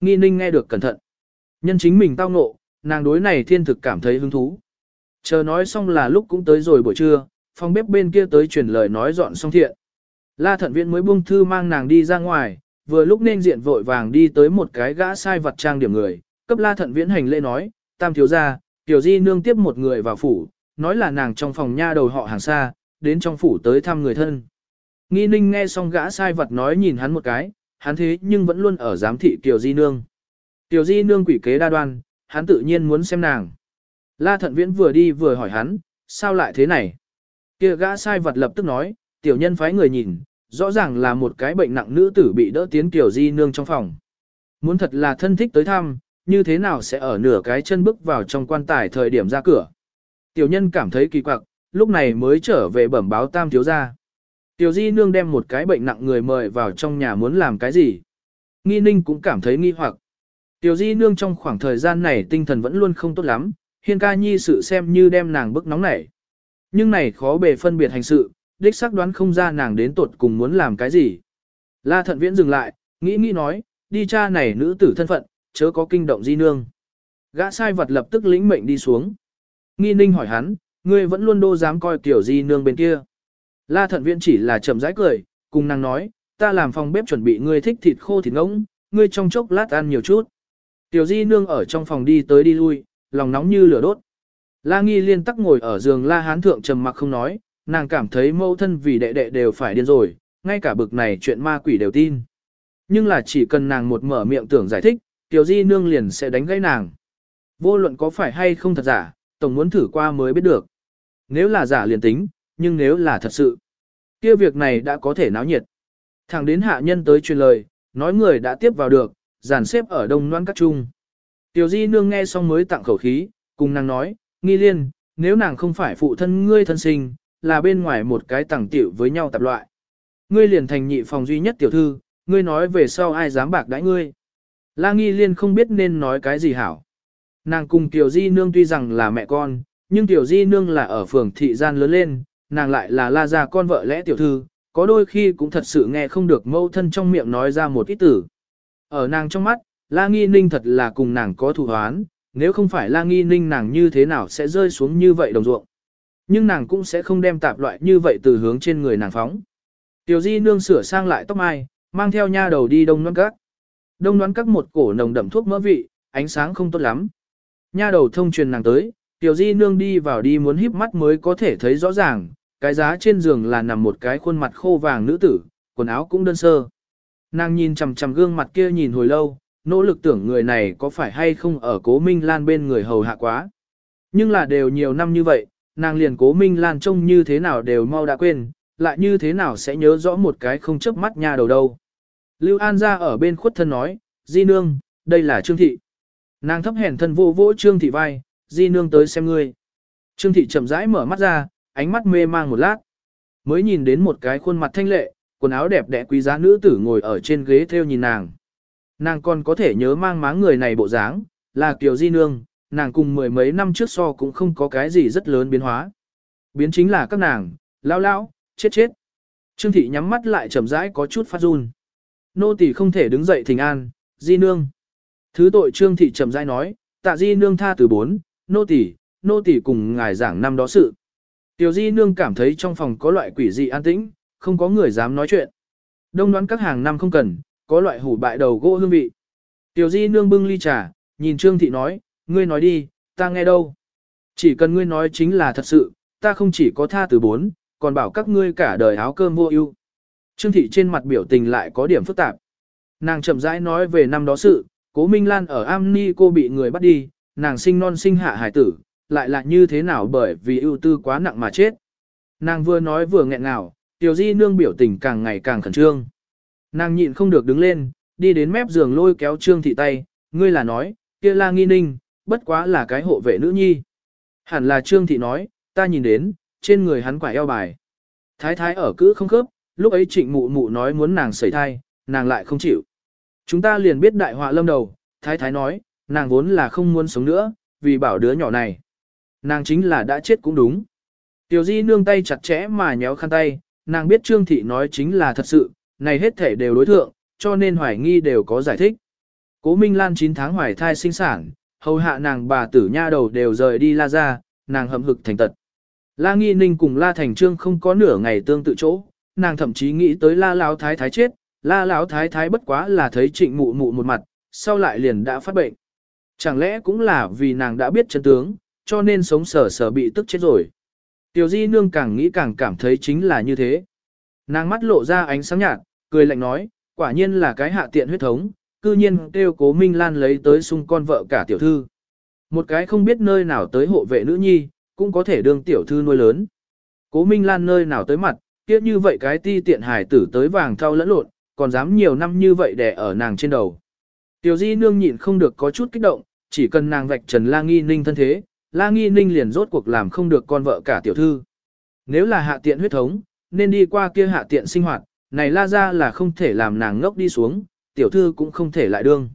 Nghi ninh nghe được cẩn thận. Nhân chính mình tao ngộ, nàng đối này thiên thực cảm thấy hứng thú. Chờ nói xong là lúc cũng tới rồi buổi trưa, phòng bếp bên kia tới truyền lời nói dọn xong thiện. La thận viện mới buông thư mang nàng đi ra ngoài, vừa lúc nên diện vội vàng đi tới một cái gã sai vật trang điểm người, cấp la thận viễn hành lễ nói, tam thiếu gia, tiểu di nương tiếp một người vào phủ, nói là nàng trong phòng nha đầu họ hàng xa, đến trong phủ tới thăm người thân. Nghi ninh nghe xong gã sai vật nói nhìn hắn một cái, hắn thế nhưng vẫn luôn ở giám thị tiểu di nương. Tiểu di nương quỷ kế đa đoan, hắn tự nhiên muốn xem nàng. La thận viễn vừa đi vừa hỏi hắn, sao lại thế này? Kia gã sai vật lập tức nói, tiểu nhân phái người nhìn, rõ ràng là một cái bệnh nặng nữ tử bị đỡ tiến tiểu di nương trong phòng. Muốn thật là thân thích tới thăm, như thế nào sẽ ở nửa cái chân bước vào trong quan tài thời điểm ra cửa. Tiểu nhân cảm thấy kỳ quặc, lúc này mới trở về bẩm báo tam thiếu gia. Tiểu di nương đem một cái bệnh nặng người mời vào trong nhà muốn làm cái gì. Nghi ninh cũng cảm thấy nghi hoặc. Tiểu di nương trong khoảng thời gian này tinh thần vẫn luôn không tốt lắm, hiên ca nhi sự xem như đem nàng bức nóng nảy. Nhưng này khó bề phân biệt hành sự, đích xác đoán không ra nàng đến tột cùng muốn làm cái gì. La thận viễn dừng lại, nghĩ nghĩ nói, đi cha này nữ tử thân phận, chớ có kinh động di nương. Gã sai vật lập tức lĩnh mệnh đi xuống. Nghi ninh hỏi hắn, ngươi vẫn luôn đô dám coi tiểu di nương bên kia. La thận viễn chỉ là chậm rãi cười, cùng nàng nói, ta làm phòng bếp chuẩn bị ngươi thích thịt khô thịt ngỗng, ngươi trong chốc lát ăn nhiều chút. Tiểu di nương ở trong phòng đi tới đi lui, lòng nóng như lửa đốt. La nghi liên tắc ngồi ở giường la hán thượng trầm mặc không nói, nàng cảm thấy mâu thân vì đệ đệ đều phải điên rồi, ngay cả bực này chuyện ma quỷ đều tin. Nhưng là chỉ cần nàng một mở miệng tưởng giải thích, tiểu di nương liền sẽ đánh gãy nàng. Vô luận có phải hay không thật giả, tổng muốn thử qua mới biết được. Nếu là giả liền tính, nhưng nếu là thật sự, kia việc này đã có thể náo nhiệt. Thẳng đến hạ nhân tới truyền lời, nói người đã tiếp vào được, giàn xếp ở đông loan các trung. Tiểu di nương nghe xong mới tặng khẩu khí, cùng nàng nói, nghi liên, nếu nàng không phải phụ thân ngươi thân sinh, là bên ngoài một cái tẳng tiểu với nhau tập loại. Ngươi liền thành nhị phòng duy nhất tiểu thư, ngươi nói về sau ai dám bạc đãi ngươi. La nghi liên không biết nên nói cái gì hảo. Nàng cùng Tiểu Di Nương tuy rằng là mẹ con, nhưng Tiểu Di Nương là ở phường thị gian lớn lên, nàng lại là la gia con vợ lẽ tiểu thư, có đôi khi cũng thật sự nghe không được mâu thân trong miệng nói ra một ít tử. Ở nàng trong mắt, La Nghi Ninh thật là cùng nàng có thù hoán, nếu không phải La Nghi Ninh nàng như thế nào sẽ rơi xuống như vậy đồng ruộng. Nhưng nàng cũng sẽ không đem tạp loại như vậy từ hướng trên người nàng phóng. Tiểu Di Nương sửa sang lại tóc mai, mang theo nha đầu đi đông đoán các. Đông đoán các một cổ nồng đậm thuốc mỡ vị, ánh sáng không tốt lắm. Nha đầu thông truyền nàng tới, Tiểu Di Nương đi vào đi muốn híp mắt mới có thể thấy rõ ràng, cái giá trên giường là nằm một cái khuôn mặt khô vàng nữ tử, quần áo cũng đơn sơ. Nàng nhìn chằm chằm gương mặt kia nhìn hồi lâu, nỗ lực tưởng người này có phải hay không ở cố Minh Lan bên người hầu hạ quá. Nhưng là đều nhiều năm như vậy, nàng liền cố Minh Lan trông như thế nào đều mau đã quên, lại như thế nào sẽ nhớ rõ một cái không chớp mắt nha đầu đâu. Lưu An ra ở bên khuất thân nói, Di Nương, đây là Trương Thị. Nàng thấp hèn thân vô vỗ Trương Thị vai, Di Nương tới xem ngươi. Trương Thị chậm rãi mở mắt ra, ánh mắt mê mang một lát. Mới nhìn đến một cái khuôn mặt thanh lệ, quần áo đẹp đẽ quý giá nữ tử ngồi ở trên ghế theo nhìn nàng. Nàng còn có thể nhớ mang máng người này bộ dáng, là Kiều Di Nương, nàng cùng mười mấy năm trước so cũng không có cái gì rất lớn biến hóa. Biến chính là các nàng, lao lao, chết chết. Trương Thị nhắm mắt lại chậm rãi có chút phát run. Nô tỳ không thể đứng dậy thỉnh an, Di Nương. Thứ tội Trương Thị chậm rãi nói, tạ Di Nương tha từ bốn, nô tỳ, nô tỳ cùng ngài giảng năm đó sự. Tiểu Di Nương cảm thấy trong phòng có loại quỷ dị an tĩnh, không có người dám nói chuyện. Đông đoán các hàng năm không cần, có loại hủ bại đầu gỗ hương vị. Tiểu Di Nương bưng ly trà, nhìn Trương Thị nói, ngươi nói đi, ta nghe đâu. Chỉ cần ngươi nói chính là thật sự, ta không chỉ có tha từ bốn, còn bảo các ngươi cả đời áo cơm vô ưu. Trương Thị trên mặt biểu tình lại có điểm phức tạp. Nàng chậm rãi nói về năm đó sự, cố Minh Lan ở Am Ni cô bị người bắt đi, nàng sinh non sinh hạ hải tử, lại là như thế nào bởi vì ưu tư quá nặng mà chết. Nàng vừa nói vừa nghẹn ngào, tiểu di nương biểu tình càng ngày càng khẩn trương. Nàng nhịn không được đứng lên, đi đến mép giường lôi kéo trương thị tay, ngươi là nói, kia la nghi ninh, bất quá là cái hộ vệ nữ nhi. Hẳn là trương thị nói, ta nhìn đến, trên người hắn quả eo bài. Thái thái ở cữ không khớp, lúc ấy trịnh mụ mụ nói muốn nàng sẩy thai, nàng lại không chịu. Chúng ta liền biết đại họa lâm đầu, thái thái nói, nàng vốn là không muốn sống nữa, vì bảo đứa nhỏ này. Nàng chính là đã chết cũng đúng. Tiểu di nương tay chặt chẽ mà nhéo khăn tay, nàng biết trương thị nói chính là thật sự, này hết thể đều đối thượng, cho nên hoài nghi đều có giải thích. Cố Minh Lan 9 tháng hoài thai sinh sản, hầu hạ nàng bà tử nha đầu đều rời đi la ra, nàng hậm hực thành tật. La Nghi Ninh cùng La Thành Trương không có nửa ngày tương tự chỗ, nàng thậm chí nghĩ tới La Lão Thái Thái chết, La Lão Thái Thái bất quá là thấy trịnh mụ mụ một mặt, sau lại liền đã phát bệnh. Chẳng lẽ cũng là vì nàng đã biết chân tướng, cho nên sống sở sở bị tức chết rồi. Tiểu Di Nương càng nghĩ càng cảm thấy chính là như thế. Nàng mắt lộ ra ánh sáng nhạt, cười lạnh nói, quả nhiên là cái hạ tiện huyết thống, cư nhiên kêu cố Minh Lan lấy tới sung con vợ cả tiểu thư. Một cái không biết nơi nào tới hộ vệ nữ nhi, cũng có thể đương tiểu thư nuôi lớn. Cố Minh Lan nơi nào tới mặt, tiếc như vậy cái ti tiện hải tử tới vàng thao lẫn lộn, còn dám nhiều năm như vậy đè ở nàng trên đầu. Tiểu Di nương nhịn không được có chút kích động, chỉ cần nàng vạch trần La Nghi Ninh thân thế, La Nghi Ninh liền rốt cuộc làm không được con vợ cả tiểu thư. Nếu là hạ tiện huyết thống, nên đi qua kia hạ tiện sinh hoạt, này La ra là không thể làm nàng ngốc đi xuống, tiểu thư cũng không thể lại đương.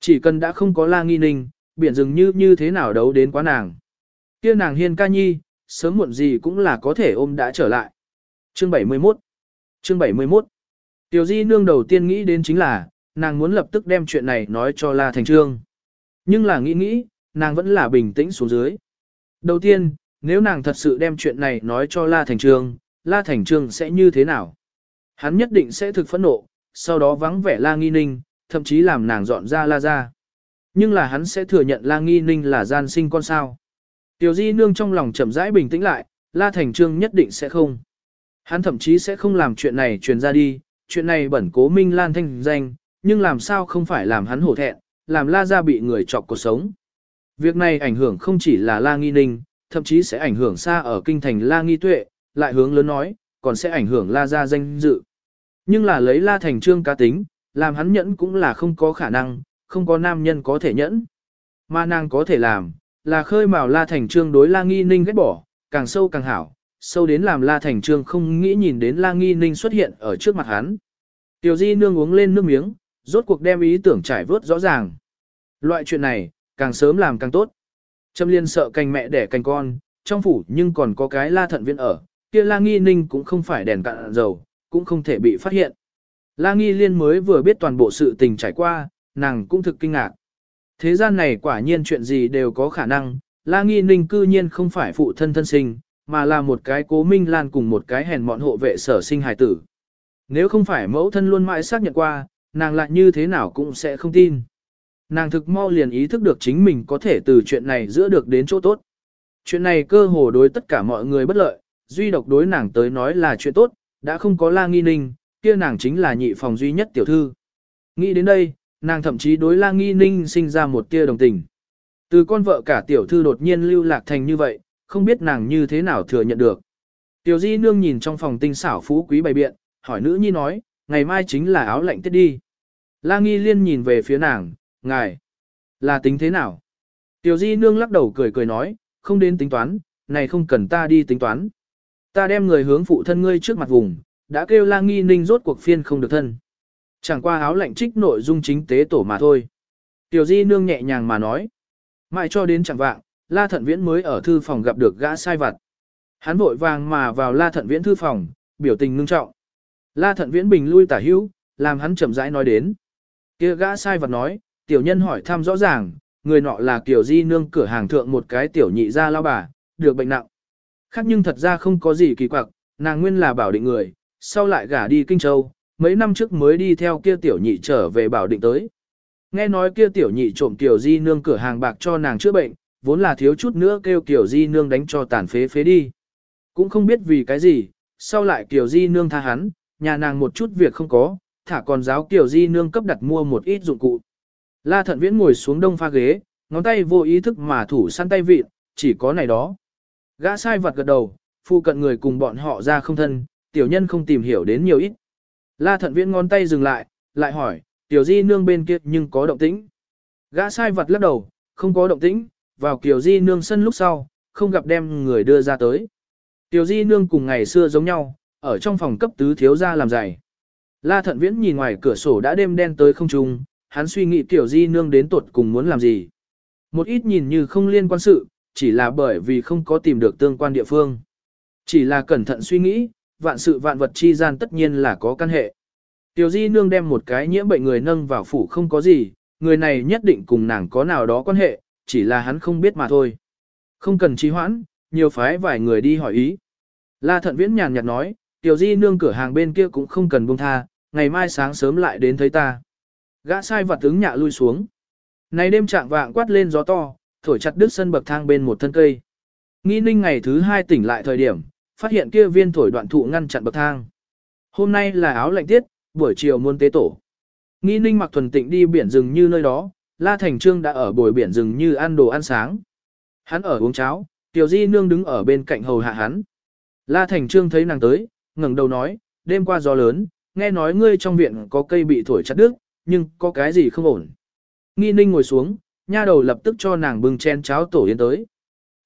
Chỉ cần đã không có La Nghi Ninh, biển rừng như như thế nào đấu đến quá nàng. Kia nàng hiên ca nhi, sớm muộn gì cũng là có thể ôm đã trở lại. Chương 71 Chương 71 Tiểu Di nương đầu tiên nghĩ đến chính là, nàng muốn lập tức đem chuyện này nói cho La Thành Trương. Nhưng là nghĩ nghĩ, nàng vẫn là bình tĩnh xuống dưới. Đầu tiên, nếu nàng thật sự đem chuyện này nói cho La Thành Trương, La Thành Trương sẽ như thế nào? Hắn nhất định sẽ thực phẫn nộ, sau đó vắng vẻ La Nghi Ninh, thậm chí làm nàng dọn ra La ra. Nhưng là hắn sẽ thừa nhận La Nghi Ninh là gian sinh con sao. Tiểu Di Nương trong lòng chậm rãi bình tĩnh lại, La Thành Trương nhất định sẽ không. Hắn thậm chí sẽ không làm chuyện này truyền ra đi, chuyện này bẩn cố Minh Lan thanh danh, nhưng làm sao không phải làm hắn hổ thẹn, làm La Gia bị người chọc cuộc sống. Việc này ảnh hưởng không chỉ là La Nghi Ninh, thậm chí sẽ ảnh hưởng xa ở kinh thành La Nghi Tuệ, lại hướng lớn nói, còn sẽ ảnh hưởng La Gia danh dự. Nhưng là lấy La Thành Trương cá tính, làm hắn nhẫn cũng là không có khả năng, không có nam nhân có thể nhẫn. Mà nàng có thể làm, là khơi mào La Thành Trương đối La Nghi Ninh ghét bỏ, càng sâu càng hảo, sâu đến làm La Thành Trương không nghĩ nhìn đến La Nghi Ninh xuất hiện ở trước mặt hắn. Tiểu Di nương uống lên nước miếng, rốt cuộc đem ý tưởng trải vớt rõ ràng. Loại chuyện này, càng sớm làm càng tốt. Trâm liên sợ cành mẹ đẻ cành con, trong phủ nhưng còn có cái La Thận Viên ở, kia La Nghi Ninh cũng không phải đèn cạn dầu, cũng không thể bị phát hiện. La Nghi Liên mới vừa biết toàn bộ sự tình trải qua, nàng cũng thực kinh ngạc. Thế gian này quả nhiên chuyện gì đều có khả năng, La Nghi Ninh cư nhiên không phải phụ thân thân sinh, mà là một cái cố minh lan cùng một cái hèn mọn hộ vệ sở sinh hài tử. Nếu không phải mẫu thân luôn mãi xác nhận qua, nàng lại như thế nào cũng sẽ không tin. Nàng thực mau liền ý thức được chính mình có thể từ chuyện này giữa được đến chỗ tốt. Chuyện này cơ hồ đối tất cả mọi người bất lợi, duy độc đối nàng tới nói là chuyện tốt, đã không có la nghi ninh, kia nàng chính là nhị phòng duy nhất tiểu thư. Nghĩ đến đây, nàng thậm chí đối la nghi ninh sinh ra một tia đồng tình. Từ con vợ cả tiểu thư đột nhiên lưu lạc thành như vậy, không biết nàng như thế nào thừa nhận được. Tiểu di nương nhìn trong phòng tinh xảo phú quý bày biện, hỏi nữ nhi nói, ngày mai chính là áo lạnh tiết đi. La nghi liên nhìn về phía nàng, ngài, là tính thế nào? Tiểu di nương lắc đầu cười cười nói, không đến tính toán, này không cần ta đi tính toán. Ta đem người hướng phụ thân ngươi trước mặt vùng, đã kêu la nghi ninh rốt cuộc phiên không được thân. Chẳng qua áo lạnh trích nội dung chính tế tổ mà thôi. Tiểu di nương nhẹ nhàng mà nói. Mãi cho đến chẳng vạng, la thận viễn mới ở thư phòng gặp được gã sai vặt. Hắn vội vàng mà vào la thận viễn thư phòng, biểu tình ngưng trọng. La thận viễn bình lui tả hữu, làm hắn chậm rãi nói đến. kia gã sai vặt nói, tiểu nhân hỏi thăm rõ ràng, người nọ là kiểu di nương cửa hàng thượng một cái tiểu nhị gia lao bà, được bệnh nặng. Khác nhưng thật ra không có gì kỳ quặc, nàng nguyên là bảo định người, sau lại gả đi Kinh Châu, mấy năm trước mới đi theo kia tiểu nhị trở về bảo định tới. Nghe nói kia tiểu nhị trộm tiểu di nương cửa hàng bạc cho nàng chữa bệnh, vốn là thiếu chút nữa kêu tiểu di nương đánh cho tàn phế phế đi. Cũng không biết vì cái gì, sau lại tiểu di nương tha hắn, nhà nàng một chút việc không có, thả còn giáo tiểu di nương cấp đặt mua một ít dụng cụ. La thận viễn ngồi xuống đông pha ghế, ngón tay vô ý thức mà thủ săn tay vịt, chỉ có này đó. Gã sai vật gật đầu, phụ cận người cùng bọn họ ra không thân, tiểu nhân không tìm hiểu đến nhiều ít. La thận viễn ngón tay dừng lại, lại hỏi, tiểu di nương bên kia nhưng có động tĩnh. Gã sai vật lắc đầu, không có động tĩnh, vào kiểu di nương sân lúc sau, không gặp đem người đưa ra tới. Tiểu di nương cùng ngày xưa giống nhau, ở trong phòng cấp tứ thiếu ra làm giày. La thận viễn nhìn ngoài cửa sổ đã đêm đen tới không trung, hắn suy nghĩ tiểu di nương đến tuột cùng muốn làm gì. Một ít nhìn như không liên quan sự, chỉ là bởi vì không có tìm được tương quan địa phương. Chỉ là cẩn thận suy nghĩ, vạn sự vạn vật chi gian tất nhiên là có căn hệ. Tiểu di nương đem một cái nhiễm bệnh người nâng vào phủ không có gì, người này nhất định cùng nàng có nào đó quan hệ, chỉ là hắn không biết mà thôi. Không cần trì hoãn, nhiều phái vài người đi hỏi ý. La Thận Viễn nhàn nhạt nói, Tiểu Di nương cửa hàng bên kia cũng không cần buông tha, ngày mai sáng sớm lại đến thấy ta. Gã sai vật tướng nhạ lui xuống. Này đêm trạng vạng quát lên gió to, thổi chặt đứt sân bậc thang bên một thân cây. Nghi ninh ngày thứ hai tỉnh lại thời điểm, phát hiện kia viên thổi đoạn thụ ngăn chặn bậc thang. Hôm nay là áo lạnh tiết, buổi chiều muôn tế tổ. Nghi ninh mặc thuần tịnh đi biển rừng như nơi đó, La Thành Trương đã ở bồi biển rừng như ăn đồ ăn sáng. Hắn ở uống cháo, Tiểu Di Nương đứng ở bên cạnh hầu hạ hắn. La Thành Trương thấy nàng tới, ngẩng đầu nói, đêm qua gió lớn, nghe nói ngươi trong viện có cây bị thổi chặt đứt, nhưng có cái gì không ổn. Nghi ninh ngồi xuống, nha đầu lập tức cho nàng bưng chén cháo tổ yến tới.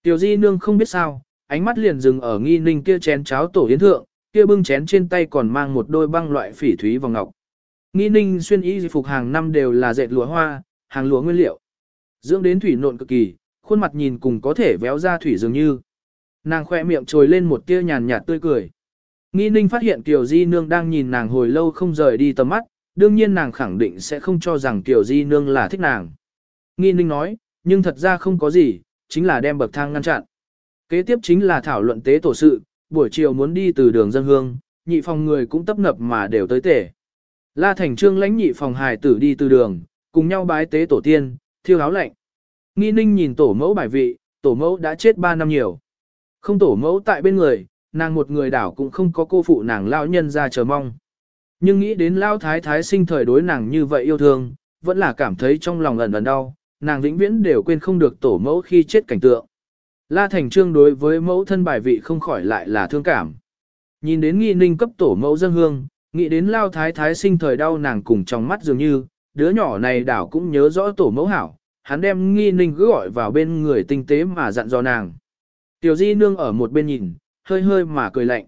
Tiểu Di Nương không biết sao, ánh mắt liền dừng ở nghi ninh kia chén cháo tổ yến thượng, kia bưng chén trên tay còn mang một đôi băng loại phỉ thúy vòng ngọc. Nghi ninh xuyên y phục hàng năm đều là dệt lúa hoa, hàng lúa nguyên liệu. Dưỡng đến thủy nộn cực kỳ, khuôn mặt nhìn cùng có thể véo ra thủy dường như. Nàng khoe miệng trồi lên một tia nhàn nhạt tươi cười. Nghi ninh phát hiện Kiều Di Nương đang nhìn nàng hồi lâu không rời đi tầm mắt, đương nhiên nàng khẳng định sẽ không cho rằng Kiều Di Nương là thích nàng. Nghi ninh nói, nhưng thật ra không có gì, chính là đem bậc thang ngăn chặn. Kế tiếp chính là thảo luận tế tổ sự, buổi chiều muốn đi từ đường dân hương, nhị phòng người cũng tấp nập mà đều tới tể. La Thành Trương lãnh nhị phòng hài tử đi từ đường, cùng nhau bái tế tổ tiên, thiêu áo lạnh. Nghi ninh nhìn tổ mẫu bài vị, tổ mẫu đã chết 3 năm nhiều. Không tổ mẫu tại bên người, nàng một người đảo cũng không có cô phụ nàng lao nhân ra chờ mong. Nhưng nghĩ đến lao thái thái sinh thời đối nàng như vậy yêu thương, vẫn là cảm thấy trong lòng ẩn ẩn đau, nàng vĩnh viễn đều quên không được tổ mẫu khi chết cảnh tượng. La Thành Trương đối với mẫu thân bài vị không khỏi lại là thương cảm. Nhìn đến nghi ninh cấp tổ mẫu dân hương, nghĩ đến lao thái thái sinh thời đau nàng cùng trong mắt dường như, đứa nhỏ này đảo cũng nhớ rõ tổ mẫu hảo, hắn đem nghi ninh cứ gọi vào bên người tinh tế mà dặn dò nàng. Tiểu di nương ở một bên nhìn, hơi hơi mà cười lạnh.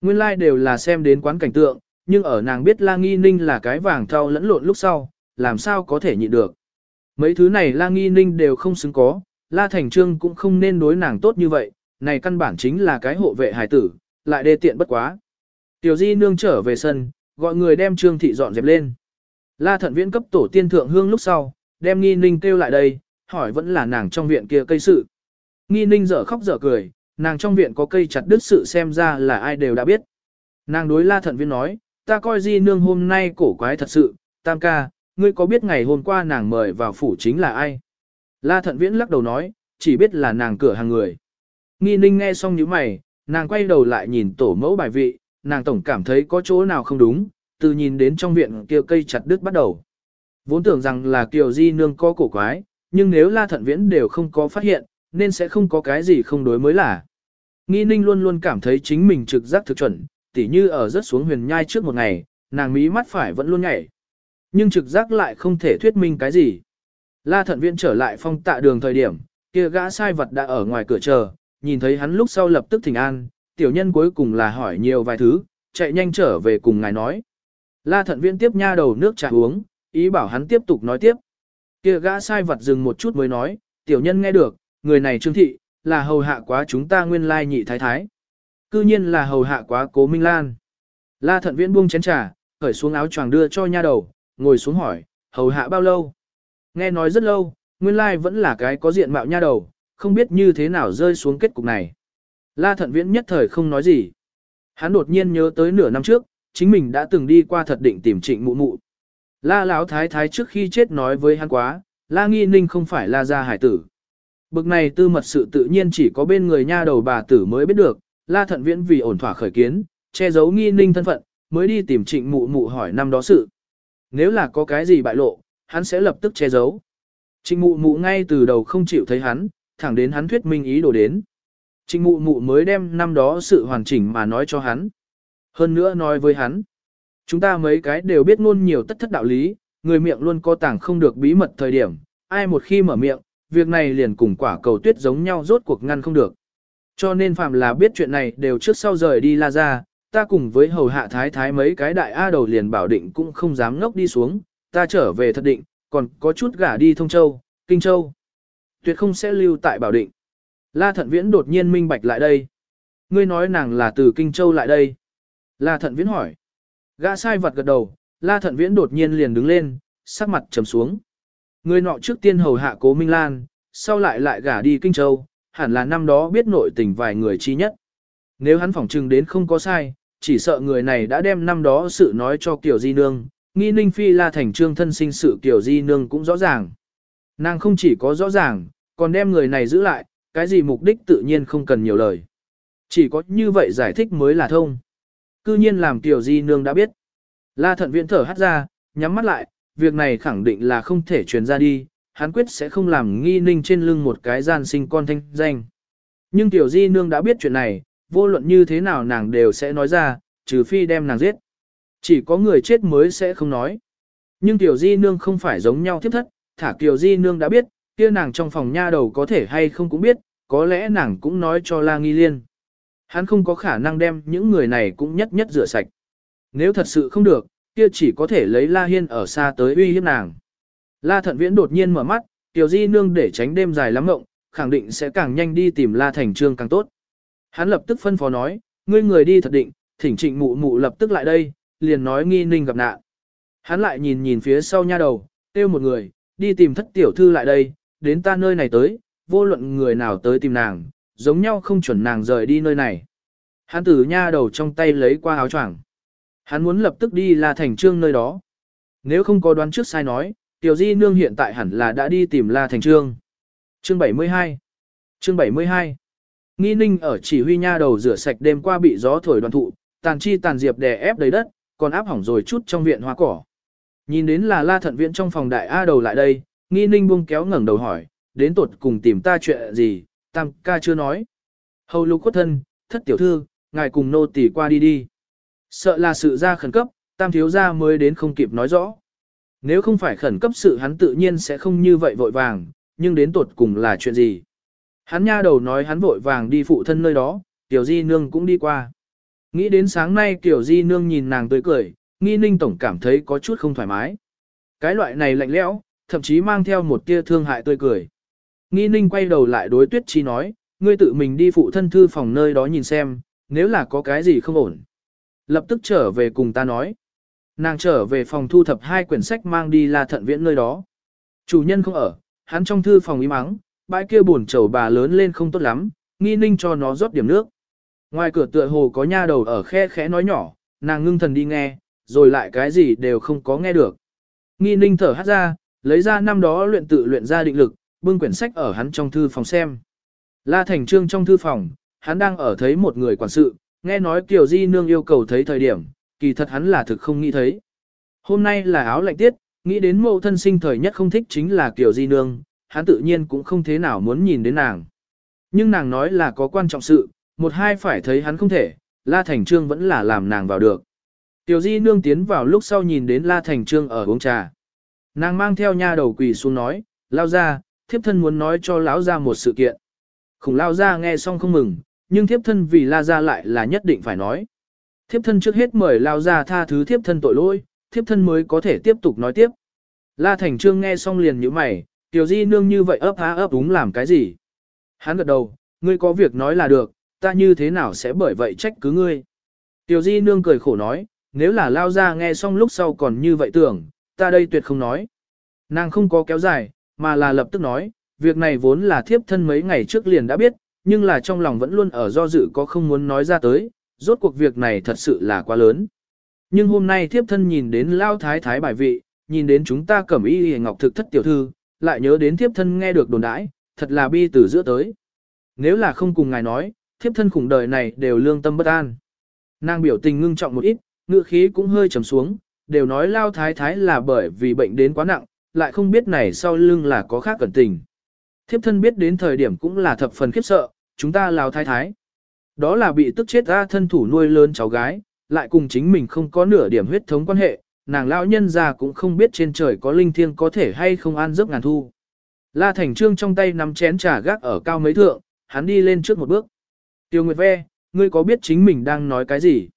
Nguyên lai like đều là xem đến quán cảnh tượng, nhưng ở nàng biết la nghi ninh là cái vàng thau lẫn lộn lúc sau, làm sao có thể nhịn được. Mấy thứ này la nghi ninh đều không xứng có, la thành trương cũng không nên đối nàng tốt như vậy, này căn bản chính là cái hộ vệ hài tử, lại đê tiện bất quá. Tiểu di nương trở về sân, gọi người đem trương thị dọn dẹp lên. La thận viễn cấp tổ tiên thượng hương lúc sau, đem nghi ninh kêu lại đây, hỏi vẫn là nàng trong viện kia cây sự. Nghi ninh dở khóc dở cười, nàng trong viện có cây chặt đứt sự xem ra là ai đều đã biết. Nàng đối la thận viễn nói, ta coi di nương hôm nay cổ quái thật sự, tam ca, ngươi có biết ngày hôm qua nàng mời vào phủ chính là ai? La thận viễn lắc đầu nói, chỉ biết là nàng cửa hàng người. Nghi ninh nghe xong những mày, nàng quay đầu lại nhìn tổ mẫu bài vị, nàng tổng cảm thấy có chỗ nào không đúng, từ nhìn đến trong viện kia cây chặt đứt bắt đầu. Vốn tưởng rằng là Kiều Di Nương có cổ quái, nhưng nếu La Thận Viễn đều không có phát hiện, nên sẽ không có cái gì không đối mới là. Nghi ninh luôn luôn cảm thấy chính mình trực giác thực chuẩn, tỉ như ở rất xuống huyền nhai trước một ngày, nàng mí mắt phải vẫn luôn nhảy. Nhưng trực giác lại không thể thuyết minh cái gì. La Thận Viễn trở lại phong tạ đường thời điểm, kia gã sai vật đã ở ngoài cửa chờ, nhìn thấy hắn lúc sau lập tức thỉnh an, tiểu nhân cuối cùng là hỏi nhiều vài thứ, chạy nhanh trở về cùng ngài nói. La thận viện tiếp nha đầu nước trà uống, ý bảo hắn tiếp tục nói tiếp. Kia gã sai vật dừng một chút mới nói, tiểu nhân nghe được, người này trương thị, là hầu hạ quá chúng ta nguyên lai nhị thái thái. Cư nhiên là hầu hạ quá cố Minh Lan. La thận viễn buông chén trà, khởi xuống áo choàng đưa cho nha đầu, ngồi xuống hỏi, hầu hạ bao lâu? Nghe nói rất lâu, nguyên lai vẫn là cái có diện mạo nha đầu, không biết như thế nào rơi xuống kết cục này. La thận viễn nhất thời không nói gì. Hắn đột nhiên nhớ tới nửa năm trước, chính mình đã từng đi qua thật định tìm trịnh mụ mụ. La Lão thái thái trước khi chết nói với hắn quá, La nghi ninh không phải La gia hải tử. Bực này tư mật sự tự nhiên chỉ có bên người nha đầu bà tử mới biết được, La thận viễn vì ổn thỏa khởi kiến, che giấu nghi ninh thân phận, mới đi tìm trịnh mụ mụ hỏi năm đó sự. Nếu là có cái gì bại lộ, hắn sẽ lập tức che giấu. Trịnh mụ mụ ngay từ đầu không chịu thấy hắn, thẳng đến hắn thuyết minh ý đồ đến. Trịnh mụ mụ mới đem năm đó sự hoàn chỉnh mà nói cho hắn. Hơn nữa nói với hắn, chúng ta mấy cái đều biết ngôn nhiều tất thất đạo lý, người miệng luôn có tàng không được bí mật thời điểm, ai một khi mở miệng, việc này liền cùng quả cầu tuyết giống nhau rốt cuộc ngăn không được. Cho nên phạm là biết chuyện này đều trước sau rời đi la ra, ta cùng với hầu hạ thái thái mấy cái đại A đầu liền bảo định cũng không dám ngốc đi xuống, ta trở về thật định, còn có chút gả đi thông châu, kinh châu. Tuyệt không sẽ lưu tại bảo định. La thận viễn đột nhiên minh bạch lại đây. Ngươi nói nàng là từ kinh châu lại đây. La thận viễn hỏi. Gã sai vật gật đầu, la thận viễn đột nhiên liền đứng lên, sắc mặt trầm xuống. Người nọ trước tiên hầu hạ cố Minh Lan, sau lại lại gả đi Kinh Châu, hẳn là năm đó biết nội tình vài người chi nhất. Nếu hắn phỏng trừng đến không có sai, chỉ sợ người này đã đem năm đó sự nói cho Kiều Di Nương, nghi ninh phi la thành trương thân sinh sự Kiều Di Nương cũng rõ ràng. Nàng không chỉ có rõ ràng, còn đem người này giữ lại, cái gì mục đích tự nhiên không cần nhiều lời. Chỉ có như vậy giải thích mới là thông. Cư nhiên làm Kiều Di Nương đã biết. La thận viện thở hắt ra, nhắm mắt lại, việc này khẳng định là không thể truyền ra đi, hắn quyết sẽ không làm nghi ninh trên lưng một cái gian sinh con thanh danh. Nhưng Tiểu Di Nương đã biết chuyện này, vô luận như thế nào nàng đều sẽ nói ra, trừ phi đem nàng giết. Chỉ có người chết mới sẽ không nói. Nhưng Tiểu Di Nương không phải giống nhau thiếp thất, thả Tiểu Di Nương đã biết, kia nàng trong phòng nha đầu có thể hay không cũng biết, có lẽ nàng cũng nói cho La Nghi Liên. Hắn không có khả năng đem những người này cũng nhất nhất rửa sạch. Nếu thật sự không được, kia chỉ có thể lấy La Hiên ở xa tới uy hiếp nàng. La Thận Viễn đột nhiên mở mắt, Tiểu Di Nương để tránh đêm dài lắm ngộng, khẳng định sẽ càng nhanh đi tìm La Thành Trương càng tốt. Hắn lập tức phân phó nói, ngươi người đi thật định, thỉnh trịnh mụ mụ lập tức lại đây, liền nói nghi ninh gặp nạn. Hắn lại nhìn nhìn phía sau nha đầu, kêu một người, đi tìm thất tiểu thư lại đây, đến ta nơi này tới, vô luận người nào tới tìm nàng, giống nhau không chuẩn nàng rời đi nơi này. Hắn từ nha đầu trong tay lấy qua áo choàng. Hắn muốn lập tức đi La Thành Trương nơi đó. Nếu không có đoán trước sai nói, Tiểu Di Nương hiện tại hẳn là đã đi tìm La Thành Trương. Chương 72 Chương 72 Nghi ninh ở chỉ huy nha đầu rửa sạch đêm qua bị gió thổi đoàn thụ, tàn chi tàn diệp đè ép đầy đất, còn áp hỏng rồi chút trong viện hoa cỏ. Nhìn đến là la thận viện trong phòng đại A đầu lại đây, nghi ninh buông kéo ngẩng đầu hỏi, đến tột cùng tìm ta chuyện gì, tam ca chưa nói. Hầu lục khuất thân, thất tiểu thư, ngài cùng nô tỳ qua đi đi. Sợ là sự ra khẩn cấp, tam thiếu gia mới đến không kịp nói rõ. Nếu không phải khẩn cấp sự hắn tự nhiên sẽ không như vậy vội vàng, nhưng đến tột cùng là chuyện gì. Hắn nha đầu nói hắn vội vàng đi phụ thân nơi đó, Tiểu Di Nương cũng đi qua. Nghĩ đến sáng nay Tiểu Di Nương nhìn nàng tươi cười, nghi ninh tổng cảm thấy có chút không thoải mái. Cái loại này lạnh lẽo, thậm chí mang theo một tia thương hại tươi cười. Nghi ninh quay đầu lại đối tuyết chi nói, ngươi tự mình đi phụ thân thư phòng nơi đó nhìn xem, nếu là có cái gì không ổn. Lập tức trở về cùng ta nói. Nàng trở về phòng thu thập hai quyển sách mang đi là thận viễn nơi đó. Chủ nhân không ở, hắn trong thư phòng im mắng, bãi kia buồn chầu bà lớn lên không tốt lắm, nghi ninh cho nó rót điểm nước. Ngoài cửa tựa hồ có nha đầu ở khe khẽ nói nhỏ, nàng ngưng thần đi nghe, rồi lại cái gì đều không có nghe được. Nghi ninh thở hát ra, lấy ra năm đó luyện tự luyện ra định lực, bưng quyển sách ở hắn trong thư phòng xem. La Thành Trương trong thư phòng, hắn đang ở thấy một người quản sự, nghe nói Kiều Di Nương yêu cầu thấy thời điểm, kỳ thật hắn là thực không nghĩ thấy. Hôm nay là áo lạnh tiết, nghĩ đến mẫu thân sinh thời nhất không thích chính là kiểu Di Nương, hắn tự nhiên cũng không thế nào muốn nhìn đến nàng. Nhưng nàng nói là có quan trọng sự, một hai phải thấy hắn không thể, La Thành Trương vẫn là làm nàng vào được. Tiểu Di nương tiến vào lúc sau nhìn đến La Thành Trương ở uống trà. Nàng mang theo nha đầu quỳ xuống nói, lao ra, thiếp thân muốn nói cho lão ra một sự kiện. Khủng lao ra nghe xong không mừng, nhưng thiếp thân vì la ra lại là nhất định phải nói. Thiếp thân trước hết mời lao ra tha thứ thiếp thân tội lỗi, thiếp thân mới có thể tiếp tục nói tiếp. La Thành Trương nghe xong liền như mày, Tiểu Di nương như vậy ấp há ấp úng làm cái gì? Hắn gật đầu, ngươi có việc nói là được, ta như thế nào sẽ bởi vậy trách cứ ngươi? Tiểu Di nương cười khổ nói, nếu là lao ra nghe xong lúc sau còn như vậy tưởng, ta đây tuyệt không nói. Nàng không có kéo dài, mà là lập tức nói, việc này vốn là thiếp thân mấy ngày trước liền đã biết, nhưng là trong lòng vẫn luôn ở do dự có không muốn nói ra tới, rốt cuộc việc này thật sự là quá lớn. Nhưng hôm nay thiếp thân nhìn đến lao thái thái bài vị, nhìn đến chúng ta cẩm y hề ngọc thực thất tiểu thư, lại nhớ đến thiếp thân nghe được đồn đãi, thật là bi từ giữa tới. Nếu là không cùng ngài nói, thiếp thân khủng đời này đều lương tâm bất an. Nàng biểu tình ngưng trọng một ít, ngựa khí cũng hơi trầm xuống, đều nói lao thái thái là bởi vì bệnh đến quá nặng, lại không biết này sau lưng là có khác cẩn tình. Thiếp thân biết đến thời điểm cũng là thập phần khiếp sợ, chúng ta lao thái thái. Đó là bị tức chết ra thân thủ nuôi lớn cháu gái, lại cùng chính mình không có nửa điểm huyết thống quan hệ, nàng lão nhân già cũng không biết trên trời có linh thiêng có thể hay không an giấc ngàn thu. La Thành Trương trong tay nắm chén trà gác ở cao mấy thượng, hắn đi lên trước một bước. Tiêu Nguyệt Ve, ngươi có biết chính mình đang nói cái gì?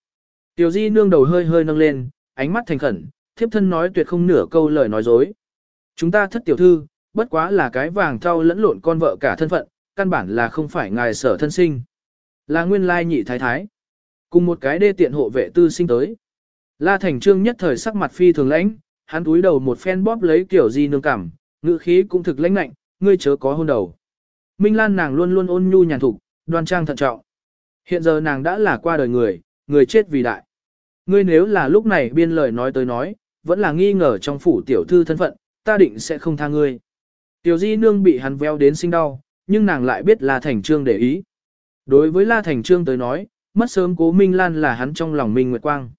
Tiêu Di nương đầu hơi hơi nâng lên, ánh mắt thành khẩn, thiếp thân nói tuyệt không nửa câu lời nói dối. Chúng ta thất tiểu thư, bất quá là cái vàng thau lẫn lộn con vợ cả thân phận, căn bản là không phải ngài sở thân sinh. Là nguyên lai nhị thái thái. Cùng một cái đê tiện hộ vệ tư sinh tới. La Thành Trương nhất thời sắc mặt phi thường lãnh, hắn túi đầu một phen bóp lấy Tiểu Di nương cảm, Ngữ khí cũng thực lãnh lạnh, ngươi chớ có hôn đầu. Minh Lan nàng luôn luôn ôn nhu nhàn thục, đoan trang thận trọng. Hiện giờ nàng đã là qua đời người, người chết vì đại. Ngươi nếu là lúc này biên lời nói tới nói, vẫn là nghi ngờ trong phủ tiểu thư thân phận, ta định sẽ không tha ngươi. Tiểu di nương bị hắn veo đến sinh đau, nhưng nàng lại biết là thành trương để ý. Đối với La Thành Trương tới nói, mất sớm cố Minh Lan là hắn trong lòng Minh Nguyệt Quang.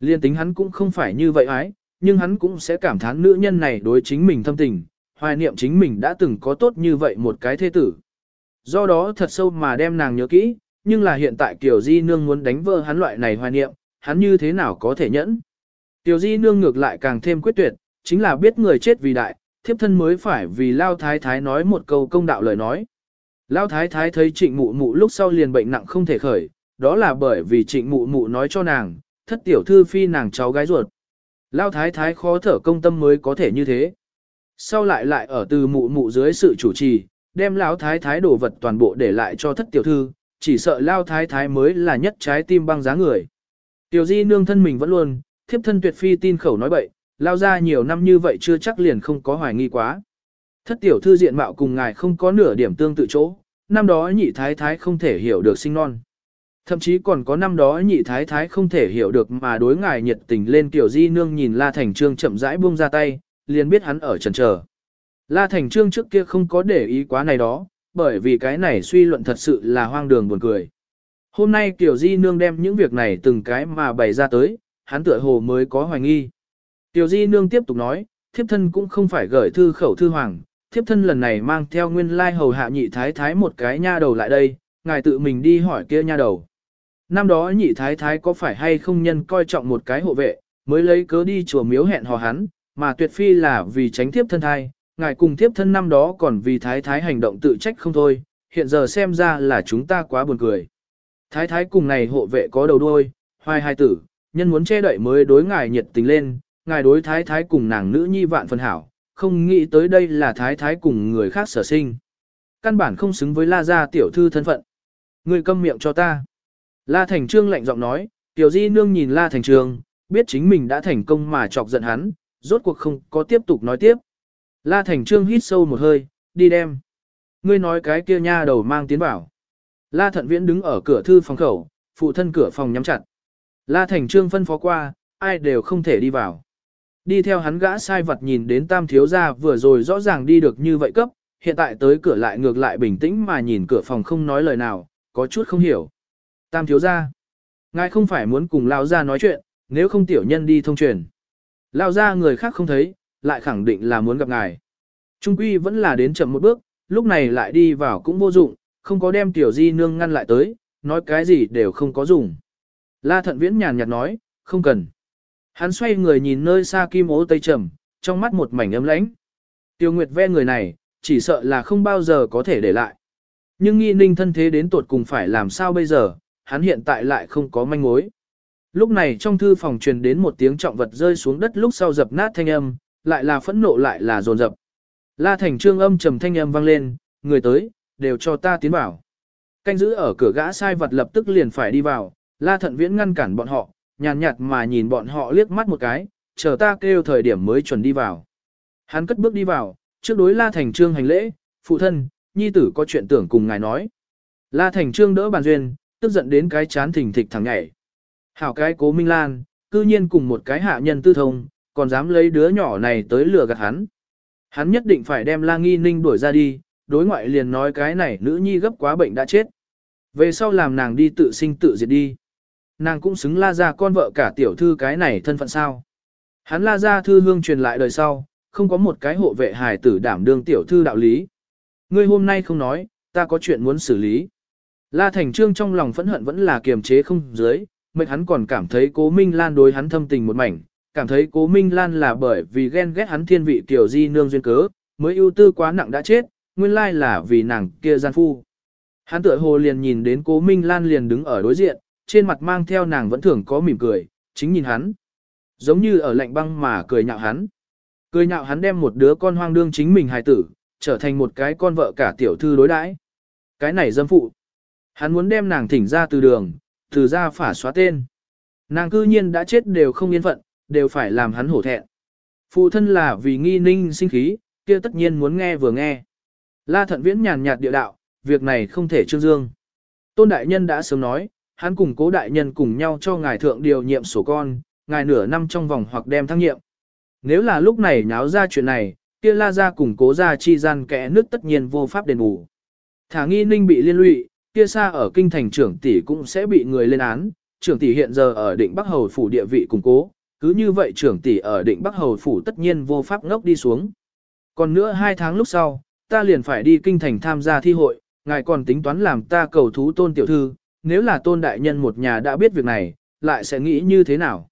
Liên tính hắn cũng không phải như vậy ái, nhưng hắn cũng sẽ cảm thán nữ nhân này đối chính mình thâm tình, hoài niệm chính mình đã từng có tốt như vậy một cái thế tử. Do đó thật sâu mà đem nàng nhớ kỹ, nhưng là hiện tại Kiều Di Nương muốn đánh vỡ hắn loại này hoài niệm, hắn như thế nào có thể nhẫn. Kiều Di Nương ngược lại càng thêm quyết tuyệt, chính là biết người chết vì đại, thiếp thân mới phải vì Lao Thái Thái nói một câu công đạo lời nói. Lão Thái Thái thấy trịnh mụ mụ lúc sau liền bệnh nặng không thể khởi, đó là bởi vì trịnh mụ mụ nói cho nàng, thất tiểu thư phi nàng cháu gái ruột. Lão Thái Thái khó thở công tâm mới có thể như thế. Sau lại lại ở từ mụ mụ dưới sự chủ trì, đem Lão Thái Thái đồ vật toàn bộ để lại cho thất tiểu thư, chỉ sợ Lão Thái Thái mới là nhất trái tim băng giá người. Tiểu di nương thân mình vẫn luôn, thiếp thân tuyệt phi tin khẩu nói bậy, Lao ra nhiều năm như vậy chưa chắc liền không có hoài nghi quá. Thất tiểu thư diện mạo cùng ngài không có nửa điểm tương tự chỗ, năm đó nhị thái thái không thể hiểu được sinh non. Thậm chí còn có năm đó nhị thái thái không thể hiểu được mà đối ngài nhiệt tình lên tiểu di nương nhìn La Thành Trương chậm rãi buông ra tay, liền biết hắn ở trần chờ. La Thành Trương trước kia không có để ý quá này đó, bởi vì cái này suy luận thật sự là hoang đường buồn cười. Hôm nay tiểu di nương đem những việc này từng cái mà bày ra tới, hắn tựa hồ mới có hoài nghi. Tiểu di nương tiếp tục nói, thiếp thân cũng không phải gửi thư khẩu thư hoàng, thiếp thân lần này mang theo nguyên lai hầu hạ nhị thái thái một cái nha đầu lại đây, ngài tự mình đi hỏi kia nha đầu. Năm đó nhị thái thái có phải hay không nhân coi trọng một cái hộ vệ, mới lấy cớ đi chùa miếu hẹn hò hắn, mà tuyệt phi là vì tránh thiếp thân thai, ngài cùng thiếp thân năm đó còn vì thái thái hành động tự trách không thôi, hiện giờ xem ra là chúng ta quá buồn cười. Thái thái cùng này hộ vệ có đầu đuôi, hoài hai tử, nhân muốn che đậy mới đối ngài nhiệt tình lên, ngài đối thái thái cùng nàng nữ nhi vạn phần hảo, không nghĩ tới đây là thái thái cùng người khác sở sinh. Căn bản không xứng với la gia tiểu thư thân phận. Người câm miệng cho ta. La Thành Trương lạnh giọng nói, tiểu di nương nhìn La Thành Trương, biết chính mình đã thành công mà chọc giận hắn, rốt cuộc không có tiếp tục nói tiếp. La Thành Trương hít sâu một hơi, đi đem. Ngươi nói cái kia nha đầu mang tiến bảo. La Thận Viễn đứng ở cửa thư phòng khẩu, phụ thân cửa phòng nhắm chặt. La Thành Trương phân phó qua, ai đều không thể đi vào. Đi theo hắn gã sai vật nhìn đến tam thiếu gia vừa rồi rõ ràng đi được như vậy cấp, hiện tại tới cửa lại ngược lại bình tĩnh mà nhìn cửa phòng không nói lời nào, có chút không hiểu. Tam thiếu gia, ngài không phải muốn cùng lao gia nói chuyện, nếu không tiểu nhân đi thông truyền. Lao gia người khác không thấy, lại khẳng định là muốn gặp ngài. Trung quy vẫn là đến chậm một bước, lúc này lại đi vào cũng vô dụng, không có đem tiểu di nương ngăn lại tới, nói cái gì đều không có dùng. La thận viễn nhàn nhạt nói, không cần. Hắn xoay người nhìn nơi xa kim ố tây trầm, trong mắt một mảnh ấm lãnh. Tiêu Nguyệt ve người này, chỉ sợ là không bao giờ có thể để lại. Nhưng nghi ninh thân thế đến tuột cùng phải làm sao bây giờ, hắn hiện tại lại không có manh mối. Lúc này trong thư phòng truyền đến một tiếng trọng vật rơi xuống đất lúc sau dập nát thanh âm, lại là phẫn nộ lại là dồn dập. La thành trương âm trầm thanh âm vang lên, người tới, đều cho ta tiến vào. Canh giữ ở cửa gã sai vật lập tức liền phải đi vào, la thận viễn ngăn cản bọn họ, nhàn nhạt mà nhìn bọn họ liếc mắt một cái, chờ ta kêu thời điểm mới chuẩn đi vào. Hắn cất bước đi vào, trước đối La Thành Trương hành lễ, phụ thân, nhi tử có chuyện tưởng cùng ngài nói. La Thành Trương đỡ bàn duyên, tức giận đến cái chán thình thịch thẳng nhảy. Hảo cái cố Minh Lan, cư nhiên cùng một cái hạ nhân tư thông, còn dám lấy đứa nhỏ này tới lừa gạt hắn. Hắn nhất định phải đem La Nghi Ninh đuổi ra đi, đối ngoại liền nói cái này nữ nhi gấp quá bệnh đã chết. Về sau làm nàng đi tự sinh tự diệt đi nàng cũng xứng la ra con vợ cả tiểu thư cái này thân phận sao. Hắn la ra thư hương truyền lại đời sau, không có một cái hộ vệ hài tử đảm đương tiểu thư đạo lý. Ngươi hôm nay không nói, ta có chuyện muốn xử lý. La Thành Trương trong lòng phẫn hận vẫn là kiềm chế không dưới, mệnh hắn còn cảm thấy cố Minh Lan đối hắn thâm tình một mảnh, cảm thấy cố Minh Lan là bởi vì ghen ghét hắn thiên vị tiểu di nương duyên cớ, mới ưu tư quá nặng đã chết, nguyên lai là vì nàng kia gian phu. Hắn tựa hồ liền nhìn đến cố Minh Lan liền đứng ở đối diện, trên mặt mang theo nàng vẫn thường có mỉm cười, chính nhìn hắn. Giống như ở lạnh băng mà cười nhạo hắn. Cười nhạo hắn đem một đứa con hoang đương chính mình hài tử, trở thành một cái con vợ cả tiểu thư đối đãi. Cái này dâm phụ. Hắn muốn đem nàng thỉnh ra từ đường, từ ra phả xóa tên. Nàng cư nhiên đã chết đều không yên phận, đều phải làm hắn hổ thẹn. Phụ thân là vì nghi ninh sinh khí, kia tất nhiên muốn nghe vừa nghe. La thận viễn nhàn nhạt địa đạo, việc này không thể trương dương. Tôn đại nhân đã sớm nói, hắn cùng cố đại nhân cùng nhau cho ngài thượng điều nhiệm sổ con, ngài nửa năm trong vòng hoặc đem thăng nhiệm. Nếu là lúc này nháo ra chuyện này, kia la ra cùng cố ra chi gian kẽ nước tất nhiên vô pháp đền bù. Thả nghi ninh bị liên lụy, kia xa ở kinh thành trưởng tỷ cũng sẽ bị người lên án, trưởng tỷ hiện giờ ở định Bắc Hầu phủ địa vị củng cố, cứ như vậy trưởng tỷ ở định Bắc Hầu phủ tất nhiên vô pháp ngốc đi xuống. Còn nữa hai tháng lúc sau, ta liền phải đi kinh thành tham gia thi hội, ngài còn tính toán làm ta cầu thú tôn tiểu thư, nếu là tôn đại nhân một nhà đã biết việc này, lại sẽ nghĩ như thế nào.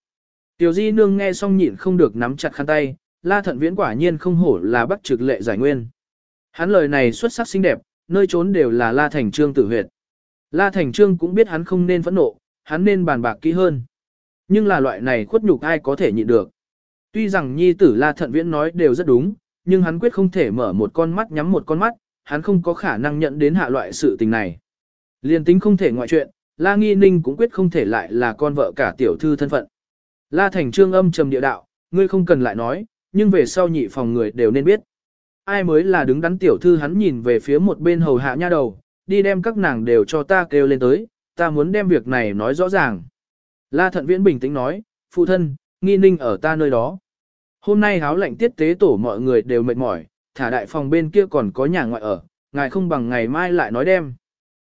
Tiểu di nương nghe xong nhịn không được nắm chặt khăn tay, la thận viễn quả nhiên không hổ là bắt trực lệ giải nguyên. Hắn lời này xuất sắc xinh đẹp, nơi trốn đều là la thành trương tử huyệt. La thành trương cũng biết hắn không nên phẫn nộ, hắn nên bàn bạc kỹ hơn. Nhưng là loại này khuất nhục ai có thể nhịn được. Tuy rằng nhi tử la thận viễn nói đều rất đúng, nhưng hắn quyết không thể mở một con mắt nhắm một con mắt, hắn không có khả năng nhận đến hạ loại sự tình này. Liên tính không thể ngoại chuyện, La Nghi Ninh cũng quyết không thể lại là con vợ cả tiểu thư thân phận. La Thành Trương âm trầm địa đạo, ngươi không cần lại nói, nhưng về sau nhị phòng người đều nên biết. Ai mới là đứng đắn tiểu thư hắn nhìn về phía một bên hầu hạ nha đầu, đi đem các nàng đều cho ta kêu lên tới, ta muốn đem việc này nói rõ ràng. La Thận Viễn bình tĩnh nói, phụ thân, Nghi Ninh ở ta nơi đó. Hôm nay háo lạnh tiết tế tổ mọi người đều mệt mỏi, thả đại phòng bên kia còn có nhà ngoại ở, ngài không bằng ngày mai lại nói đem.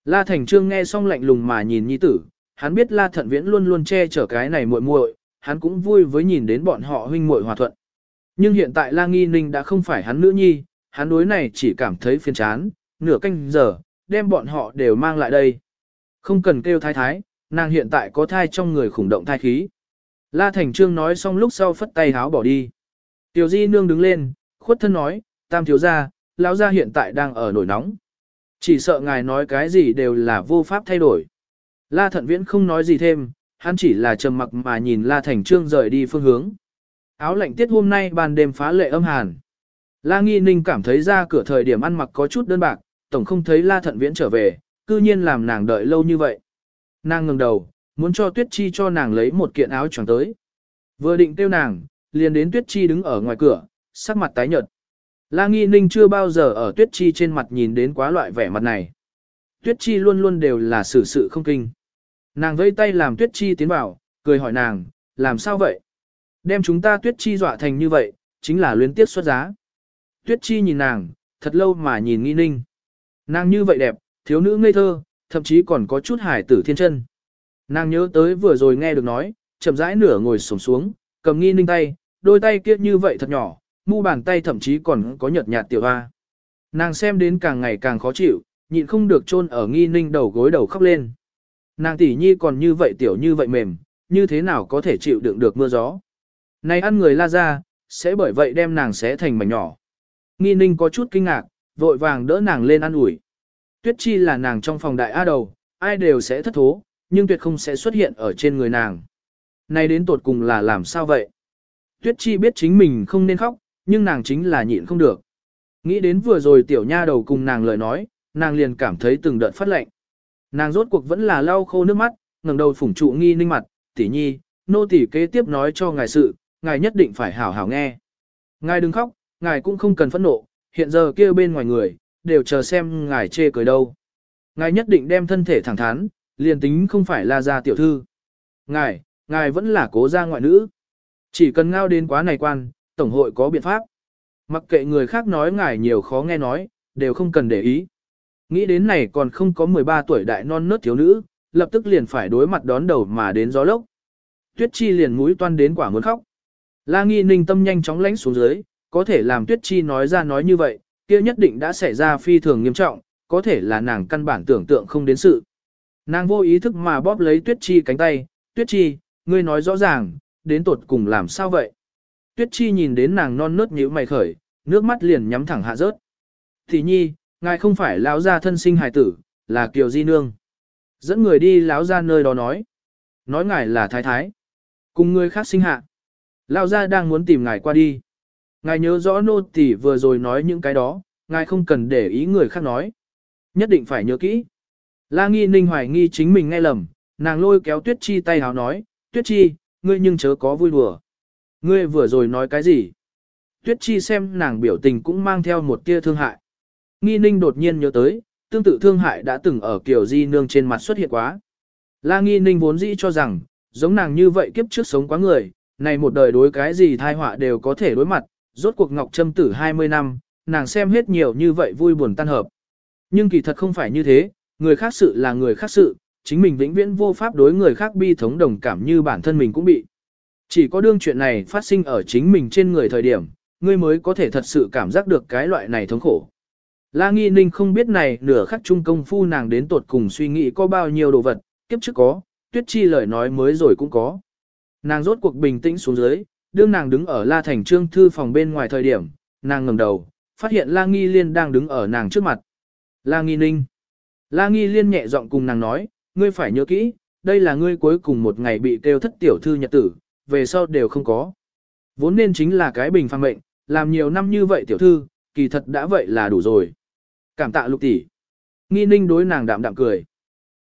La Thành Trương nghe xong lạnh lùng mà nhìn nhi tử, hắn biết La Thận Viễn luôn luôn che chở cái này muội muội, hắn cũng vui với nhìn đến bọn họ huynh muội hòa thuận. Nhưng hiện tại La Nghi Ninh đã không phải hắn nữ nhi, hắn đối này chỉ cảm thấy phiền chán, nửa canh giờ, đem bọn họ đều mang lại đây. Không cần kêu thái thái, nàng hiện tại có thai trong người khủng động thai khí. La Thành Trương nói xong lúc sau phất tay háo bỏ đi. Tiểu Di Nương đứng lên, khuất thân nói, tam thiếu gia, lão gia hiện tại đang ở nổi nóng. Chỉ sợ ngài nói cái gì đều là vô pháp thay đổi. La Thận Viễn không nói gì thêm, hắn chỉ là trầm mặc mà nhìn La Thành Trương rời đi phương hướng. Áo lạnh tiết hôm nay ban đêm phá lệ âm hàn. La Nghi Ninh cảm thấy ra cửa thời điểm ăn mặc có chút đơn bạc, tổng không thấy La Thận Viễn trở về, cư nhiên làm nàng đợi lâu như vậy. Nàng ngừng đầu, muốn cho Tuyết Chi cho nàng lấy một kiện áo choàng tới. Vừa định tiêu nàng, liền đến Tuyết Chi đứng ở ngoài cửa, sắc mặt tái nhợt. La Nghi Ninh chưa bao giờ ở Tuyết Chi trên mặt nhìn đến quá loại vẻ mặt này. Tuyết Chi luôn luôn đều là xử sự không kinh. Nàng vây tay làm Tuyết Chi tiến vào, cười hỏi nàng, làm sao vậy? Đem chúng ta Tuyết Chi dọa thành như vậy, chính là luyến tiếc xuất giá. Tuyết Chi nhìn nàng, thật lâu mà nhìn Nghi Ninh. Nàng như vậy đẹp, thiếu nữ ngây thơ, thậm chí còn có chút hải tử thiên chân. Nàng nhớ tới vừa rồi nghe được nói, chậm rãi nửa ngồi xổm xuống, cầm Nghi Ninh tay, đôi tay kia như vậy thật nhỏ, mu bàn tay thậm chí còn có nhợt nhạt tiểu hoa. Nàng xem đến càng ngày càng khó chịu, nhịn không được chôn ở nghi ninh đầu gối đầu khóc lên. Nàng tỷ nhi còn như vậy tiểu như vậy mềm, như thế nào có thể chịu đựng được mưa gió. Này ăn người la ra, sẽ bởi vậy đem nàng xé thành mảnh nhỏ. Nghi ninh có chút kinh ngạc, vội vàng đỡ nàng lên ăn ủi. Tuyết chi là nàng trong phòng đại A đầu, ai đều sẽ thất thố, nhưng tuyệt không sẽ xuất hiện ở trên người nàng. Này đến tột cùng là làm sao vậy? Tuyết chi biết chính mình không nên khóc, nhưng nàng chính là nhịn không được. Nghĩ đến vừa rồi tiểu nha đầu cùng nàng lời nói, nàng liền cảm thấy từng đợt phát lệnh Nàng rốt cuộc vẫn là lau khô nước mắt, ngẩng đầu phủng trụ nghi ninh mặt, tỷ nhi, nô tỷ kế tiếp nói cho ngài sự, ngài nhất định phải hảo hảo nghe. Ngài đừng khóc, ngài cũng không cần phẫn nộ, hiện giờ kia bên ngoài người, đều chờ xem ngài chê cười đâu. Ngài nhất định đem thân thể thẳng thắn, liền tính không phải là gia tiểu thư. Ngài, ngài vẫn là cố gia ngoại nữ. Chỉ cần ngao đến quá này quan, Tổng hội có biện pháp. Mặc kệ người khác nói ngài nhiều khó nghe nói, đều không cần để ý. Nghĩ đến này còn không có 13 tuổi đại non nớt thiếu nữ, lập tức liền phải đối mặt đón đầu mà đến gió lốc. Tuyết Chi liền mũi toan đến quả muốn khóc. La Nghi Ninh tâm nhanh chóng lánh xuống dưới, có thể làm Tuyết Chi nói ra nói như vậy, kia nhất định đã xảy ra phi thường nghiêm trọng, có thể là nàng căn bản tưởng tượng không đến sự. Nàng vô ý thức mà bóp lấy Tuyết Chi cánh tay, Tuyết Chi, ngươi nói rõ ràng, đến tột cùng làm sao vậy? Tuyết Chi nhìn đến nàng non nớt nhíu mày khởi, nước mắt liền nhắm thẳng hạ rớt. Thì nhi, ngài không phải lão gia thân sinh hài tử, là Kiều Di Nương. Dẫn người đi lão gia nơi đó nói. Nói ngài là thái thái. Cùng người khác sinh hạ. Lão gia đang muốn tìm ngài qua đi. Ngài nhớ rõ nô tỳ vừa rồi nói những cái đó, ngài không cần để ý người khác nói. Nhất định phải nhớ kỹ. La nghi ninh hoài nghi chính mình nghe lầm, nàng lôi kéo Tuyết Chi tay háo nói, Tuyết Chi, ngươi nhưng chớ có vui đùa. Ngươi vừa rồi nói cái gì? Tuyết Chi xem nàng biểu tình cũng mang theo một tia thương hại. Nghi ninh đột nhiên nhớ tới, tương tự thương hại đã từng ở kiểu di nương trên mặt xuất hiện quá. La nghi ninh vốn dĩ cho rằng, giống nàng như vậy kiếp trước sống quá người, này một đời đối cái gì thai họa đều có thể đối mặt, rốt cuộc ngọc trâm tử 20 năm, nàng xem hết nhiều như vậy vui buồn tan hợp. Nhưng kỳ thật không phải như thế, người khác sự là người khác sự, chính mình vĩnh viễn vô pháp đối người khác bi thống đồng cảm như bản thân mình cũng bị. Chỉ có đương chuyện này phát sinh ở chính mình trên người thời điểm, ngươi mới có thể thật sự cảm giác được cái loại này thống khổ. La Nghi Ninh không biết này nửa khắc trung công phu nàng đến tột cùng suy nghĩ có bao nhiêu đồ vật, kiếp trước có, tuyết chi lời nói mới rồi cũng có. Nàng rốt cuộc bình tĩnh xuống dưới, đương nàng đứng ở La Thành Trương thư phòng bên ngoài thời điểm, nàng ngẩng đầu, phát hiện La Nghi Liên đang đứng ở nàng trước mặt. La Nghi Ninh. La Nghi Liên nhẹ giọng cùng nàng nói, ngươi phải nhớ kỹ, đây là ngươi cuối cùng một ngày bị kêu thất tiểu thư nhật tử, về sau đều không có. Vốn nên chính là cái bình phang mệnh, làm nhiều năm như vậy tiểu thư, kỳ thật đã vậy là đủ rồi. Cảm tạ lục tỷ. Nghi ninh đối nàng đạm đạm cười.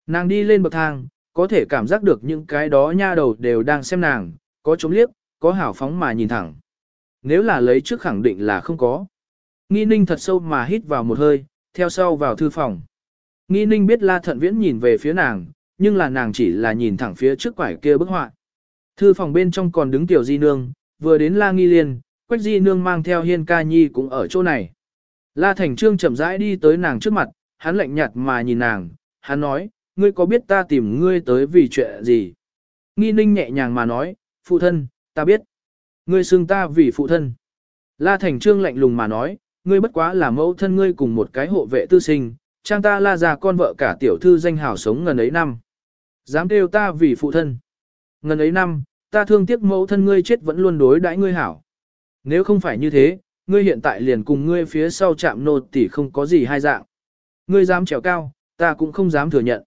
Nàng đi lên bậc thang, có thể cảm giác được những cái đó nha đầu đều đang xem nàng, có chống liếc, có hảo phóng mà nhìn thẳng. Nếu là lấy trước khẳng định là không có. Nghi ninh thật sâu mà hít vào một hơi, theo sau vào thư phòng. Nghi ninh biết la thận viễn nhìn về phía nàng, nhưng là nàng chỉ là nhìn thẳng phía trước quải kia bức họa. Thư phòng bên trong còn đứng tiểu di nương, vừa đến la nghi liên, quách di nương mang theo hiên ca nhi cũng ở chỗ này. La thành trương chậm rãi đi tới nàng trước mặt, hắn lạnh nhạt mà nhìn nàng, hắn nói, ngươi có biết ta tìm ngươi tới vì chuyện gì? Nghi ninh nhẹ nhàng mà nói, phụ thân, ta biết. Ngươi xưng ta vì phụ thân. La thành trương lạnh lùng mà nói, ngươi bất quá là mẫu thân ngươi cùng một cái hộ vệ tư sinh, trang ta la già con vợ cả tiểu thư danh hào sống ngần ấy năm. Dám kêu ta vì phụ thân. Ngần ấy năm, ta thương tiếc mẫu thân ngươi chết vẫn luôn đối đãi ngươi hảo. Nếu không phải như thế, ngươi hiện tại liền cùng ngươi phía sau chạm nô tỷ không có gì hai dạng. Ngươi dám trèo cao, ta cũng không dám thừa nhận.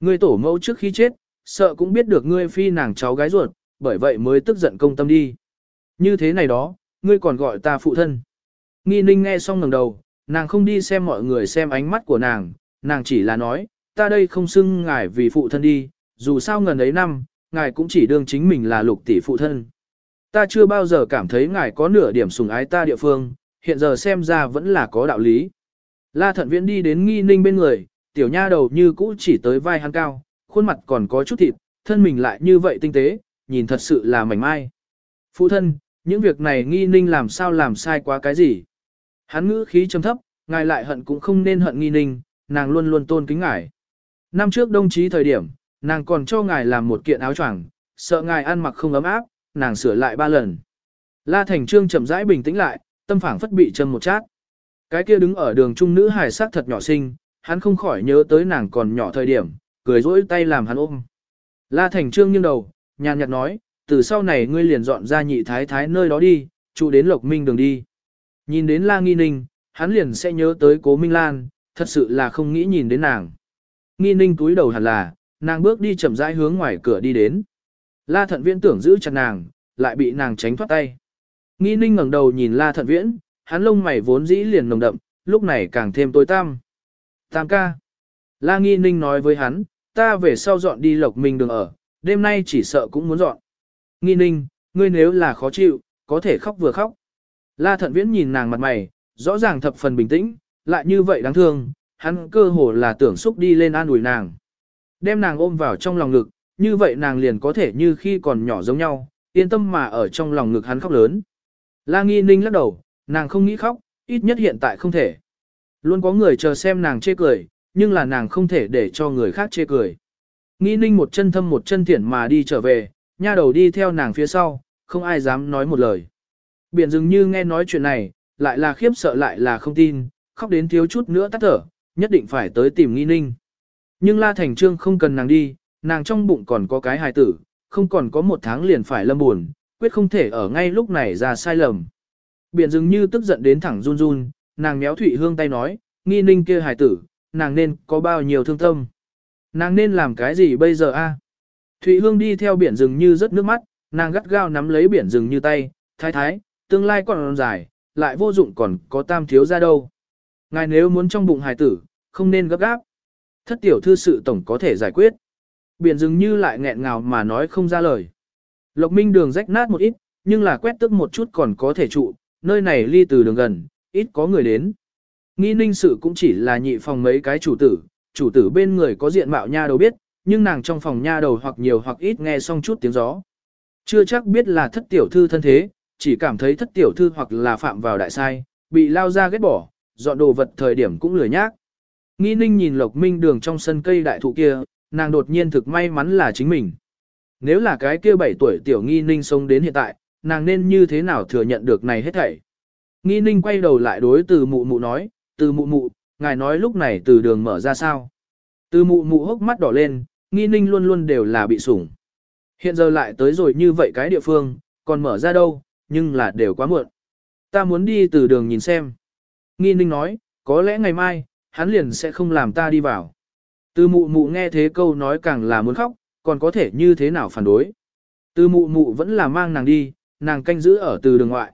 Ngươi tổ mẫu trước khi chết, sợ cũng biết được ngươi phi nàng cháu gái ruột, bởi vậy mới tức giận công tâm đi. Như thế này đó, ngươi còn gọi ta phụ thân. Nghi ninh nghe xong ngẩng đầu, nàng không đi xem mọi người xem ánh mắt của nàng, nàng chỉ là nói, ta đây không xưng ngài vì phụ thân đi, dù sao ngần ấy năm, ngài cũng chỉ đương chính mình là lục tỷ phụ thân. Ta chưa bao giờ cảm thấy ngài có nửa điểm sùng ái ta địa phương, hiện giờ xem ra vẫn là có đạo lý. La thận viễn đi đến nghi ninh bên người, tiểu nha đầu như cũ chỉ tới vai hắn cao, khuôn mặt còn có chút thịt, thân mình lại như vậy tinh tế, nhìn thật sự là mảnh mai. Phụ thân, những việc này nghi ninh làm sao làm sai quá cái gì? Hắn ngữ khí trầm thấp, ngài lại hận cũng không nên hận nghi ninh, nàng luôn luôn tôn kính ngài. Năm trước đồng chí thời điểm, nàng còn cho ngài làm một kiện áo choàng, sợ ngài ăn mặc không ấm áp, nàng sửa lại ba lần. La Thành Trương chậm rãi bình tĩnh lại, tâm phảng phất bị châm một chát. Cái kia đứng ở đường trung nữ hài sắc thật nhỏ xinh, hắn không khỏi nhớ tới nàng còn nhỏ thời điểm, cười rỗi tay làm hắn ôm. La Thành Trương nghiêng đầu, nhàn nhạt nói, từ sau này ngươi liền dọn ra nhị thái thái nơi đó đi, trụ đến Lộc Minh đường đi. Nhìn đến La Nghi Ninh, hắn liền sẽ nhớ tới Cố Minh Lan, thật sự là không nghĩ nhìn đến nàng. Nghi Ninh túi đầu hẳn là, nàng bước đi chậm rãi hướng ngoài cửa đi đến. La Thận Viễn tưởng giữ chặt nàng, lại bị nàng tránh thoát tay. Nghi Ninh ngẩng đầu nhìn La Thận Viễn, hắn lông mày vốn dĩ liền nồng đậm, lúc này càng thêm tối tăm. Tam ca. La Nghi Ninh nói với hắn, ta về sau dọn đi Lộc Minh đường ở, đêm nay chỉ sợ cũng muốn dọn. Nghi Ninh, ngươi nếu là khó chịu, có thể khóc vừa khóc. La Thận Viễn nhìn nàng mặt mày, rõ ràng thập phần bình tĩnh, lại như vậy đáng thương, hắn cơ hồ là tưởng xúc đi lên an ủi nàng. Đem nàng ôm vào trong lòng ngực, như vậy nàng liền có thể như khi còn nhỏ giống nhau, yên tâm mà ở trong lòng ngực hắn khóc lớn. La Nghi Ninh lắc đầu, nàng không nghĩ khóc, ít nhất hiện tại không thể. Luôn có người chờ xem nàng chê cười, nhưng là nàng không thể để cho người khác chê cười. Nghi Ninh một chân thâm một chân thiển mà đi trở về, nha đầu đi theo nàng phía sau, không ai dám nói một lời. Biển dường như nghe nói chuyện này, lại là khiếp sợ lại là không tin, khóc đến thiếu chút nữa tắt thở, nhất định phải tới tìm Nghi Ninh. Nhưng La Thành Trương không cần nàng đi, nàng trong bụng còn có cái hài tử, không còn có một tháng liền phải lâm buồn, quyết không thể ở ngay lúc này ra sai lầm. Biển dường như tức giận đến thẳng run run, nàng méo Thụy Hương tay nói, nghi ninh kia hài tử, nàng nên có bao nhiêu thương tâm. Nàng nên làm cái gì bây giờ a? Thụy Hương đi theo biển rừng như rất nước mắt, nàng gắt gao nắm lấy biển rừng như tay, thái thái, tương lai còn dài, lại vô dụng còn có tam thiếu ra đâu. Ngài nếu muốn trong bụng hài tử, không nên gấp gáp. Thất tiểu thư sự tổng có thể giải quyết. Biển dường như lại nghẹn ngào mà nói không ra lời. Lộc minh đường rách nát một ít, nhưng là quét tức một chút còn có thể trụ, nơi này ly từ đường gần, ít có người đến. Nghi ninh sự cũng chỉ là nhị phòng mấy cái chủ tử, chủ tử bên người có diện mạo nha đầu biết, nhưng nàng trong phòng nha đầu hoặc nhiều hoặc ít nghe xong chút tiếng gió. Chưa chắc biết là thất tiểu thư thân thế, chỉ cảm thấy thất tiểu thư hoặc là phạm vào đại sai, bị lao ra ghét bỏ, dọn đồ vật thời điểm cũng lười nhác. Nghi ninh nhìn lộc minh đường trong sân cây đại thụ kia, nàng đột nhiên thực may mắn là chính mình. Nếu là cái kia 7 tuổi tiểu nghi ninh sống đến hiện tại, nàng nên như thế nào thừa nhận được này hết thảy. Nghi ninh quay đầu lại đối từ mụ mụ nói, từ mụ mụ, ngài nói lúc này từ đường mở ra sao. Từ mụ mụ hốc mắt đỏ lên, nghi ninh luôn luôn đều là bị sủng. Hiện giờ lại tới rồi như vậy cái địa phương, còn mở ra đâu, nhưng là đều quá muộn. Ta muốn đi từ đường nhìn xem. Nghi ninh nói, có lẽ ngày mai, hắn liền sẽ không làm ta đi vào. Từ mụ mụ nghe thế câu nói càng là muốn khóc, còn có thể như thế nào phản đối. Từ mụ mụ vẫn là mang nàng đi, nàng canh giữ ở từ đường ngoại.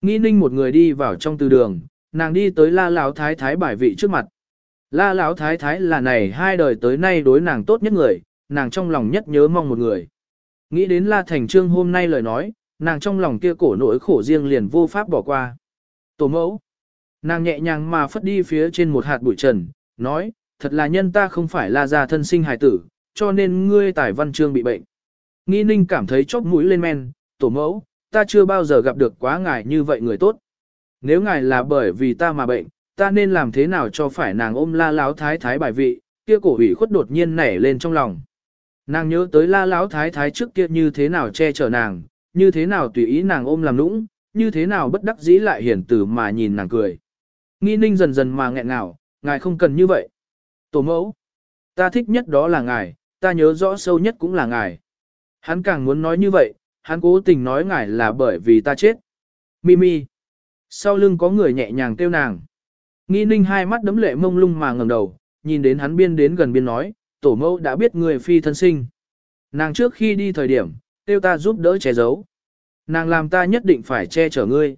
Nghi ninh một người đi vào trong từ đường, nàng đi tới la lão thái thái bài vị trước mặt. La lão thái thái là này hai đời tới nay đối nàng tốt nhất người, nàng trong lòng nhất nhớ mong một người. Nghĩ đến La Thành Trương hôm nay lời nói, nàng trong lòng kia cổ nỗi khổ riêng liền vô pháp bỏ qua. Tổ mẫu. Nàng nhẹ nhàng mà phất đi phía trên một hạt bụi trần, nói, thật là nhân ta không phải là già thân sinh hài tử, cho nên ngươi tài văn chương bị bệnh. Nghi ninh cảm thấy chóp mũi lên men, tổ mẫu, ta chưa bao giờ gặp được quá ngài như vậy người tốt. Nếu ngài là bởi vì ta mà bệnh, ta nên làm thế nào cho phải nàng ôm la láo thái thái bài vị, kia cổ ủy khuất đột nhiên nảy lên trong lòng. Nàng nhớ tới la láo thái thái trước kia như thế nào che chở nàng, như thế nào tùy ý nàng ôm làm nũng, như thế nào bất đắc dĩ lại hiển tử mà nhìn nàng cười. Nghi ninh dần dần mà nghẹn ngào, ngài không cần như vậy. Tổ mẫu, ta thích nhất đó là ngài, ta nhớ rõ sâu nhất cũng là ngài. Hắn càng muốn nói như vậy, hắn cố tình nói ngài là bởi vì ta chết. Mimi. Sau lưng có người nhẹ nhàng kêu nàng. Nghi ninh hai mắt đấm lệ mông lung mà ngẩng đầu, nhìn đến hắn biên đến gần biên nói, tổ mẫu đã biết người phi thân sinh. Nàng trước khi đi thời điểm, kêu ta giúp đỡ che giấu. Nàng làm ta nhất định phải che chở ngươi.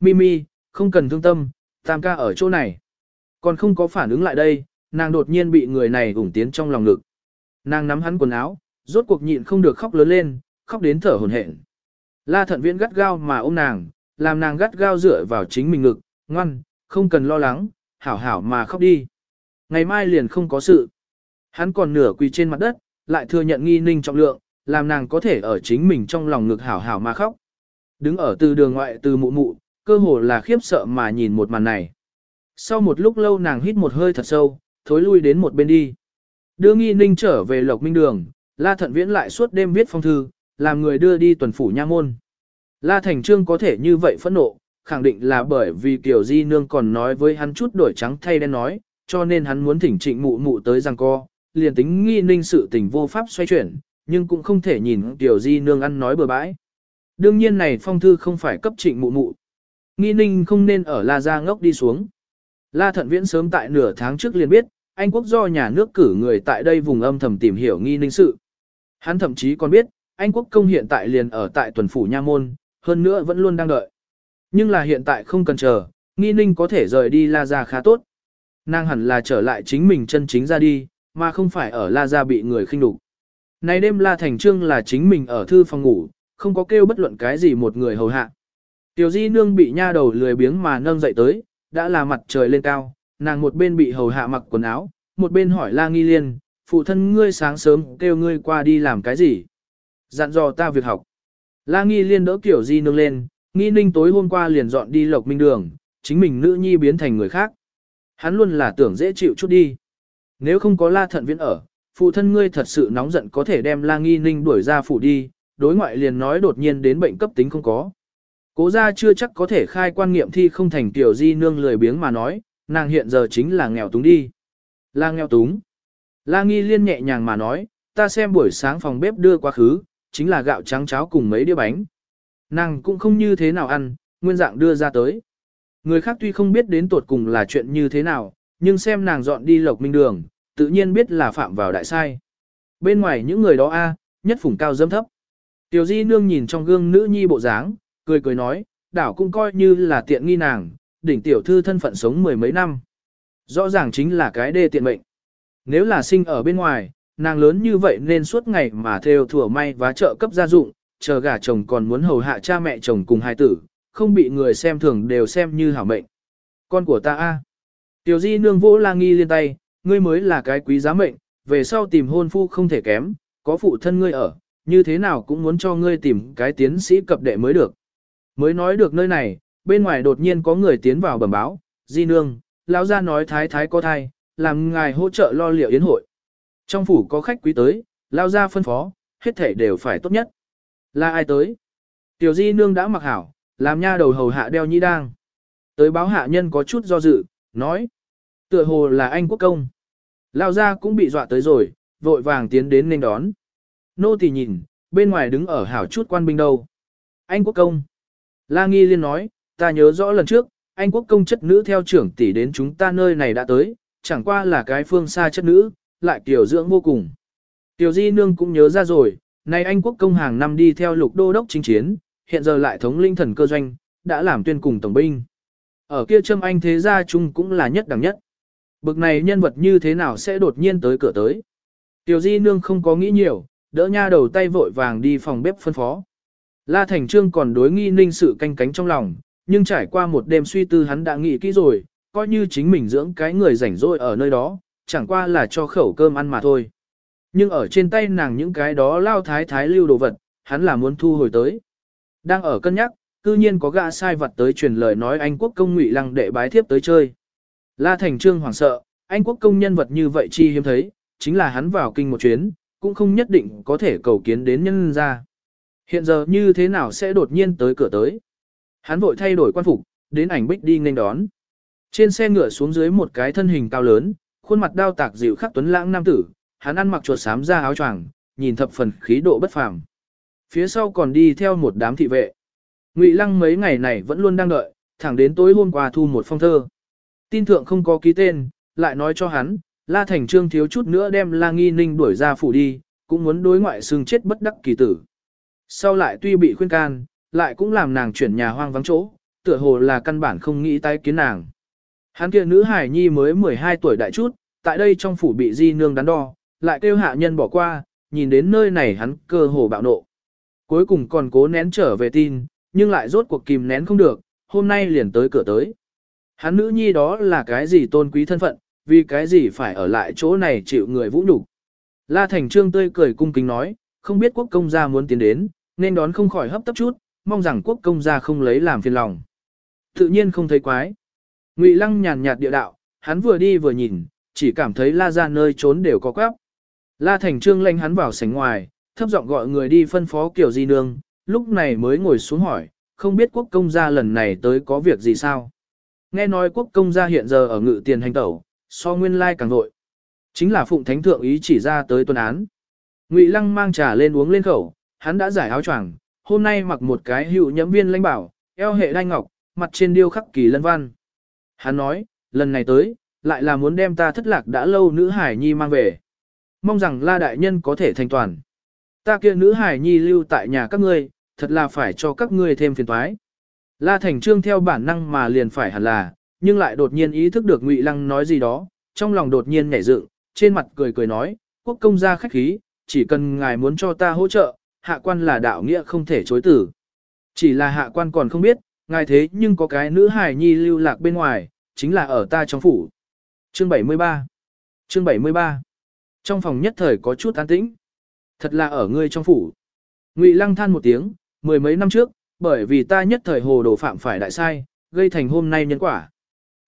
Mimi, không cần thương tâm, tam ca ở chỗ này. Còn không có phản ứng lại đây, nàng đột nhiên bị người này ủng tiến trong lòng ngực. Nàng nắm hắn quần áo, rốt cuộc nhịn không được khóc lớn lên, khóc đến thở hổn hển. La thận viễn gắt gao mà ôm nàng, làm nàng gắt gao dựa vào chính mình ngực, ngoan, không cần lo lắng, hảo hảo mà khóc đi. Ngày mai liền không có sự. Hắn còn nửa quỳ trên mặt đất, lại thừa nhận nghi ninh trọng lượng, làm nàng có thể ở chính mình trong lòng ngực hảo hảo mà khóc. Đứng ở từ đường ngoại từ mụ mụ, cơ hồ là khiếp sợ mà nhìn một màn này. Sau một lúc lâu nàng hít một hơi thật sâu, thối lui đến một bên đi. Đưa nghi ninh trở về lộc minh đường, la thận viễn lại suốt đêm viết phong thư, làm người đưa đi tuần phủ nha môn. La Thành Trương có thể như vậy phẫn nộ, khẳng định là bởi vì Kiều Di Nương còn nói với hắn chút đổi trắng thay đen nói, cho nên hắn muốn thỉnh trịnh mụ mụ tới rằng co, liền tính nghi ninh sự tình vô pháp xoay chuyển, nhưng cũng không thể nhìn Kiều Di Nương ăn nói bừa bãi. Đương nhiên này phong thư không phải cấp trịnh mụ mụ. Nghi ninh không nên ở La Gia ngốc đi xuống. La Thận Viễn sớm tại nửa tháng trước liền biết, Anh quốc do nhà nước cử người tại đây vùng âm thầm tìm hiểu nghi ninh sự. Hắn thậm chí còn biết, Anh quốc công hiện tại liền ở tại tuần phủ nha môn, hơn nữa vẫn luôn đang đợi. Nhưng là hiện tại không cần chờ, nghi ninh có thể rời đi La Gia khá tốt. Nàng hẳn là trở lại chính mình chân chính ra đi, mà không phải ở La Gia bị người khinh đục. Này đêm La Thành Trương là chính mình ở thư phòng ngủ, không có kêu bất luận cái gì một người hầu hạ. Tiểu Di Nương bị nha đầu lười biếng mà nâng dậy tới, đã là mặt trời lên cao, nàng một bên bị hầu hạ mặc quần áo, một bên hỏi La Nghi Liên, phụ thân ngươi sáng sớm kêu ngươi qua đi làm cái gì? Dặn dò ta việc học. La Nghi Liên đỡ Tiểu Di Nương lên, Nghi Ninh tối hôm qua liền dọn đi Lộc Minh Đường, chính mình nữ nhi biến thành người khác. Hắn luôn là tưởng dễ chịu chút đi. Nếu không có La Thận Viễn ở, phụ thân ngươi thật sự nóng giận có thể đem La Nghi Ninh đuổi ra phủ đi, đối ngoại liền nói đột nhiên đến bệnh cấp tính không có. Cố gia chưa chắc có thể khai quan nghiệm thi không thành tiểu di nương lười biếng mà nói, nàng hiện giờ chính là nghèo túng đi. La nghèo túng. La nghi liên nhẹ nhàng mà nói, ta xem buổi sáng phòng bếp đưa quá khứ, chính là gạo trắng cháo cùng mấy đĩa bánh. Nàng cũng không như thế nào ăn, nguyên dạng đưa ra tới. Người khác tuy không biết đến tuột cùng là chuyện như thế nào, nhưng xem nàng dọn đi lộc minh đường, tự nhiên biết là phạm vào đại sai. Bên ngoài những người đó a, nhất phủng cao dâm thấp. Tiểu di nương nhìn trong gương nữ nhi bộ dáng, cười cười nói, đảo cũng coi như là tiện nghi nàng, đỉnh tiểu thư thân phận sống mười mấy năm. Rõ ràng chính là cái đê tiện mệnh. Nếu là sinh ở bên ngoài, nàng lớn như vậy nên suốt ngày mà theo thừa may và trợ cấp gia dụng, chờ gả chồng còn muốn hầu hạ cha mẹ chồng cùng hai tử, không bị người xem thường đều xem như hảo mệnh. Con của ta a. Tiểu di nương vỗ la nghi liên tay, ngươi mới là cái quý giá mệnh, về sau tìm hôn phu không thể kém, có phụ thân ngươi ở, như thế nào cũng muốn cho ngươi tìm cái tiến sĩ cập đệ mới được. Mới nói được nơi này, bên ngoài đột nhiên có người tiến vào bẩm báo, di nương, lão gia nói thái thái có thai, làm ngài hỗ trợ lo liệu yến hội. Trong phủ có khách quý tới, lao gia phân phó, hết thể đều phải tốt nhất. Là ai tới? Tiểu di nương đã mặc hảo, làm nha đầu hầu hạ đeo nhĩ đang. Tới báo hạ nhân có chút do dự, nói. Tựa hồ là anh quốc công. Lao gia cũng bị dọa tới rồi, vội vàng tiến đến nên đón. Nô tỳ nhìn, bên ngoài đứng ở hảo chút quan binh đâu. Anh quốc công. La Nghi Liên nói, ta nhớ rõ lần trước, anh quốc công chất nữ theo trưởng tỷ đến chúng ta nơi này đã tới, chẳng qua là cái phương xa chất nữ, lại kiểu dưỡng vô cùng. Tiểu Di Nương cũng nhớ ra rồi, nay anh quốc công hàng năm đi theo lục đô đốc chính chiến, hiện giờ lại thống linh thần cơ doanh, đã làm tuyên cùng tổng binh. Ở kia châm anh thế gia chung cũng là nhất đẳng nhất. Bực này nhân vật như thế nào sẽ đột nhiên tới cửa tới. Tiểu Di Nương không có nghĩ nhiều, đỡ nha đầu tay vội vàng đi phòng bếp phân phó. La Thành Trương còn đối nghi ninh sự canh cánh trong lòng, nhưng trải qua một đêm suy tư hắn đã nghĩ kỹ rồi, coi như chính mình dưỡng cái người rảnh rỗi ở nơi đó, chẳng qua là cho khẩu cơm ăn mà thôi. Nhưng ở trên tay nàng những cái đó lao thái thái lưu đồ vật, hắn là muốn thu hồi tới. Đang ở cân nhắc, cư nhiên có gã sai vật tới truyền lời nói Anh quốc công ngụy lăng đệ bái thiếp tới chơi. La Thành Trương hoảng sợ, Anh quốc công nhân vật như vậy chi hiếm thấy, chính là hắn vào kinh một chuyến, cũng không nhất định có thể cầu kiến đến nhân ra. Hiện giờ như thế nào sẽ đột nhiên tới cửa tới. Hắn vội thay đổi quan phục, đến ảnh bích đi nên đón. Trên xe ngựa xuống dưới một cái thân hình cao lớn, khuôn mặt đao tạc dịu khắc tuấn lãng nam tử, hắn ăn mặc chuột xám ra áo choàng, nhìn thập phần khí độ bất phàm. Phía sau còn đi theo một đám thị vệ. Ngụy Lăng mấy ngày này vẫn luôn đang đợi, thẳng đến tối hôm qua thu một phong thơ. Tin thượng không có ký tên, lại nói cho hắn, La Thành Trương thiếu chút nữa đem La Nghi Ninh đuổi ra phủ đi, cũng muốn đối ngoại xương chết bất đắc kỳ tử. Sau lại tuy bị khuyên can, lại cũng làm nàng chuyển nhà hoang vắng chỗ, tựa hồ là căn bản không nghĩ tái kiến nàng. Hắn kia nữ hải nhi mới 12 tuổi đại chút, tại đây trong phủ bị di nương đắn đo, lại kêu hạ nhân bỏ qua, nhìn đến nơi này hắn cơ hồ bạo nộ. Cuối cùng còn cố nén trở về tin, nhưng lại rốt cuộc kìm nén không được, hôm nay liền tới cửa tới. Hắn nữ nhi đó là cái gì tôn quý thân phận, vì cái gì phải ở lại chỗ này chịu người vũ nhục. La Thành Trương tươi cười cung kính nói, không biết quốc công gia muốn tiến đến, nên đón không khỏi hấp tấp chút, mong rằng quốc công gia không lấy làm phiền lòng. Tự nhiên không thấy quái. Ngụy Lăng nhàn nhạt địa đạo, hắn vừa đi vừa nhìn, chỉ cảm thấy la gia nơi trốn đều có quáp. La Thành Trương lệnh hắn vào sảnh ngoài, thấp giọng gọi người đi phân phó kiểu di nương, lúc này mới ngồi xuống hỏi, không biết quốc công gia lần này tới có việc gì sao. Nghe nói quốc công gia hiện giờ ở ngự tiền hành tẩu, so nguyên lai càng vội. Chính là phụng thánh thượng ý chỉ ra tới tuần án. Ngụy Lăng mang trà lên uống lên khẩu, hắn đã giải áo choàng, hôm nay mặc một cái hữu nhẫm viên lãnh bảo, eo hệ đai ngọc, mặt trên điêu khắc kỳ lân văn. Hắn nói, lần này tới, lại là muốn đem ta thất lạc đã lâu nữ hải nhi mang về. Mong rằng la đại nhân có thể thành toàn. Ta kia nữ hải nhi lưu tại nhà các ngươi, thật là phải cho các ngươi thêm phiền toái. La thành trương theo bản năng mà liền phải hẳn là, nhưng lại đột nhiên ý thức được ngụy lăng nói gì đó, trong lòng đột nhiên nhảy dựng, trên mặt cười cười nói, quốc công gia khách khí, chỉ cần ngài muốn cho ta hỗ trợ, hạ quan là đạo nghĩa không thể chối tử. Chỉ là hạ quan còn không biết, ngài thế nhưng có cái nữ hài nhi lưu lạc bên ngoài, chính là ở ta trong phủ. Chương 73 Chương 73 Trong phòng nhất thời có chút an tĩnh. Thật là ở ngươi trong phủ. Ngụy lăng than một tiếng, mười mấy năm trước, bởi vì ta nhất thời hồ đồ phạm phải đại sai, gây thành hôm nay nhân quả.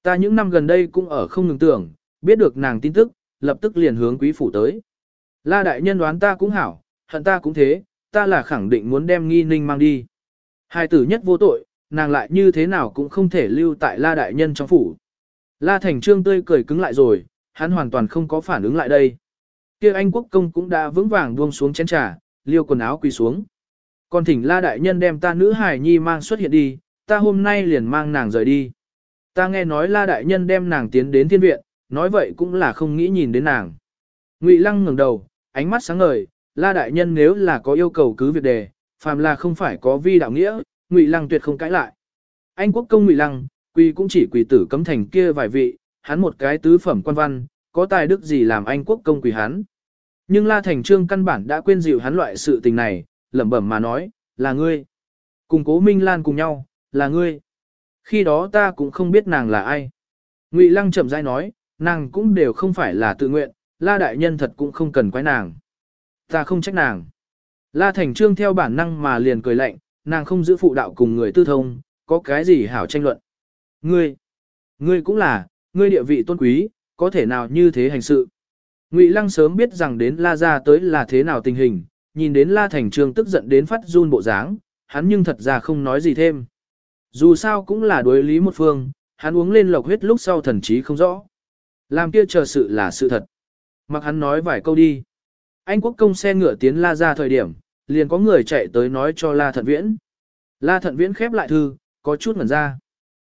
Ta những năm gần đây cũng ở không ngừng tưởng, biết được nàng tin tức, lập tức liền hướng quý phủ tới. La đại nhân đoán ta cũng hảo, hận ta cũng thế, ta là khẳng định muốn đem nghi ninh mang đi. Hai tử nhất vô tội, nàng lại như thế nào cũng không thể lưu tại la đại nhân trong phủ. La thành trương tươi cười cứng lại rồi, hắn hoàn toàn không có phản ứng lại đây. kia anh quốc công cũng đã vững vàng buông xuống chén trà, liêu quần áo quỳ xuống. Còn thỉnh la đại nhân đem ta nữ hài nhi mang xuất hiện đi, ta hôm nay liền mang nàng rời đi. Ta nghe nói la đại nhân đem nàng tiến đến thiên viện, nói vậy cũng là không nghĩ nhìn đến nàng. Ngụy lăng ngẩng đầu, ánh mắt sáng ngời, La đại nhân nếu là có yêu cầu cứ việc đề, phàm là không phải có vi đạo nghĩa, Ngụy Lăng tuyệt không cãi lại. Anh quốc công Ngụy Lăng, quy cũng chỉ quỳ tử cấm thành kia vài vị, hắn một cái tứ phẩm quan văn, có tài đức gì làm anh quốc công quỳ hắn. Nhưng La Thành Trương căn bản đã quên dịu hắn loại sự tình này, lẩm bẩm mà nói, là ngươi. Cùng cố Minh Lan cùng nhau, là ngươi. Khi đó ta cũng không biết nàng là ai. Ngụy Lăng chậm rãi nói, nàng cũng đều không phải là tự nguyện, La đại nhân thật cũng không cần quái nàng. Ta không trách nàng. La Thành Trương theo bản năng mà liền cười lạnh, nàng không giữ phụ đạo cùng người tư thông, có cái gì hảo tranh luận. Ngươi, ngươi cũng là, ngươi địa vị tôn quý, có thể nào như thế hành sự. Ngụy Lăng sớm biết rằng đến La Gia tới là thế nào tình hình, nhìn đến La Thành Trương tức giận đến phát run bộ dáng, hắn nhưng thật ra không nói gì thêm. Dù sao cũng là đối lý một phương, hắn uống lên lộc huyết lúc sau thần trí không rõ. Làm kia chờ sự là sự thật. Mặc hắn nói vài câu đi. Anh quốc công xe ngựa tiến La ra thời điểm, liền có người chạy tới nói cho La Thận Viễn. La Thận Viễn khép lại thư, có chút ngẩn ra.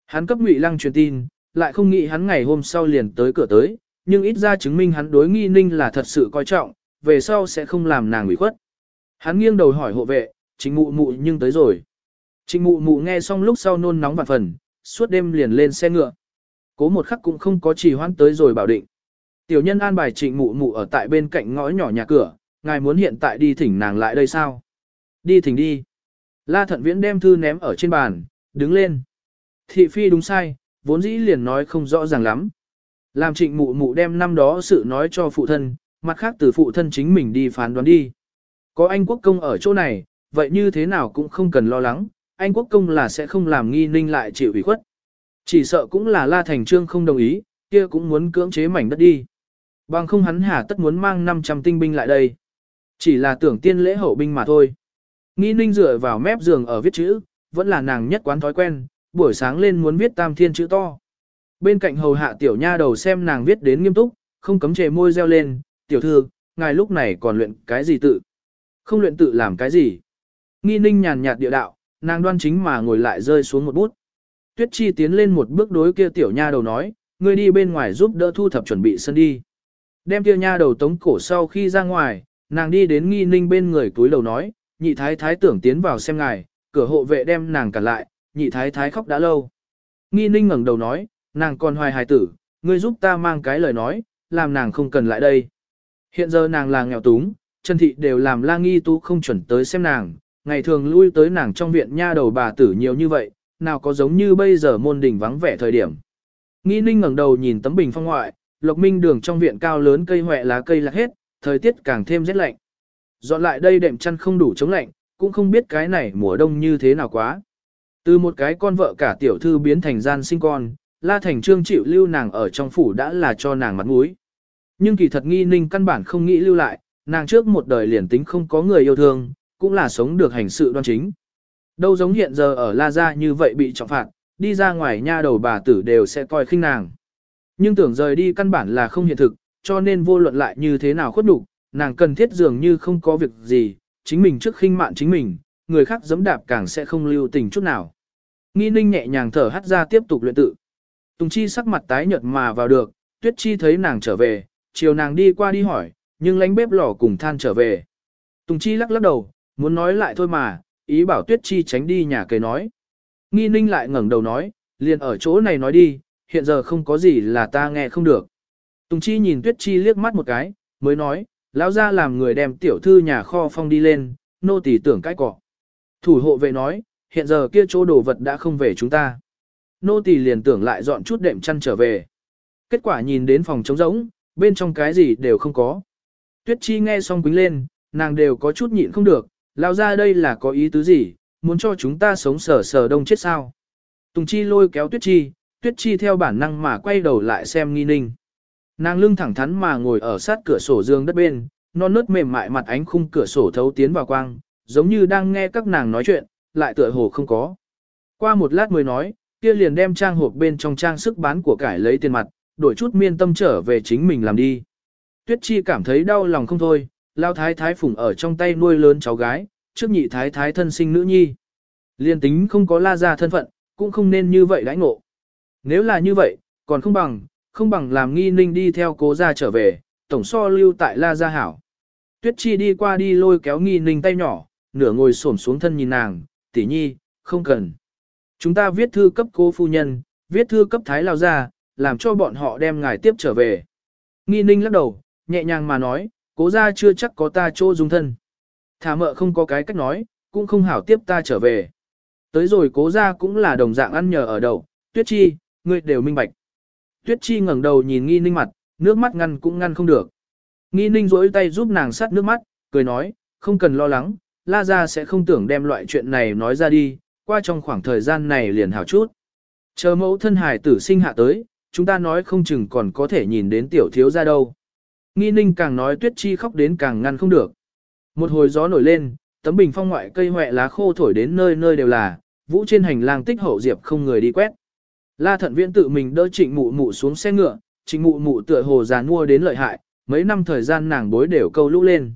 Hắn cấp Ngụy Lăng truyền tin, lại không nghĩ hắn ngày hôm sau liền tới cửa tới, nhưng ít ra chứng minh hắn đối nghi ninh là thật sự coi trọng, về sau sẽ không làm nàng ủy khuất. Hắn nghiêng đầu hỏi hộ vệ, chính mụ mụ nhưng tới rồi. Trình mụ mụ nghe xong lúc sau nôn nóng vạn phần, suốt đêm liền lên xe ngựa. Cố một khắc cũng không có trì hoãn tới rồi bảo định. Tiểu nhân an bài trịnh mụ mụ ở tại bên cạnh ngõ nhỏ nhà cửa, ngài muốn hiện tại đi thỉnh nàng lại đây sao? Đi thỉnh đi. La thận viễn đem thư ném ở trên bàn, đứng lên. Thị phi đúng sai, vốn dĩ liền nói không rõ ràng lắm. Làm trịnh mụ mụ đem năm đó sự nói cho phụ thân, mặt khác từ phụ thân chính mình đi phán đoán đi. Có anh quốc công ở chỗ này, vậy như thế nào cũng không cần lo lắng, anh quốc công là sẽ không làm nghi ninh lại chịu ủy khuất. Chỉ sợ cũng là La Thành Trương không đồng ý, kia cũng muốn cưỡng chế mảnh đất đi. Bằng không hắn hà tất muốn mang 500 tinh binh lại đây. Chỉ là tưởng tiên lễ hậu binh mà thôi. Nghi ninh dựa vào mép giường ở viết chữ, vẫn là nàng nhất quán thói quen, buổi sáng lên muốn viết tam thiên chữ to. Bên cạnh hầu hạ tiểu nha đầu xem nàng viết đến nghiêm túc, không cấm chề môi reo lên, tiểu thư, ngài lúc này còn luyện cái gì tự? Không luyện tự làm cái gì? Nghi ninh nhàn nhạt địa đạo, nàng đoan chính mà ngồi lại rơi xuống một bút. Tuyết Chi tiến lên một bước đối kia tiểu nha đầu nói, ngươi đi bên ngoài giúp đỡ thu thập chuẩn bị sân đi. Đem kia nha đầu tống cổ sau khi ra ngoài, nàng đi đến nghi ninh bên người túi đầu nói, nhị thái thái tưởng tiến vào xem ngài, cửa hộ vệ đem nàng cản lại, nhị thái thái khóc đã lâu. Nghi ninh ngẩng đầu nói, nàng còn hoài hài tử, ngươi giúp ta mang cái lời nói, làm nàng không cần lại đây. Hiện giờ nàng là nghèo túng, chân Thị đều làm la nghi tu không chuẩn tới xem nàng, ngày thường lui tới nàng trong viện nha đầu bà tử nhiều như vậy, nào có giống như bây giờ môn đình vắng vẻ thời điểm. Nghi ninh ngẩng đầu nhìn tấm bình phong ngoại, lộc minh đường trong viện cao lớn cây hoẹ lá cây lạc hết, thời tiết càng thêm rét lạnh. Dọn lại đây đệm chăn không đủ chống lạnh, cũng không biết cái này mùa đông như thế nào quá. Từ một cái con vợ cả tiểu thư biến thành gian sinh con, La Thành Trương chịu lưu nàng ở trong phủ đã là cho nàng mặt mũi. Nhưng kỳ thật nghi ninh căn bản không nghĩ lưu lại, nàng trước một đời liền tính không có người yêu thương, cũng là sống được hành sự đoan chính. Đâu giống hiện giờ ở La Gia như vậy bị trọng phạt, đi ra ngoài nha đầu bà tử đều sẽ coi khinh nàng. Nhưng tưởng rời đi căn bản là không hiện thực, cho nên vô luận lại như thế nào khuất đủ, nàng cần thiết dường như không có việc gì, chính mình trước khinh mạn chính mình, người khác giẫm đạp càng sẽ không lưu tình chút nào. Nghi ninh nhẹ nhàng thở hắt ra tiếp tục luyện tự. Tùng Chi sắc mặt tái nhợt mà vào được, Tuyết Chi thấy nàng trở về, chiều nàng đi qua đi hỏi, nhưng lánh bếp lò cùng than trở về. Tùng Chi lắc lắc đầu, muốn nói lại thôi mà, ý bảo Tuyết Chi tránh đi nhà kề nói. Nghi ninh lại ngẩng đầu nói, liền ở chỗ này nói đi, hiện giờ không có gì là ta nghe không được. Tùng Chi nhìn Tuyết Chi liếc mắt một cái, mới nói, lão ra làm người đem tiểu thư nhà kho phong đi lên, nô tỳ tưởng cái cọ. Thủ hộ vệ nói, hiện giờ kia chỗ đồ vật đã không về chúng ta. Nô tỳ liền tưởng lại dọn chút đệm chăn trở về. Kết quả nhìn đến phòng trống rỗng, bên trong cái gì đều không có. Tuyết Chi nghe xong quính lên, nàng đều có chút nhịn không được, Lão ra đây là có ý tứ gì, muốn cho chúng ta sống sờ sờ đông chết sao. Tùng Chi lôi kéo Tuyết Chi, Tuyết Chi theo bản năng mà quay đầu lại xem nghi ninh. Nàng lưng thẳng thắn mà ngồi ở sát cửa sổ dương đất bên, non nớt mềm mại mặt ánh khung cửa sổ thấu tiến vào quang, giống như đang nghe các nàng nói chuyện, lại tựa hồ không có. Qua một lát mới nói, kia liền đem trang hộp bên trong trang sức bán của cải lấy tiền mặt, đổi chút miên tâm trở về chính mình làm đi. Tuyết Chi cảm thấy đau lòng không thôi, lao thái thái phủng ở trong tay nuôi lớn cháu gái, trước nhị thái thái thân sinh nữ nhi. Liên tính không có la ra thân phận, cũng không nên như vậy đãi ngộ. Nếu là như vậy, còn không bằng, không bằng làm nghi ninh đi theo cố gia trở về, tổng so lưu tại la gia hảo. Tuyết Chi đi qua đi lôi kéo nghi ninh tay nhỏ, nửa ngồi xổm xuống thân nhìn nàng, tỷ nhi, không cần. Chúng ta viết thư cấp cô phu nhân, viết thư cấp thái lao ra, làm cho bọn họ đem ngài tiếp trở về. Nghi ninh lắc đầu, nhẹ nhàng mà nói, cố ra chưa chắc có ta chỗ dung thân. Thả mợ không có cái cách nói, cũng không hảo tiếp ta trở về. Tới rồi cố ra cũng là đồng dạng ăn nhờ ở đậu, tuyết chi, ngươi đều minh bạch. Tuyết chi ngẩng đầu nhìn nghi ninh mặt, nước mắt ngăn cũng ngăn không được. Nghi ninh rỗi tay giúp nàng sát nước mắt, cười nói, không cần lo lắng, la Gia sẽ không tưởng đem loại chuyện này nói ra đi, qua trong khoảng thời gian này liền hảo chút. Chờ mẫu thân hải tử sinh hạ tới, chúng ta nói không chừng còn có thể nhìn đến tiểu thiếu ra đâu. Nghi ninh càng nói tuyết chi khóc đến càng ngăn không được. Một hồi gió nổi lên, tấm bình phong ngoại cây hoẹ lá khô thổi đến nơi nơi đều là, vũ trên hành lang tích hậu diệp không người đi quét. La thận viễn tự mình đỡ trịnh mụ mụ xuống xe ngựa, trịnh mụ mụ tựa hồ già mua đến lợi hại, mấy năm thời gian nàng bối đều câu lũ lên.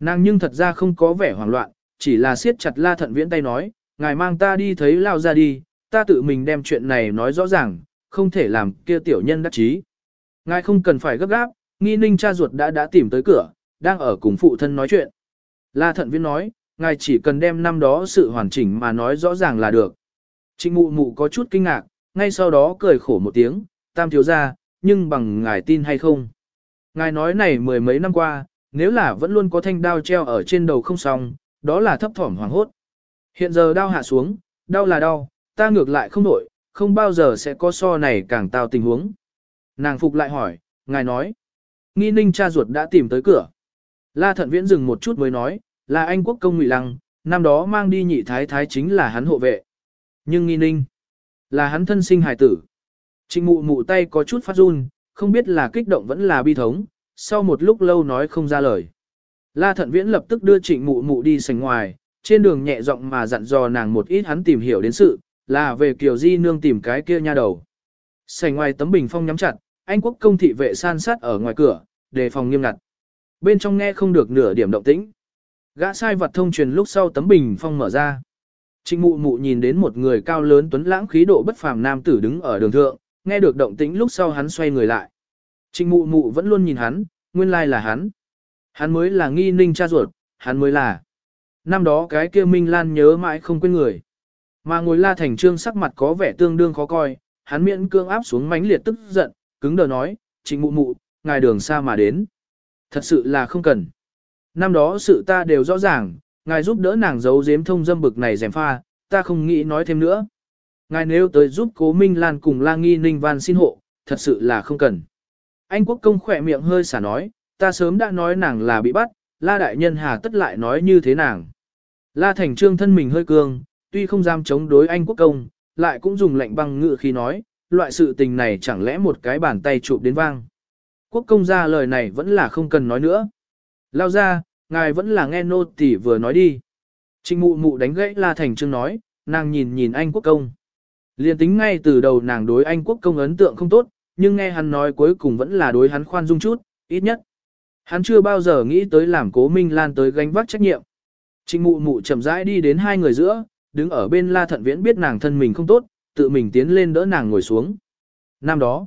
Nàng nhưng thật ra không có vẻ hoảng loạn, chỉ là siết chặt la thận viễn tay nói, ngài mang ta đi thấy lao ra đi, ta tự mình đem chuyện này nói rõ ràng, không thể làm kia tiểu nhân đắc chí. Ngài không cần phải gấp gáp, nghi ninh cha ruột đã đã tìm tới cửa, đang ở cùng phụ thân nói chuyện. La thận viễn nói, ngài chỉ cần đem năm đó sự hoàn chỉnh mà nói rõ ràng là được. Trịnh mụ mụ có chút kinh ngạc, ngay sau đó cười khổ một tiếng, tam thiếu ra, nhưng bằng ngài tin hay không. Ngài nói này mười mấy năm qua, nếu là vẫn luôn có thanh đao treo ở trên đầu không xong, đó là thấp thỏm hoàng hốt. Hiện giờ đao hạ xuống, đau là đau, ta ngược lại không nổi, không bao giờ sẽ có so này càng tao tình huống. Nàng phục lại hỏi, ngài nói, nghi ninh cha ruột đã tìm tới cửa. La thận viễn dừng một chút mới nói, là anh quốc công ngụy lăng, năm đó mang đi nhị thái thái chính là hắn hộ vệ. Nhưng nghi ninh, là hắn thân sinh hài tử. Trịnh mụ mụ tay có chút phát run, không biết là kích động vẫn là bi thống, sau một lúc lâu nói không ra lời. La thận viễn lập tức đưa trịnh mụ mụ đi sành ngoài, trên đường nhẹ giọng mà dặn dò nàng một ít hắn tìm hiểu đến sự, là về kiểu di nương tìm cái kia nha đầu. Sành ngoài tấm bình phong nhắm chặt, anh quốc công thị vệ san sát ở ngoài cửa, đề phòng nghiêm ngặt. Bên trong nghe không được nửa điểm động tĩnh. Gã sai vật thông truyền lúc sau tấm bình phong mở ra. Trịnh mụ mụ nhìn đến một người cao lớn tuấn lãng khí độ bất phàm nam tử đứng ở đường thượng, nghe được động tĩnh lúc sau hắn xoay người lại. Trịnh mụ mụ vẫn luôn nhìn hắn, nguyên lai là hắn. Hắn mới là nghi ninh cha ruột, hắn mới là. Năm đó cái kia Minh Lan nhớ mãi không quên người. Mà ngồi la thành trương sắc mặt có vẻ tương đương khó coi, hắn miễn cương áp xuống mánh liệt tức giận, cứng đờ nói, trịnh mụ mụ, ngài đường xa mà đến. Thật sự là không cần. Năm đó sự ta đều rõ ràng, ngài giúp đỡ nàng giấu giếm thông dâm bực này dèm pha, ta không nghĩ nói thêm nữa. Ngài nếu tới giúp cố Minh Lan cùng La Nghi Ninh Văn xin hộ, thật sự là không cần. Anh quốc công khỏe miệng hơi xả nói, ta sớm đã nói nàng là bị bắt, La Đại Nhân hà tất lại nói như thế nàng. La Thành Trương thân mình hơi cường, tuy không dám chống đối anh quốc công, lại cũng dùng lệnh băng ngự khi nói, loại sự tình này chẳng lẽ một cái bàn tay chụp đến vang. Quốc công ra lời này vẫn là không cần nói nữa. Lao ra, ngài vẫn là nghe nô tỷ vừa nói đi. Trình mụ mụ đánh gãy La Thành Trương nói, nàng nhìn nhìn anh quốc công. Liên tính ngay từ đầu nàng đối anh quốc công ấn tượng không tốt, nhưng nghe hắn nói cuối cùng vẫn là đối hắn khoan dung chút, ít nhất. Hắn chưa bao giờ nghĩ tới làm cố Minh Lan tới gánh vác trách nhiệm. Trình mụ mụ chậm rãi đi đến hai người giữa, đứng ở bên La Thận Viễn biết nàng thân mình không tốt, tự mình tiến lên đỡ nàng ngồi xuống. Năm đó,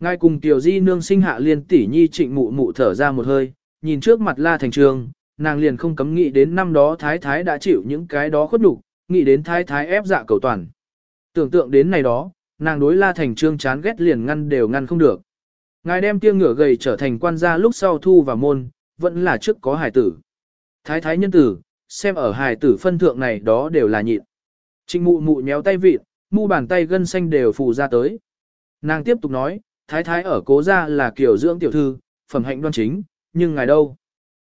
ngài cùng Tiểu Di nương sinh hạ liên tỷ nhi trịnh mụ mụ thở ra một hơi, nhìn trước mặt La Thành Trường, nàng liền không cấm nghĩ đến năm đó Thái Thái đã chịu những cái đó khuất nhục, nghĩ đến Thái Thái ép dạ cầu toàn. Tưởng tượng đến này đó, nàng đối La Thành Trương chán ghét liền ngăn đều ngăn không được. Ngài đem tiêu ngựa gầy trở thành quan gia lúc sau thu vào môn, vẫn là trước có hài tử. Thái thái nhân tử, xem ở hài tử phân thượng này đó đều là nhịn. Trịnh mụ mụ nhéo tay vịt, mu bàn tay gân xanh đều phù ra tới. Nàng tiếp tục nói, thái thái ở cố gia là kiểu dưỡng tiểu thư, phẩm hạnh đoan chính, nhưng ngài đâu?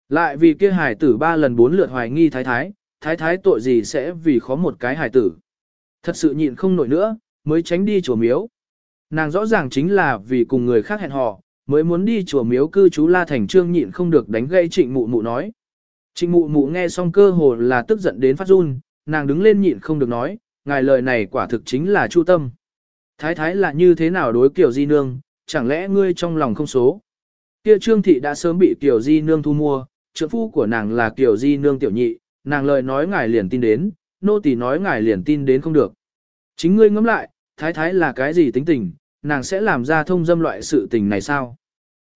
Lại vì kia hải tử ba lần bốn lượt hoài nghi thái thái, thái thái tội gì sẽ vì khó một cái hải tử. Thật sự nhịn không nổi nữa, mới tránh đi chùa miếu. Nàng rõ ràng chính là vì cùng người khác hẹn hò, mới muốn đi chùa miếu cư chú La Thành Trương nhịn không được đánh gây trịnh mụ mụ nói. Trịnh mụ mụ nghe xong cơ hồ là tức giận đến phát run, nàng đứng lên nhịn không được nói, ngài lời này quả thực chính là chu tâm. Thái thái là như thế nào đối kiểu di nương, chẳng lẽ ngươi trong lòng không số. Kia trương thị đã sớm bị tiểu di nương thu mua, trượng phu của nàng là tiểu di nương tiểu nhị, nàng lời nói ngài liền tin đến, nô tỳ nói ngài liền tin đến không được. Chính ngươi ngẫm lại, thái thái là cái gì tính tình, nàng sẽ làm ra thông dâm loại sự tình này sao?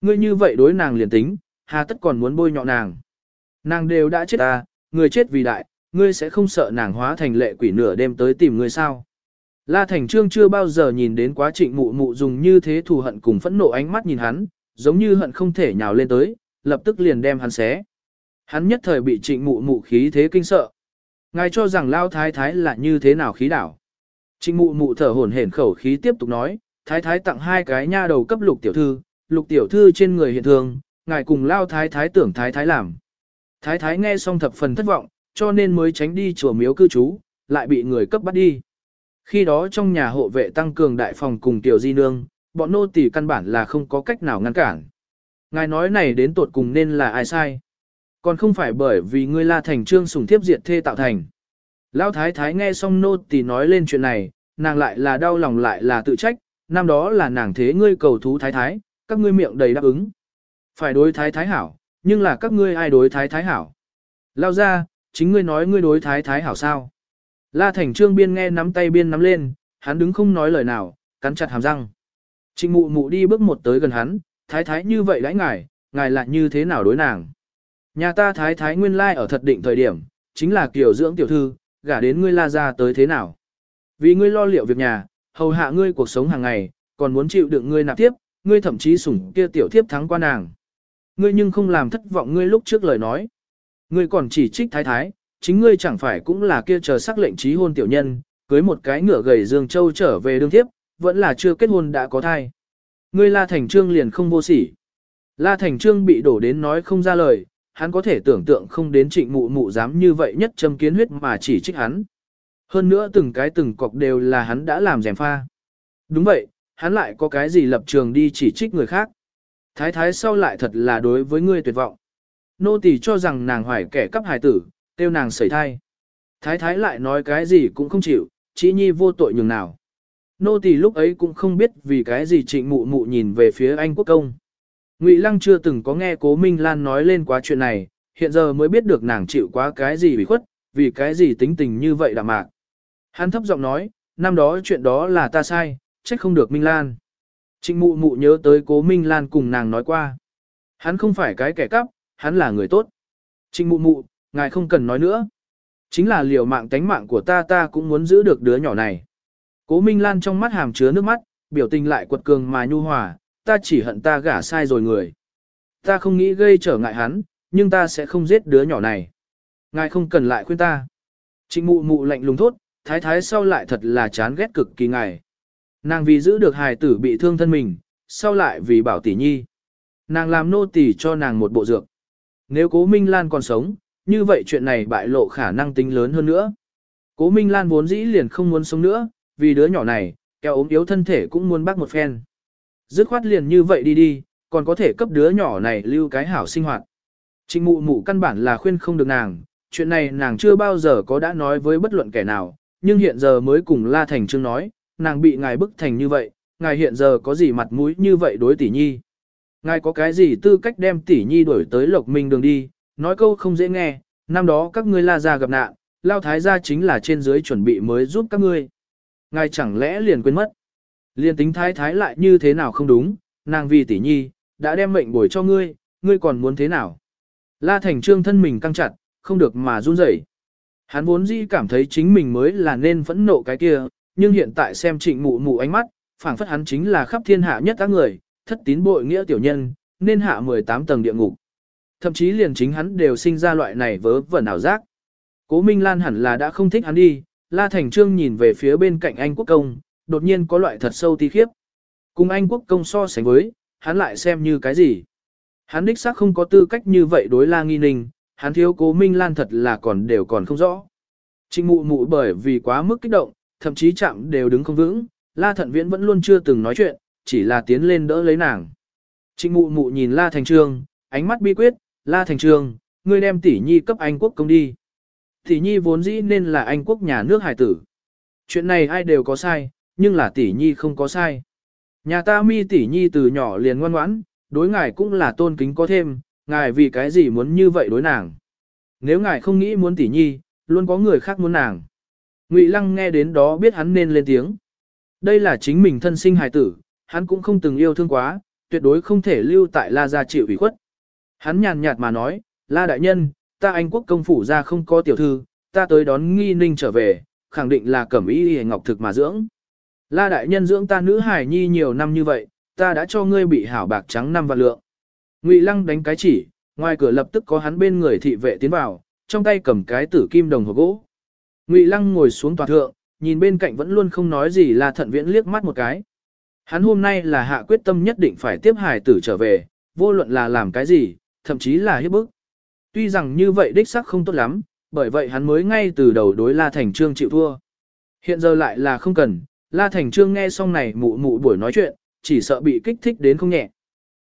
Ngươi như vậy đối nàng liền tính, hà tất còn muốn bôi nhọ nàng. Nàng đều đã chết ta, người chết vì đại, ngươi sẽ không sợ nàng hóa thành lệ quỷ nửa đêm tới tìm ngươi sao? La Thành Trương chưa bao giờ nhìn đến quá trịnh mụ mụ dùng như thế thù hận cùng phẫn nộ ánh mắt nhìn hắn, giống như hận không thể nhào lên tới, lập tức liền đem hắn xé. Hắn nhất thời bị trịnh mụ mụ khí thế kinh sợ. Ngài cho rằng lao thái thái là như thế nào khí đảo. Trịnh mụ mụ thở hổn hển khẩu khí tiếp tục nói, thái thái tặng hai cái nha đầu cấp lục tiểu thư, lục tiểu thư trên người hiện thường, ngài cùng lao thái thái tưởng thái thái làm. Thái thái nghe xong thập phần thất vọng, cho nên mới tránh đi chùa miếu cư trú, lại bị người cấp bắt đi. Khi đó trong nhà hộ vệ tăng cường đại phòng cùng tiểu di nương, bọn nô tỳ căn bản là không có cách nào ngăn cản. Ngài nói này đến tột cùng nên là ai sai? Còn không phải bởi vì ngươi la thành trương sùng thiếp diệt thê tạo thành. Lão thái thái nghe xong nô tỳ nói lên chuyện này, nàng lại là đau lòng lại là tự trách, năm đó là nàng thế ngươi cầu thú thái thái, các ngươi miệng đầy đáp ứng. Phải đối thái thái hảo, nhưng là các ngươi ai đối thái thái hảo. Lao ra, chính ngươi nói ngươi đối thái thái hảo sao. La thành trương biên nghe nắm tay biên nắm lên, hắn đứng không nói lời nào, cắn chặt hàm răng. Trịnh mụ mụ đi bước một tới gần hắn, thái thái như vậy đãi ngài, ngài lại như thế nào đối nàng. Nhà ta thái thái nguyên lai ở thật định thời điểm, chính là kiểu dưỡng tiểu thư, gả đến ngươi la ra tới thế nào. Vì ngươi lo liệu việc nhà, hầu hạ ngươi cuộc sống hàng ngày, còn muốn chịu đựng ngươi nạp tiếp, ngươi thậm chí sủng kia tiểu thiếp thắng qua nàng. Ngươi nhưng không làm thất vọng ngươi lúc trước lời nói. Ngươi còn chỉ trích thái thái, chính ngươi chẳng phải cũng là kia chờ sắc lệnh trí hôn tiểu nhân, cưới một cái ngựa gầy dương châu trở về đương thiếp, vẫn là chưa kết hôn đã có thai. Ngươi La Thành Trương liền không vô sỉ. La Thành Trương bị đổ đến nói không ra lời, hắn có thể tưởng tượng không đến trịnh mụ mụ dám như vậy nhất châm kiến huyết mà chỉ trích hắn. Hơn nữa từng cái từng cọc đều là hắn đã làm rèm pha. Đúng vậy, hắn lại có cái gì lập trường đi chỉ trích người khác. Thái thái sau lại thật là đối với ngươi tuyệt vọng. Nô tỳ cho rằng nàng hoài kẻ cắp hài tử, tiêu nàng sẩy thai. Thái thái lại nói cái gì cũng không chịu, chỉ nhi vô tội nhường nào. Nô tỳ lúc ấy cũng không biết vì cái gì trịnh mụ mụ nhìn về phía anh quốc công. Ngụy Lăng chưa từng có nghe Cố Minh Lan nói lên quá chuyện này, hiện giờ mới biết được nàng chịu quá cái gì bị khuất, vì cái gì tính tình như vậy đạm mạc. Hắn thấp giọng nói, năm đó chuyện đó là ta sai, trách không được Minh Lan. Trịnh mụ mụ nhớ tới Cố Minh Lan cùng nàng nói qua. Hắn không phải cái kẻ cắp, hắn là người tốt. Trịnh mụ mụ, ngài không cần nói nữa. Chính là liều mạng tánh mạng của ta ta cũng muốn giữ được đứa nhỏ này. Cố Minh Lan trong mắt hàm chứa nước mắt, biểu tình lại quật cường mà nhu hòa, ta chỉ hận ta gả sai rồi người. Ta không nghĩ gây trở ngại hắn, nhưng ta sẽ không giết đứa nhỏ này. Ngài không cần lại khuyên ta. Trịnh mụ mụ lạnh lùng thốt, thái thái sau lại thật là chán ghét cực kỳ ngài. Nàng vì giữ được hài tử bị thương thân mình, sau lại vì bảo tỷ nhi. Nàng làm nô tỳ cho nàng một bộ dược. Nếu cố Minh Lan còn sống, như vậy chuyện này bại lộ khả năng tính lớn hơn nữa. Cố Minh Lan vốn dĩ liền không muốn sống nữa, vì đứa nhỏ này, kéo ốm yếu thân thể cũng muốn bác một phen. Dứt khoát liền như vậy đi đi, còn có thể cấp đứa nhỏ này lưu cái hảo sinh hoạt. Trịnh mụ mụ căn bản là khuyên không được nàng, chuyện này nàng chưa bao giờ có đã nói với bất luận kẻ nào, nhưng hiện giờ mới cùng La Thành Trương nói, nàng bị ngài bức thành như vậy, ngài hiện giờ có gì mặt mũi như vậy đối tỷ nhi. Ngài có cái gì tư cách đem tỷ nhi đuổi tới lộc minh đường đi, nói câu không dễ nghe, năm đó các ngươi la ra gặp nạn, lao thái gia chính là trên dưới chuẩn bị mới giúp các ngươi. Ngài chẳng lẽ liền quên mất. Liền tính thái thái lại như thế nào không đúng, nàng vì tỷ nhi, đã đem mệnh bồi cho ngươi, ngươi còn muốn thế nào? La Thành Trương thân mình căng chặt, không được mà run rẩy. Hắn vốn dĩ cảm thấy chính mình mới là nên phẫn nộ cái kia, nhưng hiện tại xem trịnh mụ mụ ánh mắt, phảng phất hắn chính là khắp thiên hạ nhất các người, thất tín bội nghĩa tiểu nhân, nên hạ 18 tầng địa ngục. Thậm chí liền chính hắn đều sinh ra loại này vớ vẩn ảo giác. Cố Minh Lan hẳn là đã không thích hắn đi, La Thành Trương nhìn về phía bên cạnh anh quốc công, đột nhiên có loại thật sâu tí khiếp. Cùng anh quốc công so sánh với, hắn lại xem như cái gì? Hắn đích xác không có tư cách như vậy đối La Nghi Ninh, hắn thiếu cố Minh Lan thật là còn đều còn không rõ. Trịnh mụ mụ bởi vì quá mức kích động, thậm chí chạm đều đứng không vững, La Thận Viễn vẫn luôn chưa từng nói chuyện, chỉ là tiến lên đỡ lấy nàng. Trịnh mụ mụ nhìn La Thành Trương, ánh mắt bi quyết, La Thành Trương, ngươi đem tỷ nhi cấp Anh quốc công đi. Tỷ nhi vốn dĩ nên là Anh quốc nhà nước hải tử. Chuyện này ai đều có sai, nhưng là tỷ nhi không có sai. Nhà ta mi tỷ nhi từ nhỏ liền ngoan ngoãn, đối ngài cũng là tôn kính có thêm, ngài vì cái gì muốn như vậy đối nàng. Nếu ngài không nghĩ muốn tỷ nhi, luôn có người khác muốn nàng. Ngụy Lăng nghe đến đó biết hắn nên lên tiếng. Đây là chính mình thân sinh hài tử, hắn cũng không từng yêu thương quá, tuyệt đối không thể lưu tại La gia chịu ủy khuất. Hắn nhàn nhạt mà nói, La đại nhân, ta Anh quốc công phủ ra không có tiểu thư, ta tới đón nghi ninh trở về, khẳng định là cẩm ý hề ngọc thực mà dưỡng. La đại nhân dưỡng ta nữ hải nhi nhiều năm như vậy, ta đã cho ngươi bị hảo bạc trắng năm vạn lượng. Ngụy Lăng đánh cái chỉ, ngoài cửa lập tức có hắn bên người thị vệ tiến vào, trong tay cầm cái tử kim đồng hộp gỗ. Ngụy Lăng ngồi xuống tòa thượng, nhìn bên cạnh vẫn luôn không nói gì là Thận Viễn liếc mắt một cái. Hắn hôm nay là hạ quyết tâm nhất định phải tiếp hải tử trở về, vô luận là làm cái gì, thậm chí là hiếp bức. Tuy rằng như vậy đích sắc không tốt lắm, bởi vậy hắn mới ngay từ đầu đối La Thành Trương chịu thua. Hiện giờ lại là không cần, La Thành Trương nghe xong này mụ mụ buổi nói chuyện, chỉ sợ bị kích thích đến không nhẹ.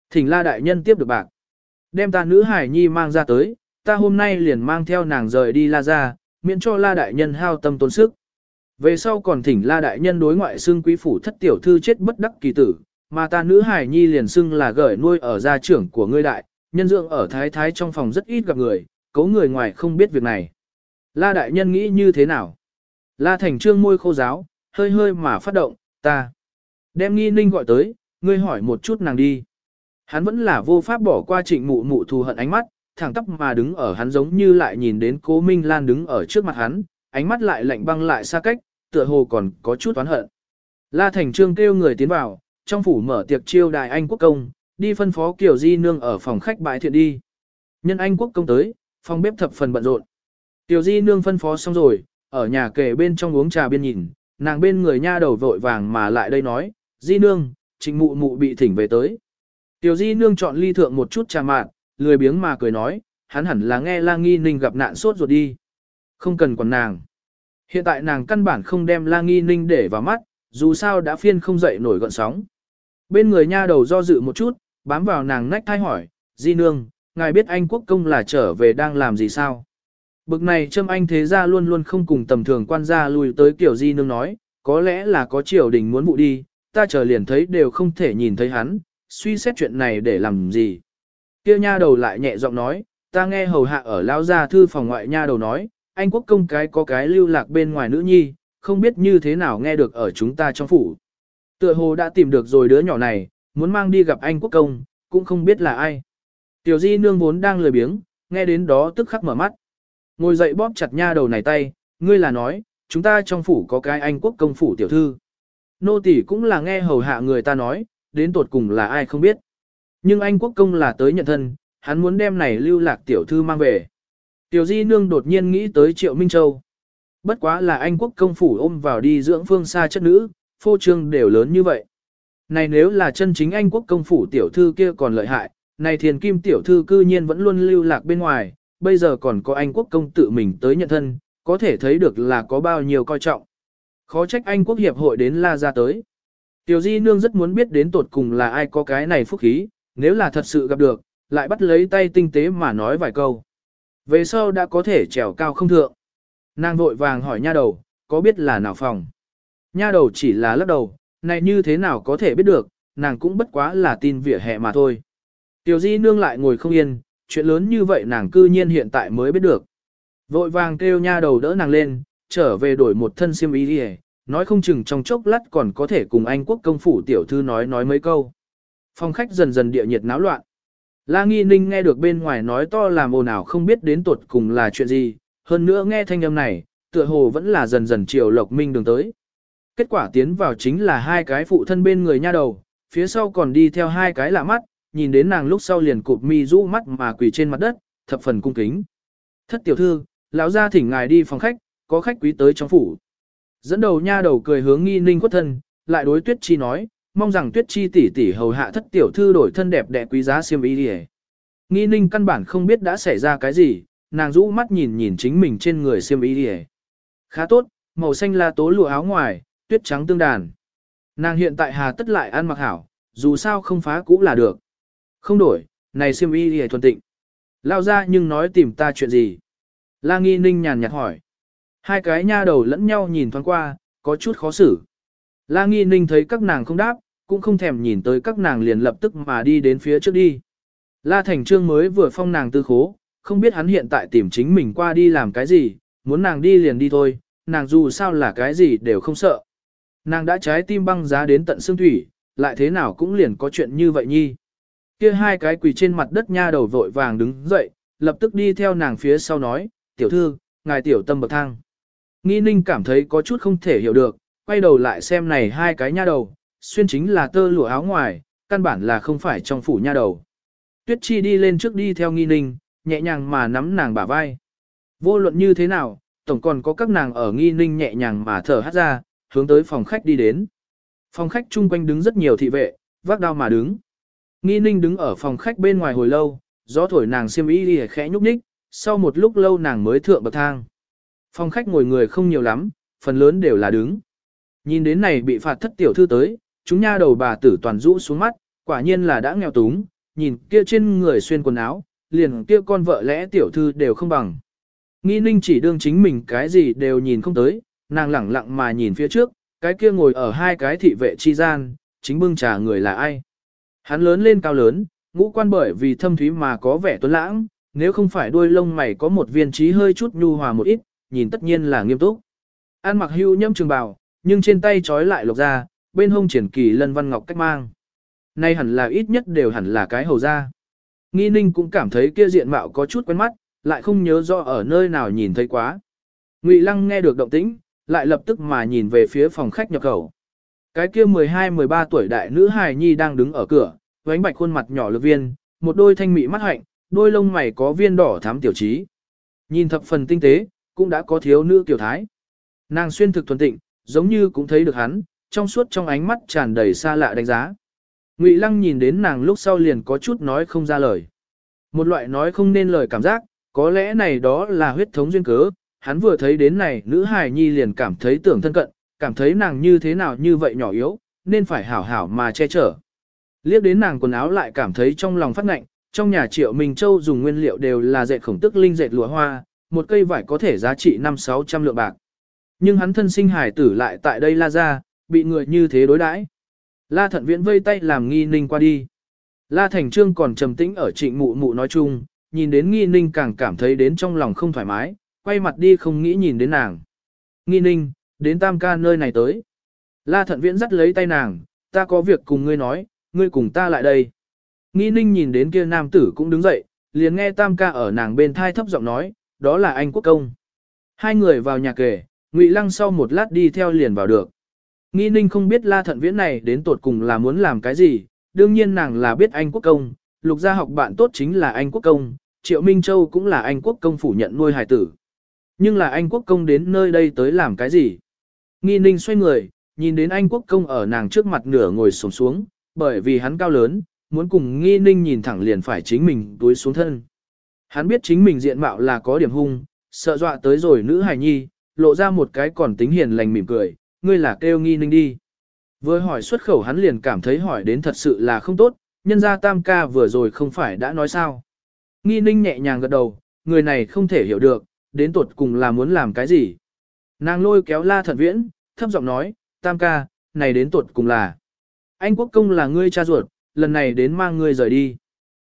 Thỉnh La Đại Nhân tiếp được bạc. Đem ta nữ hải nhi mang ra tới, ta hôm nay liền mang theo nàng rời đi La ra, miễn cho La Đại Nhân hao tâm tốn sức. Về sau còn thỉnh La Đại Nhân đối ngoại xưng quý phủ thất tiểu thư chết bất đắc kỳ tử, mà ta nữ hải nhi liền xưng là gởi nuôi ở gia trưởng của ngươi đại, nhân dưỡng ở thái thái trong phòng rất ít gặp người, cấu người ngoài không biết việc này. La Đại Nhân nghĩ như thế nào? La Thành Trương môi khô giáo, hơi hơi mà phát động, ta. Đem nghi ninh gọi tới, ngươi hỏi một chút nàng đi. Hắn vẫn là vô pháp bỏ qua trịnh mụ mụ thù hận ánh mắt, thẳng tắp mà đứng ở hắn giống như lại nhìn đến cố Minh Lan đứng ở trước mặt hắn, ánh mắt lại lạnh băng lại xa cách, tựa hồ còn có chút oán hận. La Thành Trương kêu người tiến vào, trong phủ mở tiệc chiêu đài Anh quốc công, đi phân phó Kiều Di Nương ở phòng khách bãi thiện đi. Nhân Anh quốc công tới, phòng bếp thập phần bận rộn. Kiều Di Nương phân phó xong rồi, ở nhà kề bên trong uống trà biên nhìn, nàng bên người nha đầu vội vàng mà lại đây nói, Di Nương, trịnh mụ mụ bị thỉnh về tới. Tiểu Di Nương chọn ly thượng một chút trà mạn, lười biếng mà cười nói, hắn hẳn là nghe La Nghi Ninh gặp nạn sốt ruột đi. Không cần quản nàng. Hiện tại nàng căn bản không đem La Nghi Ninh để vào mắt, dù sao đã phiên không dậy nổi gọn sóng. Bên người nha đầu do dự một chút, bám vào nàng nách thai hỏi, Di Nương, ngài biết anh quốc công là trở về đang làm gì sao? Bực này châm anh thế ra luôn luôn không cùng tầm thường quan gia lùi tới kiểu Di Nương nói, có lẽ là có triều đình muốn vụ đi, ta chờ liền thấy đều không thể nhìn thấy hắn, suy xét chuyện này để làm gì. Kia nha đầu lại nhẹ giọng nói, ta nghe hầu hạ ở lao gia thư phòng ngoại nha đầu nói, anh quốc công cái có cái lưu lạc bên ngoài nữ nhi, không biết như thế nào nghe được ở chúng ta trong phủ. Tựa hồ đã tìm được rồi đứa nhỏ này, muốn mang đi gặp anh quốc công, cũng không biết là ai. Tiểu di nương vốn đang lười biếng, nghe đến đó tức khắc mở mắt. Ngồi dậy bóp chặt nha đầu này tay, ngươi là nói, chúng ta trong phủ có cái anh quốc công phủ tiểu thư. Nô tỷ cũng là nghe hầu hạ người ta nói, đến tột cùng là ai không biết. Nhưng anh quốc công là tới nhận thân, hắn muốn đem này lưu lạc tiểu thư mang về. Tiểu di nương đột nhiên nghĩ tới triệu Minh Châu. Bất quá là anh quốc công phủ ôm vào đi dưỡng phương xa chất nữ, phô trương đều lớn như vậy. Này nếu là chân chính anh quốc công phủ tiểu thư kia còn lợi hại, này thiền kim tiểu thư cư nhiên vẫn luôn lưu lạc bên ngoài, bây giờ còn có anh quốc công tự mình tới nhận thân, có thể thấy được là có bao nhiêu coi trọng. Khó trách anh quốc hiệp hội đến la ra tới. Tiểu di nương rất muốn biết đến tột cùng là ai có cái này phúc khí, nếu là thật sự gặp được, lại bắt lấy tay tinh tế mà nói vài câu. Về sau đã có thể trèo cao không thượng. Nàng vội vàng hỏi nha đầu, có biết là nào phòng? Nha đầu chỉ là lắc đầu, này như thế nào có thể biết được, nàng cũng bất quá là tin vỉa hè mà thôi. Tiểu di nương lại ngồi không yên, chuyện lớn như vậy nàng cư nhiên hiện tại mới biết được. Vội vàng kêu nha đầu đỡ nàng lên, trở về đổi một thân xiêm y đi nói không chừng trong chốc lát còn có thể cùng anh quốc công phủ tiểu thư nói nói mấy câu. Phòng khách dần dần địa nhiệt náo loạn. La Nghi Ninh nghe được bên ngoài nói to làm ồn ào không biết đến tuột cùng là chuyện gì, hơn nữa nghe thanh âm này, tựa hồ vẫn là dần dần chiều Lộc Minh đường tới. Kết quả tiến vào chính là hai cái phụ thân bên người nha đầu, phía sau còn đi theo hai cái lạ mắt, nhìn đến nàng lúc sau liền cụp mi rũ mắt mà quỳ trên mặt đất, thập phần cung kính. Thất tiểu thư, lão gia thỉnh ngài đi phòng khách, có khách quý tới trong phủ. Dẫn đầu nha đầu cười hướng nghi ninh quất thân, lại đối tuyết chi nói, mong rằng tuyết chi tỷ tỷ hầu hạ thất tiểu thư đổi thân đẹp đẽ quý giá xiêm y đi Nghi ninh căn bản không biết đã xảy ra cái gì, nàng rũ mắt nhìn nhìn chính mình trên người xiêm y đi Khá tốt, màu xanh là tố lụa áo ngoài, tuyết trắng tương đàn. Nàng hiện tại hà tất lại ăn mặc hảo, dù sao không phá cũ là được. Không đổi, này siêm y đi thuần tịnh. Lao ra nhưng nói tìm ta chuyện gì. La nghi ninh nhàn nhạt hỏi. Hai cái nha đầu lẫn nhau nhìn thoáng qua, có chút khó xử. La Nghi Ninh thấy các nàng không đáp, cũng không thèm nhìn tới các nàng liền lập tức mà đi đến phía trước đi. La Thành Trương mới vừa phong nàng tư khố, không biết hắn hiện tại tìm chính mình qua đi làm cái gì, muốn nàng đi liền đi thôi, nàng dù sao là cái gì đều không sợ. Nàng đã trái tim băng giá đến tận xương thủy, lại thế nào cũng liền có chuyện như vậy nhi. Kia hai cái quỳ trên mặt đất nha đầu vội vàng đứng dậy, lập tức đi theo nàng phía sau nói, tiểu thư, ngài tiểu tâm bậc thang. Nghi ninh cảm thấy có chút không thể hiểu được, quay đầu lại xem này hai cái nha đầu, xuyên chính là tơ lụa áo ngoài, căn bản là không phải trong phủ nha đầu. Tuyết Chi đi lên trước đi theo nghi ninh, nhẹ nhàng mà nắm nàng bả vai. Vô luận như thế nào, tổng còn có các nàng ở nghi ninh nhẹ nhàng mà thở hát ra, hướng tới phòng khách đi đến. Phòng khách chung quanh đứng rất nhiều thị vệ, vác đao mà đứng. Nghi ninh đứng ở phòng khách bên ngoài hồi lâu, gió thổi nàng xiêm y đi khẽ nhúc nhích, sau một lúc lâu nàng mới thượng bậc thang. Phòng khách ngồi người không nhiều lắm, phần lớn đều là đứng. Nhìn đến này bị phạt thất tiểu thư tới, chúng nha đầu bà tử toàn rũ xuống mắt, quả nhiên là đã nghèo túng, nhìn kia trên người xuyên quần áo, liền kia con vợ lẽ tiểu thư đều không bằng. Nghi ninh chỉ đương chính mình cái gì đều nhìn không tới, nàng lẳng lặng mà nhìn phía trước, cái kia ngồi ở hai cái thị vệ chi gian, chính bưng trà người là ai. Hắn lớn lên cao lớn, ngũ quan bởi vì thâm thúy mà có vẻ tuấn lãng, nếu không phải đuôi lông mày có một viên trí hơi chút nhu hòa một ít, nhìn tất nhiên là nghiêm túc. An mặc hưu nhâm trường bào, nhưng trên tay trói lại lộc ra, bên hông triển kỳ lân văn ngọc cách mang. Nay hẳn là ít nhất đều hẳn là cái hầu ra. Nghi ninh cũng cảm thấy kia diện mạo có chút quen mắt, lại không nhớ rõ ở nơi nào nhìn thấy quá. Ngụy Lăng nghe được động tĩnh, lại lập tức mà nhìn về phía phòng khách nhập khẩu. Cái kia 12-13 tuổi đại nữ hài nhi đang đứng ở cửa, vánh bạch khuôn mặt nhỏ lực viên, một đôi thanh mị mắt hạnh, đôi lông mày có viên đỏ thắm tiểu trí. Nhìn thập phần tinh tế, cũng đã có thiếu nữ tiểu thái. Nàng xuyên thực thuần tịnh, giống như cũng thấy được hắn, trong suốt trong ánh mắt tràn đầy xa lạ đánh giá. Ngụy Lăng nhìn đến nàng lúc sau liền có chút nói không ra lời. Một loại nói không nên lời cảm giác, có lẽ này đó là huyết thống duyên cớ, hắn vừa thấy đến này nữ hài nhi liền cảm thấy tưởng thân cận, cảm thấy nàng như thế nào như vậy nhỏ yếu, nên phải hảo hảo mà che chở. Liếc đến nàng quần áo lại cảm thấy trong lòng phát ngạnh, trong nhà triệu Minh Châu dùng nguyên liệu đều là dệt khổng tức linh dệt lụa hoa, một cây vải có thể giá trị 5-600 lượng bạc. Nhưng hắn thân sinh hài tử lại tại đây la ra, bị người như thế đối đãi. La thận viễn vây tay làm nghi ninh qua đi. La thành trương còn trầm tĩnh ở trịnh mụ mụ nói chung, nhìn đến nghi ninh càng cảm thấy đến trong lòng không thoải mái, quay mặt đi không nghĩ nhìn đến nàng. Nghi ninh, đến tam ca nơi này tới. La thận viễn dắt lấy tay nàng, ta có việc cùng ngươi nói, ngươi cùng ta lại đây. Nghi ninh nhìn đến kia nam tử cũng đứng dậy, liền nghe tam ca ở nàng bên thai thấp giọng nói, đó là anh quốc công. Hai người vào nhà kề, ngụy lăng sau một lát đi theo liền vào được. Nghi ninh không biết la thận viễn này đến tột cùng là muốn làm cái gì, đương nhiên nàng là biết anh quốc công, lục gia học bạn tốt chính là anh quốc công, triệu Minh Châu cũng là anh quốc công phủ nhận nuôi hài tử. Nhưng là anh quốc công đến nơi đây tới làm cái gì? Nghi ninh xoay người, nhìn đến anh quốc công ở nàng trước mặt nửa ngồi sổng xuống, bởi vì hắn cao lớn, muốn cùng nghi ninh nhìn thẳng liền phải chính mình túi xuống thân. Hắn biết chính mình diện mạo là có điểm hung, sợ dọa tới rồi nữ hài nhi, lộ ra một cái còn tính hiền lành mỉm cười, ngươi là kêu nghi ninh đi. Vừa hỏi xuất khẩu hắn liền cảm thấy hỏi đến thật sự là không tốt, nhân ra tam ca vừa rồi không phải đã nói sao. Nghi ninh nhẹ nhàng gật đầu, người này không thể hiểu được, đến tuột cùng là muốn làm cái gì. Nàng lôi kéo la thận viễn, thấp giọng nói, tam ca, này đến tuột cùng là. Anh quốc công là ngươi cha ruột, lần này đến mang ngươi rời đi.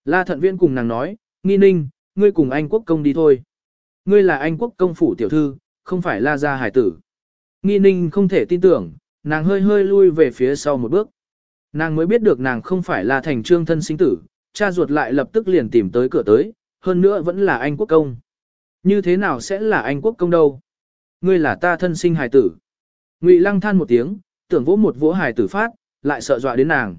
La thận viễn cùng nàng nói, nghi ninh, ngươi cùng anh quốc công đi thôi. Ngươi là anh quốc công phủ tiểu thư, không phải la gia hải tử. Nghi ninh không thể tin tưởng, nàng hơi hơi lui về phía sau một bước. Nàng mới biết được nàng không phải là thành trương thân sinh tử, cha ruột lại lập tức liền tìm tới cửa tới, hơn nữa vẫn là anh quốc công. Như thế nào sẽ là anh quốc công đâu? Ngươi là ta thân sinh hài tử. Ngụy lăng than một tiếng, tưởng vỗ một vỗ hài tử phát, lại sợ dọa đến nàng.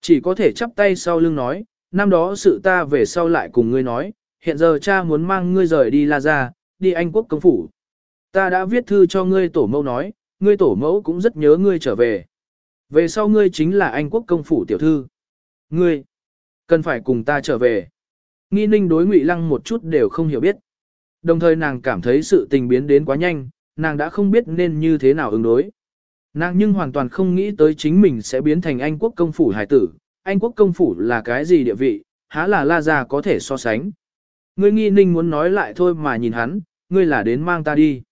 Chỉ có thể chắp tay sau lưng nói, năm đó sự ta về sau lại cùng ngươi nói, hiện giờ cha muốn mang ngươi rời đi La Gia, đi Anh quốc công phủ. Ta đã viết thư cho ngươi tổ mẫu nói, ngươi tổ mẫu cũng rất nhớ ngươi trở về. Về sau ngươi chính là Anh quốc công phủ tiểu thư. Ngươi, cần phải cùng ta trở về. Nghi ninh đối ngụy lăng một chút đều không hiểu biết. Đồng thời nàng cảm thấy sự tình biến đến quá nhanh, nàng đã không biết nên như thế nào ứng đối. Nàng nhưng hoàn toàn không nghĩ tới chính mình sẽ biến thành Anh quốc công phủ hải tử. Anh quốc công phủ là cái gì địa vị, há là la gia có thể so sánh. Ngươi nghi ninh muốn nói lại thôi mà nhìn hắn, ngươi là đến mang ta đi.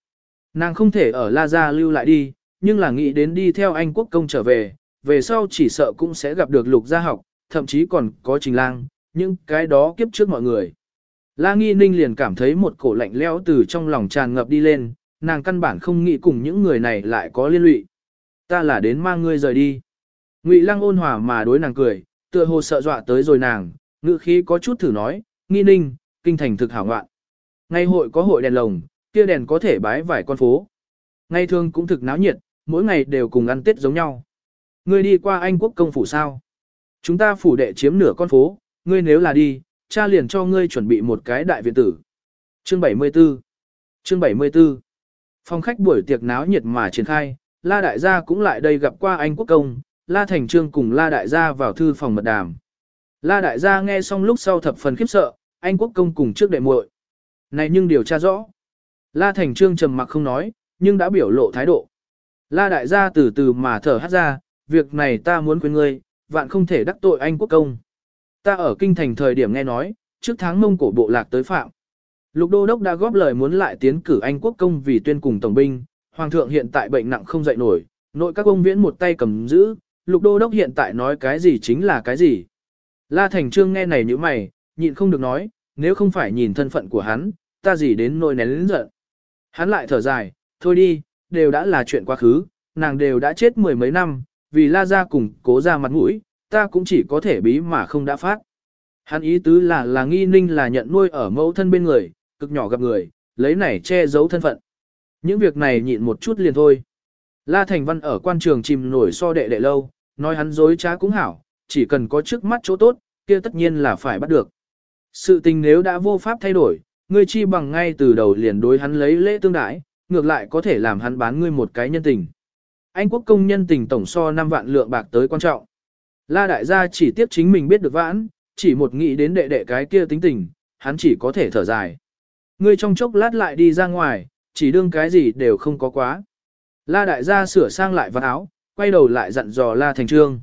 Nàng không thể ở La Gia lưu lại đi, nhưng là nghĩ đến đi theo anh quốc công trở về, về sau chỉ sợ cũng sẽ gặp được lục gia học, thậm chí còn có trình lang, nhưng cái đó kiếp trước mọi người. La Nghi Ninh liền cảm thấy một cổ lạnh lẽo từ trong lòng tràn ngập đi lên, nàng căn bản không nghĩ cùng những người này lại có liên lụy. Ta là đến mang ngươi rời đi. Ngụy Lăng ôn hòa mà đối nàng cười, tựa hồ sợ dọa tới rồi nàng, ngữ khí có chút thử nói, Nghi Ninh, kinh thành thực hảo ngoạn. Ngày hội có hội đèn lồng, kia đèn có thể bái vài con phố. Ngày thường cũng thực náo nhiệt, mỗi ngày đều cùng ăn tết giống nhau. Ngươi đi qua Anh quốc công phủ sao? Chúng ta phủ đệ chiếm nửa con phố, ngươi nếu là đi, cha liền cho ngươi chuẩn bị một cái đại viện tử. Chương 74 Chương 74 Phòng khách buổi tiệc náo nhiệt mà triển khai, La Đại gia cũng lại đây gặp qua anh quốc công, La Thành Trương cùng La Đại gia vào thư phòng mật đàm. La Đại gia nghe xong lúc sau thập phần khiếp sợ, anh quốc công cùng trước đệ muội. Này nhưng điều tra rõ. La Thành Trương trầm mặc không nói, nhưng đã biểu lộ thái độ. La Đại gia từ từ mà thở hát ra, việc này ta muốn khuyên ngươi, vạn không thể đắc tội anh quốc công. Ta ở kinh thành thời điểm nghe nói, trước tháng mông cổ bộ lạc tới phạm. Lục đô đốc đã góp lời muốn lại tiến cử anh quốc công vì tuyên cùng tổng binh, hoàng thượng hiện tại bệnh nặng không dậy nổi, nội các ông viễn một tay cầm giữ, lục đô đốc hiện tại nói cái gì chính là cái gì. La Thành Trương nghe này như mày, nhịn không được nói, nếu không phải nhìn thân phận của hắn, ta gì đến nỗi nén lĩnh giận. Hắn lại thở dài, thôi đi, đều đã là chuyện quá khứ, nàng đều đã chết mười mấy năm, vì la ra cùng cố ra mặt mũi, ta cũng chỉ có thể bí mà không đã phát. Hắn ý tứ là là nghi ninh là nhận nuôi ở mẫu thân bên người, cực nhỏ gặp người, lấy này che giấu thân phận. Những việc này nhịn một chút liền thôi. La Thành Văn ở quan trường chìm nổi so đệ đệ lâu, nói hắn dối trá cũng hảo, chỉ cần có trước mắt chỗ tốt, kia tất nhiên là phải bắt được. Sự tình nếu đã vô pháp thay đổi, ngươi chi bằng ngay từ đầu liền đối hắn lấy lễ tương đãi, ngược lại có thể làm hắn bán ngươi một cái nhân tình. Anh quốc công nhân tình tổng so 5 vạn lượng bạc tới quan trọng. La đại gia chỉ tiếp chính mình biết được vãn, chỉ một nghĩ đến đệ đệ cái kia tính tình, hắn chỉ có thể thở dài. Ngươi trong chốc lát lại đi ra ngoài, chỉ đương cái gì đều không có quá. La đại gia sửa sang lại vạt áo, quay đầu lại dặn dò La Thành Trương.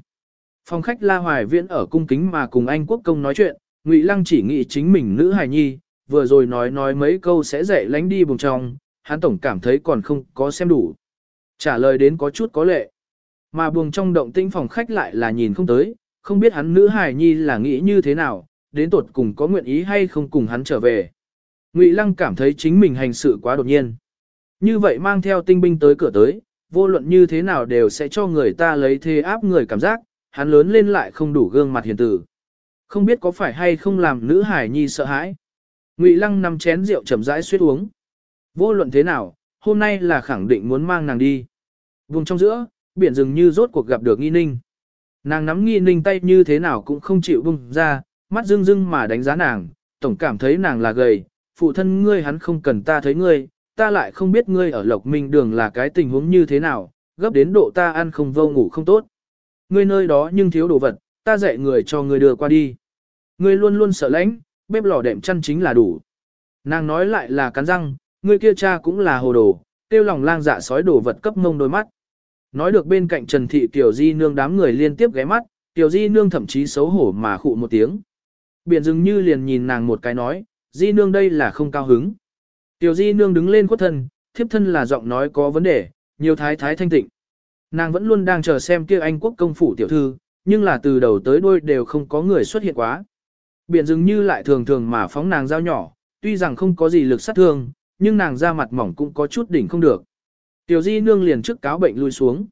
Phòng khách La Hoài Viễn ở cung kính mà cùng anh quốc công nói chuyện, Ngụy Lăng chỉ nghĩ chính mình nữ hài nhi, vừa rồi nói nói mấy câu sẽ dạy lánh đi bùng trong, hắn tổng cảm thấy còn không có xem đủ. Trả lời đến có chút có lệ. Mà buồng trong động tĩnh phòng khách lại là nhìn không tới, không biết hắn nữ hài nhi là nghĩ như thế nào, đến tột cùng có nguyện ý hay không cùng hắn trở về. Ngụy Lăng cảm thấy chính mình hành sự quá đột nhiên. Như vậy mang theo tinh binh tới cửa tới, vô luận như thế nào đều sẽ cho người ta lấy thế áp người cảm giác, hắn lớn lên lại không đủ gương mặt hiền tử. Không biết có phải hay không làm nữ hải nhi sợ hãi. Ngụy Lăng nằm chén rượu chậm rãi suýt uống. Vô luận thế nào, hôm nay là khẳng định muốn mang nàng đi. Vùng trong giữa, biển rừng như rốt cuộc gặp được nghi ninh. Nàng nắm nghi ninh tay như thế nào cũng không chịu bung ra, mắt rưng rưng mà đánh giá nàng, tổng cảm thấy nàng là gầy, phụ thân ngươi hắn không cần ta thấy ngươi, ta lại không biết ngươi ở Lộc Minh đường là cái tình huống như thế nào, gấp đến độ ta ăn không vô ngủ không tốt. Ngươi nơi đó nhưng thiếu đồ vật, ta dạy người cho ngươi đưa qua đi. Ngươi luôn luôn sợ lãnh, bếp lò đệm chăn chính là đủ. Nàng nói lại là cắn răng, ngươi kia cha cũng là hồ đồ, tiêu lòng lang dạ sói đồ vật cấp mông đôi mắt. Nói được bên cạnh Trần Thị Tiểu Di Nương đám người liên tiếp ghé mắt, Tiểu Di Nương thậm chí xấu hổ mà khụ một tiếng. Biển dừng như liền nhìn nàng một cái nói, Di Nương đây là không cao hứng. Tiểu Di Nương đứng lên khuất thân, thiếp thân là giọng nói có vấn đề, nhiều thái thái thanh tịnh. Nàng vẫn luôn đang chờ xem kia anh quốc công phủ tiểu thư, nhưng là từ đầu tới đuôi đều không có người xuất hiện quá. Biển dừng như lại thường thường mà phóng nàng dao nhỏ, tuy rằng không có gì lực sát thương, nhưng nàng da mặt mỏng cũng có chút đỉnh không được. Tiểu di nương liền trước cáo bệnh lui xuống.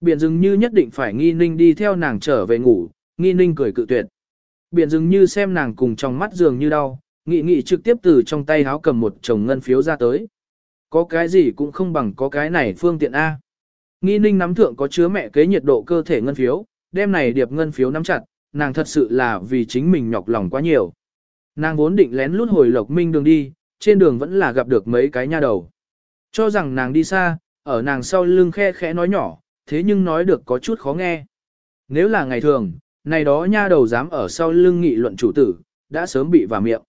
Biển dừng như nhất định phải nghi ninh đi theo nàng trở về ngủ, nghi ninh cười cự tuyệt. Biển dừng như xem nàng cùng trong mắt dường như đau, nghị nghị trực tiếp từ trong tay háo cầm một chồng ngân phiếu ra tới. Có cái gì cũng không bằng có cái này phương tiện A. Nghi ninh nắm thượng có chứa mẹ kế nhiệt độ cơ thể ngân phiếu, đem này điệp ngân phiếu nắm chặt, nàng thật sự là vì chính mình nhọc lòng quá nhiều. Nàng vốn định lén lút hồi lộc minh đường đi, trên đường vẫn là gặp được mấy cái nha đầu. Cho rằng nàng đi xa, ở nàng sau lưng khe khẽ nói nhỏ, thế nhưng nói được có chút khó nghe. Nếu là ngày thường, này đó nha đầu dám ở sau lưng nghị luận chủ tử, đã sớm bị vào miệng.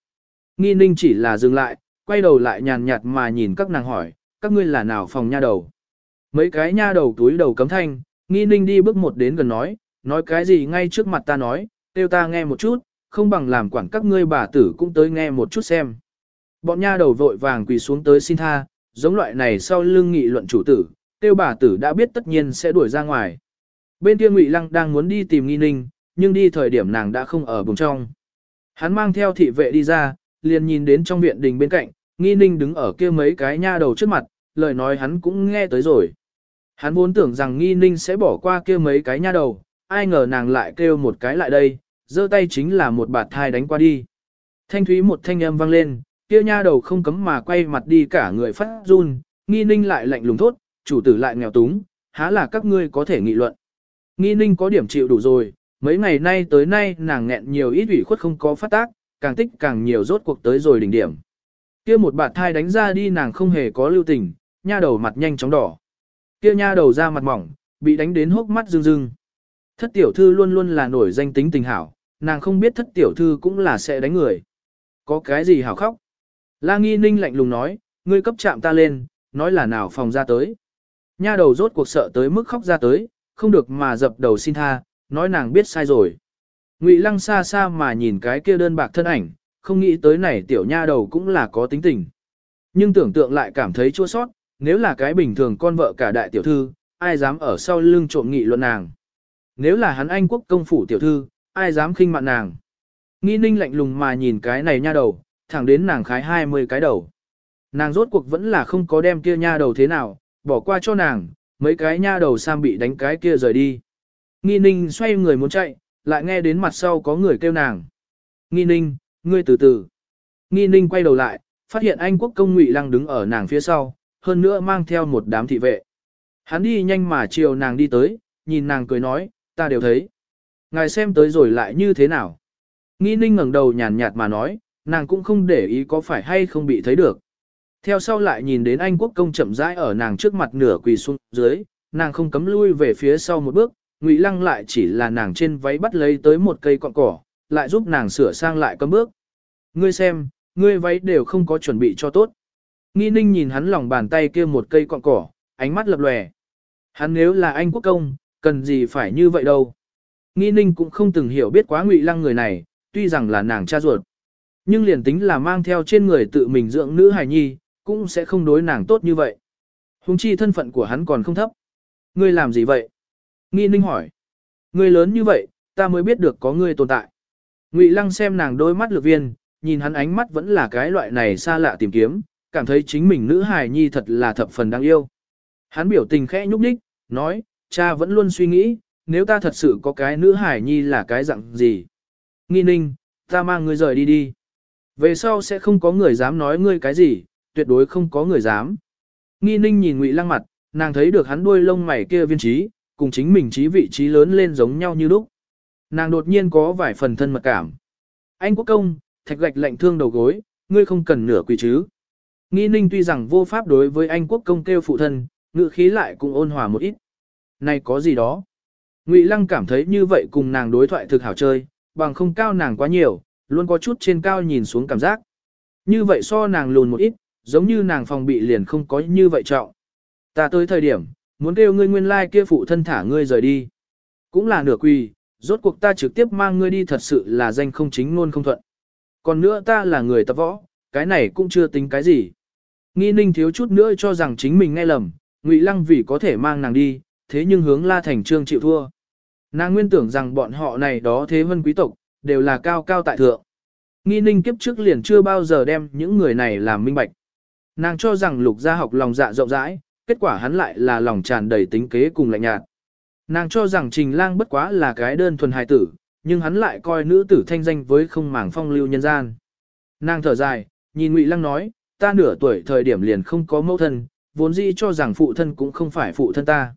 Nghi ninh chỉ là dừng lại, quay đầu lại nhàn nhạt mà nhìn các nàng hỏi, các ngươi là nào phòng nha đầu. Mấy cái nha đầu túi đầu cấm thanh, nghi ninh đi bước một đến gần nói, nói cái gì ngay trước mặt ta nói, kêu ta nghe một chút, không bằng làm quản các ngươi bà tử cũng tới nghe một chút xem. Bọn nha đầu vội vàng quỳ xuống tới xin tha, giống loại này sau lưng nghị luận chủ tử, tiêu bà tử đã biết tất nhiên sẽ đuổi ra ngoài. Bên kia Ngụy Lăng đang muốn đi tìm Nghi Ninh, nhưng đi thời điểm nàng đã không ở vùng trong. Hắn mang theo thị vệ đi ra, liền nhìn đến trong viện đình bên cạnh, Nghi Ninh đứng ở kia mấy cái nha đầu trước mặt, lời nói hắn cũng nghe tới rồi. Hắn vốn tưởng rằng Nghi Ninh sẽ bỏ qua kia mấy cái nha đầu, ai ngờ nàng lại kêu một cái lại đây, giơ tay chính là một bạt thai đánh qua đi. Thanh thúy một thanh âm vang lên, kia nha đầu không cấm mà quay mặt đi cả người phát run, nghi ninh lại lạnh lùng thốt, chủ tử lại nghèo túng, há là các ngươi có thể nghị luận. Nghi ninh có điểm chịu đủ rồi, mấy ngày nay tới nay nàng nghẹn nhiều ít ủy khuất không có phát tác, càng tích càng nhiều rốt cuộc tới rồi đỉnh điểm. Kia một bạt thai đánh ra đi nàng không hề có lưu tình, nha đầu mặt nhanh chóng đỏ. Kia nha đầu ra mặt mỏng, bị đánh đến hốc mắt rưng rưng. Thất tiểu thư luôn luôn là nổi danh tính tình hảo, nàng không biết thất tiểu thư cũng là sẽ đánh người. Có cái gì hảo khóc? La nghi ninh lạnh lùng nói, ngươi cấp chạm ta lên, nói là nào phòng ra tới. Nha đầu rốt cuộc sợ tới mức khóc ra tới, không được mà dập đầu xin tha, nói nàng biết sai rồi. Ngụy lăng xa xa mà nhìn cái kia đơn bạc thân ảnh, không nghĩ tới này tiểu nha đầu cũng là có tính tình. Nhưng tưởng tượng lại cảm thấy chua sót, nếu là cái bình thường con vợ cả đại tiểu thư, ai dám ở sau lưng trộm nghị luận nàng. Nếu là hắn anh quốc công phủ tiểu thư, ai dám khinh mạn nàng. Nghi ninh lạnh lùng mà nhìn cái này nha đầu, thẳng đến nàng khái 20 cái đầu. Nàng rốt cuộc vẫn là không có đem kia nha đầu thế nào, bỏ qua cho nàng, mấy cái nha đầu sam bị đánh cái kia rời đi. Nghi ninh xoay người muốn chạy, lại nghe đến mặt sau có người kêu nàng. Nghi ninh, ngươi từ từ. Nghi ninh quay đầu lại, phát hiện anh quốc công ngụy lăng đứng ở nàng phía sau, hơn nữa mang theo một đám thị vệ. Hắn đi nhanh mà chiều nàng đi tới, nhìn nàng cười nói, ta đều thấy. Ngài xem tới rồi lại như thế nào. Nghi ninh ngẩng đầu nhàn nhạt mà nói, nàng cũng không để ý có phải hay không bị thấy được. Theo sau lại nhìn đến anh quốc công chậm rãi ở nàng trước mặt nửa quỳ xuống dưới, nàng không cấm lui về phía sau một bước, ngụy lăng lại chỉ là nàng trên váy bắt lấy tới một cây cọn cỏ, lại giúp nàng sửa sang lại cấm bước. Ngươi xem, ngươi váy đều không có chuẩn bị cho tốt. Nghi ninh nhìn hắn lòng bàn tay kia một cây cọn cỏ, ánh mắt lập lòe. Hắn nếu là anh quốc công, cần gì phải như vậy đâu. Nghi ninh cũng không từng hiểu biết quá ngụy lăng người này, tuy rằng là nàng cha ruột. Nhưng liền tính là mang theo trên người tự mình dưỡng nữ hài nhi, cũng sẽ không đối nàng tốt như vậy. Hùng chi thân phận của hắn còn không thấp. Ngươi làm gì vậy? Nghi ninh hỏi. Ngươi lớn như vậy, ta mới biết được có ngươi tồn tại. Ngụy lăng xem nàng đôi mắt lược viên, nhìn hắn ánh mắt vẫn là cái loại này xa lạ tìm kiếm, cảm thấy chính mình nữ hài nhi thật là thập phần đáng yêu. Hắn biểu tình khẽ nhúc nhích, nói, cha vẫn luôn suy nghĩ, nếu ta thật sự có cái nữ hài nhi là cái dạng gì. Nghi ninh, ta mang ngươi rời đi đi. Về sau sẽ không có người dám nói ngươi cái gì, tuyệt đối không có người dám. Nghi ninh nhìn ngụy lăng mặt, nàng thấy được hắn đuôi lông mày kia viên trí, cùng chính mình trí vị trí lớn lên giống nhau như lúc. Nàng đột nhiên có vài phần thân mật cảm. Anh quốc công, thạch gạch lạnh thương đầu gối, ngươi không cần nửa quỳ chứ. Nghi ninh tuy rằng vô pháp đối với anh quốc công kêu phụ thân, ngự khí lại cũng ôn hòa một ít. Này có gì đó? Ngụy lăng cảm thấy như vậy cùng nàng đối thoại thực hảo chơi, bằng không cao nàng quá nhiều, luôn có chút trên cao nhìn xuống cảm giác. Như vậy so nàng lùn một ít, giống như nàng phòng bị liền không có như vậy trọng. Ta tới thời điểm, muốn kêu ngươi nguyên lai like kia phụ thân thả ngươi rời đi. Cũng là nửa quỳ, rốt cuộc ta trực tiếp mang ngươi đi thật sự là danh không chính luôn không thuận. Còn nữa ta là người tập võ, cái này cũng chưa tính cái gì. Nghi ninh thiếu chút nữa cho rằng chính mình nghe lầm, ngụy lăng vì có thể mang nàng đi, thế nhưng hướng la thành trương chịu thua. Nàng nguyên tưởng rằng bọn họ này đó thế vân quý tộc, đều là cao cao tại thượng. Nghi ninh kiếp trước liền chưa bao giờ đem những người này làm minh bạch. Nàng cho rằng lục gia học lòng dạ rộng rãi, kết quả hắn lại là lòng tràn đầy tính kế cùng lạnh nhạt. Nàng cho rằng trình lang bất quá là cái đơn thuần hài tử, nhưng hắn lại coi nữ tử thanh danh với không màng phong lưu nhân gian. Nàng thở dài, nhìn Ngụy Lăng nói, ta nửa tuổi thời điểm liền không có mẫu thân, vốn dĩ cho rằng phụ thân cũng không phải phụ thân ta.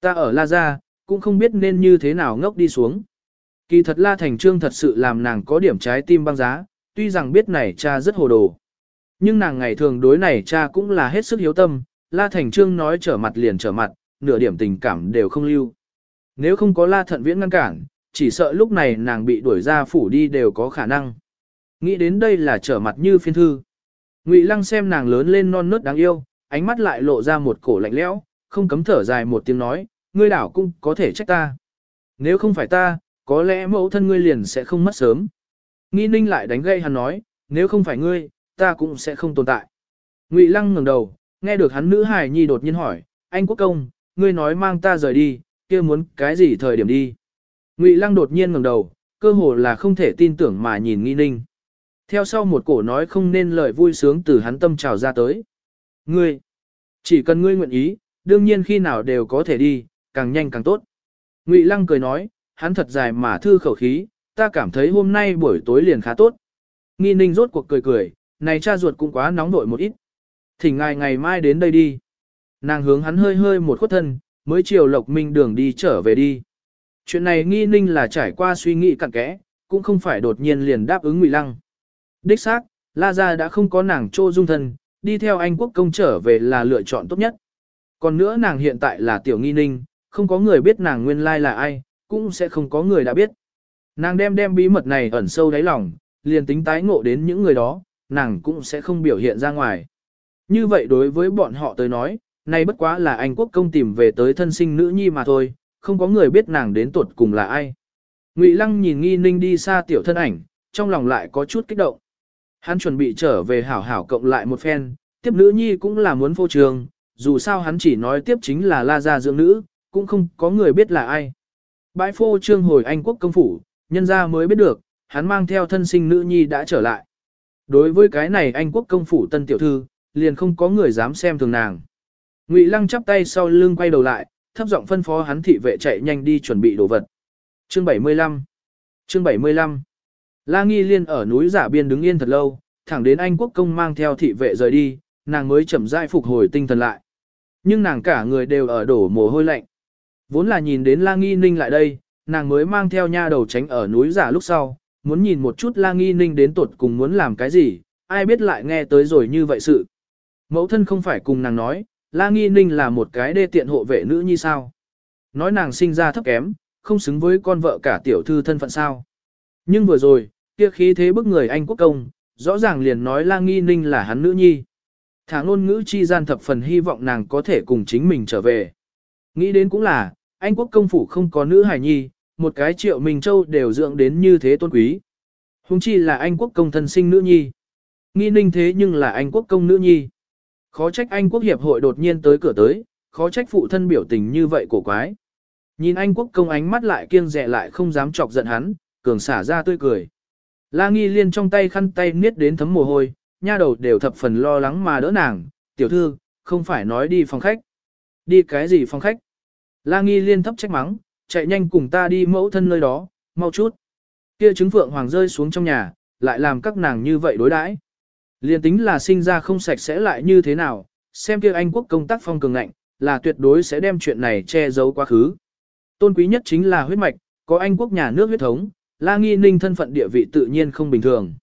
Ta ở La Gia, cũng không biết nên như thế nào ngốc đi xuống. Kỳ thật La Thành Trương thật sự làm nàng có điểm trái tim băng giá, tuy rằng biết này cha rất hồ đồ. Nhưng nàng ngày thường đối này cha cũng là hết sức hiếu tâm, La Thành Trương nói trở mặt liền trở mặt, nửa điểm tình cảm đều không lưu. Nếu không có La Thận Viễn ngăn cản, chỉ sợ lúc này nàng bị đuổi ra phủ đi đều có khả năng. Nghĩ đến đây là trở mặt như phiên thư. Ngụy Lăng xem nàng lớn lên non nớt đáng yêu, ánh mắt lại lộ ra một cổ lạnh lẽo, không cấm thở dài một tiếng nói, ngươi đảo cũng có thể trách ta. Nếu không phải ta, có lẽ mẫu thân ngươi liền sẽ không mất sớm. Nghi ninh lại đánh gây hắn nói, nếu không phải ngươi, ta cũng sẽ không tồn tại. Ngụy Lăng ngẩng đầu, nghe được hắn nữ hài nhi đột nhiên hỏi, anh quốc công, ngươi nói mang ta rời đi, kia muốn cái gì thời điểm đi. Ngụy Lăng đột nhiên ngẩng đầu, cơ hồ là không thể tin tưởng mà nhìn nghi ninh. Theo sau một cổ nói không nên lời vui sướng từ hắn tâm trào ra tới. Ngươi, chỉ cần ngươi nguyện ý, đương nhiên khi nào đều có thể đi, càng nhanh càng tốt. Ngụy Lăng cười nói, hắn thật dài mà thư khẩu khí, ta cảm thấy hôm nay buổi tối liền khá tốt. Nghi ninh rốt cuộc cười cười, này cha ruột cũng quá nóng vội một ít. Thỉnh ngài ngày mai đến đây đi. Nàng hướng hắn hơi hơi một khuất thân, mới chiều lộc minh đường đi trở về đi. Chuyện này nghi ninh là trải qua suy nghĩ cặn kẽ, cũng không phải đột nhiên liền đáp ứng ngụy lăng. Đích xác, La Gia đã không có nàng trô dung thân, đi theo Anh quốc công trở về là lựa chọn tốt nhất. Còn nữa nàng hiện tại là tiểu nghi ninh, không có người biết nàng nguyên lai là ai, cũng sẽ không có người đã biết. Nàng đem đem bí mật này ẩn sâu đáy lòng, liền tính tái ngộ đến những người đó, nàng cũng sẽ không biểu hiện ra ngoài. Như vậy đối với bọn họ tới nói, này bất quá là Anh quốc công tìm về tới thân sinh nữ nhi mà thôi, không có người biết nàng đến tuột cùng là ai. Ngụy Lăng nhìn nghi ninh đi xa tiểu thân ảnh, trong lòng lại có chút kích động. Hắn chuẩn bị trở về hảo hảo cộng lại một phen, tiếp nữ nhi cũng là muốn phô trường, dù sao hắn chỉ nói tiếp chính là la gia dưỡng nữ, cũng không có người biết là ai. Bãi phô trương hồi Anh quốc công phủ, nhân gia mới biết được, hắn mang theo thân sinh nữ nhi đã trở lại. Đối với cái này Anh quốc công phủ tân tiểu thư, liền không có người dám xem thường nàng. Ngụy Lăng chắp tay sau lưng quay đầu lại, thấp giọng phân phó hắn thị vệ chạy nhanh đi chuẩn bị đồ vật. Chương 75 Chương 75 La Nghi Liên ở núi giả biên đứng yên thật lâu, thẳng đến Anh quốc công mang theo thị vệ rời đi, nàng mới chậm rãi phục hồi tinh thần lại. Nhưng nàng cả người đều ở đổ mồ hôi lạnh. Vốn là nhìn đến La Nghi Ninh lại đây, nàng mới mang theo nha đầu tránh ở núi giả lúc sau, muốn nhìn một chút La Nghi Ninh đến tột cùng muốn làm cái gì, ai biết lại nghe tới rồi như vậy sự. Mẫu thân không phải cùng nàng nói, La Nghi Ninh là một cái đê tiện hộ vệ nữ như sao. Nói nàng sinh ra thấp kém, không xứng với con vợ cả tiểu thư thân phận sao. Nhưng vừa rồi, kia khí thế bức người anh quốc công, rõ ràng liền nói La Nghi Ninh là hắn nữ nhi. Thả ngôn ngữ chi gian thập phần hy vọng nàng có thể cùng chính mình trở về. Nghĩ đến cũng là, anh quốc công phủ không có nữ hài nhi, một cái triệu Minh Châu đều dưỡng đến như thế tôn quý. Hùng chi là anh quốc công thân sinh nữ nhi. Nghi ninh thế nhưng là anh quốc công nữ nhi. Khó trách anh quốc hiệp hội đột nhiên tới cửa tới, khó trách phụ thân biểu tình như vậy cổ quái. Nhìn anh quốc công ánh mắt lại kiêng dè lại không dám chọc giận hắn, cường xả ra tươi cười. La nghi liên trong tay khăn tay niết đến thấm mồ hôi, nha đầu đều thập phần lo lắng mà đỡ nàng, tiểu thư, không phải nói đi phòng khách. Đi cái gì phòng khách? La nghi liên thấp trách mắng, chạy nhanh cùng ta đi mẫu thân nơi đó, mau chút. Kia trứng phượng hoàng rơi xuống trong nhà, lại làm các nàng như vậy đối đãi. Liên tính là sinh ra không sạch sẽ lại như thế nào, xem kia Anh quốc công tác phong cường ngạnh, là tuyệt đối sẽ đem chuyện này che giấu quá khứ. Tôn quý nhất chính là huyết mạch, có Anh quốc nhà nước huyết thống, La Nghi Ninh thân phận địa vị tự nhiên không bình thường.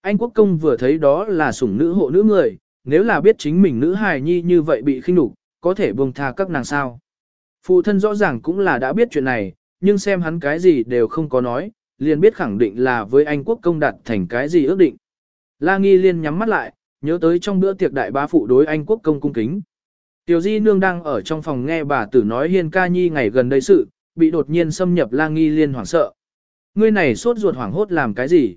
Anh quốc công vừa thấy đó là sủng nữ hộ nữ người, nếu là biết chính mình nữ hài nhi như vậy bị khinh nhục, có thể buông tha các nàng sao. Phụ thân rõ ràng cũng là đã biết chuyện này, nhưng xem hắn cái gì đều không có nói, liền biết khẳng định là với anh quốc công đạt thành cái gì ước định. La Nghi Liên nhắm mắt lại, nhớ tới trong bữa tiệc đại bá phụ đối anh quốc công cung kính. Tiểu Di Nương đang ở trong phòng nghe bà tử nói Hiên ca nhi ngày gần đây sự, bị đột nhiên xâm nhập La Nghi Liên hoảng sợ. Ngươi này sốt ruột hoảng hốt làm cái gì?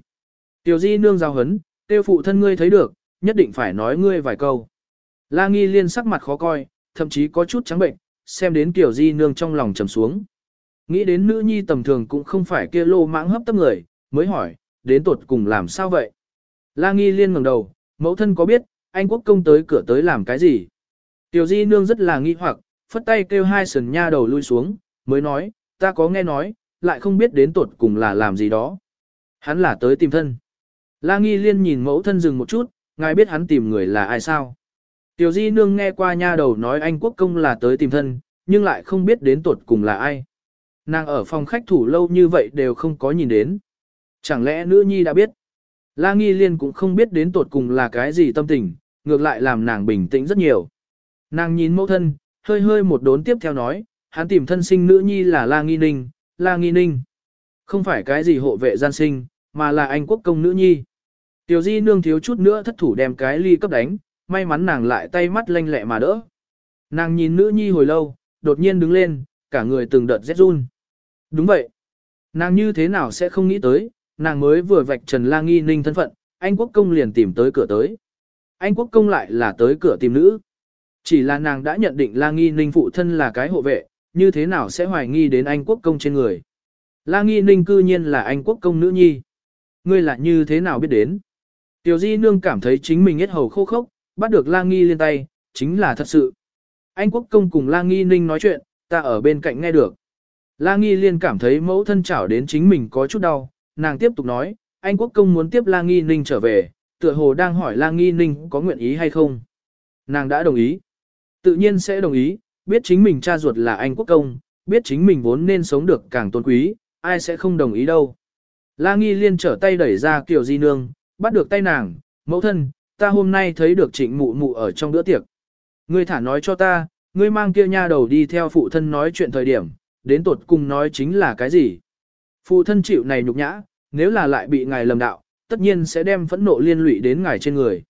Tiểu Di Nương giao hấn, tiêu phụ thân ngươi thấy được, nhất định phải nói ngươi vài câu. La Nghi Liên sắc mặt khó coi, thậm chí có chút trắng bệnh, xem đến Tiểu Di Nương trong lòng trầm xuống. Nghĩ đến nữ nhi tầm thường cũng không phải kia lô mãng hấp tấp người, mới hỏi, đến tuột cùng làm sao vậy? La Nghi Liên ngẩng đầu, mẫu thân có biết, anh quốc công tới cửa tới làm cái gì? Tiểu Di Nương rất là nghi hoặc, phất tay kêu hai sườn nha đầu lui xuống, mới nói, ta có nghe nói, lại không biết đến tuột cùng là làm gì đó. Hắn là tới tìm thân. La Nghi Liên nhìn mẫu thân dừng một chút, ngài biết hắn tìm người là ai sao? Tiểu Di Nương nghe qua nha đầu nói anh quốc công là tới tìm thân, nhưng lại không biết đến tuột cùng là ai. Nàng ở phòng khách thủ lâu như vậy đều không có nhìn đến. Chẳng lẽ nữ nhi đã biết? La Nghi Liên cũng không biết đến tuột cùng là cái gì tâm tình, ngược lại làm nàng bình tĩnh rất nhiều. Nàng nhìn mẫu thân, hơi hơi một đốn tiếp theo nói, hắn tìm thân sinh nữ nhi là La Nghi Ninh, La Nghi Ninh. Không phải cái gì hộ vệ gian sinh, mà là anh quốc công nữ nhi. Tiểu di nương thiếu chút nữa thất thủ đem cái ly cấp đánh, may mắn nàng lại tay mắt lanh lẹ mà đỡ. Nàng nhìn nữ nhi hồi lâu, đột nhiên đứng lên, cả người từng đợt rét run. Đúng vậy. Nàng như thế nào sẽ không nghĩ tới, nàng mới vừa vạch trần la nghi ninh thân phận, anh quốc công liền tìm tới cửa tới. Anh quốc công lại là tới cửa tìm nữ. Chỉ là nàng đã nhận định la nghi ninh phụ thân là cái hộ vệ, như thế nào sẽ hoài nghi đến anh quốc công trên người. La nghi ninh cư nhiên là anh quốc công nữ nhi. Ngươi là như thế nào biết đến? Tiểu di nương cảm thấy chính mình hết hầu khô khốc, bắt được la nghi liên tay, chính là thật sự. Anh quốc công cùng la nghi ninh nói chuyện, ta ở bên cạnh nghe được. La nghi liên cảm thấy mẫu thân chảo đến chính mình có chút đau, nàng tiếp tục nói, anh quốc công muốn tiếp La Nghi Ninh trở về, tựa hồ đang hỏi La Nghi Ninh có nguyện ý hay không. Nàng đã đồng ý. Tự nhiên sẽ đồng ý, biết chính mình cha ruột là anh quốc công, biết chính mình vốn nên sống được càng tôn quý, ai sẽ không đồng ý đâu. La Nghi Liên trở tay đẩy ra Kiều Di Nương, bắt được tay nàng, mẫu thân, ta hôm nay thấy được trịnh mụ mụ ở trong bữa tiệc. Ngươi thả nói cho ta, ngươi mang kia nha đầu đi theo phụ thân nói chuyện thời điểm, đến tột cùng nói chính là cái gì? Phụ thân chịu này nhục nhã, nếu là lại bị ngài lầm đạo, tất nhiên sẽ đem phẫn nộ liên lụy đến ngài trên người.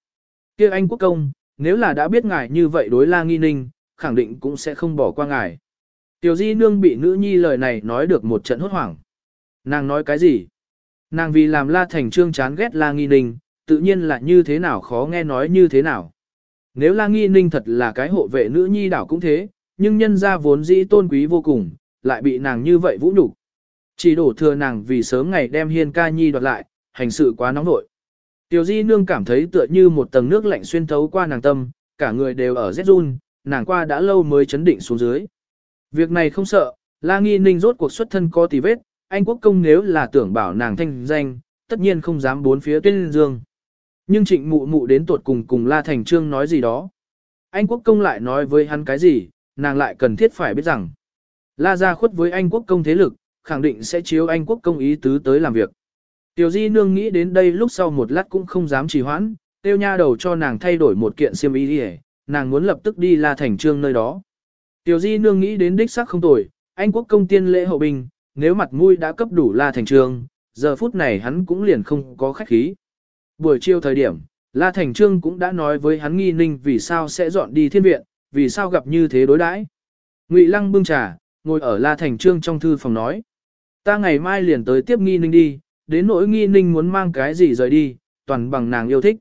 Kia anh quốc công, nếu là đã biết ngài như vậy đối la nghi ninh, khẳng định cũng sẽ không bỏ qua ngài. Tiểu di nương bị nữ nhi lời này nói được một trận hốt hoảng. Nàng nói cái gì? Nàng vì làm la thành trương chán ghét la nghi ninh, tự nhiên là như thế nào khó nghe nói như thế nào. Nếu la nghi ninh thật là cái hộ vệ nữ nhi đảo cũng thế, nhưng nhân ra vốn dĩ tôn quý vô cùng, lại bị nàng như vậy vũ nhục. Chỉ đổ thừa nàng vì sớm ngày đem hiên ca nhi đoạt lại, hành sự quá nóng nội. Tiểu di nương cảm thấy tựa như một tầng nước lạnh xuyên thấu qua nàng tâm, cả người đều ở rét run, nàng qua đã lâu mới chấn định xuống dưới. Việc này không sợ, la nghi ninh rốt cuộc xuất thân có tì vết, anh quốc công nếu là tưởng bảo nàng thanh danh, tất nhiên không dám bốn phía tuyên dương. Nhưng trịnh mụ mụ đến tuột cùng cùng la thành trương nói gì đó. Anh quốc công lại nói với hắn cái gì, nàng lại cần thiết phải biết rằng. La ra khuất với anh quốc công thế lực, khẳng định sẽ chiếu anh quốc công ý tứ tới làm việc. Tiểu di nương nghĩ đến đây lúc sau một lát cũng không dám trì hoãn, tiêu nha đầu cho nàng thay đổi một kiện xiêm y đi nàng muốn lập tức đi la thành trương nơi đó. Tiểu di nương nghĩ đến đích xác không tồi, anh quốc công tiên lễ hậu bình, nếu mặt mũi đã cấp đủ la thành trương, giờ phút này hắn cũng liền không có khách khí. Buổi chiều thời điểm, La Thành Trương cũng đã nói với hắn nghi ninh vì sao sẽ dọn đi thiên viện, vì sao gặp như thế đối đãi. Ngụy Lăng bưng trà, ngồi ở La Thành Trương trong thư phòng nói. Ta ngày mai liền tới tiếp nghi ninh đi, đến nỗi nghi ninh muốn mang cái gì rời đi, toàn bằng nàng yêu thích.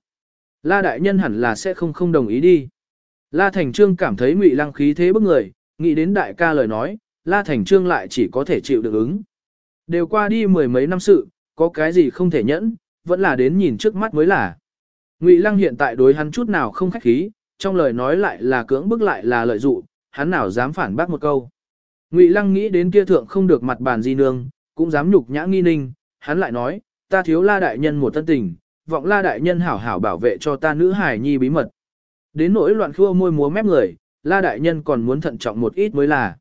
La Đại Nhân hẳn là sẽ không không đồng ý đi. La Thành Trương cảm thấy Ngụy Lăng khí thế bức người, nghĩ đến đại ca lời nói, La Thành Trương lại chỉ có thể chịu được ứng. Đều qua đi mười mấy năm sự, có cái gì không thể nhẫn, vẫn là đến nhìn trước mắt mới là. Ngụy Lăng hiện tại đối hắn chút nào không khách khí, trong lời nói lại là cưỡng bức lại là lợi dụ, hắn nào dám phản bác một câu. Ngụy Lăng nghĩ đến kia thượng không được mặt bàn di nương, cũng dám nhục nhã nghi ninh, hắn lại nói, ta thiếu la đại nhân một tân tình, vọng la đại nhân hảo hảo bảo vệ cho ta nữ hài nhi bí mật. Đến nỗi loạn khua môi múa mép người, la đại nhân còn muốn thận trọng một ít mới là.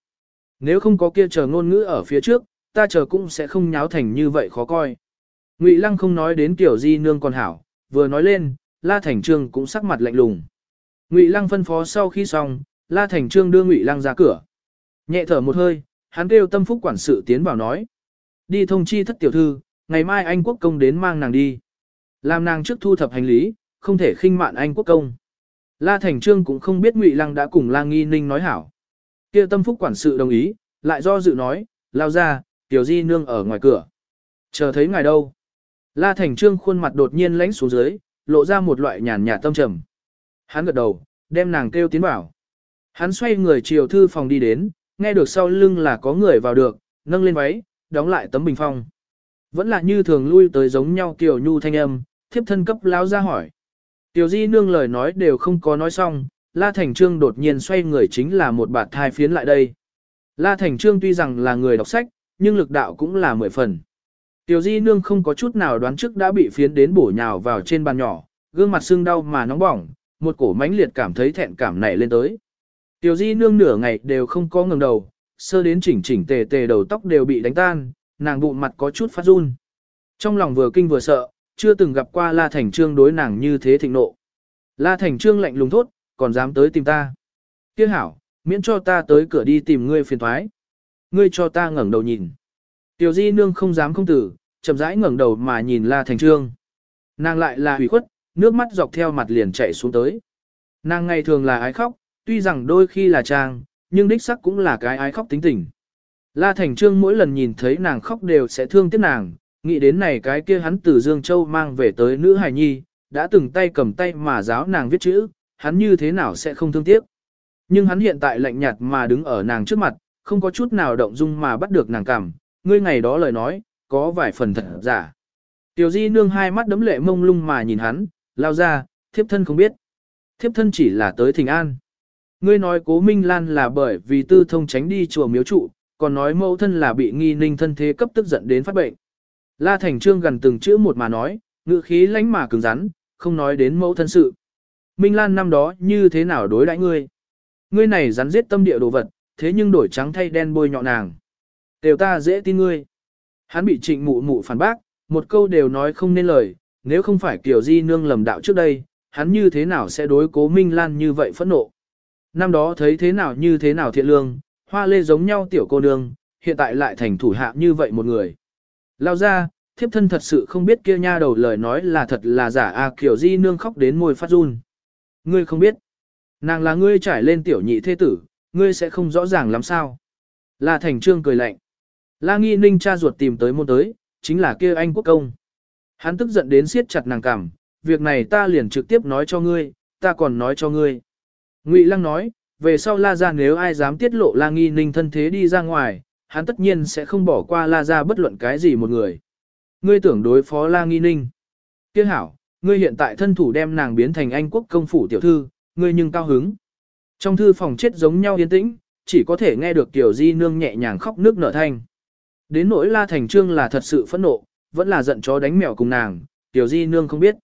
Nếu không có kia chờ ngôn ngữ ở phía trước, ta chờ cũng sẽ không nháo thành như vậy khó coi. Ngụy Lăng không nói đến tiểu di nương còn hảo, vừa nói lên, La Thành Trương cũng sắc mặt lạnh lùng. Ngụy Lăng phân phó sau khi xong, La Thành Trương đưa Ngụy Lăng ra cửa. Nhẹ thở một hơi, hắn kêu tâm phúc quản sự tiến vào nói. Đi thông chi thất tiểu thư, ngày mai anh quốc công đến mang nàng đi. Làm nàng trước thu thập hành lý, không thể khinh mạn anh quốc công. La Thành Trương cũng không biết Ngụy Lăng đã cùng La Nghi Ninh nói hảo. Kia tâm phúc quản sự đồng ý, lại do dự nói, lao ra, tiểu di nương ở ngoài cửa. Chờ thấy ngài đâu. La Thành Trương khuôn mặt đột nhiên lãnh xuống dưới, lộ ra một loại nhàn nhạt tâm trầm. Hắn gật đầu, đem nàng kêu tiến vào. Hắn xoay người chiều thư phòng đi đến, nghe được sau lưng là có người vào được, nâng lên váy, đóng lại tấm bình phong. Vẫn là như thường lui tới giống nhau Kiều Nhu thanh âm, thiếp thân cấp lão ra hỏi. Tiểu Di nương lời nói đều không có nói xong, La Thành Trương đột nhiên xoay người chính là một bạt thai phiến lại đây. La Thành Trương tuy rằng là người đọc sách, nhưng lực đạo cũng là mười phần. Tiểu Di nương không có chút nào đoán trước đã bị phiến đến bổ nhào vào trên bàn nhỏ, gương mặt sưng đau mà nóng bỏng, một cổ mãnh liệt cảm thấy thẹn cảm nảy lên tới. Tiểu Di nương nửa ngày đều không có ngẩng đầu, sơ đến chỉnh chỉnh tề tề đầu tóc đều bị đánh tan, nàng bụng mặt có chút phát run. Trong lòng vừa kinh vừa sợ, chưa từng gặp qua La Thành Trương đối nàng như thế thịnh nộ. La Thành Trương lạnh lùng thốt, còn dám tới tìm ta. Tiếc hảo, miễn cho ta tới cửa đi tìm ngươi phiền thoái. Ngươi cho ta ngẩng đầu nhìn. Tiểu di nương không dám không tử, chậm rãi ngẩng đầu mà nhìn La Thành Trương. Nàng lại là hủy khuất, nước mắt dọc theo mặt liền chảy xuống tới. Nàng ngày thường là ái khóc, tuy rằng đôi khi là trang, nhưng đích sắc cũng là cái ái khóc tính tình. La Thành Trương mỗi lần nhìn thấy nàng khóc đều sẽ thương tiếc nàng, nghĩ đến này cái kia hắn từ Dương Châu mang về tới nữ hài nhi, đã từng tay cầm tay mà giáo nàng viết chữ, hắn như thế nào sẽ không thương tiếc. Nhưng hắn hiện tại lạnh nhạt mà đứng ở nàng trước mặt, không có chút nào động dung mà bắt được nàng cảm, ngươi ngày đó lời nói, có vài phần thật giả. Tiểu di nương hai mắt đấm lệ mông lung mà nhìn hắn, lao ra, thiếp thân không biết. Thiếp thân chỉ là tới thỉnh an. Ngươi nói cố Minh Lan là bởi vì tư thông tránh đi chùa miếu trụ, còn nói mẫu thân là bị nghi ninh thân thế cấp tức giận đến phát bệnh. La Thành Trương gần từng chữ một mà nói, ngữ khí lánh mà cứng rắn, không nói đến mẫu thân sự. Minh Lan năm đó như thế nào đối đãi ngươi? Ngươi này rắn giết tâm địa đồ vật, thế nhưng đổi trắng thay đen bôi nhọ nàng. Đều ta dễ tin ngươi. Hắn bị trịnh mụ mụ phản bác, một câu đều nói không nên lời, nếu không phải kiểu di nương lầm đạo trước đây, hắn như thế nào sẽ đối cố Minh Lan như vậy phẫn nộ. Năm đó thấy thế nào như thế nào thiện lương, hoa lê giống nhau tiểu cô nương, hiện tại lại thành thủ hạ như vậy một người. Lao ra, thiếp thân thật sự không biết kia nha đầu lời nói là thật là giả à, kiểu di nương khóc đến môi phát run. Ngươi không biết. Nàng là ngươi trải lên tiểu nhị thế tử, ngươi sẽ không rõ ràng lắm sao. La Thành Trương cười lạnh. La Nghi Ninh cha ruột tìm tới môn tới, chính là kia anh quốc công. Hắn tức giận đến siết chặt nàng cằm, việc này ta liền trực tiếp nói cho ngươi, ta còn nói cho ngươi. Ngụy Lăng nói, về sau La Gia nếu ai dám tiết lộ La Nghi Ninh thân thế đi ra ngoài, hắn tất nhiên sẽ không bỏ qua La Gia bất luận cái gì một người. Ngươi tưởng đối phó La Nghi Ninh. Kiếc hảo, ngươi hiện tại thân thủ đem nàng biến thành anh quốc công phủ tiểu thư, ngươi nhưng cao hứng. Trong thư phòng chết giống nhau yên tĩnh, chỉ có thể nghe được Tiểu Di nương nhẹ nhàng khóc nước nở thanh. Đến nỗi La Thành Trương là thật sự phẫn nộ, vẫn là giận chó đánh mèo cùng nàng, Tiểu Di nương không biết.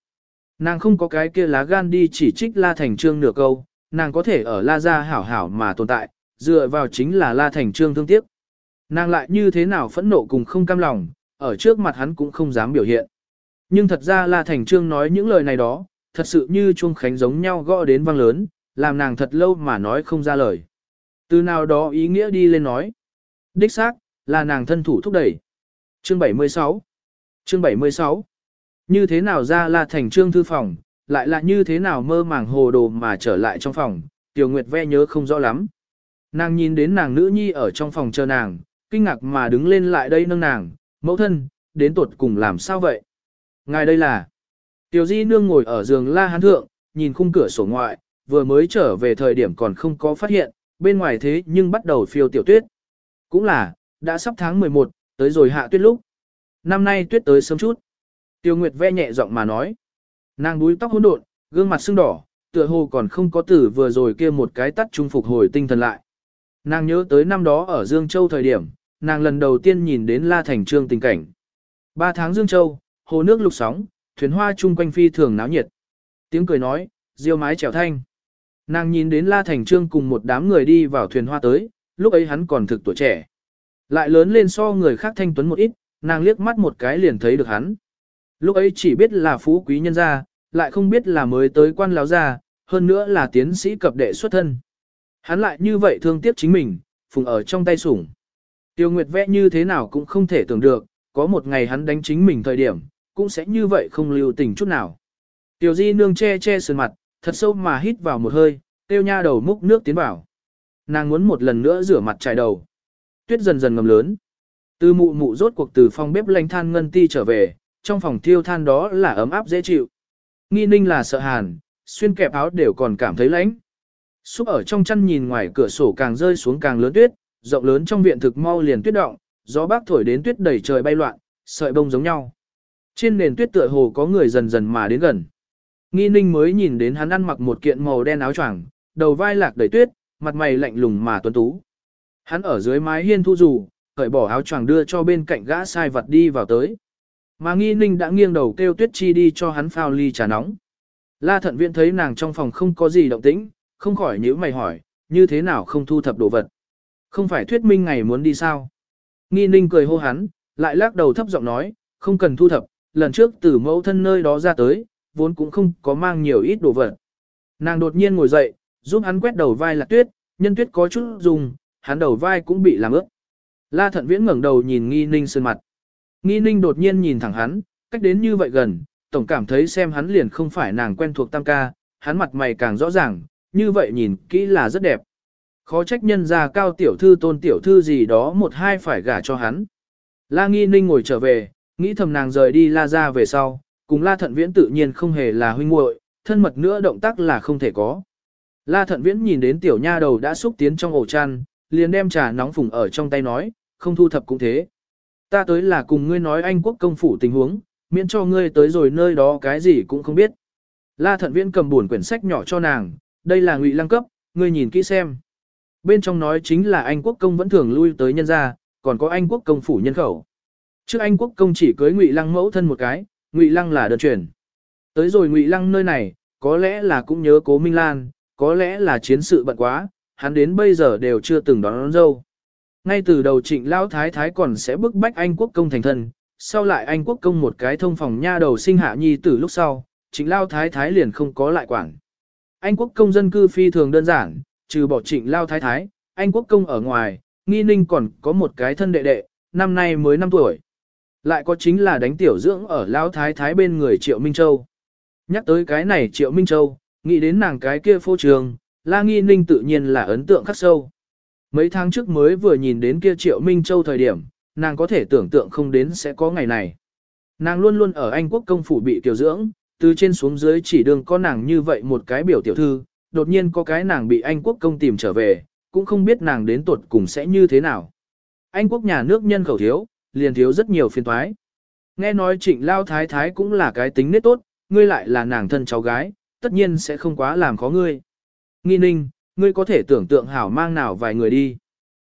Nàng không có cái kia lá gan đi chỉ trích La Thành Trương nửa câu, nàng có thể ở La Gia hảo hảo mà tồn tại, dựa vào chính là La Thành Trương thương tiếc. Nàng lại như thế nào phẫn nộ cùng không cam lòng, ở trước mặt hắn cũng không dám biểu hiện. Nhưng thật ra La Thành Trương nói những lời này đó, thật sự như chuông khánh giống nhau gõ đến vang lớn, làm nàng thật lâu mà nói không ra lời. Từ nào đó ý nghĩa đi lên nói. Đích xác, là nàng thân thủ thúc đẩy. Chương 76 Chương 76 Như thế nào ra là Thành Trương thư phòng, lại là như thế nào mơ màng hồ đồ mà trở lại trong phòng, Tiểu Nguyệt ve nhớ không rõ lắm. Nàng nhìn đến nàng nữ nhi ở trong phòng chờ nàng, kinh ngạc mà đứng lên lại đây nâng nàng, mẫu thân, đến tuột cùng làm sao vậy? Ngài đây là... Tiểu Di Nương ngồi ở giường la hán thượng, nhìn khung cửa sổ ngoại, vừa mới trở về thời điểm còn không có phát hiện, bên ngoài thế nhưng bắt đầu phiêu tiểu tuyết. Cũng là, đã sắp tháng 11, tới rồi hạ tuyết lúc. Năm nay tuyết tới sớm chút. Tiêu Nguyệt ve nhẹ giọng mà nói. Nàng đuôi tóc hỗn độn, gương mặt sưng đỏ, tựa hồ còn không có tử vừa rồi kia một cái tắt trung phục hồi tinh thần lại. Nàng nhớ tới năm đó ở Dương Châu thời điểm, nàng lần đầu tiên nhìn đến La Thành Trương tình cảnh. Ba tháng Dương Châu, hồ nước lục sóng, thuyền hoa chung quanh phi thường náo nhiệt. Tiếng cười nói, diêu mái trèo thanh. Nàng nhìn đến La Thành Trương cùng một đám người đi vào thuyền hoa tới, lúc ấy hắn còn thực tuổi trẻ. Lại lớn lên so người khác thanh tuấn một ít, nàng liếc mắt một cái liền thấy được hắn. Lúc ấy chỉ biết là phú quý nhân gia, lại không biết là mới tới quan lão gia, hơn nữa là tiến sĩ cập đệ xuất thân. Hắn lại như vậy thương tiếc chính mình, phùng ở trong tay sủng. Tiêu Nguyệt vẽ như thế nào cũng không thể tưởng được, có một ngày hắn đánh chính mình thời điểm, cũng sẽ như vậy không lưu tình chút nào. Tiểu Di nương che che sườn mặt, thật sâu mà hít vào một hơi, tiêu nha đầu múc nước tiến vào. Nàng muốn một lần nữa rửa mặt trải đầu. Tuyết dần dần ngầm lớn. Từ mụ mụ rốt cuộc từ phòng bếp lanh than ngân ti trở về, trong phòng thiêu than đó là ấm áp dễ chịu. Nghi ninh là sợ hàn, xuyên kẹp áo đều còn cảm thấy lạnh. Xúc ở trong chăn nhìn ngoài cửa sổ càng rơi xuống càng lớn tuyết, rộng lớn trong viện thực mau liền tuyết động, gió bác thổi đến tuyết đầy trời bay loạn, sợi bông giống nhau. Trên nền tuyết tựa hồ có người dần dần mà đến gần. Nghi ninh mới nhìn đến hắn ăn mặc một kiện màu đen áo choàng, đầu vai lạc đầy tuyết, mặt mày lạnh lùng mà tuấn tú. Hắn ở dưới mái hiên thu dù, cởi bỏ áo choàng đưa cho bên cạnh gã sai vật đi vào tới. Mà nghi ninh đã nghiêng đầu kêu tuyết chi đi cho hắn phao ly trà nóng. La thận viện thấy nàng trong phòng không có gì động tĩnh, không khỏi nhíu mày hỏi, như thế nào không thu thập đồ vật. Không phải thuyết minh ngày muốn đi sao? Nghi ninh cười hô hắn, lại lắc đầu thấp giọng nói, không cần thu thập, lần trước từ mẫu thân nơi đó ra tới, vốn cũng không có mang nhiều ít đồ vật. Nàng đột nhiên ngồi dậy, giúp hắn quét đầu vai lạc tuyết, nhân tuyết có chút dùng, hắn đầu vai cũng bị làm ướt. La thận viễn ngẩng đầu nhìn nghi ninh sơn mặt. Nghi ninh đột nhiên nhìn thẳng hắn, cách đến như vậy gần, tổng cảm thấy xem hắn liền không phải nàng quen thuộc tam ca, hắn mặt mày càng rõ ràng, như vậy nhìn kỹ là rất đẹp. Khó trách nhân ra cao tiểu thư tôn tiểu thư gì đó một hai phải gả cho hắn. La nghi ninh ngồi trở về, nghĩ thầm nàng rời đi la ra về sau, cùng la thận viễn tự nhiên không hề là huynh muội, thân mật nữa động tác là không thể có. La thận viễn nhìn đến tiểu nha đầu đã xúc tiến trong ổ chăn, liền đem trà nóng phùng ở trong tay nói, không thu thập cũng thế. Ta tới là cùng ngươi nói anh quốc công phủ tình huống, miễn cho ngươi tới rồi nơi đó cái gì cũng không biết. La thận viễn cầm buồn quyển sách nhỏ cho nàng, đây là ngụy lăng cấp, ngươi nhìn kỹ xem. Bên trong nói chính là Anh quốc công vẫn thường lui tới nhân gia, còn có Anh quốc công phủ nhân khẩu. Trước Anh quốc công chỉ cưới Ngụy Lăng mẫu thân một cái, Ngụy Lăng là đơn truyền. Tới rồi Ngụy Lăng nơi này, có lẽ là cũng nhớ Cố Minh Lan, có lẽ là chiến sự bận quá, hắn đến bây giờ đều chưa từng đón, đón dâu. Ngay từ đầu Trịnh Lão Thái Thái còn sẽ bức bách Anh quốc công thành thân, sau lại Anh quốc công một cái thông phòng nha đầu sinh hạ nhi tử lúc sau, trịnh lao thái thái liền không có lại quản. Anh quốc công dân cư phi thường đơn giản, trừ bỏ trịnh lao thái thái, anh quốc công ở ngoài, nghi ninh còn có một cái thân đệ đệ, năm nay mới 5 tuổi. Lại có chính là đánh tiểu dưỡng ở lao thái thái bên người Triệu Minh Châu. Nhắc tới cái này Triệu Minh Châu, nghĩ đến nàng cái kia phô trường, la nghi ninh tự nhiên là ấn tượng khắc sâu. Mấy tháng trước mới vừa nhìn đến kia Triệu Minh Châu thời điểm, nàng có thể tưởng tượng không đến sẽ có ngày này. Nàng luôn luôn ở Anh quốc công phủ bị tiểu dưỡng, từ trên xuống dưới chỉ đường có nàng như vậy một cái biểu tiểu thư, đột nhiên có cái nàng bị Anh quốc công tìm trở về, cũng không biết nàng đến tuột cùng sẽ như thế nào. Anh quốc nhà nước nhân khẩu thiếu, liền thiếu rất nhiều phiền toái. Nghe nói trịnh lao thái thái cũng là cái tính nết tốt, ngươi lại là nàng thân cháu gái, tất nhiên sẽ không quá làm khó ngươi. Nghi ninh, ngươi có thể tưởng tượng hảo mang nào vài người đi.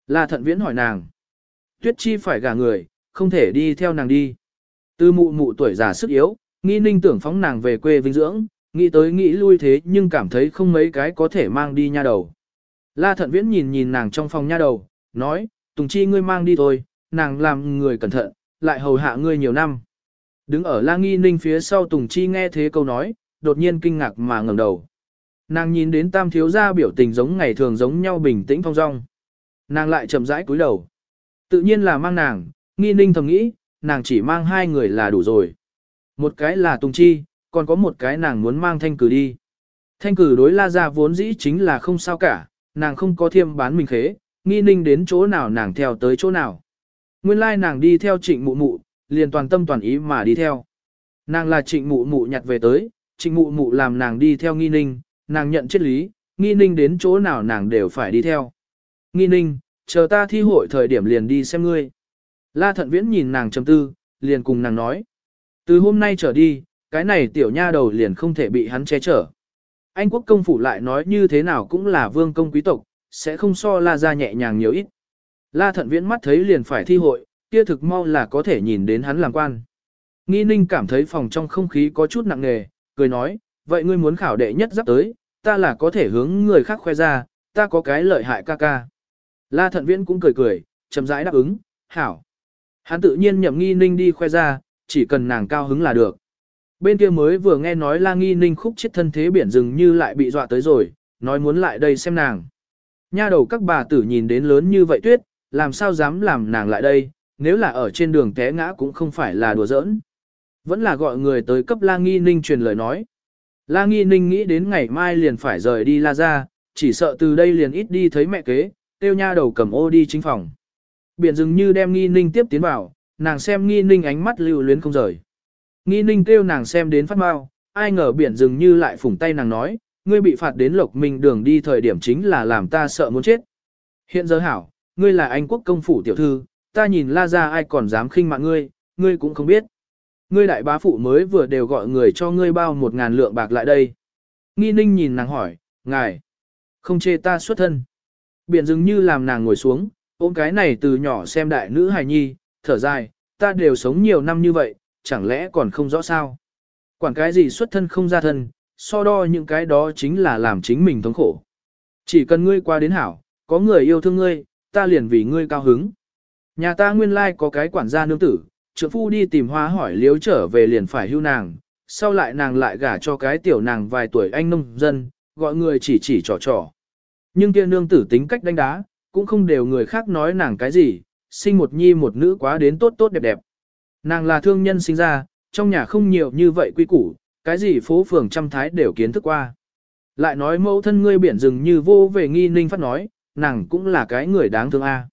La thận viễn hỏi nàng. Tuyết chi phải gả người, không thể đi theo nàng đi. Từ mụ mụ tuổi già sức yếu, nghi ninh tưởng phóng nàng về quê vinh dưỡng, nghĩ tới nghĩ lui thế nhưng cảm thấy không mấy cái có thể mang đi nha đầu. La thận viễn nhìn nhìn nàng trong phòng nha đầu, nói, Tùng Chi ngươi mang đi thôi, nàng làm người cẩn thận, lại hầu hạ ngươi nhiều năm. Đứng ở La Nghi Ninh phía sau Tùng Chi nghe thế câu nói, đột nhiên kinh ngạc mà ngẩng đầu. Nàng nhìn đến tam thiếu gia biểu tình giống ngày thường giống nhau bình tĩnh phong dong. Nàng lại chậm rãi cúi đầu. Tự nhiên là mang nàng, Nghi Ninh thầm nghĩ, nàng chỉ mang hai người là đủ rồi. Một cái là Tùng Chi, còn có một cái nàng muốn mang thanh cử đi. Thanh cử đối la ra vốn dĩ chính là không sao cả, nàng không có thiêm bán mình khế, nghi ninh đến chỗ nào nàng theo tới chỗ nào. Nguyên lai nàng đi theo trịnh mụ mụ, liền toàn tâm toàn ý mà đi theo. Nàng là trịnh mụ mụ nhặt về tới, trịnh mụ mụ làm nàng đi theo nghi ninh, nàng nhận triết lý, nghi ninh đến chỗ nào nàng đều phải đi theo. Nghi ninh, chờ ta thi hội thời điểm liền đi xem ngươi. La thận viễn nhìn nàng trầm tư, liền cùng nàng nói. Từ hôm nay trở đi, cái này tiểu nha đầu liền không thể bị hắn che chở. Anh quốc công phủ lại nói như thế nào cũng là vương công quý tộc, sẽ không so la ra nhẹ nhàng nhiều ít. La thận viễn mắt thấy liền phải thi hội, kia thực mau là có thể nhìn đến hắn làm quan. Nghi ninh cảm thấy phòng trong không khí có chút nặng nề, cười nói, vậy ngươi muốn khảo đệ nhất giáp tới, ta là có thể hướng người khác khoe ra, ta có cái lợi hại ca ca. La thận viễn cũng cười cười, chậm rãi đáp ứng, hảo. Hắn tự nhiên nhậm nghi ninh đi khoe ra, chỉ cần nàng cao hứng là được. Bên kia mới vừa nghe nói la nghi ninh khúc chết thân thế biển rừng như lại bị dọa tới rồi, nói muốn lại đây xem nàng. Nha đầu các bà tử nhìn đến lớn như vậy tuyết, làm sao dám làm nàng lại đây, nếu là ở trên đường té ngã cũng không phải là đùa giỡn. Vẫn là gọi người tới cấp la nghi ninh truyền lời nói. La nghi ninh nghĩ đến ngày mai liền phải rời đi la ra, chỉ sợ từ đây liền ít đi thấy mẹ kế, tiêu nha đầu cầm ô đi chính phòng. Biển dường như đem nghi ninh tiếp tiến vào, nàng xem nghi ninh ánh mắt lưu luyến không rời. Nghi ninh kêu nàng xem đến phát mau, ai ngờ biển dường như lại phủng tay nàng nói, ngươi bị phạt đến lộc mình đường đi thời điểm chính là làm ta sợ muốn chết. Hiện giờ hảo, ngươi là anh quốc công phủ tiểu thư, ta nhìn la ra ai còn dám khinh mạng ngươi, ngươi cũng không biết. Ngươi đại bá phụ mới vừa đều gọi người cho ngươi bao một ngàn lượng bạc lại đây. Nghi ninh nhìn nàng hỏi, ngài, không chê ta xuất thân. Biển dường như làm nàng ngồi xuống, ôm cái này từ nhỏ xem đại nữ hài nhi, thở dài, ta đều sống nhiều năm như vậy, chẳng lẽ còn không rõ sao? Quản cái gì xuất thân không ra thân, so đo những cái đó chính là làm chính mình thống khổ. Chỉ cần ngươi qua đến hảo, có người yêu thương ngươi, ta liền vì ngươi cao hứng. Nhà ta nguyên lai có cái quản gia nương tử, trượng phu đi tìm hoa hỏi liếu trở về liền phải hưu nàng, sau lại nàng lại gả cho cái tiểu nàng vài tuổi anh nông dân, gọi người chỉ chỉ trò trò. Nhưng kia nương tử tính cách đánh đá, cũng không đều người khác nói nàng cái gì, sinh một nhi một nữ quá đến tốt tốt đẹp đẹp. Nàng là thương nhân sinh ra, trong nhà không nhiều như vậy quy củ, cái gì phố phường trăm thái đều kiến thức qua. Lại nói mẫu thân ngươi biển rừng như vô về nghi ninh phát nói, nàng cũng là cái người đáng thương a.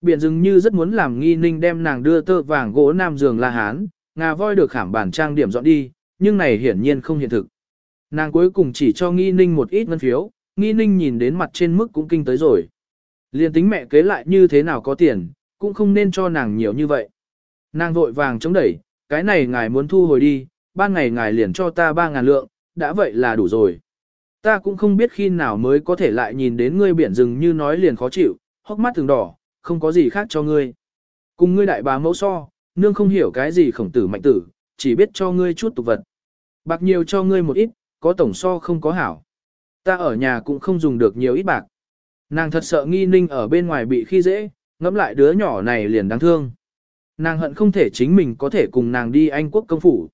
Biển dường như rất muốn làm nghi ninh đem nàng đưa tơ vàng gỗ nam giường la hán, ngà voi được khảm bản trang điểm dọn đi, nhưng này hiển nhiên không hiện thực. Nàng cuối cùng chỉ cho nghi ninh một ít ngân phiếu, nghi ninh nhìn đến mặt trên mức cũng kinh tới rồi. Liên tính mẹ kế lại như thế nào có tiền, cũng không nên cho nàng nhiều như vậy. Nàng vội vàng chống đẩy, cái này ngài muốn thu hồi đi, ban ngày ngài liền cho ta ba ngàn lượng, đã vậy là đủ rồi. Ta cũng không biết khi nào mới có thể lại nhìn đến ngươi biển rừng như nói liền khó chịu, hốc mắt thường đỏ, không có gì khác cho ngươi. Cùng ngươi đại bá mẫu so, nương không hiểu cái gì khổng tử mạnh tử, chỉ biết cho ngươi chút tục vật. Bạc nhiều cho ngươi một ít, có tổng so không có hảo. Ta ở nhà cũng không dùng được nhiều ít bạc. Nàng thật sợ nghi ninh ở bên ngoài bị khi dễ, ngẫm lại đứa nhỏ này liền đáng thương. Nàng hận không thể chính mình có thể cùng nàng đi Anh quốc công phủ.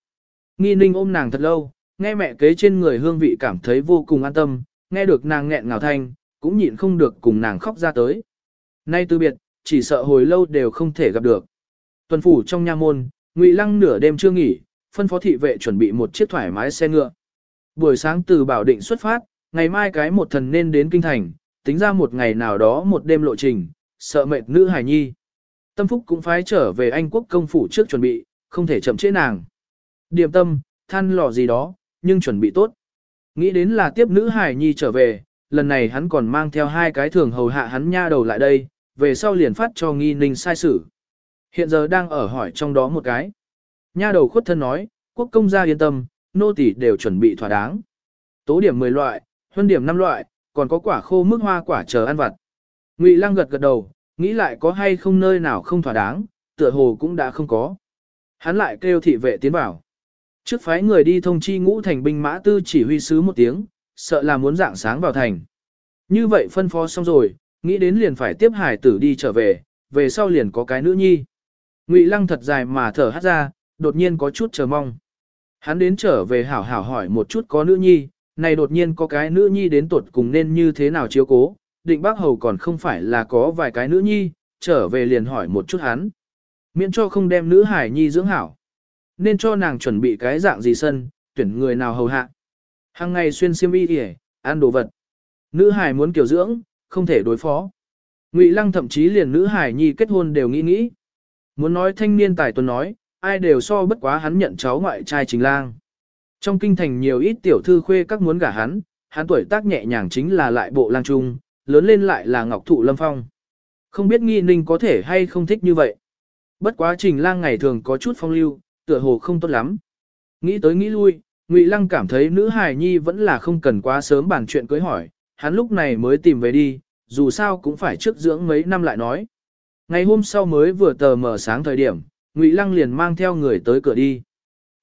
Nghi ninh ôm nàng thật lâu, nghe mẹ kế trên người hương vị cảm thấy vô cùng an tâm, nghe được nàng nghẹn ngào thanh, cũng nhịn không được cùng nàng khóc ra tới. Nay từ biệt, chỉ sợ hồi lâu đều không thể gặp được. Tuần phủ trong nha môn, Ngụy Lăng nửa đêm chưa nghỉ, phân phó thị vệ chuẩn bị một chiếc thoải mái xe ngựa. Buổi sáng từ Bảo Định xuất phát, ngày mai cái một thần nên đến kinh thành, tính ra một ngày nào đó một đêm lộ trình, sợ mệt nữ hài nhi. Tâm Phúc cũng phái trở về Anh quốc công phủ trước chuẩn bị, không thể chậm trễ nàng. Điểm tâm, than lò gì đó, nhưng chuẩn bị tốt. Nghĩ đến là tiếp nữ hài nhi trở về, lần này hắn còn mang theo hai cái thường hầu hạ hắn nha đầu lại đây, về sau liền phát cho nghi ninh sai sử. Hiện giờ đang ở hỏi trong đó một cái. Nha đầu khuất thân nói, quốc công gia yên tâm, nô tỳ đều chuẩn bị thỏa đáng. Tố điểm 10 loại, huân điểm 5 loại, còn có quả khô mức hoa quả chờ ăn vặt. Ngụy Lăng gật gật đầu, nghĩ lại có hay không nơi nào không thỏa đáng, tựa hồ cũng đã không có. Hắn lại kêu thị vệ tiến vào. Trước phái người đi thông chi ngũ thành binh mã tư chỉ huy sứ một tiếng, sợ là muốn dạng sáng vào thành. Như vậy phân phó xong rồi, nghĩ đến liền phải tiếp hải tử đi trở về, về sau liền có cái nữ nhi. Ngụy Lăng thật dài mà thở hát ra, đột nhiên có chút chờ mong. Hắn đến trở về hảo hảo hỏi một chút có nữ nhi, này đột nhiên có cái nữ nhi đến tuột cùng nên như thế nào chiếu cố, định bác hầu còn không phải là có vài cái nữ nhi, trở về liền hỏi một chút hắn. Miễn cho không đem nữ hải nhi dưỡng hảo. Nên cho nàng chuẩn bị cái dạng gì sân, tuyển người nào hầu hạ. Hàng ngày xuyên xiêm y kìa, ăn đồ vật. Nữ hải muốn kiểu dưỡng, không thể đối phó. Ngụy Lăng thậm chí liền nữ hải nhi kết hôn đều nghĩ nghĩ. Muốn nói thanh niên tài tuần nói, ai đều so bất quá hắn nhận cháu ngoại trai Trình lang. Trong kinh thành nhiều ít tiểu thư khuê các muốn gả hắn, hắn tuổi tác nhẹ nhàng chính là lại bộ lang trung, lớn lên lại là ngọc thụ lâm phong. Không biết nghi ninh có thể hay không thích như vậy. Bất quá trình lang ngày thường có chút phong lưu, tựa hồ không tốt lắm. Nghĩ tới nghĩ lui, Ngụy Lăng cảm thấy nữ hài nhi vẫn là không cần quá sớm bàn chuyện cưới hỏi, hắn lúc này mới tìm về đi, dù sao cũng phải trước dưỡng mấy năm lại nói. Ngày hôm sau mới vừa tờ mở sáng thời điểm, Ngụy Lăng liền mang theo người tới cửa đi.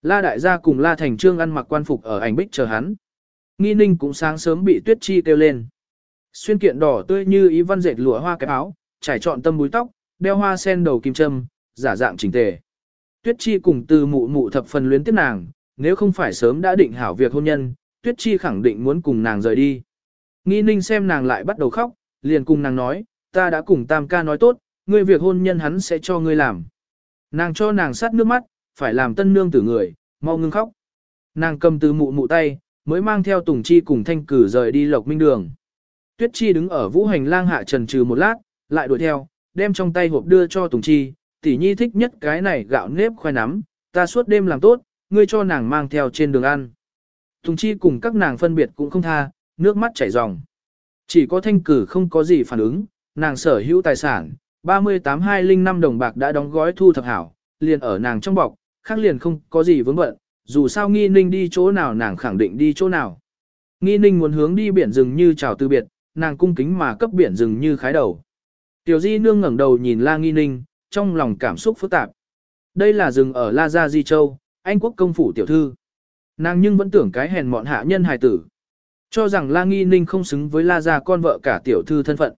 La đại gia cùng La Thành Trương ăn mặc quan phục ở ảnh bích chờ hắn. Nghi ninh cũng sáng sớm bị tuyết chi kêu lên. Xuyên kiện đỏ tươi như ý văn dệt lụa hoa cái áo, trải trọn tâm búi tóc, đeo hoa sen đầu kim châm, giả dạng chỉnh tề. Tuyết chi cùng từ mụ mụ thập phần luyến tiếc nàng, nếu không phải sớm đã định hảo việc hôn nhân, Tuyết chi khẳng định muốn cùng nàng rời đi. Nghi ninh xem nàng lại bắt đầu khóc, liền cùng nàng nói, ta đã cùng tam ca nói tốt, ngươi việc hôn nhân hắn sẽ cho ngươi làm. Nàng cho nàng sát nước mắt, phải làm tân nương tử người, mau ngưng khóc. Nàng cầm từ mụ mụ tay, mới mang theo Tùng Chi cùng thanh cử rời đi lộc minh đường. Tuyết Chi đứng ở vũ hành lang hạ trần trừ một lát, lại đuổi theo, đem trong tay hộp đưa cho Tùng Chi, tỷ nhi thích nhất cái này gạo nếp khoai nắm, ta suốt đêm làm tốt, ngươi cho nàng mang theo trên đường ăn. Tùng Chi cùng các nàng phân biệt cũng không tha, nước mắt chảy ròng. Chỉ có thanh cử không có gì phản ứng, nàng sở hữu tài sản, 38205 đồng bạc đã đóng gói thu thập hảo, liền ở nàng trong bọc, khác liền không có gì vướng bận, dù sao nghi ninh đi chỗ nào nàng khẳng định đi chỗ nào. Nghi ninh muốn hướng đi biển rừng như chào từ biệt, nàng cung kính mà cấp biển rừng như khái đầu. Tiểu di nương ngẩng đầu nhìn la nghi ninh, trong lòng cảm xúc phức tạp. Đây là rừng ở La Gia Di Châu, Anh quốc công phủ tiểu thư. Nàng nhưng vẫn tưởng cái hèn mọn hạ nhân hài tử. Cho rằng La Nghi Ninh không xứng với La Gia con vợ cả tiểu thư thân phận.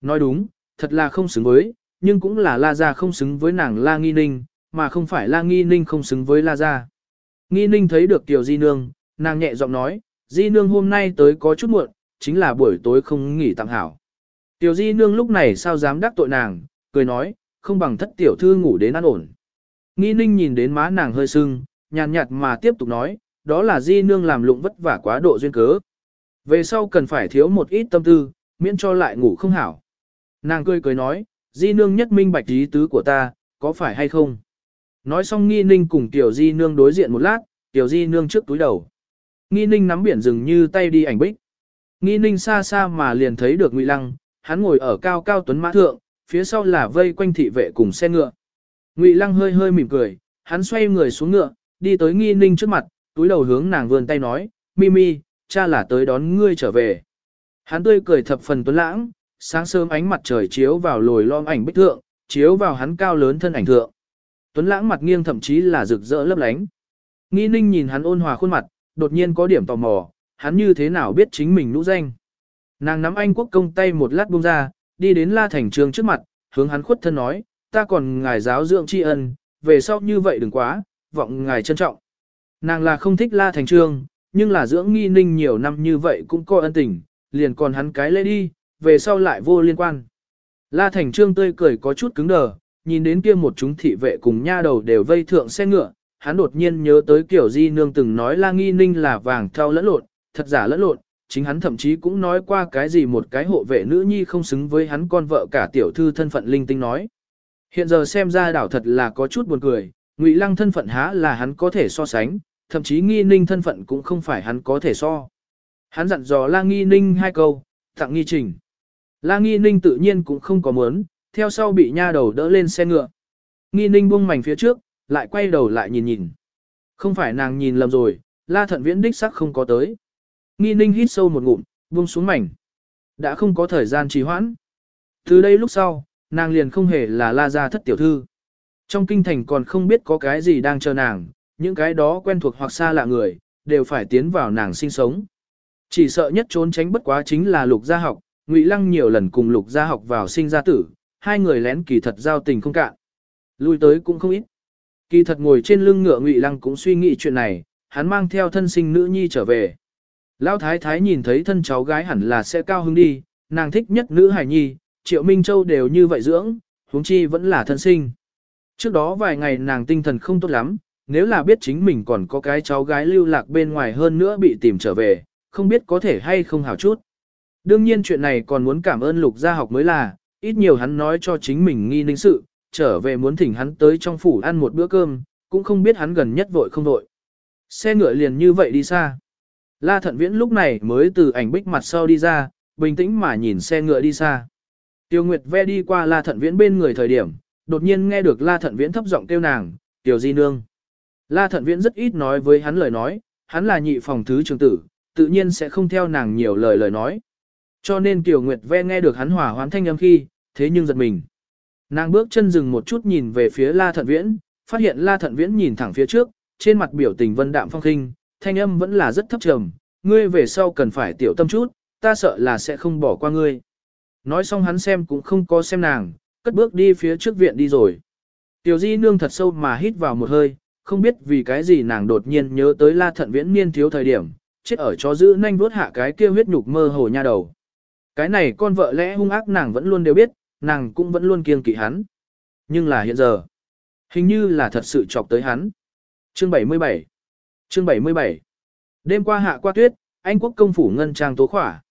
Nói đúng, thật là không xứng với, nhưng cũng là La Gia không xứng với nàng La Nghi Ninh, mà không phải La Nghi Ninh không xứng với La Gia. Nghi Ninh thấy được Tiểu Di Nương, nàng nhẹ giọng nói, Di Nương hôm nay tới có chút muộn, chính là buổi tối không nghỉ tạm hảo. Tiểu Di Nương lúc này sao dám đắc tội nàng, cười nói, không bằng thất tiểu thư ngủ đến an ổn. Nghi Ninh nhìn đến má nàng hơi sưng, nhàn nhạt mà tiếp tục nói, đó là Di Nương làm lụng vất vả quá độ duyên cớ. Về sau cần phải thiếu một ít tâm tư, miễn cho lại ngủ không hảo. Nàng cười cười nói, Di Nương nhất minh bạch ý tứ của ta, có phải hay không? Nói xong Nghi Ninh cùng Tiểu Di Nương đối diện một lát, Tiểu Di Nương trước túi đầu. Nghi Ninh nắm biển rừng như tay đi ảnh bích. Nghi Ninh xa xa mà liền thấy được Ngụy Lăng, hắn ngồi ở cao cao tuấn mã thượng, phía sau là vây quanh thị vệ cùng xe ngựa. Ngụy Lăng hơi hơi mỉm cười, hắn xoay người xuống ngựa, đi tới Nghi Ninh trước mặt, túi đầu hướng nàng vươn tay nói, Mimi, cha là tới đón ngươi trở về. Hắn tươi cười thập phần tuấn lãng, sáng sớm ánh mặt trời chiếu vào lồi lõm ảnh bích thượng, chiếu vào hắn cao lớn thân ảnh thượng. Tuấn lãng mặt nghiêng thậm chí là rực rỡ lấp lánh. Nghi ninh nhìn hắn ôn hòa khuôn mặt, đột nhiên có điểm tò mò, hắn như thế nào biết chính mình nũ danh. Nàng nắm anh quốc công tay một lát buông ra, đi đến la thành trường trước mặt, hướng hắn khuất thân nói, ta còn ngài giáo dưỡng tri ân, về sau như vậy đừng quá, vọng ngài trân trọng. Nàng là không thích La Thành Trường nhưng là dưỡng nghi ninh nhiều năm như vậy cũng coi ân tình, liền còn hắn cái lê đi, về sau lại vô liên quan. La Thành Trương tươi cười có chút cứng đờ, nhìn đến kia một chúng thị vệ cùng nha đầu đều vây thượng xe ngựa, hắn đột nhiên nhớ tới kiểu di nương từng nói La Nghi Ninh là vàng thao lẫn lộn, thật giả lẫn lộn, chính hắn thậm chí cũng nói qua cái gì một cái hộ vệ nữ nhi không xứng với hắn con vợ cả tiểu thư thân phận linh tinh nói. Hiện giờ xem ra đảo thật là có chút buồn cười, Ngụy Lăng thân phận há là hắn có thể so sánh, thậm chí Nghi Ninh thân phận cũng không phải hắn có thể so. Hắn dặn dò La Nghi Ninh hai câu, tặng nghi trình. La Nghi Ninh tự nhiên cũng không có muốn, theo sau bị nha đầu đỡ lên xe ngựa. Nghi Ninh buông mảnh phía trước, lại quay đầu lại nhìn nhìn. Không phải nàng nhìn lầm rồi, La Thận Viễn đích sắc không có tới. Nghi Ninh hít sâu một ngụm, buông xuống mảnh. Đã không có thời gian trì hoãn. Từ đây lúc sau, nàng liền không hề là La gia thất tiểu thư. Trong kinh thành còn không biết có cái gì đang chờ nàng, những cái đó quen thuộc hoặc xa lạ người, đều phải tiến vào nàng sinh sống. Chỉ sợ nhất trốn tránh bất quá chính là lục gia học, Ngụy Lăng nhiều lần cùng lục gia học vào sinh ra tử, hai người lén kỳ thật giao tình không cạn. Lui tới cũng không ít. Kỳ thật ngồi trên lưng ngựa Ngụy Lăng cũng suy nghĩ chuyện này, hắn mang theo thân sinh nữ nhi trở về. Lão thái thái nhìn thấy thân cháu gái hẳn là sẽ cao hứng đi, nàng thích nhất nữ hải nhi, Triệu Minh Châu đều như vậy dưỡng, huống chi vẫn là thân sinh. Trước đó vài ngày nàng tinh thần không tốt lắm, nếu là biết chính mình còn có cái cháu gái lưu lạc bên ngoài hơn nữa bị tìm trở về, không biết có thể hay không hảo chút. Đương nhiên chuyện này còn muốn cảm ơn lục gia học mới là, ít nhiều hắn nói cho chính mình nghi ninh sự, trở về muốn thỉnh hắn tới trong phủ ăn một bữa cơm, cũng không biết hắn gần nhất vội không vội. Xe ngựa liền như vậy đi xa. La thận viễn lúc này mới từ ảnh bích mặt sau đi ra, bình tĩnh mà nhìn xe ngựa đi xa. Tiêu Nguyệt ve đi qua La thận viễn bên người thời điểm, đột nhiên nghe được La thận viễn thấp giọng kêu nàng, tiểu di nương. La thận viễn rất ít nói với hắn lời nói, hắn là nhị phòng thứ trường tử, tự nhiên sẽ không theo nàng nhiều lời lời nói. Cho nên Tiểu Nguyệt ve nghe được hắn hỏa hoán thanh âm khi, thế nhưng giật mình. Nàng bước chân dừng một chút nhìn về phía La Thận Viễn, phát hiện La Thận Viễn nhìn thẳng phía trước, trên mặt biểu tình vân đạm phong khinh, thanh âm vẫn là rất thấp trầm, ngươi về sau cần phải tiểu tâm chút, ta sợ là sẽ không bỏ qua ngươi. Nói xong hắn xem cũng không có xem nàng, cất bước đi phía trước viện đi rồi. Tiểu Di nương thật sâu mà hít vào một hơi, không biết vì cái gì nàng đột nhiên nhớ tới La Thận Viễn niên thiếu thời điểm, chết ở chó giữ nhanh vuốt hạ cái kia huyết nhục mơ hồ nha đầu. Cái này con vợ lẽ hung ác nàng vẫn luôn đều biết, nàng cũng vẫn luôn kiêng kỵ hắn. Nhưng là hiện giờ, hình như là thật sự chọc tới hắn. Chương 77 Chương 77 Đêm qua hạ qua tuyết, Anh quốc công phủ ngân trang tố khỏa.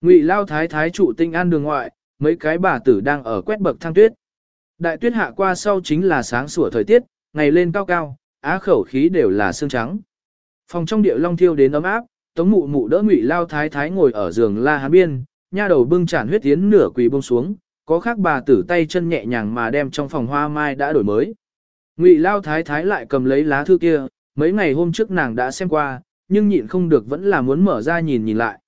Ngụy Lao Thái Thái trụ tinh an đường ngoại, mấy cái bà tử đang ở quét bậc thang tuyết. Đại tuyết hạ qua sau chính là sáng sủa thời tiết, ngày lên cao cao, á khẩu khí đều là xương trắng. Phòng trong địa long thiêu đến ấm áp, tống mụ mụ đỡ Ngụy Lao Thái Thái ngồi ở giường la hán biên, nha đầu bưng chản huyết tiến nửa quỳ bông xuống, có khác bà tử tay chân nhẹ nhàng mà đem trong phòng hoa mai đã đổi mới. Ngụy Lao Thái Thái lại cầm lấy lá thư kia, mấy ngày hôm trước nàng đã xem qua, nhưng nhịn không được vẫn là muốn mở ra nhìn nhìn lại.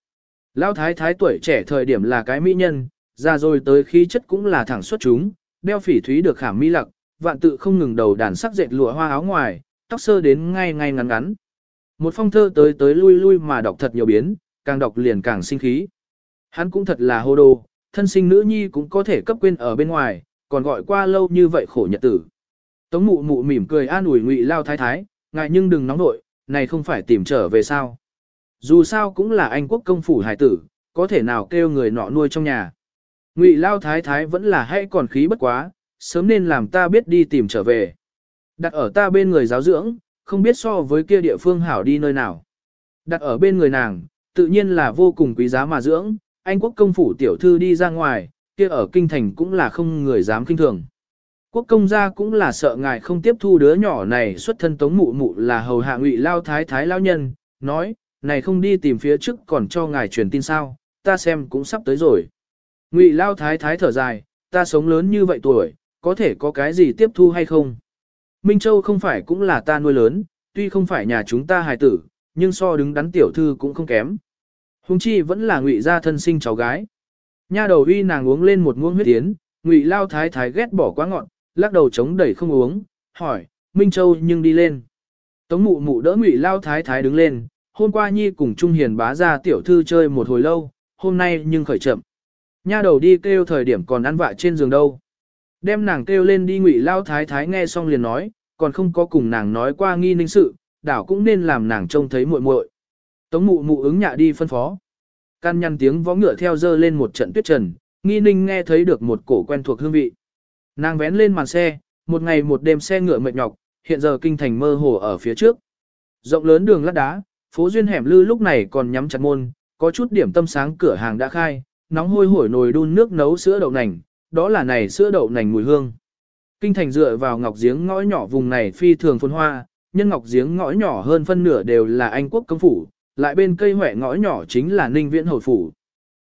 Lao Thái Thái tuổi trẻ thời điểm là cái mỹ nhân, ra rồi tới khí chất cũng là thẳng xuất chúng, đeo phỉ thúy được khảm mỹ lặc, vạn tự không ngừng đầu đàn sắc dệt lụa hoa áo ngoài, tóc sơ đến ngay ngay ngắn ngắn. Một phong thơ tới tới lui lui mà đọc thật nhiều biến, càng đọc liền càng sinh khí. Hắn cũng thật là hô đồ, thân sinh nữ nhi cũng có thể cấp quên ở bên ngoài, còn gọi qua lâu như vậy khổ nhật tử. Tống mụ mụ mỉm cười an ủi ngụy lao thái thái, ngại nhưng đừng nóng nội, này không phải tìm trở về sao. Dù sao cũng là anh quốc công phủ hải tử, có thể nào kêu người nọ nuôi trong nhà. Ngụy lao thái thái vẫn là hay còn khí bất quá, sớm nên làm ta biết đi tìm trở về. Đặt ở ta bên người giáo dưỡng, không biết so với kia địa phương hảo đi nơi nào. Đặt ở bên người nàng, tự nhiên là vô cùng quý giá mà dưỡng, anh quốc công phủ tiểu thư đi ra ngoài, kia ở kinh thành cũng là không người dám kinh thường. Quốc công gia cũng là sợ ngài không tiếp thu đứa nhỏ này xuất thân tống mụ mụ là hầu hạ ngụy lao thái thái lao nhân, nói, này không đi tìm phía trước còn cho ngài truyền tin sao, ta xem cũng sắp tới rồi. Ngụy lao thái thái thở dài, ta sống lớn như vậy tuổi, có thể có cái gì tiếp thu hay không? Minh Châu không phải cũng là ta nuôi lớn, tuy không phải nhà chúng ta hài tử, nhưng so đứng đắn tiểu thư cũng không kém. Hùng chi vẫn là ngụy gia thân sinh cháu gái. Nha đầu uy nàng uống lên một muỗng huyết tiến, ngụy lao thái thái ghét bỏ quá ngọn, lắc đầu chống đẩy không uống, hỏi, Minh Châu nhưng đi lên. Tống mụ mụ đỡ ngụy lao thái thái đứng lên, hôm qua nhi cùng Trung Hiền bá ra tiểu thư chơi một hồi lâu, hôm nay nhưng khởi chậm. Nha đầu đi kêu thời điểm còn ăn vạ trên giường đâu. Đem nàng kêu lên đi ngụy lao thái thái nghe xong liền nói, còn không có cùng nàng nói qua nghi ninh sự, đảo cũng nên làm nàng trông thấy muội muội. Tống mụ mụ ứng nhạ đi phân phó. căn nhăn tiếng vó ngựa theo dơ lên một trận tuyết trần, nghi ninh nghe thấy được một cổ quen thuộc hương vị. Nàng vén lên màn xe, một ngày một đêm xe ngựa mệt nhọc, hiện giờ kinh thành mơ hồ ở phía trước. Rộng lớn đường lát đá, phố duyên hẻm lư lúc này còn nhắm chặt môn, có chút điểm tâm sáng cửa hàng đã khai, nóng hôi hổi nồi đun nước nấu sữa đậu nành, đó là này sữa đậu nành mùi hương. Kinh thành dựa vào ngọc giếng ngõ nhỏ vùng này phi thường phồn hoa, nhân ngọc giếng ngõ nhỏ hơn phân nửa đều là Anh quốc công phủ, lại bên cây huệ ngõ nhỏ chính là Ninh Viễn hồi Phủ.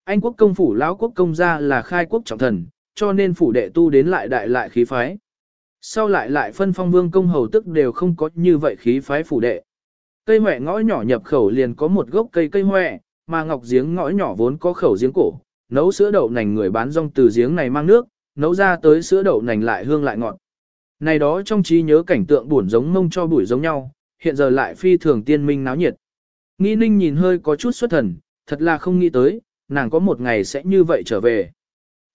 Anh quốc công phủ lão quốc công gia là khai quốc trọng thần, cho nên phủ đệ tu đến lại đại lại khí phái. Sau lại lại phân phong vương công hầu tức đều không có như vậy khí phái phủ đệ. Cây huệ ngõ nhỏ nhập khẩu liền có một gốc cây cây huệ, mà ngọc giếng ngõ nhỏ vốn có khẩu giếng cổ, nấu sữa đậu nành người bán rong từ giếng này mang nước, nấu ra tới sữa đậu nành lại hương lại ngọt. Này đó trong trí nhớ cảnh tượng buồn giống mông cho bụi giống nhau, hiện giờ lại phi thường tiên minh náo nhiệt. Nghĩ ninh nhìn hơi có chút xuất thần, thật là không nghĩ tới, nàng có một ngày sẽ như vậy trở về.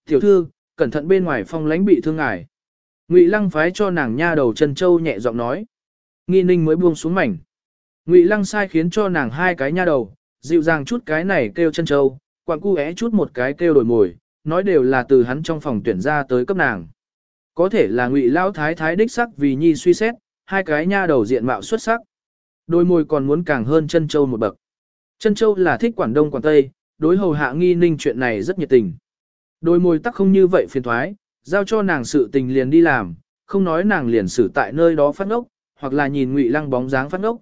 Tiểu thư, cẩn thận bên ngoài phong lánh bị thương ngài. Ngụy lăng phái cho nàng nha đầu chân châu nhẹ giọng nói. Nghi ninh mới buông xuống mảnh. Ngụy lăng sai khiến cho nàng hai cái nha đầu, dịu dàng chút cái này kêu chân châu, quản cu é chút một cái kêu đổi mồi, nói đều là từ hắn trong phòng tuyển ra tới cấp nàng. Có thể là ngụy lao thái thái đích sắc vì nhi suy xét, hai cái nha đầu diện mạo xuất sắc. Đôi môi còn muốn càng hơn chân châu một bậc. Chân châu là thích quản đông quản tây, đối hầu hạ nghi ninh chuyện này rất nhiệt tình. Đôi môi tắc không như vậy phiền thoái, giao cho nàng sự tình liền đi làm, không nói nàng liền xử tại nơi đó phát ngốc, hoặc là nhìn ngụy lăng bóng dáng phát ngốc.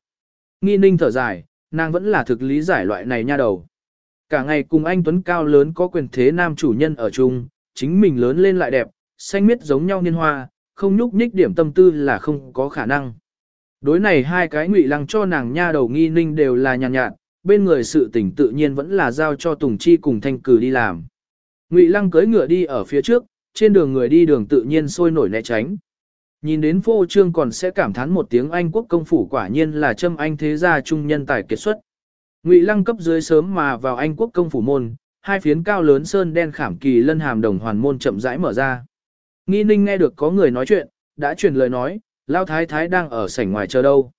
Nghi ninh thở dài, nàng vẫn là thực lý giải loại này nha đầu. Cả ngày cùng anh Tuấn cao lớn có quyền thế nam chủ nhân ở chung, chính mình lớn lên lại đẹp, xanh miết giống nhau niên hoa, không nhúc nhích điểm tâm tư là không có khả năng. Đối này hai cái ngụy lăng cho nàng nha đầu nghi ninh đều là nhàn nhạt, nhạt, bên người sự tình tự nhiên vẫn là giao cho Tùng Chi cùng thanh cử đi làm. Ngụy lăng cưỡi ngựa đi ở phía trước, trên đường người đi đường tự nhiên sôi nổi né tránh. Nhìn đến phô trương còn sẽ cảm thán một tiếng Anh quốc công phủ quả nhiên là châm anh thế gia trung nhân tài kiệt xuất. Ngụy lăng cấp dưới sớm mà vào Anh quốc công phủ môn, hai phiến cao lớn sơn đen khảm kỳ lân hàm đồng hoàn môn chậm rãi mở ra. Nghi ninh nghe được có người nói chuyện, đã truyền lời nói, Lao Thái Thái đang ở sảnh ngoài chờ đâu.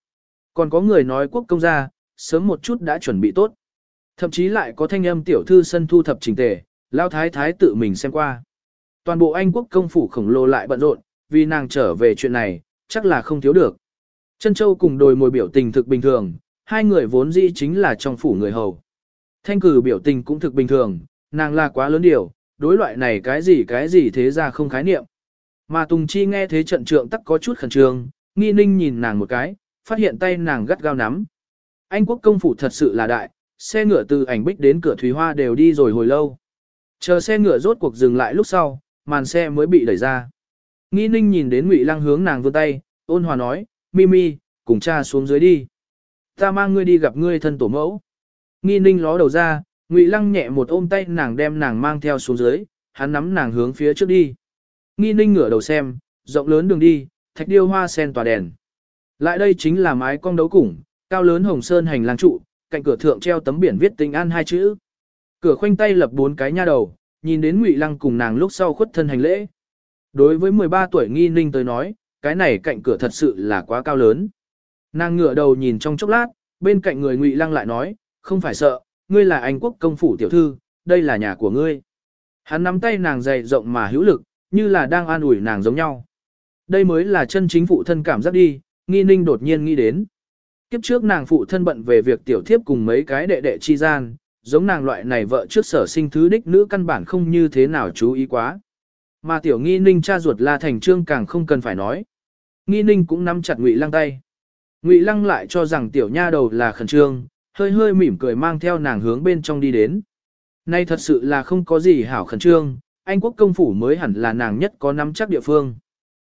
Còn có người nói quốc công gia, sớm một chút đã chuẩn bị tốt. Thậm chí lại có thanh âm tiểu thư sân thu thập trình tề, Lao Thái Thái tự mình xem qua. Toàn bộ Anh quốc công phủ khổng lồ lại bận rộn, vì nàng trở về chuyện này, chắc là không thiếu được. Trân Châu cùng đồi mồi biểu tình thực bình thường, hai người vốn dĩ chính là trong phủ người hầu. Thanh cử biểu tình cũng thực bình thường, nàng là quá lớn điều, đối loại này cái gì cái gì thế ra không khái niệm. Mà Tùng Chi nghe thế trận trượng tắc có chút khẩn trương, nghi ninh nhìn nàng một cái, phát hiện tay nàng gắt gao nắm. Anh quốc công phủ thật sự là đại, xe ngựa từ ảnh bích đến cửa Thủy Hoa đều đi rồi hồi lâu. Chờ xe ngựa rốt cuộc dừng lại lúc sau, màn xe mới bị đẩy ra. Nghi ninh nhìn đến Ngụy Lăng hướng nàng vươn tay, ôn hòa nói, Mimi, cùng cha xuống dưới đi. Ta mang ngươi đi gặp ngươi thân tổ mẫu. Nghi ninh ló đầu ra, Ngụy Lăng nhẹ một ôm tay nàng đem nàng mang theo xuống dưới, hắn nắm nàng hướng phía trước đi. Nghi ninh ngửa đầu xem, rộng lớn đường đi, thạch điêu hoa sen tỏa đèn. Lại đây chính là mái cong đấu củng, cao lớn hồng sơn hành lang trụ, cạnh cửa thượng treo tấm biển viết tình an hai chữ. Cửa khoanh tay lập bốn cái nha đầu, nhìn đến Ngụy Lăng cùng nàng lúc sau khuất thân hành lễ. Đối với 13 tuổi nghi ninh tới nói, cái này cạnh cửa thật sự là quá cao lớn. Nàng ngửa đầu nhìn trong chốc lát, bên cạnh người Ngụy Lăng lại nói, không phải sợ, ngươi là anh quốc công phủ tiểu thư, đây là nhà của ngươi. Hắn nắm tay nàng dày rộng mà hữu lực, như là đang an ủi nàng giống nhau. Đây mới là chân chính phụ thân cảm giác đi, nghi ninh đột nhiên nghĩ đến. Kiếp trước nàng phụ thân bận về việc tiểu thiếp cùng mấy cái đệ đệ chi gian, giống nàng loại này vợ trước sở sinh thứ đích nữ căn bản không như thế nào chú ý quá. Mà tiểu nghi ninh cha ruột La Thành Trương càng không cần phải nói. Nghi ninh cũng nắm chặt Ngụy Lăng tay. Ngụy Lăng lại cho rằng tiểu nha đầu là khẩn trương, hơi hơi mỉm cười mang theo nàng hướng bên trong đi đến. Nay thật sự là không có gì hảo khẩn trương, anh quốc công phủ mới hẳn là nàng nhất có nắm chắc địa phương.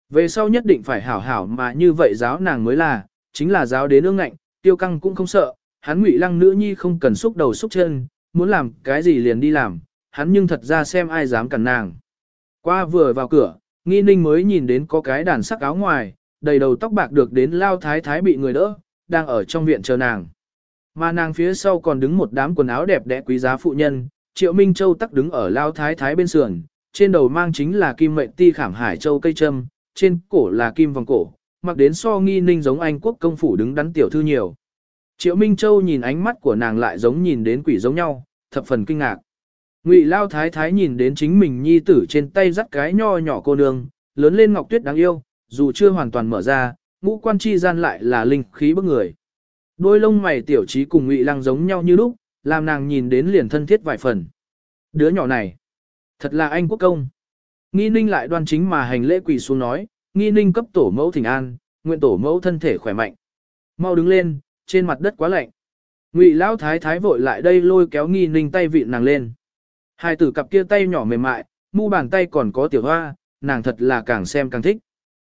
Về sau nhất định phải hảo hảo mà như vậy giáo nàng mới là, chính là giáo đến ương ngạnh, tiêu căng cũng không sợ, hắn ngụy lăng nữ nhi không cần xúc đầu xúc chân, muốn làm cái gì liền đi làm, hắn nhưng thật ra xem ai dám cản nàng. Qua vừa vào cửa, nghi ninh mới nhìn đến có cái đàn sắc áo ngoài, đầy đầu tóc bạc được đến lao thái thái bị người đỡ, đang ở trong viện chờ nàng. Mà nàng phía sau còn đứng một đám quần áo đẹp đẽ quý giá phụ nhân, Triệu Minh Châu tắc đứng ở lao thái thái bên sườn, trên đầu mang chính là kim mệnh ti khảm hải châu cây trâm, trên cổ là kim vòng cổ, mặc đến so nghi ninh giống Anh quốc công phủ đứng đắn tiểu thư nhiều. Triệu Minh Châu nhìn ánh mắt của nàng lại giống nhìn đến quỷ giống nhau, thập phần kinh ngạc. Ngụy Lao Thái Thái nhìn đến chính mình nhi tử trên tay dắt cái nho nhỏ cô nương, lớn lên ngọc tuyết đáng yêu, dù chưa hoàn toàn mở ra, ngũ quan chi gian lại là linh khí bức người. Đôi lông mày tiểu trí cùng Ngụy Lăng giống nhau như lúc, làm nàng nhìn đến liền thân thiết vài phần. Đứa nhỏ này, thật là anh quốc công. Nghi ninh lại đoan chính mà hành lễ quỳ xuống nói, nghi ninh cấp tổ mẫu thỉnh an, nguyện tổ mẫu thân thể khỏe mạnh. Mau đứng lên, trên mặt đất quá lạnh. Ngụy lão thái thái vội lại đây lôi kéo nghi ninh tay vịn nàng lên. Hai tử cặp kia tay nhỏ mềm mại, mu bàn tay còn có tiểu hoa, nàng thật là càng xem càng thích.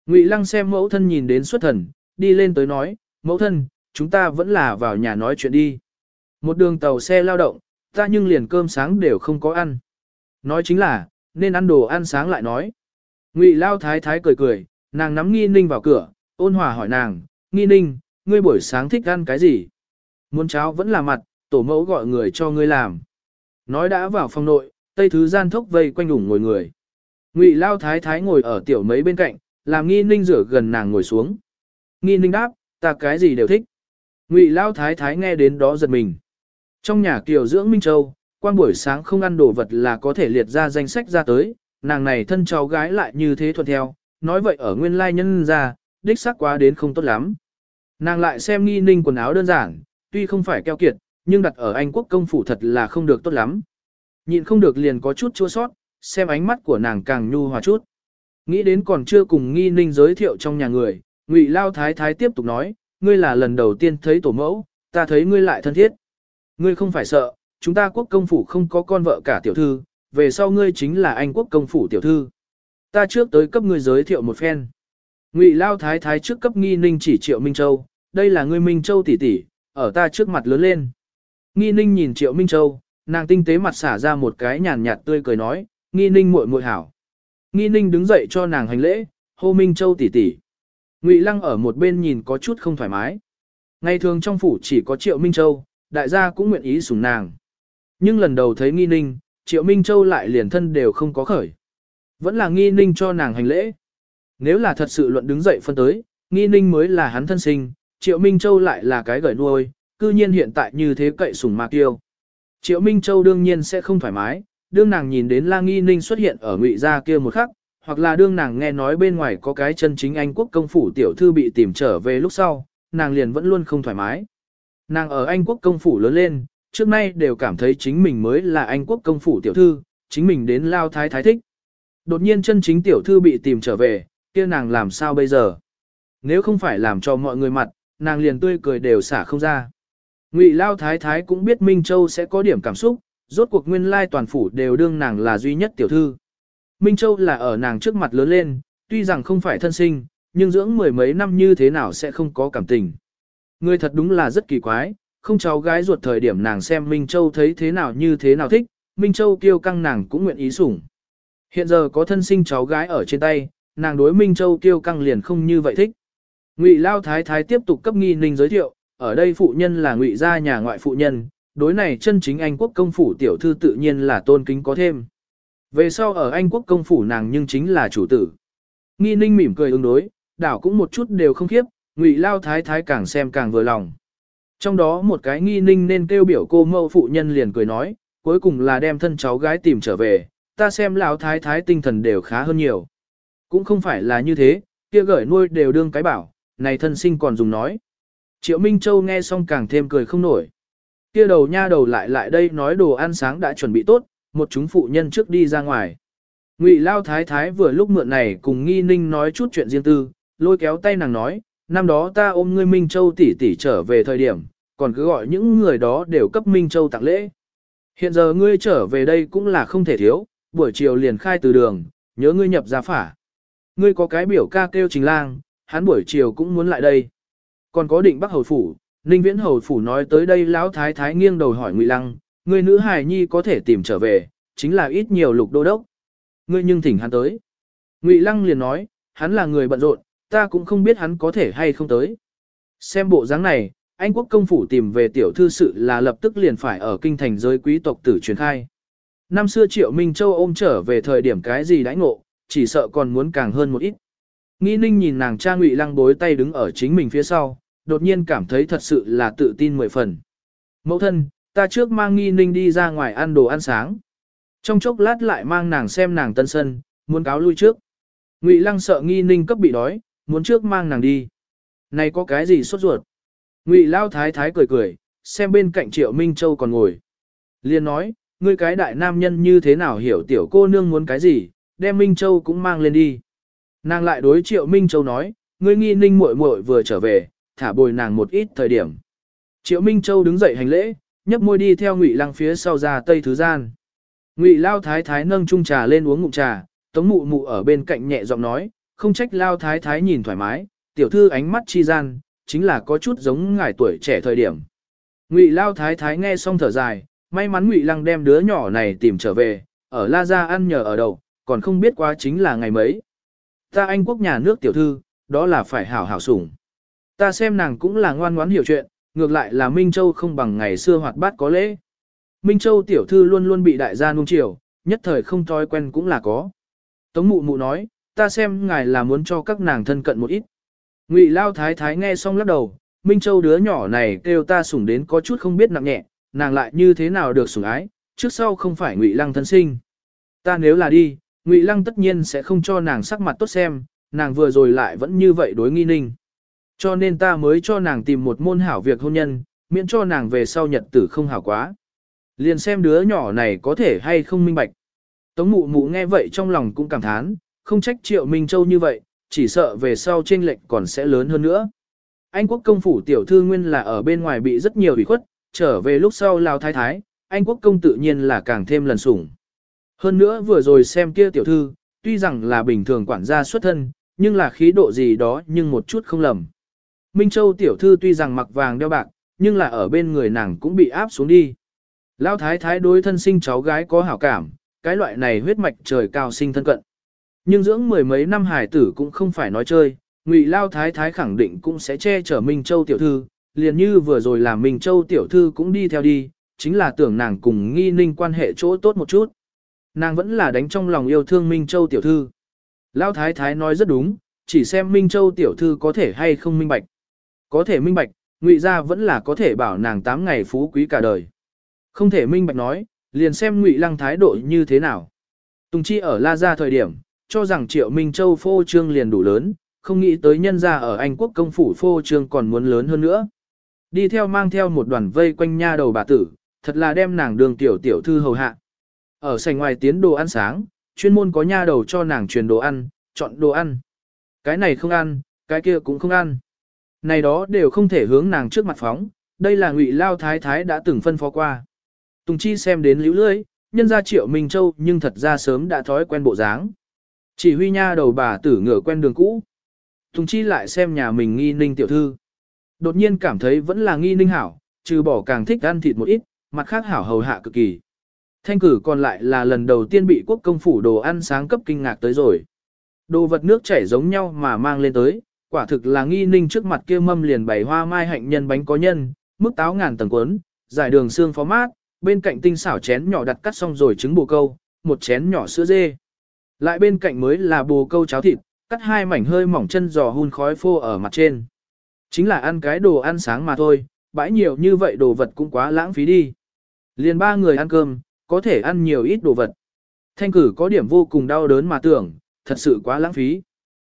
Ngụy lăng xem mẫu thân nhìn đến xuất thần, đi lên tới nói, mẫu thân, chúng ta vẫn là vào nhà nói chuyện đi. Một đường tàu xe lao động, ta nhưng liền cơm sáng đều không có ăn. Nói chính là, nên ăn đồ ăn sáng lại nói. Ngụy lao thái thái cười cười, nàng nắm nghi ninh vào cửa, ôn hòa hỏi nàng, nghi ninh, ngươi buổi sáng thích ăn cái gì? Muốn cháo vẫn là mặt, tổ mẫu gọi người cho ngươi làm. Nói đã vào phòng nội, tây thứ gian thốc vây quanh ủng ngồi người. Ngụy lao thái thái ngồi ở tiểu mấy bên cạnh, làm nghi ninh rửa gần nàng ngồi xuống. Nghi ninh đáp, ta cái gì đều thích. Ngụy lao thái thái nghe đến đó giật mình. Trong nhà kiều dưỡng Minh Châu, quan buổi sáng không ăn đồ vật là có thể liệt ra danh sách ra tới, nàng này thân cháu gái lại như thế thuận theo, nói vậy ở nguyên lai nhân ra, đích xác quá đến không tốt lắm. Nàng lại xem nghi ninh quần áo đơn giản, tuy không phải keo kiệt, nhưng đặt ở Anh quốc công phủ thật là không được tốt lắm. Nhịn không được liền có chút chua sót, xem ánh mắt của nàng càng nhu hòa chút. Nghĩ đến còn chưa cùng nghi ninh giới thiệu trong nhà người, ngụy lao thái thái tiếp tục nói, ngươi là lần đầu tiên thấy tổ mẫu, ta thấy ngươi lại thân thiết. Ngươi không phải sợ, chúng ta quốc công phủ không có con vợ cả tiểu thư, về sau ngươi chính là anh quốc công phủ tiểu thư. Ta trước tới cấp ngươi giới thiệu một phen. Ngụy Lao Thái Thái trước cấp nghi ninh chỉ triệu Minh Châu, đây là ngươi Minh Châu tỷ tỷ, ở ta trước mặt lớn lên. Nghi ninh nhìn triệu Minh Châu, nàng tinh tế mặt xả ra một cái nhàn nhạt tươi cười nói, nghi ninh muội muội hảo. Nghi ninh đứng dậy cho nàng hành lễ, hô Minh Châu tỷ tỷ. Ngụy Lăng ở một bên nhìn có chút không thoải mái. Ngày thường trong phủ chỉ có triệu Minh Châu, đại gia cũng nguyện ý sủng nàng. Nhưng lần đầu thấy nghi ninh, triệu Minh Châu lại liền thân đều không có khởi. Vẫn là nghi ninh cho nàng hành lễ. Nếu là thật sự luận đứng dậy phân tới, nghi ninh mới là hắn thân sinh, triệu Minh Châu lại là cái gởi nuôi, cư nhiên hiện tại như thế cậy sủng mạc tiêu. Triệu Minh Châu đương nhiên sẽ không thoải mái, đương nàng nhìn đến La Nghi Ninh xuất hiện ở ngụy gia kia một khắc, hoặc là đương nàng nghe nói bên ngoài có cái chân chính Anh quốc công phủ tiểu thư bị tìm trở về lúc sau, nàng liền vẫn luôn không thoải mái. Nàng ở Anh quốc công phủ lớn lên, trước nay đều cảm thấy chính mình mới là Anh quốc công phủ tiểu thư, chính mình đến lao thái thái thích. Đột nhiên chân chính tiểu thư bị tìm trở về, kia nàng làm sao bây giờ? Nếu không phải làm cho mọi người mặt, nàng liền tươi cười đều xả không ra. Ngụy Lao Thái Thái cũng biết Minh Châu sẽ có điểm cảm xúc, rốt cuộc nguyên lai toàn phủ đều đương nàng là duy nhất tiểu thư. Minh Châu là ở nàng trước mặt lớn lên, tuy rằng không phải thân sinh, nhưng dưỡng mười mấy năm như thế nào sẽ không có cảm tình. Người thật đúng là rất kỳ quái, không cháu gái ruột thời điểm nàng xem Minh Châu thấy thế nào như thế nào thích, Minh Châu kêu căng nàng cũng nguyện ý sủng. Hiện giờ có thân sinh cháu gái ở trên tay, nàng đối Minh Châu kêu căng liền không như vậy thích. Ngụy Lao Thái Thái tiếp tục cấp nghi ninh giới thiệu, ở đây phụ nhân là Ngụy gia nhà ngoại phụ nhân, đối này chân chính Anh quốc công phủ tiểu thư tự nhiên là tôn kính có thêm. Về sau ở Anh quốc công phủ nàng nhưng chính là chủ tử. Nghi ninh mỉm cười ứng đối, đảo cũng một chút đều không khiếp, Ngụy Lao Thái Thái càng xem càng vừa lòng. Trong đó một cái nghi ninh nên kêu biểu cô mẫu phụ nhân liền cười nói, cuối cùng là đem thân cháu gái tìm trở về, ta xem lão thái thái tinh thần đều khá hơn nhiều. Cũng không phải là như thế, kia gởi nuôi đều đương cái bảo, này thân sinh còn dùng nói. Triệu Minh Châu nghe xong càng thêm cười không nổi. Kia đầu nha đầu lại lại đây nói đồ ăn sáng đã chuẩn bị tốt, một chúng phụ nhân trước đi ra ngoài. Ngụy Lao Thái Thái vừa lúc mượn này cùng Nghi Ninh nói chút chuyện riêng tư, lôi kéo tay nàng nói, năm đó ta ôm ngươi Minh Châu tỷ tỷ trở về thời điểm, còn cứ gọi những người đó đều cấp Minh Châu tặng lễ. Hiện giờ ngươi trở về đây cũng là không thể thiếu, buổi chiều liền khai từ đường, nhớ ngươi nhập gia phả. Ngươi có cái biểu ca kêu trình lang, hắn buổi chiều cũng muốn lại đây. Còn có định bắc hầu phủ, ninh viễn hầu phủ nói tới đây lão thái thái nghiêng đầu hỏi ngụy lăng, ngươi nữ hài nhi có thể tìm trở về, chính là ít nhiều lục đô đốc. Ngươi nhưng thỉnh hắn tới. Ngụy lăng liền nói, hắn là người bận rộn, ta cũng không biết hắn có thể hay không tới. Xem bộ dáng này, Anh quốc công phủ tìm về tiểu thư sự là lập tức liền phải ở kinh thành giới quý tộc tử truyền khai. Năm xưa Triệu Minh Châu ôm trở về thời điểm cái gì đãi ngộ, chỉ sợ còn muốn càng hơn một ít. Nghĩ ninh nhìn nàng cha ngụy lăng bối tay đứng ở chính mình phía sau, đột nhiên cảm thấy thật sự là tự tin mười phần. Mẫu thân, ta trước mang nghi ninh đi ra ngoài ăn đồ ăn sáng. Trong chốc lát lại mang nàng xem nàng tân sân, muốn cáo lui trước. Ngụy lăng sợ nghi ninh cấp bị đói, muốn trước mang nàng đi. Này có cái gì sốt ruột? Ngụy lao thái thái cười cười, xem bên cạnh triệu Minh Châu còn ngồi. Liên nói, ngươi cái đại nam nhân như thế nào hiểu tiểu cô nương muốn cái gì, đem Minh Châu cũng mang lên đi. Nàng lại đối triệu Minh Châu nói, ngươi nghi ninh muội muội vừa trở về, thả bồi nàng một ít thời điểm. Triệu Minh Châu đứng dậy hành lễ, nhấp môi đi theo Ngụy Lăng phía sau ra tây thứ gian. Ngụy Lao Thái Thái nâng chung trà lên uống ngụm trà, Tống Mụ Mụ ở bên cạnh nhẹ giọng nói, không trách Lao Thái Thái nhìn thoải mái, tiểu thư ánh mắt chi gian, chính là có chút giống ngài tuổi trẻ thời điểm. Ngụy Lao Thái Thái nghe xong thở dài, may mắn Ngụy Lăng đem đứa nhỏ này tìm trở về, ở La Gia ăn nhờ ở đầu, còn không biết quá chính là ngày mấy. Ta Anh quốc nhà nước tiểu thư, đó là phải hảo hảo sủng. Ta xem nàng cũng là ngoan ngoãn hiểu chuyện, ngược lại là Minh Châu không bằng ngày xưa hoạt bát có lễ. Minh Châu tiểu thư luôn luôn bị đại gia nuông chiều, nhất thời không thói quen cũng là có. Tống mụ mụ nói, ta xem ngài là muốn cho các nàng thân cận một ít. Ngụy Lao Thái Thái nghe xong lắc đầu, Minh Châu đứa nhỏ này kêu ta sủng đến có chút không biết nặng nhẹ, nàng lại như thế nào được sủng ái, trước sau không phải Ngụy Lăng thân sinh. Ta nếu là đi, Ngụy Lăng tất nhiên sẽ không cho nàng sắc mặt tốt xem, nàng vừa rồi lại vẫn như vậy đối nghi ninh. Cho nên ta mới cho nàng tìm một môn hảo việc hôn nhân, miễn cho nàng về sau nhật tử không hảo quá. Liền xem đứa nhỏ này có thể hay không minh bạch. Tống mụ mụ nghe vậy trong lòng cũng cảm thán, không trách triệu Minh Châu như vậy, chỉ sợ về sau trên lệnh còn sẽ lớn hơn nữa. Anh quốc công phủ tiểu thư nguyên là ở bên ngoài bị rất nhiều ủy khuất, trở về lúc sau lao thái thái, anh quốc công tự nhiên là càng thêm lần sủng. Hơn nữa vừa rồi xem kia tiểu thư, tuy rằng là bình thường quản gia xuất thân, nhưng là khí độ gì đó nhưng một chút không lầm. Minh Châu tiểu thư tuy rằng mặc vàng đeo bạc, nhưng là ở bên người nàng cũng bị áp xuống đi. Lão thái thái đối thân sinh cháu gái có hảo cảm, cái loại này huyết mạch trời cao sinh thân cận. Nhưng dưỡng mười mấy năm hài tử cũng không phải nói chơi, Ngụy Lao thái thái khẳng định cũng sẽ che chở Minh Châu tiểu thư, liền như vừa rồi làm Minh Châu tiểu thư cũng đi theo đi, chính là tưởng nàng cùng nghi ninh quan hệ chỗ tốt một chút. Nàng vẫn là đánh trong lòng yêu thương Minh Châu tiểu thư. Lão thái thái nói rất đúng, chỉ xem Minh Châu tiểu thư có thể hay không minh bạch. Có thể minh bạch, ngụy gia vẫn là có thể bảo nàng 8 ngày phú quý cả đời. Không thể minh bạch nói, liền xem ngụy lăng thái độ như thế nào. Tùng chi ở La Gia thời điểm, cho rằng triệu Minh Châu phô trương liền đủ lớn, không nghĩ tới nhân gia ở Anh quốc công phủ phô trương còn muốn lớn hơn nữa. Đi theo mang theo một đoàn vây quanh nha đầu bà tử, thật là đem nàng đường tiểu tiểu thư hầu hạ. Ở sảnh ngoài tiến đồ ăn sáng, chuyên môn có nha đầu cho nàng truyền đồ ăn, chọn đồ ăn. Cái này không ăn, cái kia cũng không ăn. Này đó đều không thể hướng nàng trước mặt phóng, đây là ngụy lao thái thái đã từng phân phó qua. Tùng Chi xem đến lưu lưỡi, nhân ra triệu Minh Châu nhưng thật ra sớm đã thói quen bộ dáng. Chỉ huy nha đầu bà tử ngửa quen đường cũ. Tùng Chi lại xem nhà mình nghi ninh tiểu thư. Đột nhiên cảm thấy vẫn là nghi ninh hảo, trừ bỏ càng thích ăn thịt một ít, mặt khác hảo hầu hạ cực kỳ. Thanh cử còn lại là lần đầu tiên bị quốc công phủ đồ ăn sáng cấp kinh ngạc tới rồi. Đồ vật nước chảy giống nhau mà mang lên tới, quả thực là nghi ninh trước mặt kia mâm liền bày hoa mai hạnh nhân bánh có nhân, mức táo ngàn tầng cuốn, giải đường xương phó mát, bên cạnh tinh xảo chén nhỏ đặt cắt xong rồi trứng bồ câu, một chén nhỏ sữa dê. Lại bên cạnh mới là bồ câu cháo thịt, cắt hai mảnh hơi mỏng chân giò hun khói phô ở mặt trên. Chính là ăn cái đồ ăn sáng mà thôi, bãi nhiều như vậy đồ vật cũng quá lãng phí đi. Liền ba người ăn cơm, có thể ăn nhiều ít đồ vật. Thanh cử có điểm vô cùng đau đớn mà tưởng, thật sự quá lãng phí.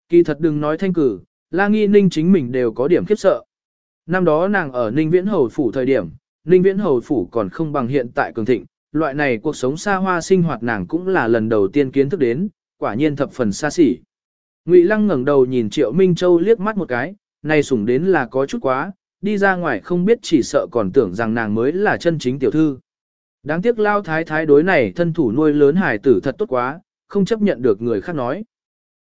Kỳ thật đừng nói thanh cử, La Nghi Ninh chính mình đều có điểm khiếp sợ. Năm đó nàng ở Ninh Viễn Hầu Phủ thời điểm, Ninh Viễn Hầu Phủ còn không bằng hiện tại cường thịnh, loại này cuộc sống xa hoa sinh hoạt nàng cũng là lần đầu tiên kiến thức đến, quả nhiên thập phần xa xỉ. Ngụy Lăng ngẩng đầu nhìn Triệu Minh Châu liếc mắt một cái, này sủng đến là có chút quá, đi ra ngoài không biết chỉ sợ còn tưởng rằng nàng mới là chân chính tiểu thư. Đáng tiếc lao thái thái đối này thân thủ nuôi lớn hải tử thật tốt quá, không chấp nhận được người khác nói.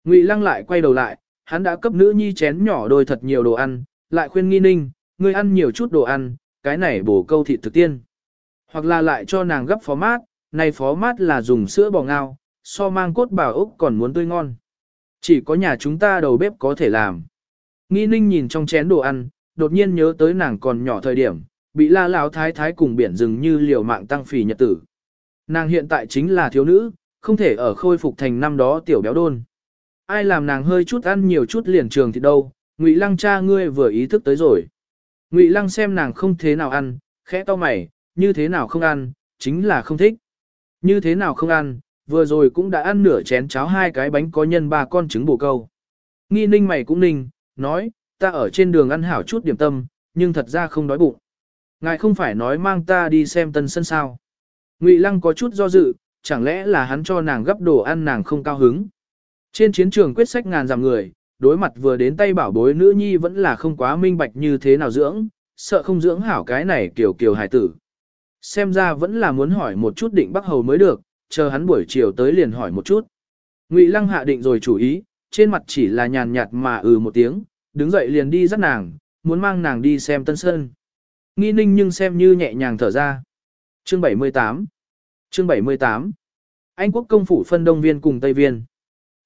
Ngụy Lăng lại quay đầu lại, hắn đã cấp nữ nhi chén nhỏ đôi thật nhiều đồ ăn, lại khuyên nghi ninh, ngươi ăn nhiều chút đồ ăn, cái này bổ câu thịt thực tiên. Hoặc là lại cho nàng gấp phó mát, này phó mát là dùng sữa bò ngao, so mang cốt bảo ốc còn muốn tươi ngon. Chỉ có nhà chúng ta đầu bếp có thể làm. Nghi ninh nhìn trong chén đồ ăn, đột nhiên nhớ tới nàng còn nhỏ thời điểm, bị la lão thái thái cùng biển rừng như liều mạng tăng phì nhật tử. Nàng hiện tại chính là thiếu nữ, không thể ở khôi phục thành năm đó tiểu béo đôn ai làm nàng hơi chút ăn nhiều chút liền trường thì đâu, Ngụy Lăng cha ngươi vừa ý thức tới rồi. Ngụy Lăng xem nàng không thế nào ăn, khẽ to mày, như thế nào không ăn, chính là không thích. Như thế nào không ăn, vừa rồi cũng đã ăn nửa chén cháo hai cái bánh có nhân ba con trứng bổ câu. Nghi ninh mày cũng ninh, nói, ta ở trên đường ăn hảo chút điểm tâm, nhưng thật ra không đói bụng. Ngài không phải nói mang ta đi xem tân sân sao. Ngụy Lăng có chút do dự, chẳng lẽ là hắn cho nàng gấp đồ ăn nàng không cao hứng. Trên chiến trường quyết sách ngàn dặm người, đối mặt vừa đến tay bảo bối nữ nhi vẫn là không quá minh bạch như thế nào dưỡng, sợ không dưỡng hảo cái này kiểu kiểu hài tử. Xem ra vẫn là muốn hỏi một chút định Bắc Hầu mới được, chờ hắn buổi chiều tới liền hỏi một chút. Ngụy Lăng hạ định rồi chủ ý, trên mặt chỉ là nhàn nhạt mà ừ một tiếng, đứng dậy liền đi dắt nàng, muốn mang nàng đi xem tân sơn. Nghi ninh nhưng xem như nhẹ nhàng thở ra. Chương 78 Chương 78 Anh quốc công phủ phân Đông Viên cùng Tây Viên.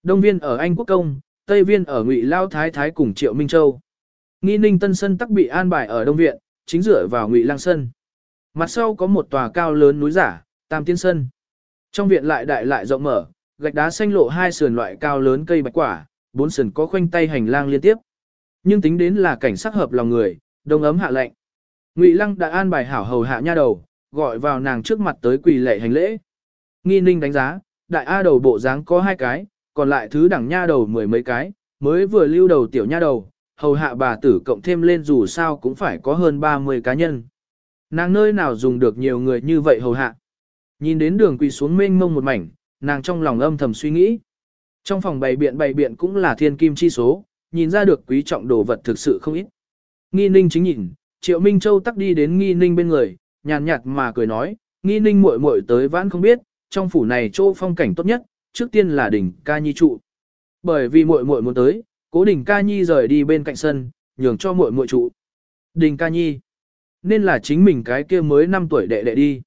Đông Viên ở Anh quốc công, Tây Viên ở Ngụy Lao Thái Thái cùng Triệu Minh Châu. Nghi ninh tân sân tắc bị an bài ở Đông Viện, chính dựa vào Ngụy Lang Sân. Mặt sau có một tòa cao lớn núi giả, Tam Tiên Sân. Trong viện lại đại lại rộng mở, gạch đá xanh lộ hai sườn loại cao lớn cây bạch quả, bốn sườn có khoanh tay hành lang liên tiếp. Nhưng tính đến là cảnh sắc hợp lòng người, đông ấm hạ lạnh. Ngụy Lăng đã an bài hảo hầu hạ nha đầu, gọi vào nàng trước mặt tới quỳ lệ hành lễ. Nghi ninh đánh giá, đại A đầu bộ dáng có hai cái, còn lại thứ đẳng nha đầu mười mấy cái, mới vừa lưu đầu tiểu nha đầu, hầu hạ bà tử cộng thêm lên dù sao cũng phải có hơn 30 cá nhân. Nàng nơi nào dùng được nhiều người như vậy hầu hạ. Nhìn đến đường quỳ xuống mênh mông một mảnh, nàng trong lòng âm thầm suy nghĩ. Trong phòng bày biện bày biện cũng là thiên kim chi số, nhìn ra được quý trọng đồ vật thực sự không ít. Nghi ninh chính nhìn, Triệu Minh Châu tắc đi đến nghi ninh bên người, nhàn nhạt mà cười nói, nghi ninh muội muội tới vãn không biết, trong phủ này chỗ phong cảnh tốt nhất, trước tiên là đỉnh ca nhi trụ. Bởi vì muội muội muốn tới, cố đỉnh ca nhi rời đi bên cạnh sân, nhường cho muội muội trụ. Đình ca nhi, nên là chính mình cái kia mới 5 tuổi đệ đệ đi.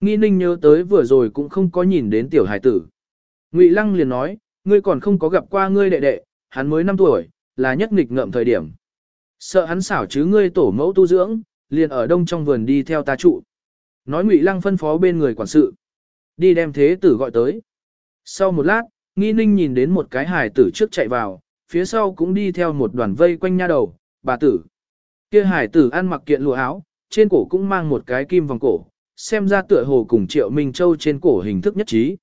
Nghi ninh nhớ tới vừa rồi cũng không có nhìn đến tiểu hải tử. Ngụy Lăng liền nói, ngươi còn không có gặp qua ngươi đệ đệ, hắn mới 5 tuổi, là nhất nghịch ngợm thời điểm. Sợ hắn xảo chứ ngươi tổ mẫu tu dưỡng, liền ở đông trong vườn đi theo ta trụ. Nói Ngụy Lăng phân phó bên người quản sự. Đi đem thế tử gọi tới. Sau một lát, nghi ninh nhìn đến một cái hài tử trước chạy vào, phía sau cũng đi theo một đoàn vây quanh nha đầu, bà tử. Kia hài tử ăn mặc kiện lụa áo, trên cổ cũng mang một cái kim vòng cổ, xem ra tựa hồ cùng Triệu Minh Châu trên cổ hình thức nhất trí.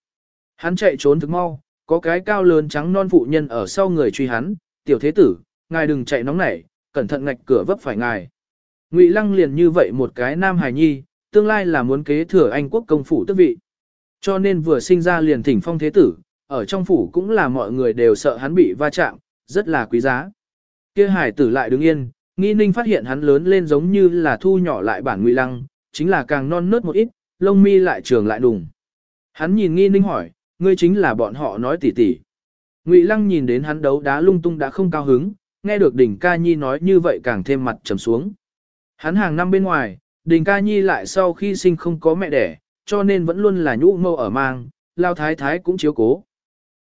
Hắn chạy trốn thức mau, có cái cao lớn trắng non phụ nhân ở sau người truy hắn, tiểu thế tử, ngài đừng chạy nóng nảy, cẩn thận ngạch cửa vấp phải ngài. Ngụy Lăng liền như vậy một cái nam hài nhi, tương lai là muốn kế thừa Anh quốc công phủ tước vị. Cho nên vừa sinh ra liền thỉnh phong thế tử, ở trong phủ cũng là mọi người đều sợ hắn bị va chạm, rất là quý giá. Kia hải tử lại đứng yên, nghi ninh phát hiện hắn lớn lên giống như là thu nhỏ lại bản Ngụy Lăng, chính là càng non nớt một ít, lông mi lại trường lại đùng. Hắn nhìn nghi ninh hỏi, ngươi chính là bọn họ nói tỉ tỉ. Ngụy Lăng nhìn đến hắn đấu đá lung tung đã không cao hứng, nghe được đỉnh Ca Nhi nói như vậy càng thêm mặt trầm xuống. Hắn hàng năm bên ngoài, đỉnh Ca Nhi lại sau khi sinh không có mẹ đẻ, cho nên vẫn luôn là nhũ mâu ở mang, lao thái thái cũng chiếu cố.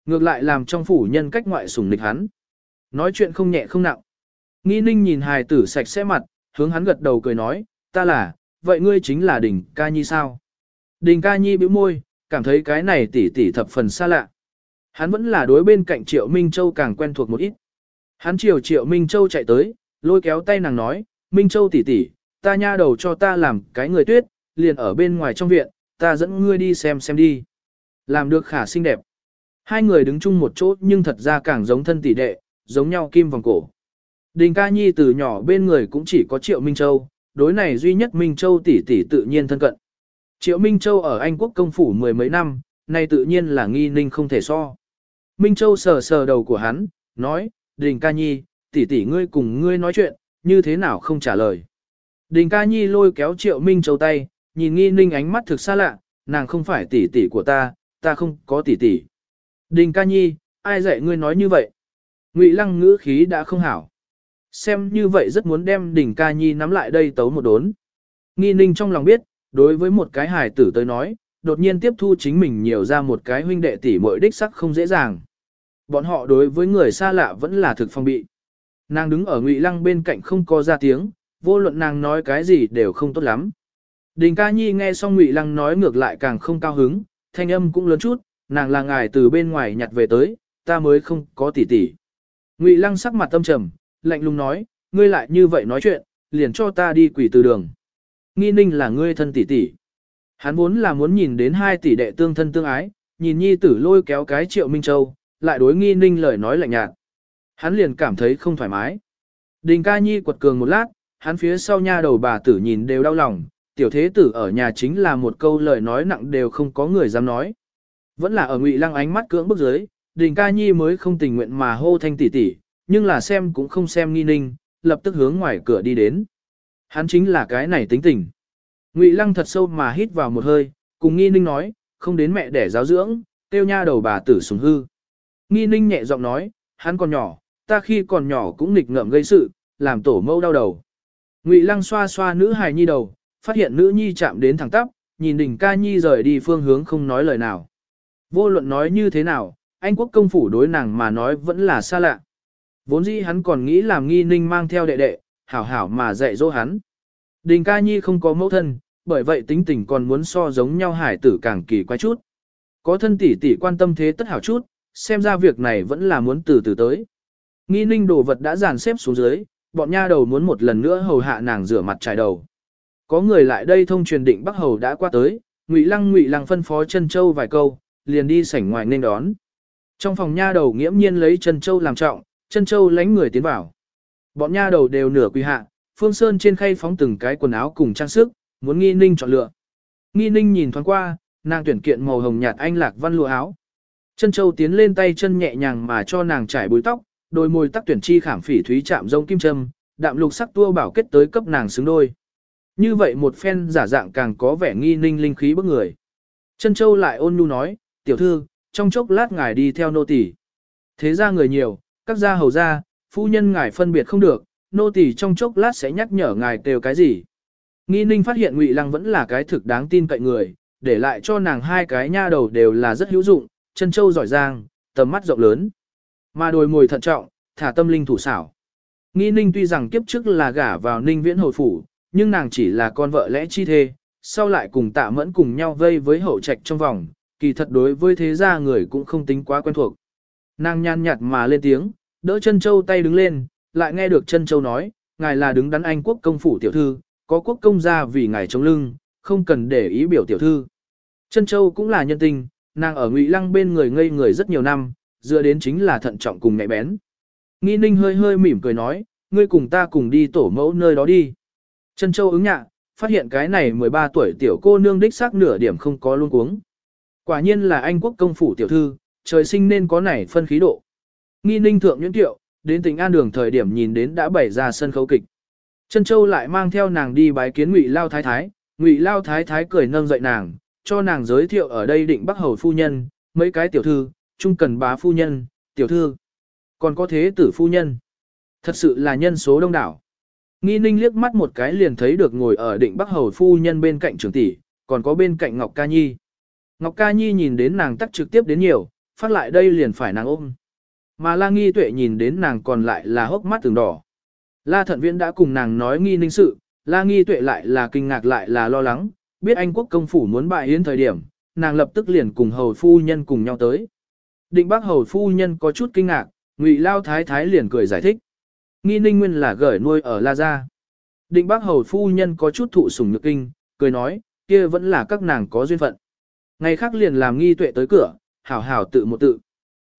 Ngược lại làm trong phủ nhân cách ngoại sủng nịch hắn. Nói chuyện không nhẹ không nặng. Nghi ninh nhìn hài tử sạch sẽ mặt, hướng hắn gật đầu cười nói, ta là, vậy ngươi chính là Đình Ca Nhi sao? Đình Ca Nhi bĩu môi, cảm thấy cái này tỉ tỉ thập phần xa lạ. Hắn vẫn là đối bên cạnh Triệu Minh Châu càng quen thuộc một ít. Hắn chiều Triệu Minh Châu chạy tới, lôi kéo tay nàng nói, Minh Châu tỷ tỷ, ta nha đầu cho ta làm cái người tuyết, liền ở bên ngoài trong viện, ta dẫn ngươi đi xem xem đi. Làm được khả xinh đẹp. Hai người đứng chung một chỗ nhưng thật ra càng giống thân tỷ đệ, giống nhau kim vòng cổ. Đình ca nhi từ nhỏ bên người cũng chỉ có Triệu Minh Châu, đối này duy nhất Minh Châu tỷ tỷ tự nhiên thân cận. Triệu Minh Châu ở Anh quốc công phủ mười mấy năm, nay tự nhiên là nghi ninh không thể so. Minh Châu sờ sờ đầu của hắn, nói, Đình ca nhi, tỷ tỷ ngươi cùng ngươi nói chuyện, như thế nào không trả lời. Đình ca nhi lôi kéo Triệu Minh Châu tay, nhìn nghi ninh ánh mắt thực xa lạ, nàng không phải tỷ tỷ của ta, ta không có tỷ tỷ. Đình ca nhi, ai dạy ngươi nói như vậy? Ngụy lăng ngữ khí đã không hảo. Xem như vậy rất muốn đem đình ca nhi nắm lại đây tấu một đốn. Nghi ninh trong lòng biết, đối với một cái hài tử tới nói, đột nhiên tiếp thu chính mình nhiều ra một cái huynh đệ tỷ muội đích sắc không dễ dàng. Bọn họ đối với người xa lạ vẫn là thực phong bị. Nàng đứng ở ngụy lăng bên cạnh không có ra tiếng, vô luận nàng nói cái gì đều không tốt lắm. Đình ca nhi nghe xong ngụy lăng nói ngược lại càng không cao hứng, thanh âm cũng lớn chút, nàng là ngài từ bên ngoài nhặt về tới, ta mới không có tỷ tỷ. Ngụy Lăng sắc mặt tâm trầm, lạnh lùng nói, ngươi lại như vậy nói chuyện, liền cho ta đi quỷ từ đường. Nghi ninh là ngươi thân tỷ tỷ. Hắn vốn là muốn nhìn đến hai tỷ đệ tương thân tương ái, nhìn nhi tử lôi kéo cái triệu Minh Châu, lại đối nghi ninh lời nói lạnh nhạt. Hắn liền cảm thấy không thoải mái. Đình ca nhi quật cường một lát, hắn phía sau nha đầu bà tử nhìn đều đau lòng, tiểu thế tử ở nhà chính là một câu lời nói nặng đều không có người dám nói. Vẫn là ở ngụy lăng ánh mắt cưỡng bức dưới, đình ca nhi mới không tình nguyện mà hô thanh tỷ tỷ, nhưng là xem cũng không xem nghi ninh, lập tức hướng ngoài cửa đi đến. Hắn chính là cái này tính tình. Ngụy lăng thật sâu mà hít vào một hơi, cùng nghi ninh nói, không đến mẹ để giáo dưỡng, tiêu nha đầu bà tử sùng hư. Nghi ninh nhẹ giọng nói, hắn còn nhỏ, ta khi còn nhỏ cũng nghịch ngợm gây sự, làm tổ mâu đau đầu. Ngụy lăng xoa xoa nữ hài nhi đầu, phát hiện nữ nhi chạm đến thẳng tắp, nhìn đỉnh ca nhi rời đi phương hướng không nói lời nào. Vô luận nói như thế nào, anh quốc công phủ đối nàng mà nói vẫn là xa lạ. Vốn dĩ hắn còn nghĩ làm nghi ninh mang theo đệ đệ, hảo hảo mà dạy dỗ hắn. Đình ca nhi không có mẫu thân, bởi vậy tính tình còn muốn so giống nhau hải tử càng kỳ quái chút. Có thân tỷ tỷ quan tâm thế tất hảo chút, xem ra việc này vẫn là muốn từ từ tới. Nghi ninh đồ vật đã dàn xếp xuống dưới, bọn nha đầu muốn một lần nữa hầu hạ nàng rửa mặt trải đầu. Có người lại đây thông truyền định Bắc Hầu đã qua tới, Ngụy Lăng Ngụy Lăng phân phó chân châu vài câu, liền đi sảnh ngoài nên đón. Trong phòng nha đầu nghiễm nhiên lấy chân châu làm trọng, chân châu lánh người tiến vào. Bọn nha đầu đều nửa quỳ hạ, Phương Sơn trên khay phóng từng cái quần áo cùng trang sức, muốn nghi ninh chọn lựa. Nghi ninh nhìn thoáng qua, nàng tuyển kiện màu hồng nhạt anh lạc văn lụa áo. Chân châu tiến lên tay chân nhẹ nhàng mà cho nàng trải búi tóc, đôi môi tắc tuyển chi khảm phỉ thúy chạm rông kim châm, đạm lục sắc tua bảo kết tới cấp nàng xứng đôi. Như vậy một phen giả dạng càng có vẻ nghi ninh linh khí bức người. Trân châu lại ôn nhu nói, tiểu thư, trong chốc lát ngài đi theo nô tỳ. Thế ra người nhiều, các gia hầu gia, phu nhân ngài phân biệt không được, nô tỳ trong chốc lát sẽ nhắc nhở ngài kêu cái gì. Nghi ninh phát hiện Ngụy Lăng vẫn là cái thực đáng tin cậy người, để lại cho nàng hai cái nha đầu đều là rất hữu dụng, chân châu giỏi giang, tầm mắt rộng lớn. Mà đồi mồi thận trọng, thả tâm linh thủ xảo. Nghi ninh tuy rằng kiếp trước là gả vào ninh viễn hồi phủ, nhưng nàng chỉ là con vợ lẽ chi thê, sau lại cùng tạ mẫn cùng nhau vây với hậu trạch trong vòng, kỳ thật đối với thế gia người cũng không tính quá quen thuộc. Nàng nhàn nhạt mà lên tiếng, đỡ chân châu tay đứng lên, lại nghe được chân châu nói, ngài là đứng đắn anh quốc công phủ tiểu thư, có quốc công gia vì ngài chống lưng, không cần để ý biểu tiểu thư. Chân châu cũng là nhân tình, nàng ở ngụy lăng bên người ngây người rất nhiều năm, dựa đến chính là thận trọng cùng mẹ bén. Nghi ninh hơi hơi mỉm cười nói, ngươi cùng ta cùng đi tổ mẫu nơi đó đi. Chân châu ứng nhạ, phát hiện cái này 13 tuổi tiểu cô nương đích xác nửa điểm không có luôn cuống. Quả nhiên là anh quốc công phủ tiểu thư, trời sinh nên có nảy phân khí độ. Nghi ninh thượng nhuyễn tiệu, đến tỉnh an đường thời điểm nhìn đến đã bày ra sân khấu kịch. Chân châu lại mang theo nàng đi bái kiến ngụy lao thái thái, ngụy lao thái thái cười nâng dậy nàng, cho nàng giới thiệu ở đây định bắc hầu phu nhân, mấy cái tiểu thư, trung cần bá phu nhân, tiểu thư, còn có thế tử phu nhân. Thật sự là nhân số đông đảo. Nghi ninh liếc mắt một cái liền thấy được ngồi ở định bắc hầu phu nhân bên cạnh trưởng tỷ, còn có bên cạnh Ngọc Ca Nhi. Ngọc Ca Nhi nhìn đến nàng tắt trực tiếp đến nhiều, phát lại đây liền phải nàng ôm. Mà La Nghi Tuệ nhìn đến nàng còn lại là hốc mắt từng đỏ. La Thận Viễn đã cùng nàng nói nghi ninh sự, La Nghi Tuệ lại là kinh ngạc lại là lo lắng, biết Anh quốc công phủ muốn bại hiến thời điểm, nàng lập tức liền cùng hầu phu nhân cùng nhau tới. Định bác hầu phu nhân có chút kinh ngạc, Ngụy Lao Thái Thái liền cười giải thích. Nghi ninh nguyên là gởi nuôi ở La Gia. Định bác hầu phu nhân có chút thụ sủng nhược kinh, cười nói, kia vẫn là các nàng có duyên phận. Ngày khác liền làm nghi tuệ tới cửa, hảo hảo tự một tự.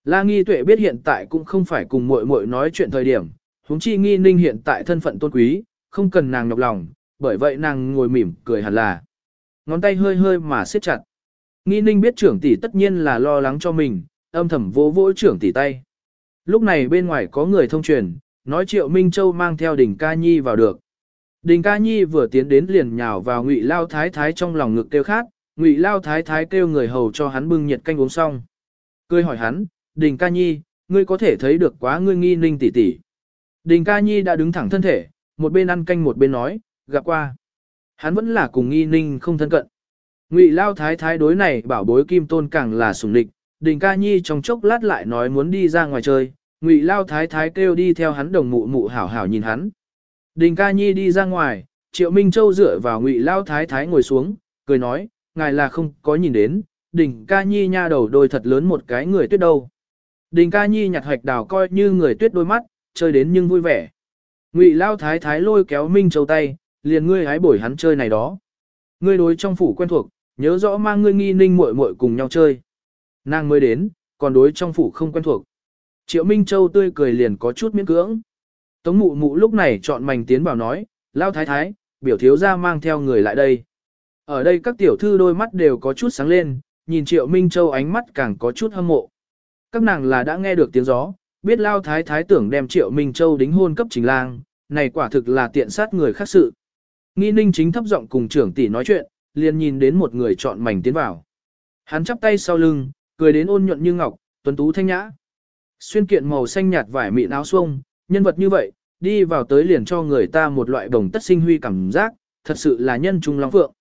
La nghi tuệ biết hiện tại cũng không phải cùng muội muội nói chuyện thời điểm, huống chi nghi ninh hiện tại thân phận tôn quý, không cần nàng nhọc lòng, bởi vậy nàng ngồi mỉm cười hẳn là. Ngón tay hơi hơi mà siết chặt. Nghi ninh biết trưởng tỷ tất nhiên là lo lắng cho mình, âm thầm vỗ vỗ trưởng tỷ tay. Lúc này bên ngoài có người thông truyền, nói triệu Minh Châu mang theo đỉnh ca nhi vào được. Đình ca nhi vừa tiến đến liền nhào vào ngụy lao thái thái trong lòng ngực kêu khát, ngụy lao thái thái kêu người hầu cho hắn bưng nhiệt canh uống xong. Cười hỏi hắn, đình ca nhi, ngươi có thể thấy được quá ngươi nghi ninh tỷ tỷ. Đình ca nhi đã đứng thẳng thân thể, một bên ăn canh một bên nói, gặp qua. Hắn vẫn là cùng nghi ninh không thân cận. Ngụy lao thái thái đối này bảo bối kim tôn càng là sủng địch, đình ca nhi trong chốc lát lại nói muốn đi ra ngoài chơi, ngụy lao thái thái kêu đi theo hắn đồng mụ mụ hảo hảo nhìn hắn. Đình ca nhi đi ra ngoài, triệu Minh Châu dựa vào ngụy lao thái thái ngồi xuống, cười nói, ngài là không có nhìn đến, đình ca nhi nha đầu đôi thật lớn một cái người tuyết đâu. Đình ca nhi nhặt hoạch đào coi như người tuyết đôi mắt, chơi đến nhưng vui vẻ. Ngụy lao thái thái lôi kéo Minh Châu tay, liền ngươi hái bổi hắn chơi này đó. Ngươi đối trong phủ quen thuộc, nhớ rõ mang ngươi nghi ninh muội muội cùng nhau chơi. Nàng mới đến, còn đối trong phủ không quen thuộc. Triệu Minh Châu tươi cười liền có chút miễn cưỡng. Tống mụ mụ lúc này chọn mảnh tiến vào nói, lao thái thái, biểu thiếu ra mang theo người lại đây. Ở đây các tiểu thư đôi mắt đều có chút sáng lên, nhìn Triệu Minh Châu ánh mắt càng có chút hâm mộ. Các nàng là đã nghe được tiếng gió, biết lao thái thái tưởng đem Triệu Minh Châu đính hôn cấp trình lang, này quả thực là tiện sát người khác sự. Nghi ninh chính thấp giọng cùng trưởng tỷ nói chuyện, liền nhìn đến một người chọn mảnh tiến vào. Hắn chắp tay sau lưng, cười đến ôn nhuận như ngọc, tuấn tú thanh nhã. Xuyên kiện màu xanh nhạt vải mịn áo xuông, nhân vật như vậy, đi vào tới liền cho người ta một loại đồng tất sinh huy cảm giác, thật sự là nhân trung long phượng.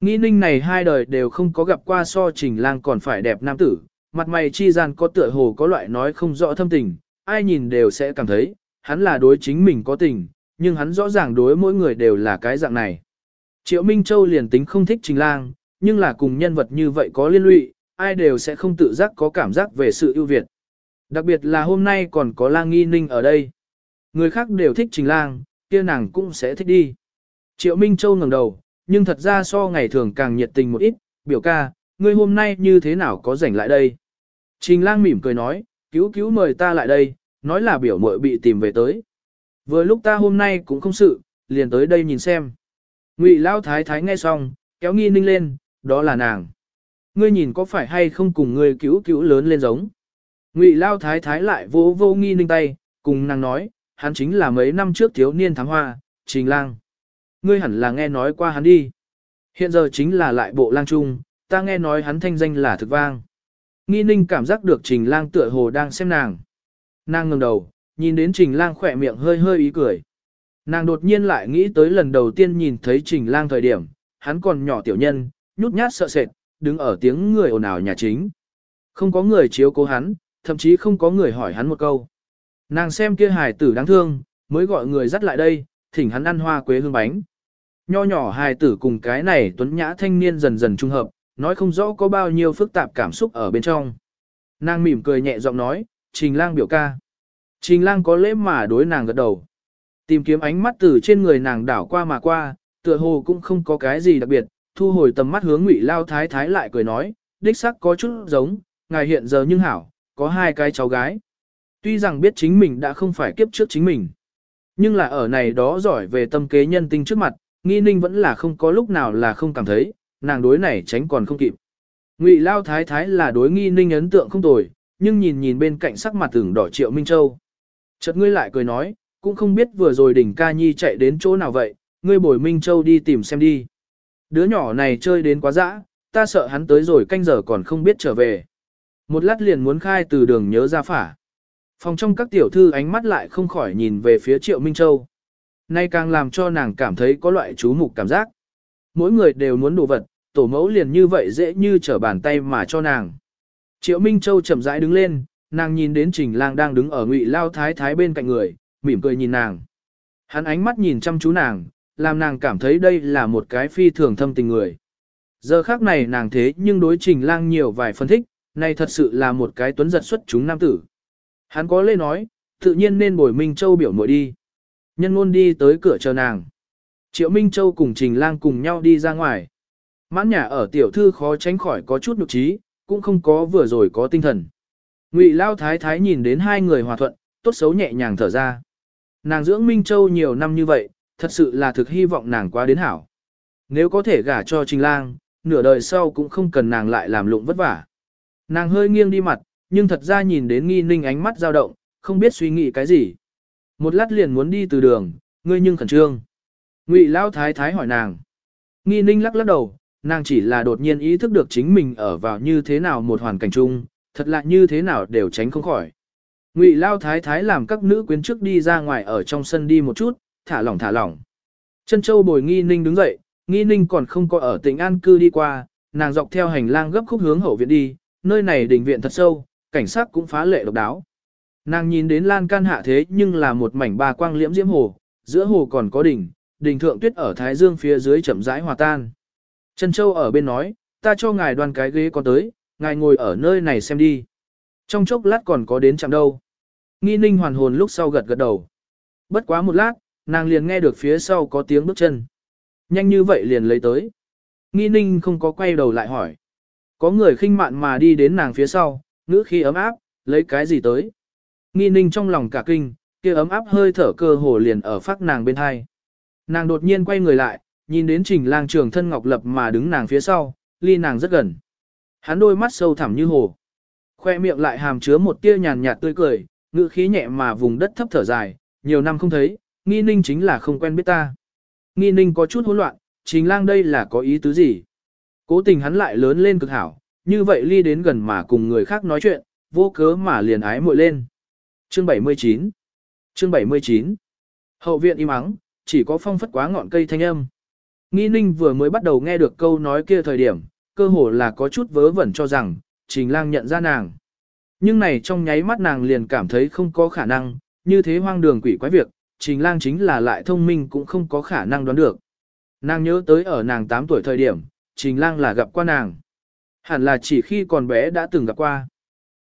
Nghĩ ninh này hai đời đều không có gặp qua so trình lang còn phải đẹp nam tử, mặt mày chi gian có tựa hồ có loại nói không rõ thâm tình, ai nhìn đều sẽ cảm thấy, hắn là đối chính mình có tình, nhưng hắn rõ ràng đối mỗi người đều là cái dạng này. Triệu Minh Châu liền tính không thích trình lang, nhưng là cùng nhân vật như vậy có liên lụy, ai đều sẽ không tự giác có cảm giác về sự ưu việt. Đặc biệt là hôm nay còn có lang nghi ninh ở đây. Người khác đều thích trình lang, kia nàng cũng sẽ thích đi. Triệu Minh Châu ngẩng đầu, nhưng thật ra so ngày thường càng nhiệt tình một ít, biểu ca, ngươi hôm nay như thế nào có rảnh lại đây. Trình lang mỉm cười nói, cứu cứu mời ta lại đây, nói là biểu muội bị tìm về tới. Vừa lúc ta hôm nay cũng không sự, liền tới đây nhìn xem. Ngụy Lao Thái Thái nghe xong, kéo nghi ninh lên, đó là nàng. Ngươi nhìn có phải hay không cùng ngươi cứu cứu lớn lên giống. Ngụy Lao Thái Thái lại vô vô nghi ninh tay, cùng nàng nói, hắn chính là mấy năm trước thiếu niên thám hoa, trình lang. Ngươi hẳn là nghe nói qua hắn đi. Hiện giờ chính là lại bộ lang trung, ta nghe nói hắn thanh danh là thực vang. Nghi ninh cảm giác được trình lang tựa hồ đang xem nàng. Nàng ngẩng đầu, nhìn đến trình lang khỏe miệng hơi hơi ý cười. Nàng đột nhiên lại nghĩ tới lần đầu tiên nhìn thấy trình lang thời điểm, hắn còn nhỏ tiểu nhân, nhút nhát sợ sệt, đứng ở tiếng người ồn ào nhà chính. Không có người chiếu cố hắn, thậm chí không có người hỏi hắn một câu. Nàng xem kia hài tử đáng thương, mới gọi người dắt lại đây, thỉnh hắn ăn hoa quế hương bánh. Nho nhỏ hài tử cùng cái này tuấn nhã thanh niên dần dần trung hợp, nói không rõ có bao nhiêu phức tạp cảm xúc ở bên trong. Nàng mỉm cười nhẹ giọng nói, trình lang biểu ca. Trình lang có lễ mà đối nàng gật đầu. Tìm kiếm ánh mắt từ trên người nàng đảo qua mà qua, tựa hồ cũng không có cái gì đặc biệt, thu hồi tầm mắt hướng ngụy lao thái thái lại cười nói, đích sắc có chút giống, ngài hiện giờ nhưng hảo, có hai cái cháu gái. Tuy rằng biết chính mình đã không phải kiếp trước chính mình, nhưng là ở này đó giỏi về tâm kế nhân tinh trước mặt, nghi ninh vẫn là không có lúc nào là không cảm thấy, nàng đối này tránh còn không kịp. Ngụy Lao Thái Thái là đối nghi ninh ấn tượng không tồi, nhưng nhìn nhìn bên cạnh sắc mặt tưởng đỏ Triệu Minh Châu. Chợt ngươi lại cười nói, cũng không biết vừa rồi đỉnh ca nhi chạy đến chỗ nào vậy, ngươi bồi Minh Châu đi tìm xem đi. Đứa nhỏ này chơi đến quá dã, ta sợ hắn tới rồi canh giờ còn không biết trở về. Một lát liền muốn khai từ đường nhớ ra phả. Phòng trong các tiểu thư ánh mắt lại không khỏi nhìn về phía Triệu Minh Châu. Nay càng làm cho nàng cảm thấy có loại chú mục cảm giác. Mỗi người đều muốn đồ vật, tổ mẫu liền như vậy dễ như trở bàn tay mà cho nàng. Triệu Minh Châu chậm rãi đứng lên, nàng nhìn đến Trình Lang đang đứng ở Ngụy Lao Thái Thái bên cạnh người, mỉm cười nhìn nàng. Hắn ánh mắt nhìn chăm chú nàng, làm nàng cảm thấy đây là một cái phi thường thâm tình người. Giờ khác này nàng thế nhưng đối Trình Lang nhiều vài phân thích, này thật sự là một cái tuấn giật xuất chúng nam tử. Hắn có lê nói, tự nhiên nên bồi Minh Châu biểu muội đi. Nhân ngôn đi tới cửa chờ nàng. Triệu Minh Châu cùng Trình Lang cùng nhau đi ra ngoài. Mãn nhà ở tiểu thư khó tránh khỏi có chút nhục trí, cũng không có vừa rồi có tinh thần. Ngụy Lao Thái Thái nhìn đến hai người hòa thuận, tốt xấu nhẹ nhàng thở ra. Nàng dưỡng Minh Châu nhiều năm như vậy, thật sự là thực hy vọng nàng quá đến hảo. Nếu có thể gả cho Trình Lang, nửa đời sau cũng không cần nàng lại làm lụng vất vả. Nàng hơi nghiêng đi mặt, nhưng thật ra nhìn đến nghi ninh ánh mắt dao động, không biết suy nghĩ cái gì. Một lát liền muốn đi từ đường, ngươi nhưng khẩn trương. Ngụy Lão Thái Thái hỏi nàng. Nghi ninh lắc lắc đầu, nàng chỉ là đột nhiên ý thức được chính mình ở vào như thế nào một hoàn cảnh chung, thật lạ như thế nào đều tránh không khỏi. Ngụy Lao Thái Thái làm các nữ quyến trước đi ra ngoài ở trong sân đi một chút, thả lỏng thả lỏng. Chân châu bồi nghi ninh đứng dậy, nghi ninh còn không có ở tỉnh An cư đi qua, nàng dọc theo hành lang gấp khúc hướng hậu viện đi, nơi này đình viện thật sâu, cảnh sắc cũng phá lệ độc đáo. Nàng nhìn đến lan can hạ thế nhưng là một mảnh ba quang liễm diễm hồ, giữa hồ còn có đỉnh, đỉnh thượng tuyết ở thái dương phía dưới chậm rãi hòa tan. Trần Châu ở bên nói, ta cho ngài đoan cái ghế con tới, ngài ngồi ở nơi này xem đi. Trong chốc lát còn có đến chạm đâu. Nghi ninh hoàn hồn lúc sau gật gật đầu. Bất quá một lát, nàng liền nghe được phía sau có tiếng bước chân. Nhanh như vậy liền lấy tới. Nghi ninh không có quay đầu lại hỏi. Có người khinh mạn mà đi đến nàng phía sau, ngữ khi ấm áp, lấy cái gì tới. Nghi ninh trong lòng cả kinh, kia ấm áp hơi thở cơ hồ liền ở phát nàng bên hai. Nàng đột nhiên quay người lại, nhìn đến trình lang trường thân ngọc lập mà đứng nàng phía sau, ly nàng rất gần. Hắn đôi mắt sâu thẳm như hồ. Khoe miệng lại hàm chứa một tia nhàn nhạt tươi cười, ngữ khí nhẹ mà vùng đất thấp thở dài, nhiều năm không thấy, nghi ninh chính là không quen biết ta. Nghi ninh có chút hỗn loạn, trình lang đây là có ý tứ gì? Cố tình hắn lại lớn lên cực hảo, như vậy ly đến gần mà cùng người khác nói chuyện, vô cớ mà liền ái muội lên. Chương 79 Chương 79 Hậu viện im ắng, chỉ có phong phất quá ngọn cây thanh âm. Nghi ninh vừa mới bắt đầu nghe được câu nói kia thời điểm, cơ hồ là có chút vớ vẩn cho rằng, trình lang nhận ra nàng. Nhưng này trong nháy mắt nàng liền cảm thấy không có khả năng, như thế hoang đường quỷ quái việc, trình lang chính là lại thông minh cũng không có khả năng đoán được. Nàng nhớ tới ở nàng 8 tuổi thời điểm, trình lang là gặp qua nàng. Hẳn là chỉ khi còn bé đã từng gặp qua.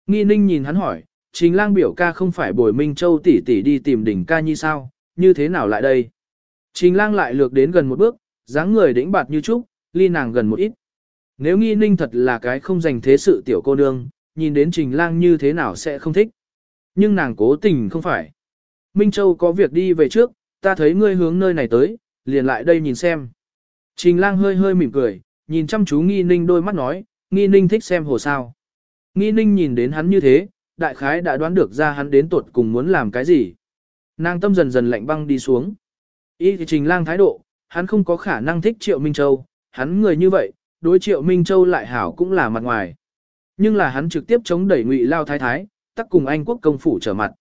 Nghi ninh nhìn hắn hỏi, trình lang biểu ca không phải bồi Minh Châu tỷ tỷ đi tìm đỉnh ca như sao, như thế nào lại đây? Trình lang lại lược đến gần một bước, dáng người đĩnh bạt như trúc, ly nàng gần một ít. Nếu nghi ninh thật là cái không dành thế sự tiểu cô nương, nhìn đến trình lang như thế nào sẽ không thích. Nhưng nàng cố tình không phải. Minh Châu có việc đi về trước, ta thấy ngươi hướng nơi này tới, liền lại đây nhìn xem. Trình lang hơi hơi mỉm cười, nhìn chăm chú nghi ninh đôi mắt nói, nghi ninh thích xem hồ sao. Nghi ninh nhìn đến hắn như thế, đại khái đã đoán được ra hắn đến tuột cùng muốn làm cái gì. Nàng tâm dần dần lạnh băng đi xuống. Ý thì trình lang thái độ, hắn không có khả năng thích Triệu Minh Châu, hắn người như vậy, đối Triệu Minh Châu lại hảo cũng là mặt ngoài. Nhưng là hắn trực tiếp chống đẩy ngụy lao thái thái, tắc cùng Anh quốc công phủ trở mặt.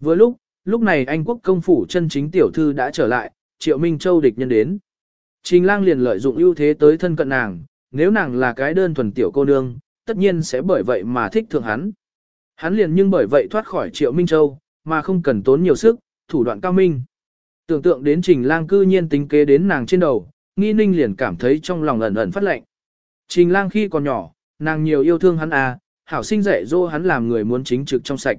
Vừa lúc, lúc này Anh quốc công phủ chân chính tiểu thư đã trở lại, Triệu Minh Châu địch nhân đến. Trình lang liền lợi dụng ưu thế tới thân cận nàng, nếu nàng là cái đơn thuần tiểu cô nương, tất nhiên sẽ bởi vậy mà thích thượng hắn. Hắn liền nhưng bởi vậy thoát khỏi Triệu Minh Châu, mà không cần tốn nhiều sức, thủ đoạn cao minh. Tưởng tượng đến trình lang cư nhiên tính kế đến nàng trên đầu, nghi ninh liền cảm thấy trong lòng ẩn ẩn phát lệnh. Trình lang khi còn nhỏ, nàng nhiều yêu thương hắn à, hảo sinh dạy dỗ hắn làm người muốn chính trực trong sạch.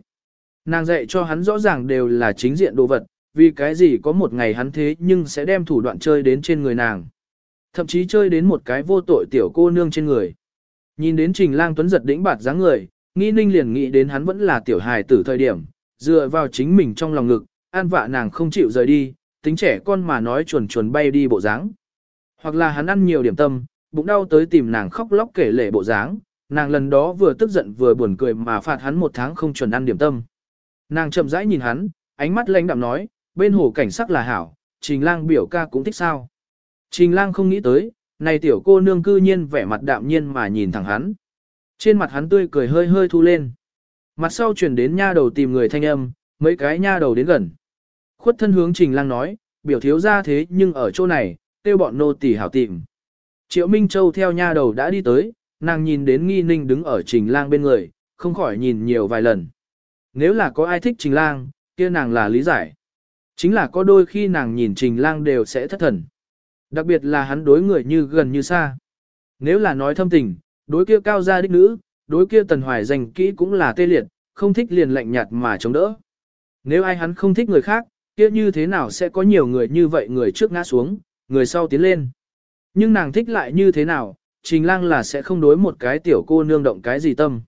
Nàng dạy cho hắn rõ ràng đều là chính diện đồ vật, vì cái gì có một ngày hắn thế nhưng sẽ đem thủ đoạn chơi đến trên người nàng. Thậm chí chơi đến một cái vô tội tiểu cô nương trên người. Nhìn đến trình lang tuấn giật đĩnh bạt dáng người, nghi ninh liền nghĩ đến hắn vẫn là tiểu hài tử thời điểm, dựa vào chính mình trong lòng ngực, an vạ nàng không chịu rời đi, tính trẻ con mà nói chuồn chuồn bay đi bộ dáng. Hoặc là hắn ăn nhiều điểm tâm, bụng đau tới tìm nàng khóc lóc kể lể bộ dáng, nàng lần đó vừa tức giận vừa buồn cười mà phạt hắn một tháng không chuẩn ăn điểm tâm. Nàng chậm rãi nhìn hắn, ánh mắt lãnh đạm nói, bên hồ cảnh sắc là hảo, trình lang biểu ca cũng thích sao. Trình lang không nghĩ tới, này tiểu cô nương cư nhiên vẻ mặt đạm nhiên mà nhìn thẳng hắn. Trên mặt hắn tươi cười hơi hơi thu lên. Mặt sau chuyển đến nha đầu tìm người thanh âm, mấy cái nha đầu đến gần. Khuất thân hướng trình lang nói, biểu thiếu ra thế nhưng ở chỗ này, tiêu bọn nô tỳ hảo tìm. Triệu Minh Châu theo nha đầu đã đi tới, nàng nhìn đến nghi ninh đứng ở trình lang bên người, không khỏi nhìn nhiều vài lần. Nếu là có ai thích trình lang, kia nàng là lý giải. Chính là có đôi khi nàng nhìn trình lang đều sẽ thất thần. Đặc biệt là hắn đối người như gần như xa. Nếu là nói thâm tình, đối kia cao gia đích nữ, đối kia tần hoài dành kỹ cũng là tê liệt, không thích liền lạnh nhạt mà chống đỡ. Nếu ai hắn không thích người khác, kia như thế nào sẽ có nhiều người như vậy người trước ngã xuống, người sau tiến lên. Nhưng nàng thích lại như thế nào, trình lang là sẽ không đối một cái tiểu cô nương động cái gì tâm.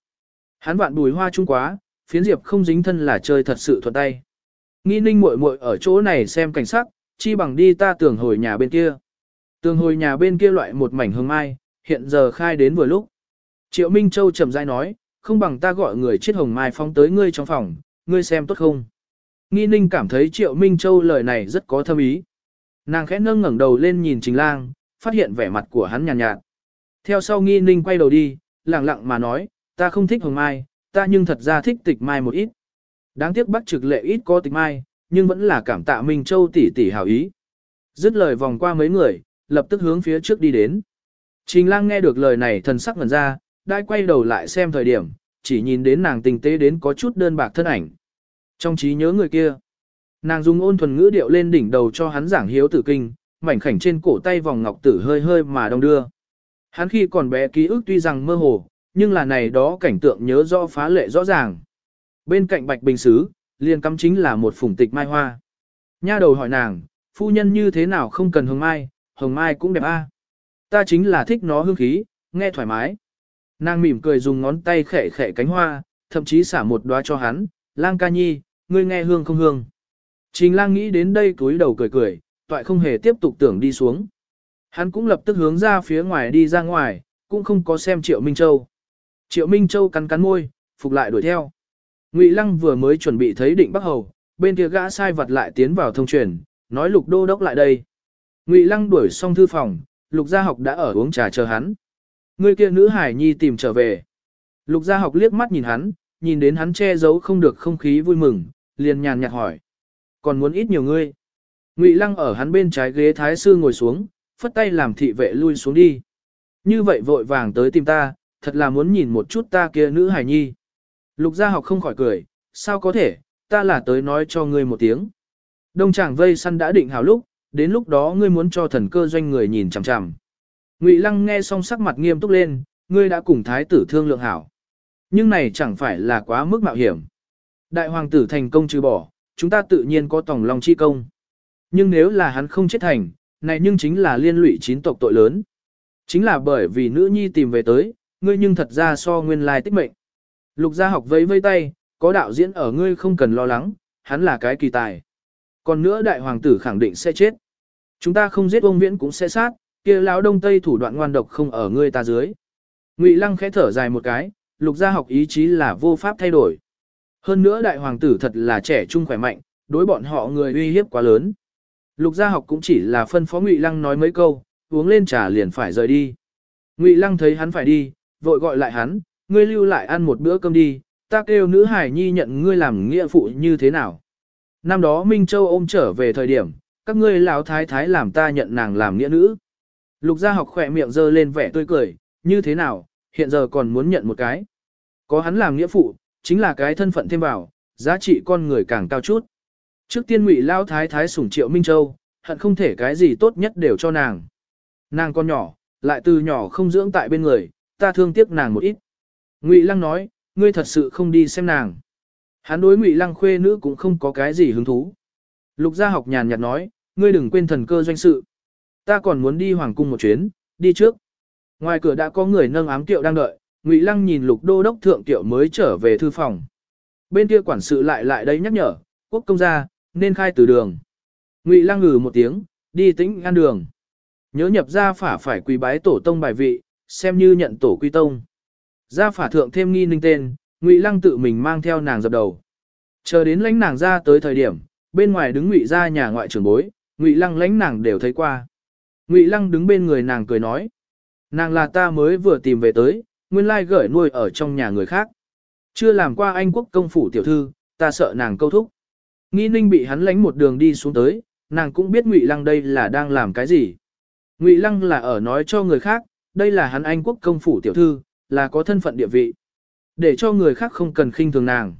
Hắn vạn bùi hoa trung quá, phiến diệp không dính thân là chơi thật sự thuận tay. Nghi ninh muội muội ở chỗ này xem cảnh sắc, chi bằng đi ta tưởng hồi nhà bên kia. Tường hồi nhà bên kia loại một mảnh hương mai, hiện giờ khai đến vừa lúc. Triệu Minh Châu trầm dai nói, không bằng ta gọi người chết hồng mai phong tới ngươi trong phòng, ngươi xem tốt không. Nghi ninh cảm thấy Triệu Minh Châu lời này rất có thâm ý. Nàng khẽ nâng ngẩng đầu lên nhìn Trình Lang, phát hiện vẻ mặt của hắn nhàn nhạt, nhạt. Theo sau Nghi ninh quay đầu đi, lặng lặng mà nói, ta không thích hồng mai, ta nhưng thật ra thích tịch mai một ít. Đáng tiếc Bắc trực lệ ít có tình mai, nhưng vẫn là cảm tạ Minh Châu tỷ tỷ hảo ý. Dứt lời vòng qua mấy người, lập tức hướng phía trước đi đến. Trình lang nghe được lời này thần sắc ngần ra, đai quay đầu lại xem thời điểm, chỉ nhìn đến nàng tình tế đến có chút đơn bạc thân ảnh. Trong trí nhớ người kia, nàng dùng ôn thuần ngữ điệu lên đỉnh đầu cho hắn giảng hiếu tử kinh, mảnh khảnh trên cổ tay vòng ngọc tử hơi hơi mà đông đưa. Hắn khi còn bé ký ức tuy rằng mơ hồ, nhưng là này đó cảnh tượng nhớ rõ phá lệ rõ ràng. Bên cạnh bạch bình xứ, liền cắm chính là một phủng tịch mai hoa. Nha đầu hỏi nàng, phu nhân như thế nào không cần hồng mai, hồng mai cũng đẹp a. Ta chính là thích nó hương khí, nghe thoải mái. Nàng mỉm cười dùng ngón tay khẽ khẽ cánh hoa, thậm chí xả một đóa cho hắn, lang ca nhi, ngươi nghe hương không hương. Trình lang nghĩ đến đây túi đầu cười cười, toại không hề tiếp tục tưởng đi xuống. Hắn cũng lập tức hướng ra phía ngoài đi ra ngoài, cũng không có xem Triệu Minh Châu. Triệu Minh Châu cắn cắn môi, phục lại đuổi theo. Ngụy Lăng vừa mới chuẩn bị thấy định Bắc Hầu, bên kia gã sai vật lại tiến vào thông truyền, nói Lục Đô đốc lại đây. Ngụy Lăng đuổi xong thư phòng, Lục Gia Học đã ở uống trà chờ hắn. Người kia nữ hải nhi tìm trở về. Lục Gia Học liếc mắt nhìn hắn, nhìn đến hắn che giấu không được không khí vui mừng, liền nhàn nhạt hỏi. Còn muốn ít nhiều ngươi. Ngụy Lăng ở hắn bên trái ghế thái sư ngồi xuống, phất tay làm thị vệ lui xuống đi. Như vậy vội vàng tới tìm ta, thật là muốn nhìn một chút ta kia nữ hải nhi. Lục gia học không khỏi cười, sao có thể, ta là tới nói cho ngươi một tiếng. Đông chàng vây săn đã định hào lúc, đến lúc đó ngươi muốn cho thần cơ doanh người nhìn chằm chằm. Ngụy Lăng nghe xong sắc mặt nghiêm túc lên, ngươi đã cùng thái tử thương lượng hảo. Nhưng này chẳng phải là quá mức mạo hiểm. Đại hoàng tử thành công trừ bỏ, chúng ta tự nhiên có tổng lòng chi công. Nhưng nếu là hắn không chết thành, này nhưng chính là liên lụy chín tộc tội lớn. Chính là bởi vì nữ nhi tìm về tới, ngươi nhưng thật ra so nguyên lai tích mệnh. Lục gia học vẫy vây tay, có đạo diễn ở ngươi không cần lo lắng, hắn là cái kỳ tài. Còn nữa đại hoàng tử khẳng định sẽ chết. Chúng ta không giết ông viễn cũng sẽ sát, kia lão đông tây thủ đoạn ngoan độc không ở ngươi ta dưới. Ngụy lăng khẽ thở dài một cái, lục gia học ý chí là vô pháp thay đổi. Hơn nữa đại hoàng tử thật là trẻ trung khỏe mạnh, đối bọn họ người uy hiếp quá lớn. Lục gia học cũng chỉ là phân phó Ngụy lăng nói mấy câu, uống lên trà liền phải rời đi. Ngụy lăng thấy hắn phải đi, vội gọi lại hắn, ngươi lưu lại ăn một bữa cơm đi, ta kêu nữ hải nhi nhận ngươi làm nghĩa phụ như thế nào. Năm đó Minh Châu ôm trở về thời điểm, các ngươi lão thái thái làm ta nhận nàng làm nghĩa nữ. Lục gia học khỏe miệng dơ lên vẻ tươi cười, như thế nào, hiện giờ còn muốn nhận một cái. Có hắn làm nghĩa phụ, chính là cái thân phận thêm vào, giá trị con người càng cao chút. Trước tiên ngụy lão thái thái sủng triệu Minh Châu, hận không thể cái gì tốt nhất đều cho nàng. Nàng con nhỏ, lại từ nhỏ không dưỡng tại bên người, ta thương tiếc nàng một ít. Ngụy Lăng nói, ngươi thật sự không đi xem nàng. Hắn đối Ngụy Lăng khuê nữ cũng không có cái gì hứng thú. Lục gia học nhàn nhạt nói, ngươi đừng quên thần cơ doanh sự. Ta còn muốn đi hoàng cung một chuyến, đi trước. Ngoài cửa đã có người nâng ám tiệu đang đợi, Ngụy Lăng nhìn Lục Đô đốc thượng tiệu mới trở về thư phòng. Bên kia quản sự lại lại đây nhắc nhở, quốc công gia, nên khai từ đường. Ngụy Lăng ngừ một tiếng, đi tĩnh ngăn đường. Nhớ nhập ra phả phải quỳ bái tổ tông bài vị, xem như nhận tổ quy tông. Ra phả thượng thêm nghi ninh tên, Ngụy Lăng tự mình mang theo nàng dập đầu. Chờ đến lãnh nàng ra tới thời điểm, bên ngoài đứng Ngụy ra nhà ngoại trưởng bối, Ngụy Lăng lãnh nàng đều thấy qua. Ngụy Lăng đứng bên người nàng cười nói, nàng là ta mới vừa tìm về tới, nguyên lai gửi nuôi ở trong nhà người khác. Chưa làm qua anh quốc công phủ tiểu thư, ta sợ nàng câu thúc. Nghi ninh bị hắn lánh một đường đi xuống tới, nàng cũng biết Ngụy Lăng đây là đang làm cái gì. Ngụy Lăng là ở nói cho người khác, đây là hắn Anh quốc công phủ tiểu thư, là có thân phận địa vị. Để cho người khác không cần khinh thường nàng.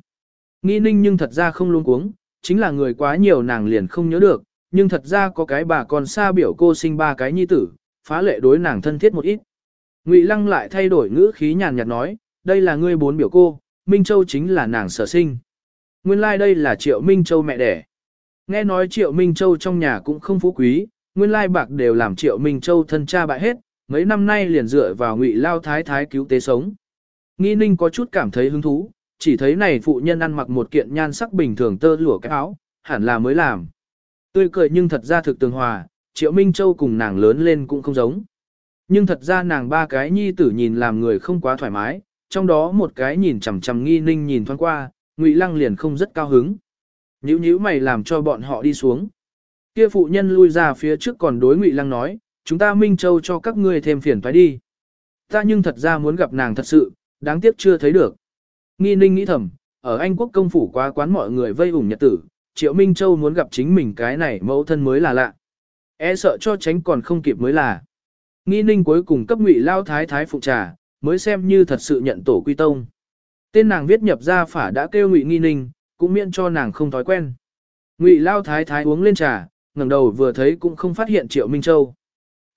Nghi ninh nhưng thật ra không luôn cuống, chính là người quá nhiều nàng liền không nhớ được, nhưng thật ra có cái bà còn xa biểu cô sinh ba cái nhi tử, phá lệ đối nàng thân thiết một ít. Ngụy Lăng lại thay đổi ngữ khí nhàn nhạt nói, đây là ngươi bốn biểu cô, Minh Châu chính là nàng sở sinh. Nguyên lai like đây là Triệu Minh Châu mẹ đẻ. Nghe nói Triệu Minh Châu trong nhà cũng không phú quý, nguyên lai bạc đều làm Triệu Minh Châu thân cha bại hết, mấy năm nay liền dựa vào ngụy lao thái thái cứu tế sống. Nghi ninh có chút cảm thấy hứng thú, chỉ thấy này phụ nhân ăn mặc một kiện nhan sắc bình thường tơ lụa cái áo, hẳn là mới làm. Tươi cười nhưng thật ra thực tường hòa, Triệu Minh Châu cùng nàng lớn lên cũng không giống. Nhưng thật ra nàng ba cái nhi tử nhìn làm người không quá thoải mái, trong đó một cái nhìn chằm chằm nghi ninh nhìn thoáng qua, ngụy lăng liền không rất cao hứng. Nhữ nhữ mày làm cho bọn họ đi xuống. Kia phụ nhân lui ra phía trước còn đối ngụy lăng nói, chúng ta Minh Châu cho các ngươi thêm phiền phải đi. Ta nhưng thật ra muốn gặp nàng thật sự, đáng tiếc chưa thấy được. Nghi ninh nghĩ thầm, ở Anh quốc công phủ quá quán mọi người vây ủng nhật tử, Triệu Minh Châu muốn gặp chính mình cái này mẫu thân mới là lạ. E sợ cho tránh còn không kịp mới là. Nghi ninh cuối cùng cấp ngụy lao thái thái phụ trà, mới xem như thật sự nhận tổ quy tông. Tên nàng viết nhập ra phả đã kêu ngụy nghi ninh, cũng miễn cho nàng không thói quen. Ngụy lao thái thái uống lên trà, ngẩng đầu vừa thấy cũng không phát hiện Triệu Minh Châu.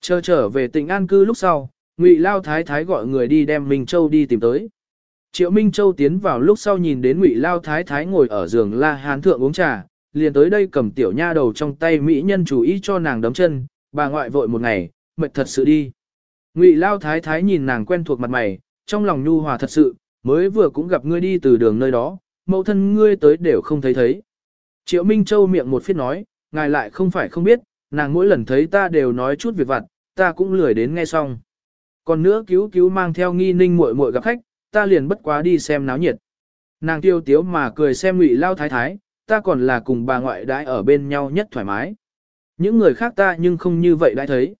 Chờ trở về tỉnh an cư lúc sau, Ngụy Lao Thái Thái gọi người đi đem Minh Châu đi tìm tới. Triệu Minh Châu tiến vào lúc sau nhìn đến Ngụy Lao Thái Thái ngồi ở giường La Hán thượng uống trà, liền tới đây cầm tiểu nha đầu trong tay mỹ nhân chủ ý cho nàng đấm chân, bà ngoại vội một ngày, mệt thật sự đi. Ngụy Lao Thái Thái nhìn nàng quen thuộc mặt mày, trong lòng nhu hòa thật sự, mới vừa cũng gặp ngươi đi từ đường nơi đó, mẫu thân ngươi tới đều không thấy thấy. Triệu Minh Châu miệng một phiết nói, ngài lại không phải không biết, nàng mỗi lần thấy ta đều nói chút việc vặt, ta cũng lười đến nghe xong. Còn nữa cứu cứu mang theo nghi ninh muội muội gặp khách, ta liền bất quá đi xem náo nhiệt. Nàng tiêu tiếu mà cười xem ngụy lao thái thái, ta còn là cùng bà ngoại đãi ở bên nhau nhất thoải mái. Những người khác ta nhưng không như vậy đã thấy.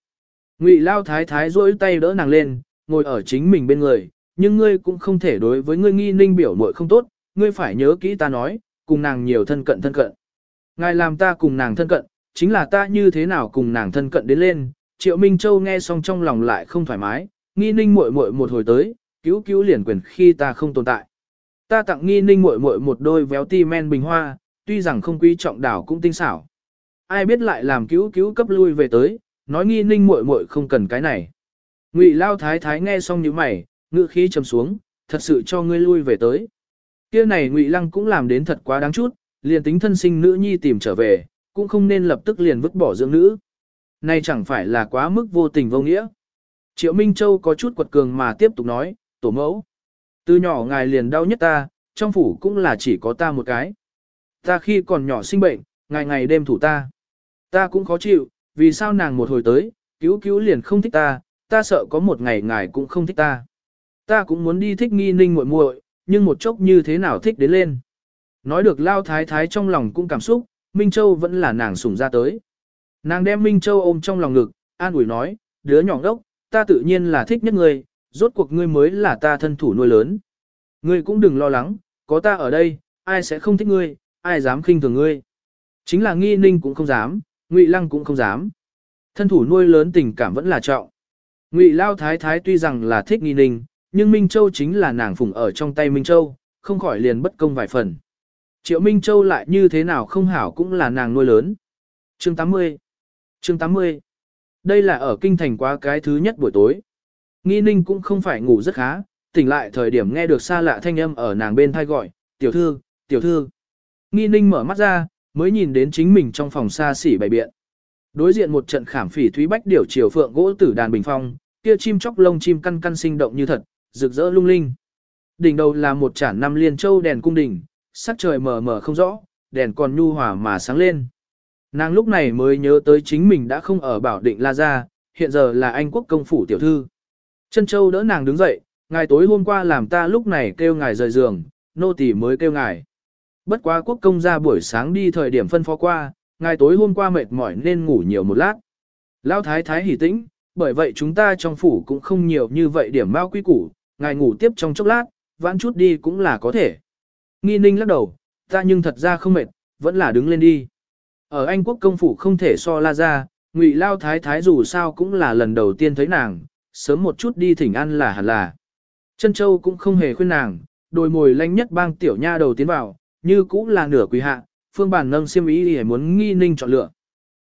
Ngụy lao thái thái rỗi tay đỡ nàng lên, ngồi ở chính mình bên người, nhưng ngươi cũng không thể đối với ngươi nghi ninh biểu muội không tốt, ngươi phải nhớ kỹ ta nói, cùng nàng nhiều thân cận thân cận. Ngài làm ta cùng nàng thân cận, chính là ta như thế nào cùng nàng thân cận đến lên. Triệu Minh Châu nghe xong trong lòng lại không thoải mái, nghi ninh muội muội một hồi tới, cứu cứu liền quyền khi ta không tồn tại. Ta tặng nghi ninh muội muội một đôi véo ti men bình hoa, tuy rằng không quý trọng đảo cũng tinh xảo. Ai biết lại làm cứu cứu cấp lui về tới, nói nghi ninh muội muội không cần cái này. Ngụy Lao Thái Thái nghe xong như mày, ngữ khí trầm xuống, thật sự cho ngươi lui về tới. Kia này Ngụy Lăng cũng làm đến thật quá đáng chút, liền tính thân sinh nữ nhi tìm trở về, cũng không nên lập tức liền vứt bỏ dưỡng nữ. Này chẳng phải là quá mức vô tình vô nghĩa. Triệu Minh Châu có chút quật cường mà tiếp tục nói, tổ mẫu. Từ nhỏ ngài liền đau nhất ta, trong phủ cũng là chỉ có ta một cái. Ta khi còn nhỏ sinh bệnh, ngày ngày đêm thủ ta. Ta cũng khó chịu, vì sao nàng một hồi tới, cứu cứu liền không thích ta, ta sợ có một ngày ngài cũng không thích ta. Ta cũng muốn đi thích nghi ninh muội muội, nhưng một chốc như thế nào thích đến lên. Nói được lao thái thái trong lòng cũng cảm xúc, Minh Châu vẫn là nàng sủng ra tới. Nàng đem Minh Châu ôm trong lòng ngực, an ủi nói, đứa nhỏ đốc, ta tự nhiên là thích nhất ngươi, rốt cuộc ngươi mới là ta thân thủ nuôi lớn. Ngươi cũng đừng lo lắng, có ta ở đây, ai sẽ không thích ngươi, ai dám khinh thường ngươi. Chính là nghi ninh cũng không dám, ngụy lăng cũng không dám. Thân thủ nuôi lớn tình cảm vẫn là trọng. Ngụy Lao Thái Thái tuy rằng là thích nghi ninh, nhưng Minh Châu chính là nàng phụng ở trong tay Minh Châu, không khỏi liền bất công vài phần. Triệu Minh Châu lại như thế nào không hảo cũng là nàng nuôi lớn. Chương 80 Chương 80 Đây là ở kinh thành quá cái thứ nhất buổi tối. Nghi ninh cũng không phải ngủ rất khá, tỉnh lại thời điểm nghe được xa lạ thanh âm ở nàng bên thai gọi, tiểu thư, tiểu thư. Nghi ninh mở mắt ra, mới nhìn đến chính mình trong phòng xa xỉ bày biện. Đối diện một trận khảm phỉ thúy bách điểu chiều phượng gỗ tử đàn bình phong, kia chim chóc lông chim căn căn sinh động như thật, rực rỡ lung linh. Đỉnh đầu là một chản năm liên châu đèn cung đỉnh, sắc trời mờ mờ không rõ, đèn còn nhu hòa mà sáng lên. Nàng lúc này mới nhớ tới chính mình đã không ở bảo định La Gia, hiện giờ là anh quốc công phủ tiểu thư. Chân châu đỡ nàng đứng dậy, ngài tối hôm qua làm ta lúc này kêu ngài rời giường, nô tỳ mới kêu ngài. Bất quá quốc công ra buổi sáng đi thời điểm phân phó qua, ngài tối hôm qua mệt mỏi nên ngủ nhiều một lát. Lão thái thái hỉ tĩnh, bởi vậy chúng ta trong phủ cũng không nhiều như vậy điểm bao quy củ, ngài ngủ tiếp trong chốc lát, vãn chút đi cũng là có thể. Nghi ninh lắc đầu, ta nhưng thật ra không mệt, vẫn là đứng lên đi. Ở Anh quốc công phủ không thể so la ra, ngụy lao thái thái dù sao cũng là lần đầu tiên thấy nàng, sớm một chút đi thỉnh ăn là hẳn là. Chân châu cũng không hề khuyên nàng, đồi mồi lanh nhất bang tiểu nha đầu tiến vào, như cũng là nửa quỳ hạ, phương bản nâng xiêm ý để muốn nghi ninh chọn lựa.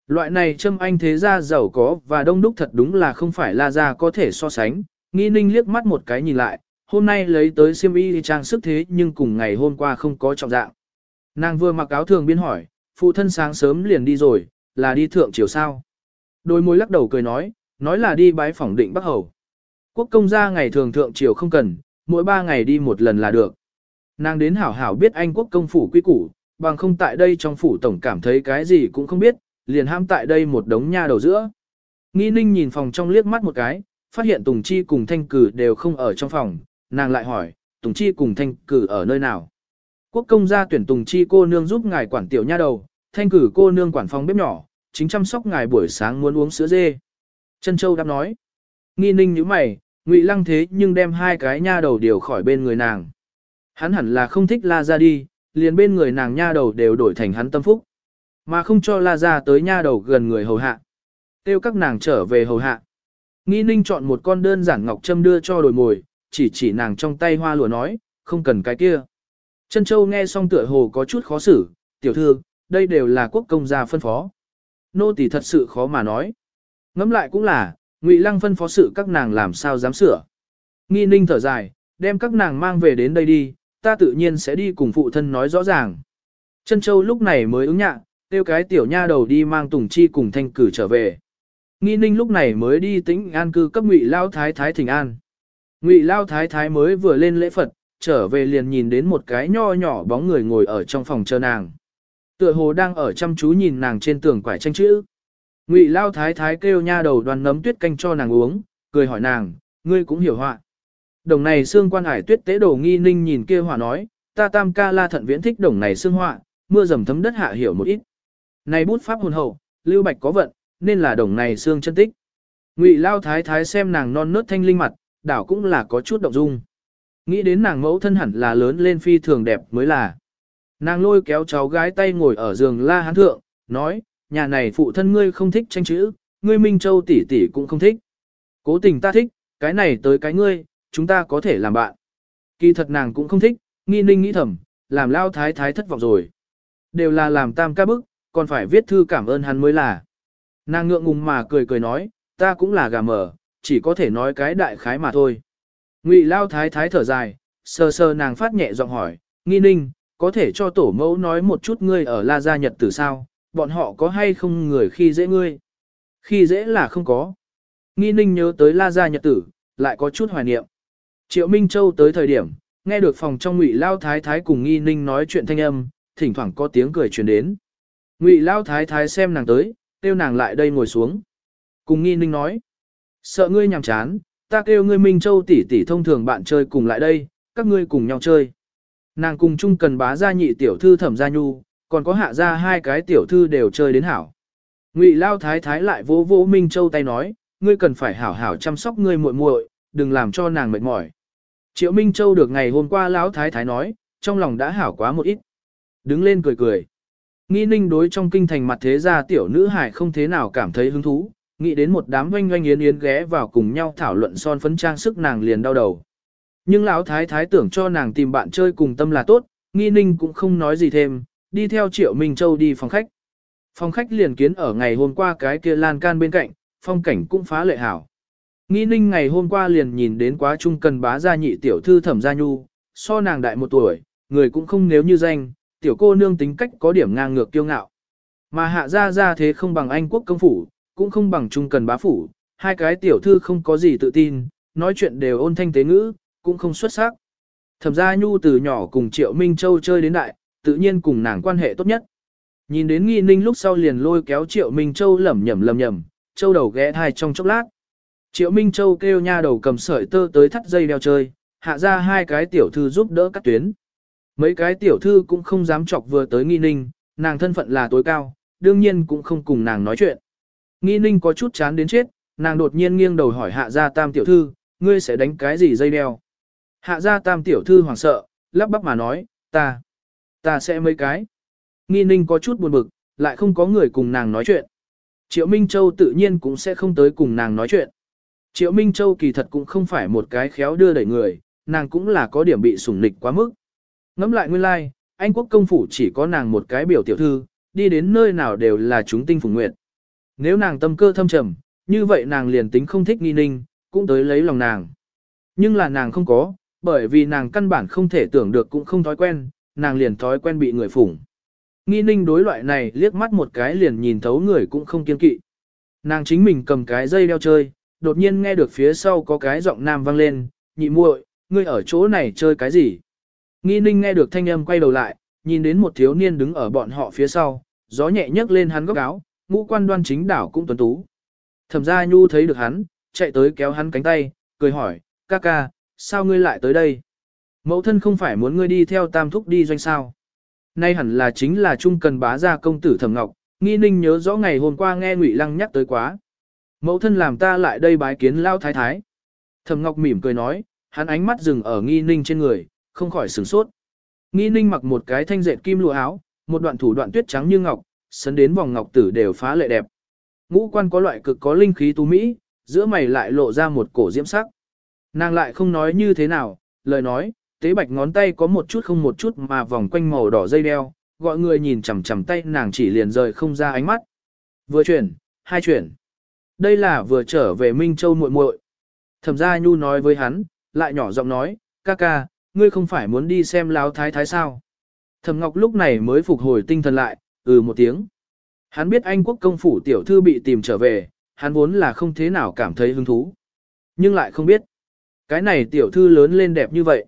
Loại này châm anh thế gia giàu có và đông đúc thật đúng là không phải la ra có thể so sánh, nghi ninh liếc mắt một cái nhìn lại, hôm nay lấy tới xiêm y trang sức thế nhưng cùng ngày hôm qua không có trọng dạng. Nàng vừa mặc áo thường biên hỏi, phụ thân sáng sớm liền đi rồi, là đi thượng chiều sao. Đôi môi lắc đầu cười nói, nói là đi bái phỏng định Bắc Hầu. Quốc công gia ngày thường thượng chiều không cần, mỗi ba ngày đi một lần là được. Nàng đến hảo hảo biết anh quốc công phủ quy củ, bằng không tại đây trong phủ tổng cảm thấy cái gì cũng không biết, liền ham tại đây một đống nha đầu giữa. Nghi ninh nhìn phòng trong liếc mắt một cái, phát hiện Tùng Chi cùng Thanh Cử đều không ở trong phòng, nàng lại hỏi, Tùng Chi cùng Thanh Cử ở nơi nào? Quốc công gia tuyển Tùng Chi cô nương giúp ngài quản tiểu nha đầu, Thanh Cử cô nương quản phòng bếp nhỏ, chính chăm sóc ngài buổi sáng muốn uống sữa dê. Trân Châu đáp nói, nghi ninh như mày, ngụy lăng thế nhưng đem hai cái nha đầu điều khỏi bên người nàng. Hắn hẳn là không thích la ra đi, liền bên người nàng nha đầu đều đổi thành hắn tâm phúc. Mà không cho la ra tới nha đầu gần người hầu hạ. Tiêu các nàng trở về hầu hạ. Nghi ninh chọn một con đơn giản ngọc châm đưa cho đồi mồi, chỉ chỉ nàng trong tay hoa lụa nói, không cần cái kia. Trân Châu nghe xong tựa hồ có chút khó xử, tiểu thư, đây đều là quốc công gia phân phó. Nô tỳ thật sự khó mà nói. Ngẫm lại cũng là, Ngụy Lăng phân phó sự các nàng làm sao dám sửa. Nghi ninh thở dài, đem các nàng mang về đến đây đi, ta tự nhiên sẽ đi cùng phụ thân nói rõ ràng. Trân Châu lúc này mới ứng nhạ, tiêu cái tiểu nha đầu đi mang Tùng Chi cùng thanh cử trở về. Nghi ninh lúc này mới đi tĩnh an cư cấp ngụy lao thái thái thỉnh an. Ngụy lao thái thái mới vừa lên lễ Phật, trở về liền nhìn đến một cái nho nhỏ bóng người ngồi ở trong phòng chờ nàng. Tựa hồ đang ở chăm chú nhìn nàng trên tường quải tranh chữ. Ngụy lao thái thái kêu nha đầu đoàn nấm tuyết canh cho nàng uống, cười hỏi nàng, ngươi cũng hiểu họa. Đồng này xương quan hải tuyết tế đồ nghi ninh nhìn kia họa nói, ta tam ca la thận viễn thích đồng này xương họa, mưa dầm thấm đất hạ hiểu một ít. Này bút pháp hồn hậu, lưu bạch có vận, nên là đồng này xương chân tích. Ngụy lao thái thái xem nàng non nớt thanh linh mặt, đảo cũng là có chút động dung. Nghĩ đến nàng mẫu thân hẳn là lớn lên phi thường đẹp mới là. Nàng lôi kéo cháu gái tay ngồi ở giường la hán thượng, nói, nhà này phụ thân ngươi không thích tranh chữ, ngươi Minh Châu tỷ tỷ cũng không thích. Cố tình ta thích, cái này tới cái ngươi, chúng ta có thể làm bạn. Kỳ thật nàng cũng không thích, nghi ninh nghĩ thầm, làm lao thái thái thất vọng rồi. Đều là làm tam ca bức, còn phải viết thư cảm ơn hắn mới là. Nàng ngượng ngùng mà cười cười nói, ta cũng là gà mờ, chỉ có thể nói cái đại khái mà thôi. Ngụy lao thái thái thở dài, sờ sờ nàng phát nhẹ giọng hỏi, nghi ninh, có thể cho tổ mẫu nói một chút ngươi ở La Gia Nhật từ sao, bọn họ có hay không người khi dễ ngươi? Khi dễ là không có. Nghi ninh nhớ tới La Gia Nhật tử, lại có chút hoài niệm. Triệu Minh Châu tới thời điểm, nghe được phòng trong Ngụy Lao Thái Thái cùng Nghi Ninh nói chuyện thanh âm, thỉnh thoảng có tiếng cười truyền đến. Ngụy Lao Thái Thái xem nàng tới, kêu nàng lại đây ngồi xuống. Cùng Nghi Ninh nói, sợ ngươi nhàm chán, ta kêu ngươi Minh Châu tỷ tỷ thông thường bạn chơi cùng lại đây, các ngươi cùng nhau chơi. Nàng cùng chung cần bá gia nhị tiểu thư thẩm gia nhu, còn có hạ gia hai cái tiểu thư đều chơi đến hảo. Ngụy Lao Thái Thái lại vỗ vỗ Minh Châu tay nói, ngươi cần phải hảo hảo chăm sóc ngươi muội muội, đừng làm cho nàng mệt mỏi. Triệu Minh Châu được ngày hôm qua Lão Thái Thái nói, trong lòng đã hảo quá một ít. Đứng lên cười cười. Nghi ninh đối trong kinh thành mặt thế gia tiểu nữ hải không thế nào cảm thấy hứng thú, nghĩ đến một đám oanh oanh yến yến ghé vào cùng nhau thảo luận son phấn trang sức nàng liền đau đầu. Nhưng lão thái thái tưởng cho nàng tìm bạn chơi cùng tâm là tốt, nghi ninh cũng không nói gì thêm, đi theo triệu Minh Châu đi phòng khách. Phòng khách liền kiến ở ngày hôm qua cái kia lan can bên cạnh, phong cảnh cũng phá lệ hảo. Nghi ninh ngày hôm qua liền nhìn đến quá trung cần bá gia nhị tiểu thư thẩm gia nhu, so nàng đại một tuổi, người cũng không nếu như danh, tiểu cô nương tính cách có điểm ngang ngược kiêu ngạo. Mà hạ gia gia thế không bằng anh quốc công phủ, cũng không bằng trung cần bá phủ, hai cái tiểu thư không có gì tự tin, nói chuyện đều ôn thanh tế ngữ, cũng không xuất sắc. Thẩm gia nhu từ nhỏ cùng triệu Minh Châu chơi đến đại, tự nhiên cùng nàng quan hệ tốt nhất. Nhìn đến nghi ninh lúc sau liền lôi kéo triệu Minh Châu lẩm nhẩm lẩm nhẩm, Châu đầu ghé thai trong chốc lát. Triệu Minh Châu kêu nha đầu cầm sợi tơ tới thắt dây đeo chơi, hạ ra hai cái tiểu thư giúp đỡ cắt tuyến. Mấy cái tiểu thư cũng không dám chọc vừa tới nghi ninh, nàng thân phận là tối cao, đương nhiên cũng không cùng nàng nói chuyện. Nghi ninh có chút chán đến chết, nàng đột nhiên nghiêng đầu hỏi hạ gia tam tiểu thư, ngươi sẽ đánh cái gì dây đeo? Hạ gia tam tiểu thư hoảng sợ, lắp bắp mà nói, ta, ta sẽ mấy cái. Nghi ninh có chút buồn bực, lại không có người cùng nàng nói chuyện. Triệu Minh Châu tự nhiên cũng sẽ không tới cùng nàng nói chuyện. Triệu Minh Châu kỳ thật cũng không phải một cái khéo đưa đẩy người, nàng cũng là có điểm bị sủng nịch quá mức. Ngắm lại nguyên lai, like, Anh quốc công phủ chỉ có nàng một cái biểu tiểu thư, đi đến nơi nào đều là chúng tinh phùng nguyện. Nếu nàng tâm cơ thâm trầm, như vậy nàng liền tính không thích nghi ninh, cũng tới lấy lòng nàng. Nhưng là nàng không có, bởi vì nàng căn bản không thể tưởng được cũng không thói quen, nàng liền thói quen bị người phủng. Nghi ninh đối loại này liếc mắt một cái liền nhìn thấu người cũng không kiên kỵ. Nàng chính mình cầm cái dây đeo chơi, đột nhiên nghe được phía sau có cái giọng nam vang lên, nhị muội, ngươi ở chỗ này chơi cái gì? Nghi ninh nghe được thanh âm quay đầu lại, nhìn đến một thiếu niên đứng ở bọn họ phía sau, gió nhẹ nhấc lên hắn góc áo, ngũ quan đoan chính đảo cũng tuấn tú. Thẩm gia nhu thấy được hắn, chạy tới kéo hắn cánh tay, cười hỏi, ca ca, sao ngươi lại tới đây? Mẫu thân không phải muốn ngươi đi theo tam thúc đi doanh sao? Nay hẳn là chính là trung cần bá gia công tử thẩm ngọc, nghi ninh nhớ rõ ngày hôm qua nghe ngụy lăng nhắc tới quá. Mẫu thân làm ta lại đây bái kiến lao thái thái. Thẩm Ngọc mỉm cười nói, hắn ánh mắt dừng ở nghi ninh trên người, không khỏi sửng sốt. Nghi ninh mặc một cái thanh dệt kim lụa áo, một đoạn thủ đoạn tuyết trắng như ngọc, sấn đến vòng ngọc tử đều phá lệ đẹp. Ngũ quan có loại cực có linh khí tú mỹ, giữa mày lại lộ ra một cổ diễm sắc. Nàng lại không nói như thế nào, lời nói, tế bạch ngón tay có một chút không một chút mà vòng quanh màu đỏ dây đeo, gọi người nhìn chằm chằm tay nàng chỉ liền rời không ra ánh mắt. Vừa chuyển, hai chuyển. Đây là vừa trở về Minh Châu muội muội. Thẩm gia nhu nói với hắn, lại nhỏ giọng nói, ca ca, ngươi không phải muốn đi xem láo thái thái sao. Thẩm Ngọc lúc này mới phục hồi tinh thần lại, ừ một tiếng. Hắn biết Anh quốc công phủ tiểu thư bị tìm trở về, hắn vốn là không thế nào cảm thấy hứng thú. Nhưng lại không biết. Cái này tiểu thư lớn lên đẹp như vậy.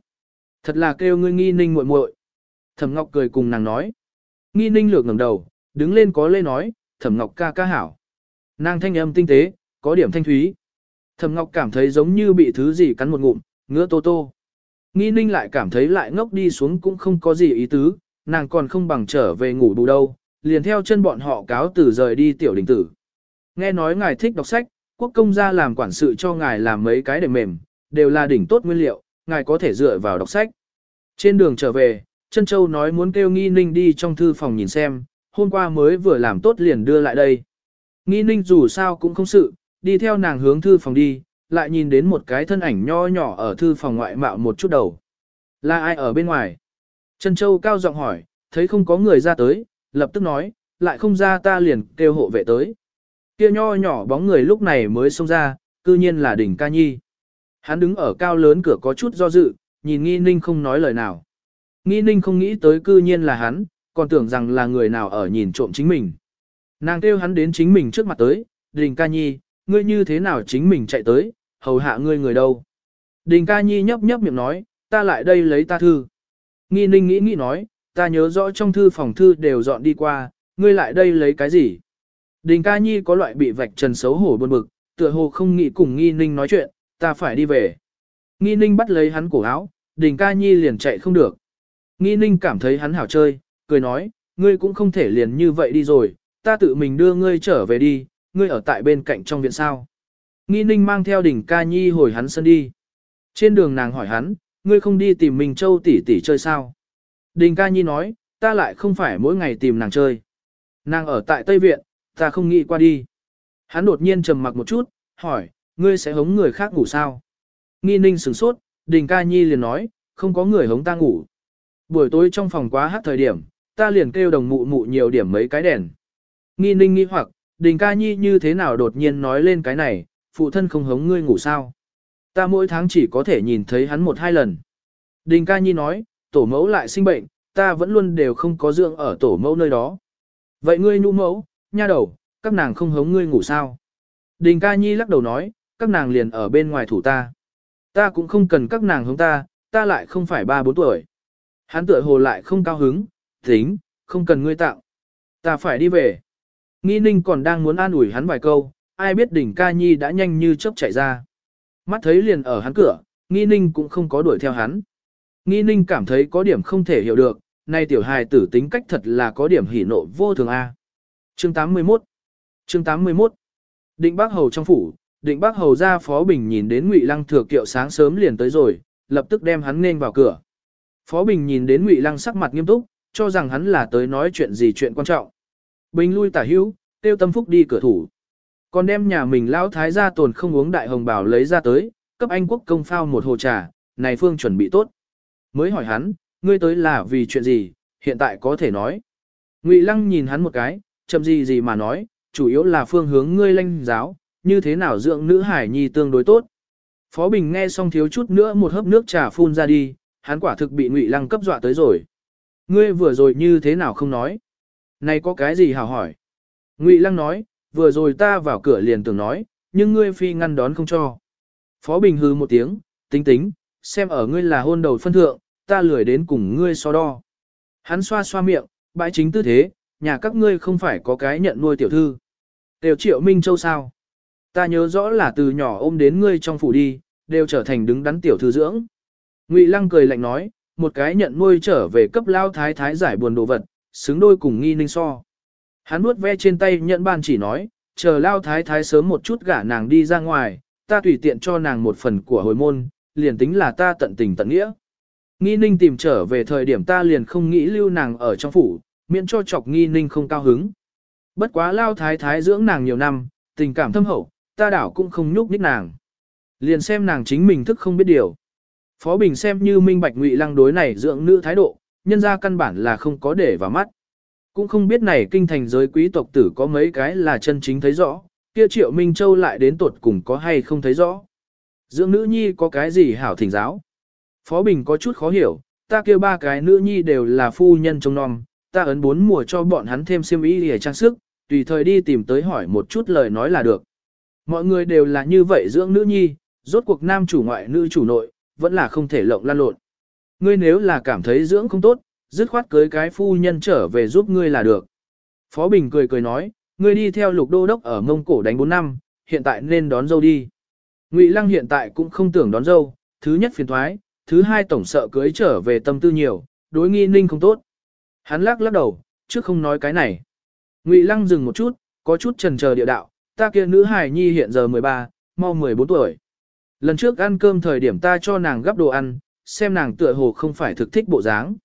Thật là kêu ngươi nghi ninh muội muội. Thẩm Ngọc cười cùng nàng nói. Nghi ninh lược ngẩng đầu, đứng lên có lê nói, Thẩm Ngọc ca ca hảo. Nàng thanh âm tinh tế, có điểm thanh thúy. Thẩm Ngọc cảm thấy giống như bị thứ gì cắn một ngụm, ngứa tô tô. Nghi ninh lại cảm thấy lại ngốc đi xuống cũng không có gì ý tứ, nàng còn không bằng trở về ngủ bù đâu, liền theo chân bọn họ cáo từ rời đi tiểu đình tử. Nghe nói ngài thích đọc sách, quốc công gia làm quản sự cho ngài làm mấy cái để mềm, đều là đỉnh tốt nguyên liệu, ngài có thể dựa vào đọc sách. Trên đường trở về, chân châu nói muốn kêu nghi ninh đi trong thư phòng nhìn xem, hôm qua mới vừa làm tốt liền đưa lại đây. Nghi ninh dù sao cũng không sự, đi theo nàng hướng thư phòng đi, lại nhìn đến một cái thân ảnh nho nhỏ ở thư phòng ngoại mạo một chút đầu. Là ai ở bên ngoài? Trân Châu cao giọng hỏi, thấy không có người ra tới, lập tức nói, lại không ra ta liền kêu hộ vệ tới. Kia nho nhỏ bóng người lúc này mới xông ra, cư nhiên là đỉnh ca nhi. Hắn đứng ở cao lớn cửa có chút do dự, nhìn nghi ninh không nói lời nào. Nghi ninh không nghĩ tới cư nhiên là hắn, còn tưởng rằng là người nào ở nhìn trộm chính mình. Nàng kêu hắn đến chính mình trước mặt tới, đình ca nhi, ngươi như thế nào chính mình chạy tới, hầu hạ ngươi người đâu. Đình ca nhi nhấp nhấp miệng nói, ta lại đây lấy ta thư. Nghi ninh nghĩ nghĩ nói, ta nhớ rõ trong thư phòng thư đều dọn đi qua, ngươi lại đây lấy cái gì. Đình ca nhi có loại bị vạch trần xấu hổ buồn bực, tựa hồ không nghĩ cùng nghi ninh nói chuyện, ta phải đi về. Nghi ninh bắt lấy hắn cổ áo, đình ca nhi liền chạy không được. Nghi ninh cảm thấy hắn hảo chơi, cười nói, ngươi cũng không thể liền như vậy đi rồi, ta tự mình đưa ngươi trở về đi, ngươi ở tại bên cạnh trong viện sao. Nghi ninh mang theo đỉnh ca nhi hồi hắn sân đi. Trên đường nàng hỏi hắn, ngươi không đi tìm mình châu tỷ tỷ chơi sao? Đình ca nhi nói, ta lại không phải mỗi ngày tìm nàng chơi. Nàng ở tại Tây Viện, ta không nghĩ qua đi. Hắn đột nhiên trầm mặc một chút, hỏi, ngươi sẽ hống người khác ngủ sao? Nghi ninh sửng sốt, đình ca nhi liền nói, không có người hống ta ngủ. Buổi tối trong phòng quá hát thời điểm, ta liền kêu đồng mụ mụ nhiều điểm mấy cái đèn. Nghi ninh nghi hoặc, đình ca nhi như thế nào đột nhiên nói lên cái này, phụ thân không hống ngươi ngủ sao. Ta mỗi tháng chỉ có thể nhìn thấy hắn một hai lần. Đình ca nhi nói, tổ mẫu lại sinh bệnh, ta vẫn luôn đều không có dưỡng ở tổ mẫu nơi đó. Vậy ngươi nhũ mẫu, nha đầu, các nàng không hống ngươi ngủ sao? Đình ca nhi lắc đầu nói, các nàng liền ở bên ngoài thủ ta. Ta cũng không cần các nàng hống ta, ta lại không phải ba bốn tuổi. Hắn tựa hồ lại không cao hứng, tính, không cần ngươi tạo. Ta phải đi về. Nghi ninh còn đang muốn an ủi hắn vài câu, ai biết đỉnh ca nhi đã nhanh như chớp chạy ra. Mắt thấy liền ở hắn cửa, nghi ninh cũng không có đuổi theo hắn. Nghi ninh cảm thấy có điểm không thể hiểu được, nay tiểu hài tử tính cách thật là có điểm hỉ nộ vô thường A. Chương 81 Chương 81 Định bác hầu trong phủ, định bác hầu ra phó bình nhìn đến ngụy lăng thừa kiệu sáng sớm liền tới rồi, lập tức đem hắn nên vào cửa. Phó bình nhìn đến ngụy lăng sắc mặt nghiêm túc, cho rằng hắn là tới nói chuyện gì chuyện quan trọng. Bình lui tả hữu, tiêu tâm phúc đi cửa thủ. Còn đem nhà mình lão thái gia tồn không uống đại hồng bảo lấy ra tới, cấp anh quốc công phao một hồ trà, này phương chuẩn bị tốt. Mới hỏi hắn, ngươi tới là vì chuyện gì, hiện tại có thể nói. Ngụy lăng nhìn hắn một cái, chậm gì gì mà nói, chủ yếu là phương hướng ngươi lanh giáo, như thế nào dưỡng nữ hải nhi tương đối tốt. Phó Bình nghe xong thiếu chút nữa một hớp nước trà phun ra đi, hắn quả thực bị Ngụy Lăng cấp dọa tới rồi. Ngươi vừa rồi như thế nào không nói? Này có cái gì hào hỏi? Ngụy Lăng nói, vừa rồi ta vào cửa liền tưởng nói, nhưng ngươi phi ngăn đón không cho. Phó Bình hư một tiếng, tính tính, xem ở ngươi là hôn đầu phân thượng, ta lười đến cùng ngươi so đo. Hắn xoa xoa miệng, bãi chính tư thế, nhà các ngươi không phải có cái nhận nuôi tiểu thư. Đều triệu Minh Châu sao? Ta nhớ rõ là từ nhỏ ôm đến ngươi trong phủ đi, đều trở thành đứng đắn tiểu thư dưỡng. Ngụy Lăng cười lạnh nói, một cái nhận nuôi trở về cấp lao thái thái giải buồn đồ vật, xứng đôi cùng nghi ninh so. Hắn nuốt ve trên tay nhận ban chỉ nói, chờ lao thái thái sớm một chút gả nàng đi ra ngoài, ta tùy tiện cho nàng một phần của hồi môn, liền tính là ta tận tình tận nghĩa. Nghi ninh tìm trở về thời điểm ta liền không nghĩ lưu nàng ở trong phủ, miễn cho chọc nghi ninh không cao hứng. Bất quá lao thái thái dưỡng nàng nhiều năm, tình cảm thâm hậu, ta đảo cũng không nhúc nhích nàng. Liền xem nàng chính mình thức không biết điều. Phó Bình xem như minh bạch ngụy lăng đối này dưỡng nữ thái độ, nhân ra căn bản là không có để vào mắt. Cũng không biết này kinh thành giới quý tộc tử có mấy cái là chân chính thấy rõ, Kia triệu Minh Châu lại đến tuột cùng có hay không thấy rõ. Dưỡng nữ nhi có cái gì hảo thỉnh giáo. Phó Bình có chút khó hiểu, ta kêu ba cái nữ nhi đều là phu nhân trong non, ta ấn bốn mùa cho bọn hắn thêm xiêm y để trang sức, tùy thời đi tìm tới hỏi một chút lời nói là được. Mọi người đều là như vậy dưỡng nữ nhi, rốt cuộc nam chủ ngoại nữ chủ nội, vẫn là không thể lộng lan lộn. Ngươi nếu là cảm thấy dưỡng không tốt, dứt khoát cưới cái phu nhân trở về giúp ngươi là được. Phó Bình cười cười nói, ngươi đi theo lục đô đốc ở mông cổ đánh 4 năm, hiện tại nên đón dâu đi. Ngụy Lăng hiện tại cũng không tưởng đón dâu, thứ nhất phiền thoái, thứ hai tổng sợ cưới trở về tâm tư nhiều, đối nghi ninh không tốt. Hắn lắc lắc đầu, trước không nói cái này. Ngụy Lăng dừng một chút, có chút trần chờ địa đạo, ta kia nữ hài nhi hiện giờ 13, mau 14 tuổi. Lần trước ăn cơm thời điểm ta cho nàng gắp đồ ăn, xem nàng tựa hồ không phải thực thích bộ dáng.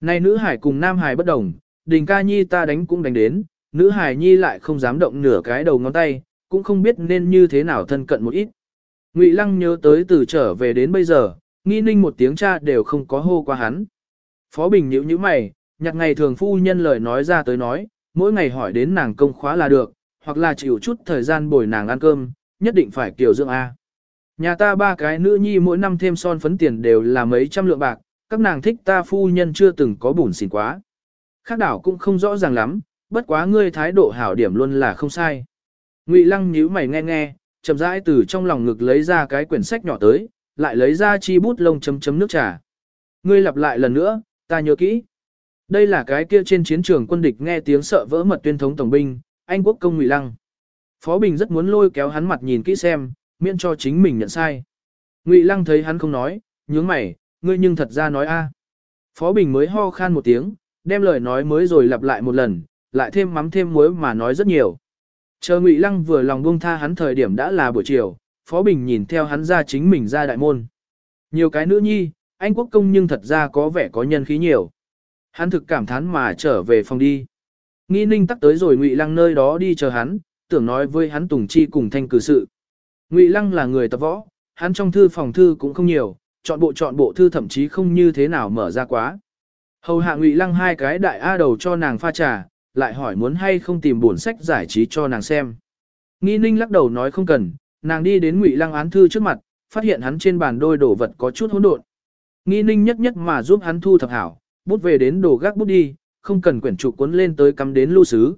Này nữ hải cùng nam hải bất đồng, đình ca nhi ta đánh cũng đánh đến, nữ hải nhi lại không dám động nửa cái đầu ngón tay, cũng không biết nên như thế nào thân cận một ít. Ngụy Lăng nhớ tới từ trở về đến bây giờ, nghi ninh một tiếng cha đều không có hô qua hắn. Phó Bình nhíu như mày, nhặt ngày thường phu nhân lời nói ra tới nói, mỗi ngày hỏi đến nàng công khóa là được, hoặc là chịu chút thời gian bồi nàng ăn cơm, nhất định phải kiểu dưỡng A. Nhà ta ba cái nữ nhi mỗi năm thêm son phấn tiền đều là mấy trăm lượng bạc, các nàng thích ta phu nhân chưa từng có bùn xỉn quá. Khác đảo cũng không rõ ràng lắm, bất quá ngươi thái độ hảo điểm luôn là không sai. Ngụy lăng nhíu mày nghe nghe, chậm rãi từ trong lòng ngực lấy ra cái quyển sách nhỏ tới, lại lấy ra chi bút lông chấm chấm nước trà. Ngươi lặp lại lần nữa, ta nhớ kỹ. Đây là cái kia trên chiến trường quân địch nghe tiếng sợ vỡ mật tuyên thống tổng binh, anh quốc công Ngụy Lăng. Phó Bình rất muốn lôi kéo hắn mặt nhìn kỹ xem, miễn cho chính mình nhận sai. Ngụy Lăng thấy hắn không nói, nhướng mày, ngươi nhưng thật ra nói a. Phó Bình mới ho khan một tiếng, đem lời nói mới rồi lặp lại một lần, lại thêm mắm thêm muối mà nói rất nhiều. Chờ Ngụy Lăng vừa lòng buông tha hắn thời điểm đã là buổi chiều, Phó Bình nhìn theo hắn ra chính mình ra đại môn. Nhiều cái nữ nhi, anh quốc công nhưng thật ra có vẻ có nhân khí nhiều. Hắn thực cảm thán mà trở về phòng đi. Nghi ninh tắc tới rồi Ngụy Lăng nơi đó đi chờ hắn, tưởng nói với hắn Tùng Chi cùng thanh cử sự. Ngụy Lăng là người tập võ, hắn trong thư phòng thư cũng không nhiều, chọn bộ chọn bộ thư thậm chí không như thế nào mở ra quá. Hầu hạ Ngụy Lăng hai cái đại A đầu cho nàng pha trà, lại hỏi muốn hay không tìm bổn sách giải trí cho nàng xem. Nghi ninh lắc đầu nói không cần, nàng đi đến Ngụy Lăng án thư trước mặt, phát hiện hắn trên bàn đôi đồ vật có chút hỗn độn. Nghi ninh nhất nhất mà giúp hắn thu thập hảo, bút về đến đồ gác bút đi, không cần quyển trụ cuốn lên tới cắm đến lưu sứ.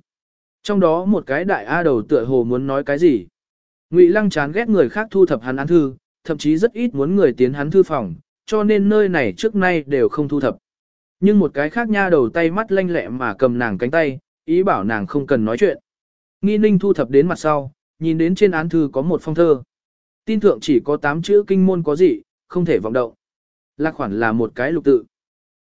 Trong đó một cái đại A đầu tựa hồ muốn nói cái gì. Ngụy Lăng chán ghét người khác thu thập hắn án thư, thậm chí rất ít muốn người tiến hắn thư phòng, cho nên nơi này trước nay đều không thu thập. Nhưng một cái khác nha đầu tay mắt lanh lẹ mà cầm nàng cánh tay, ý bảo nàng không cần nói chuyện. Nghi ninh thu thập đến mặt sau, nhìn đến trên án thư có một phong thơ. Tin thượng chỉ có 8 chữ kinh môn có gì, không thể vọng động. Lạc khoản là một cái lục tự.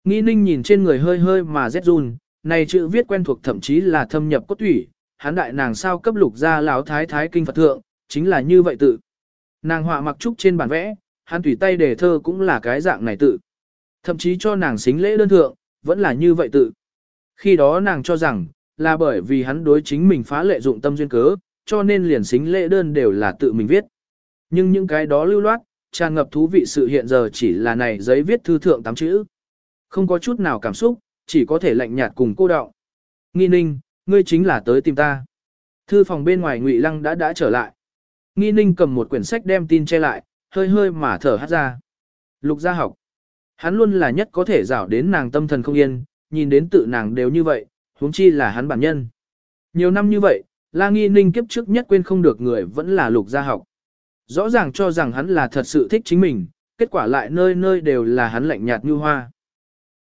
Nghi ninh nhìn trên người hơi hơi mà rét run, này chữ viết quen thuộc thậm chí là thâm nhập cốt thủy, hán đại nàng sao cấp lục ra lão thái thái kinh Phật thượng, chính là như vậy tự. Nàng họa mặc trúc trên bản vẽ, hán tùy tay đề thơ cũng là cái dạng này tự. Thậm chí cho nàng xính lễ đơn thượng, vẫn là như vậy tự. Khi đó nàng cho rằng, là bởi vì hắn đối chính mình phá lệ dụng tâm duyên cớ, cho nên liền xính lễ đơn đều là tự mình viết. Nhưng những cái đó lưu loát, tràn ngập thú vị sự hiện giờ chỉ là này giấy viết thư thượng tám chữ. Không có chút nào cảm xúc, chỉ có thể lạnh nhạt cùng cô đọng. Nghi ninh, ngươi chính là tới tìm ta. Thư phòng bên ngoài Ngụy Lăng đã đã trở lại. Nghi ninh cầm một quyển sách đem tin che lại, hơi hơi mà thở hát ra. Lục gia học. Hắn luôn là nhất có thể rảo đến nàng tâm thần không yên, nhìn đến tự nàng đều như vậy, huống chi là hắn bản nhân. Nhiều năm như vậy, La Nghi Ninh kiếp trước nhất quên không được người vẫn là lục gia học. Rõ ràng cho rằng hắn là thật sự thích chính mình, kết quả lại nơi nơi đều là hắn lạnh nhạt như hoa.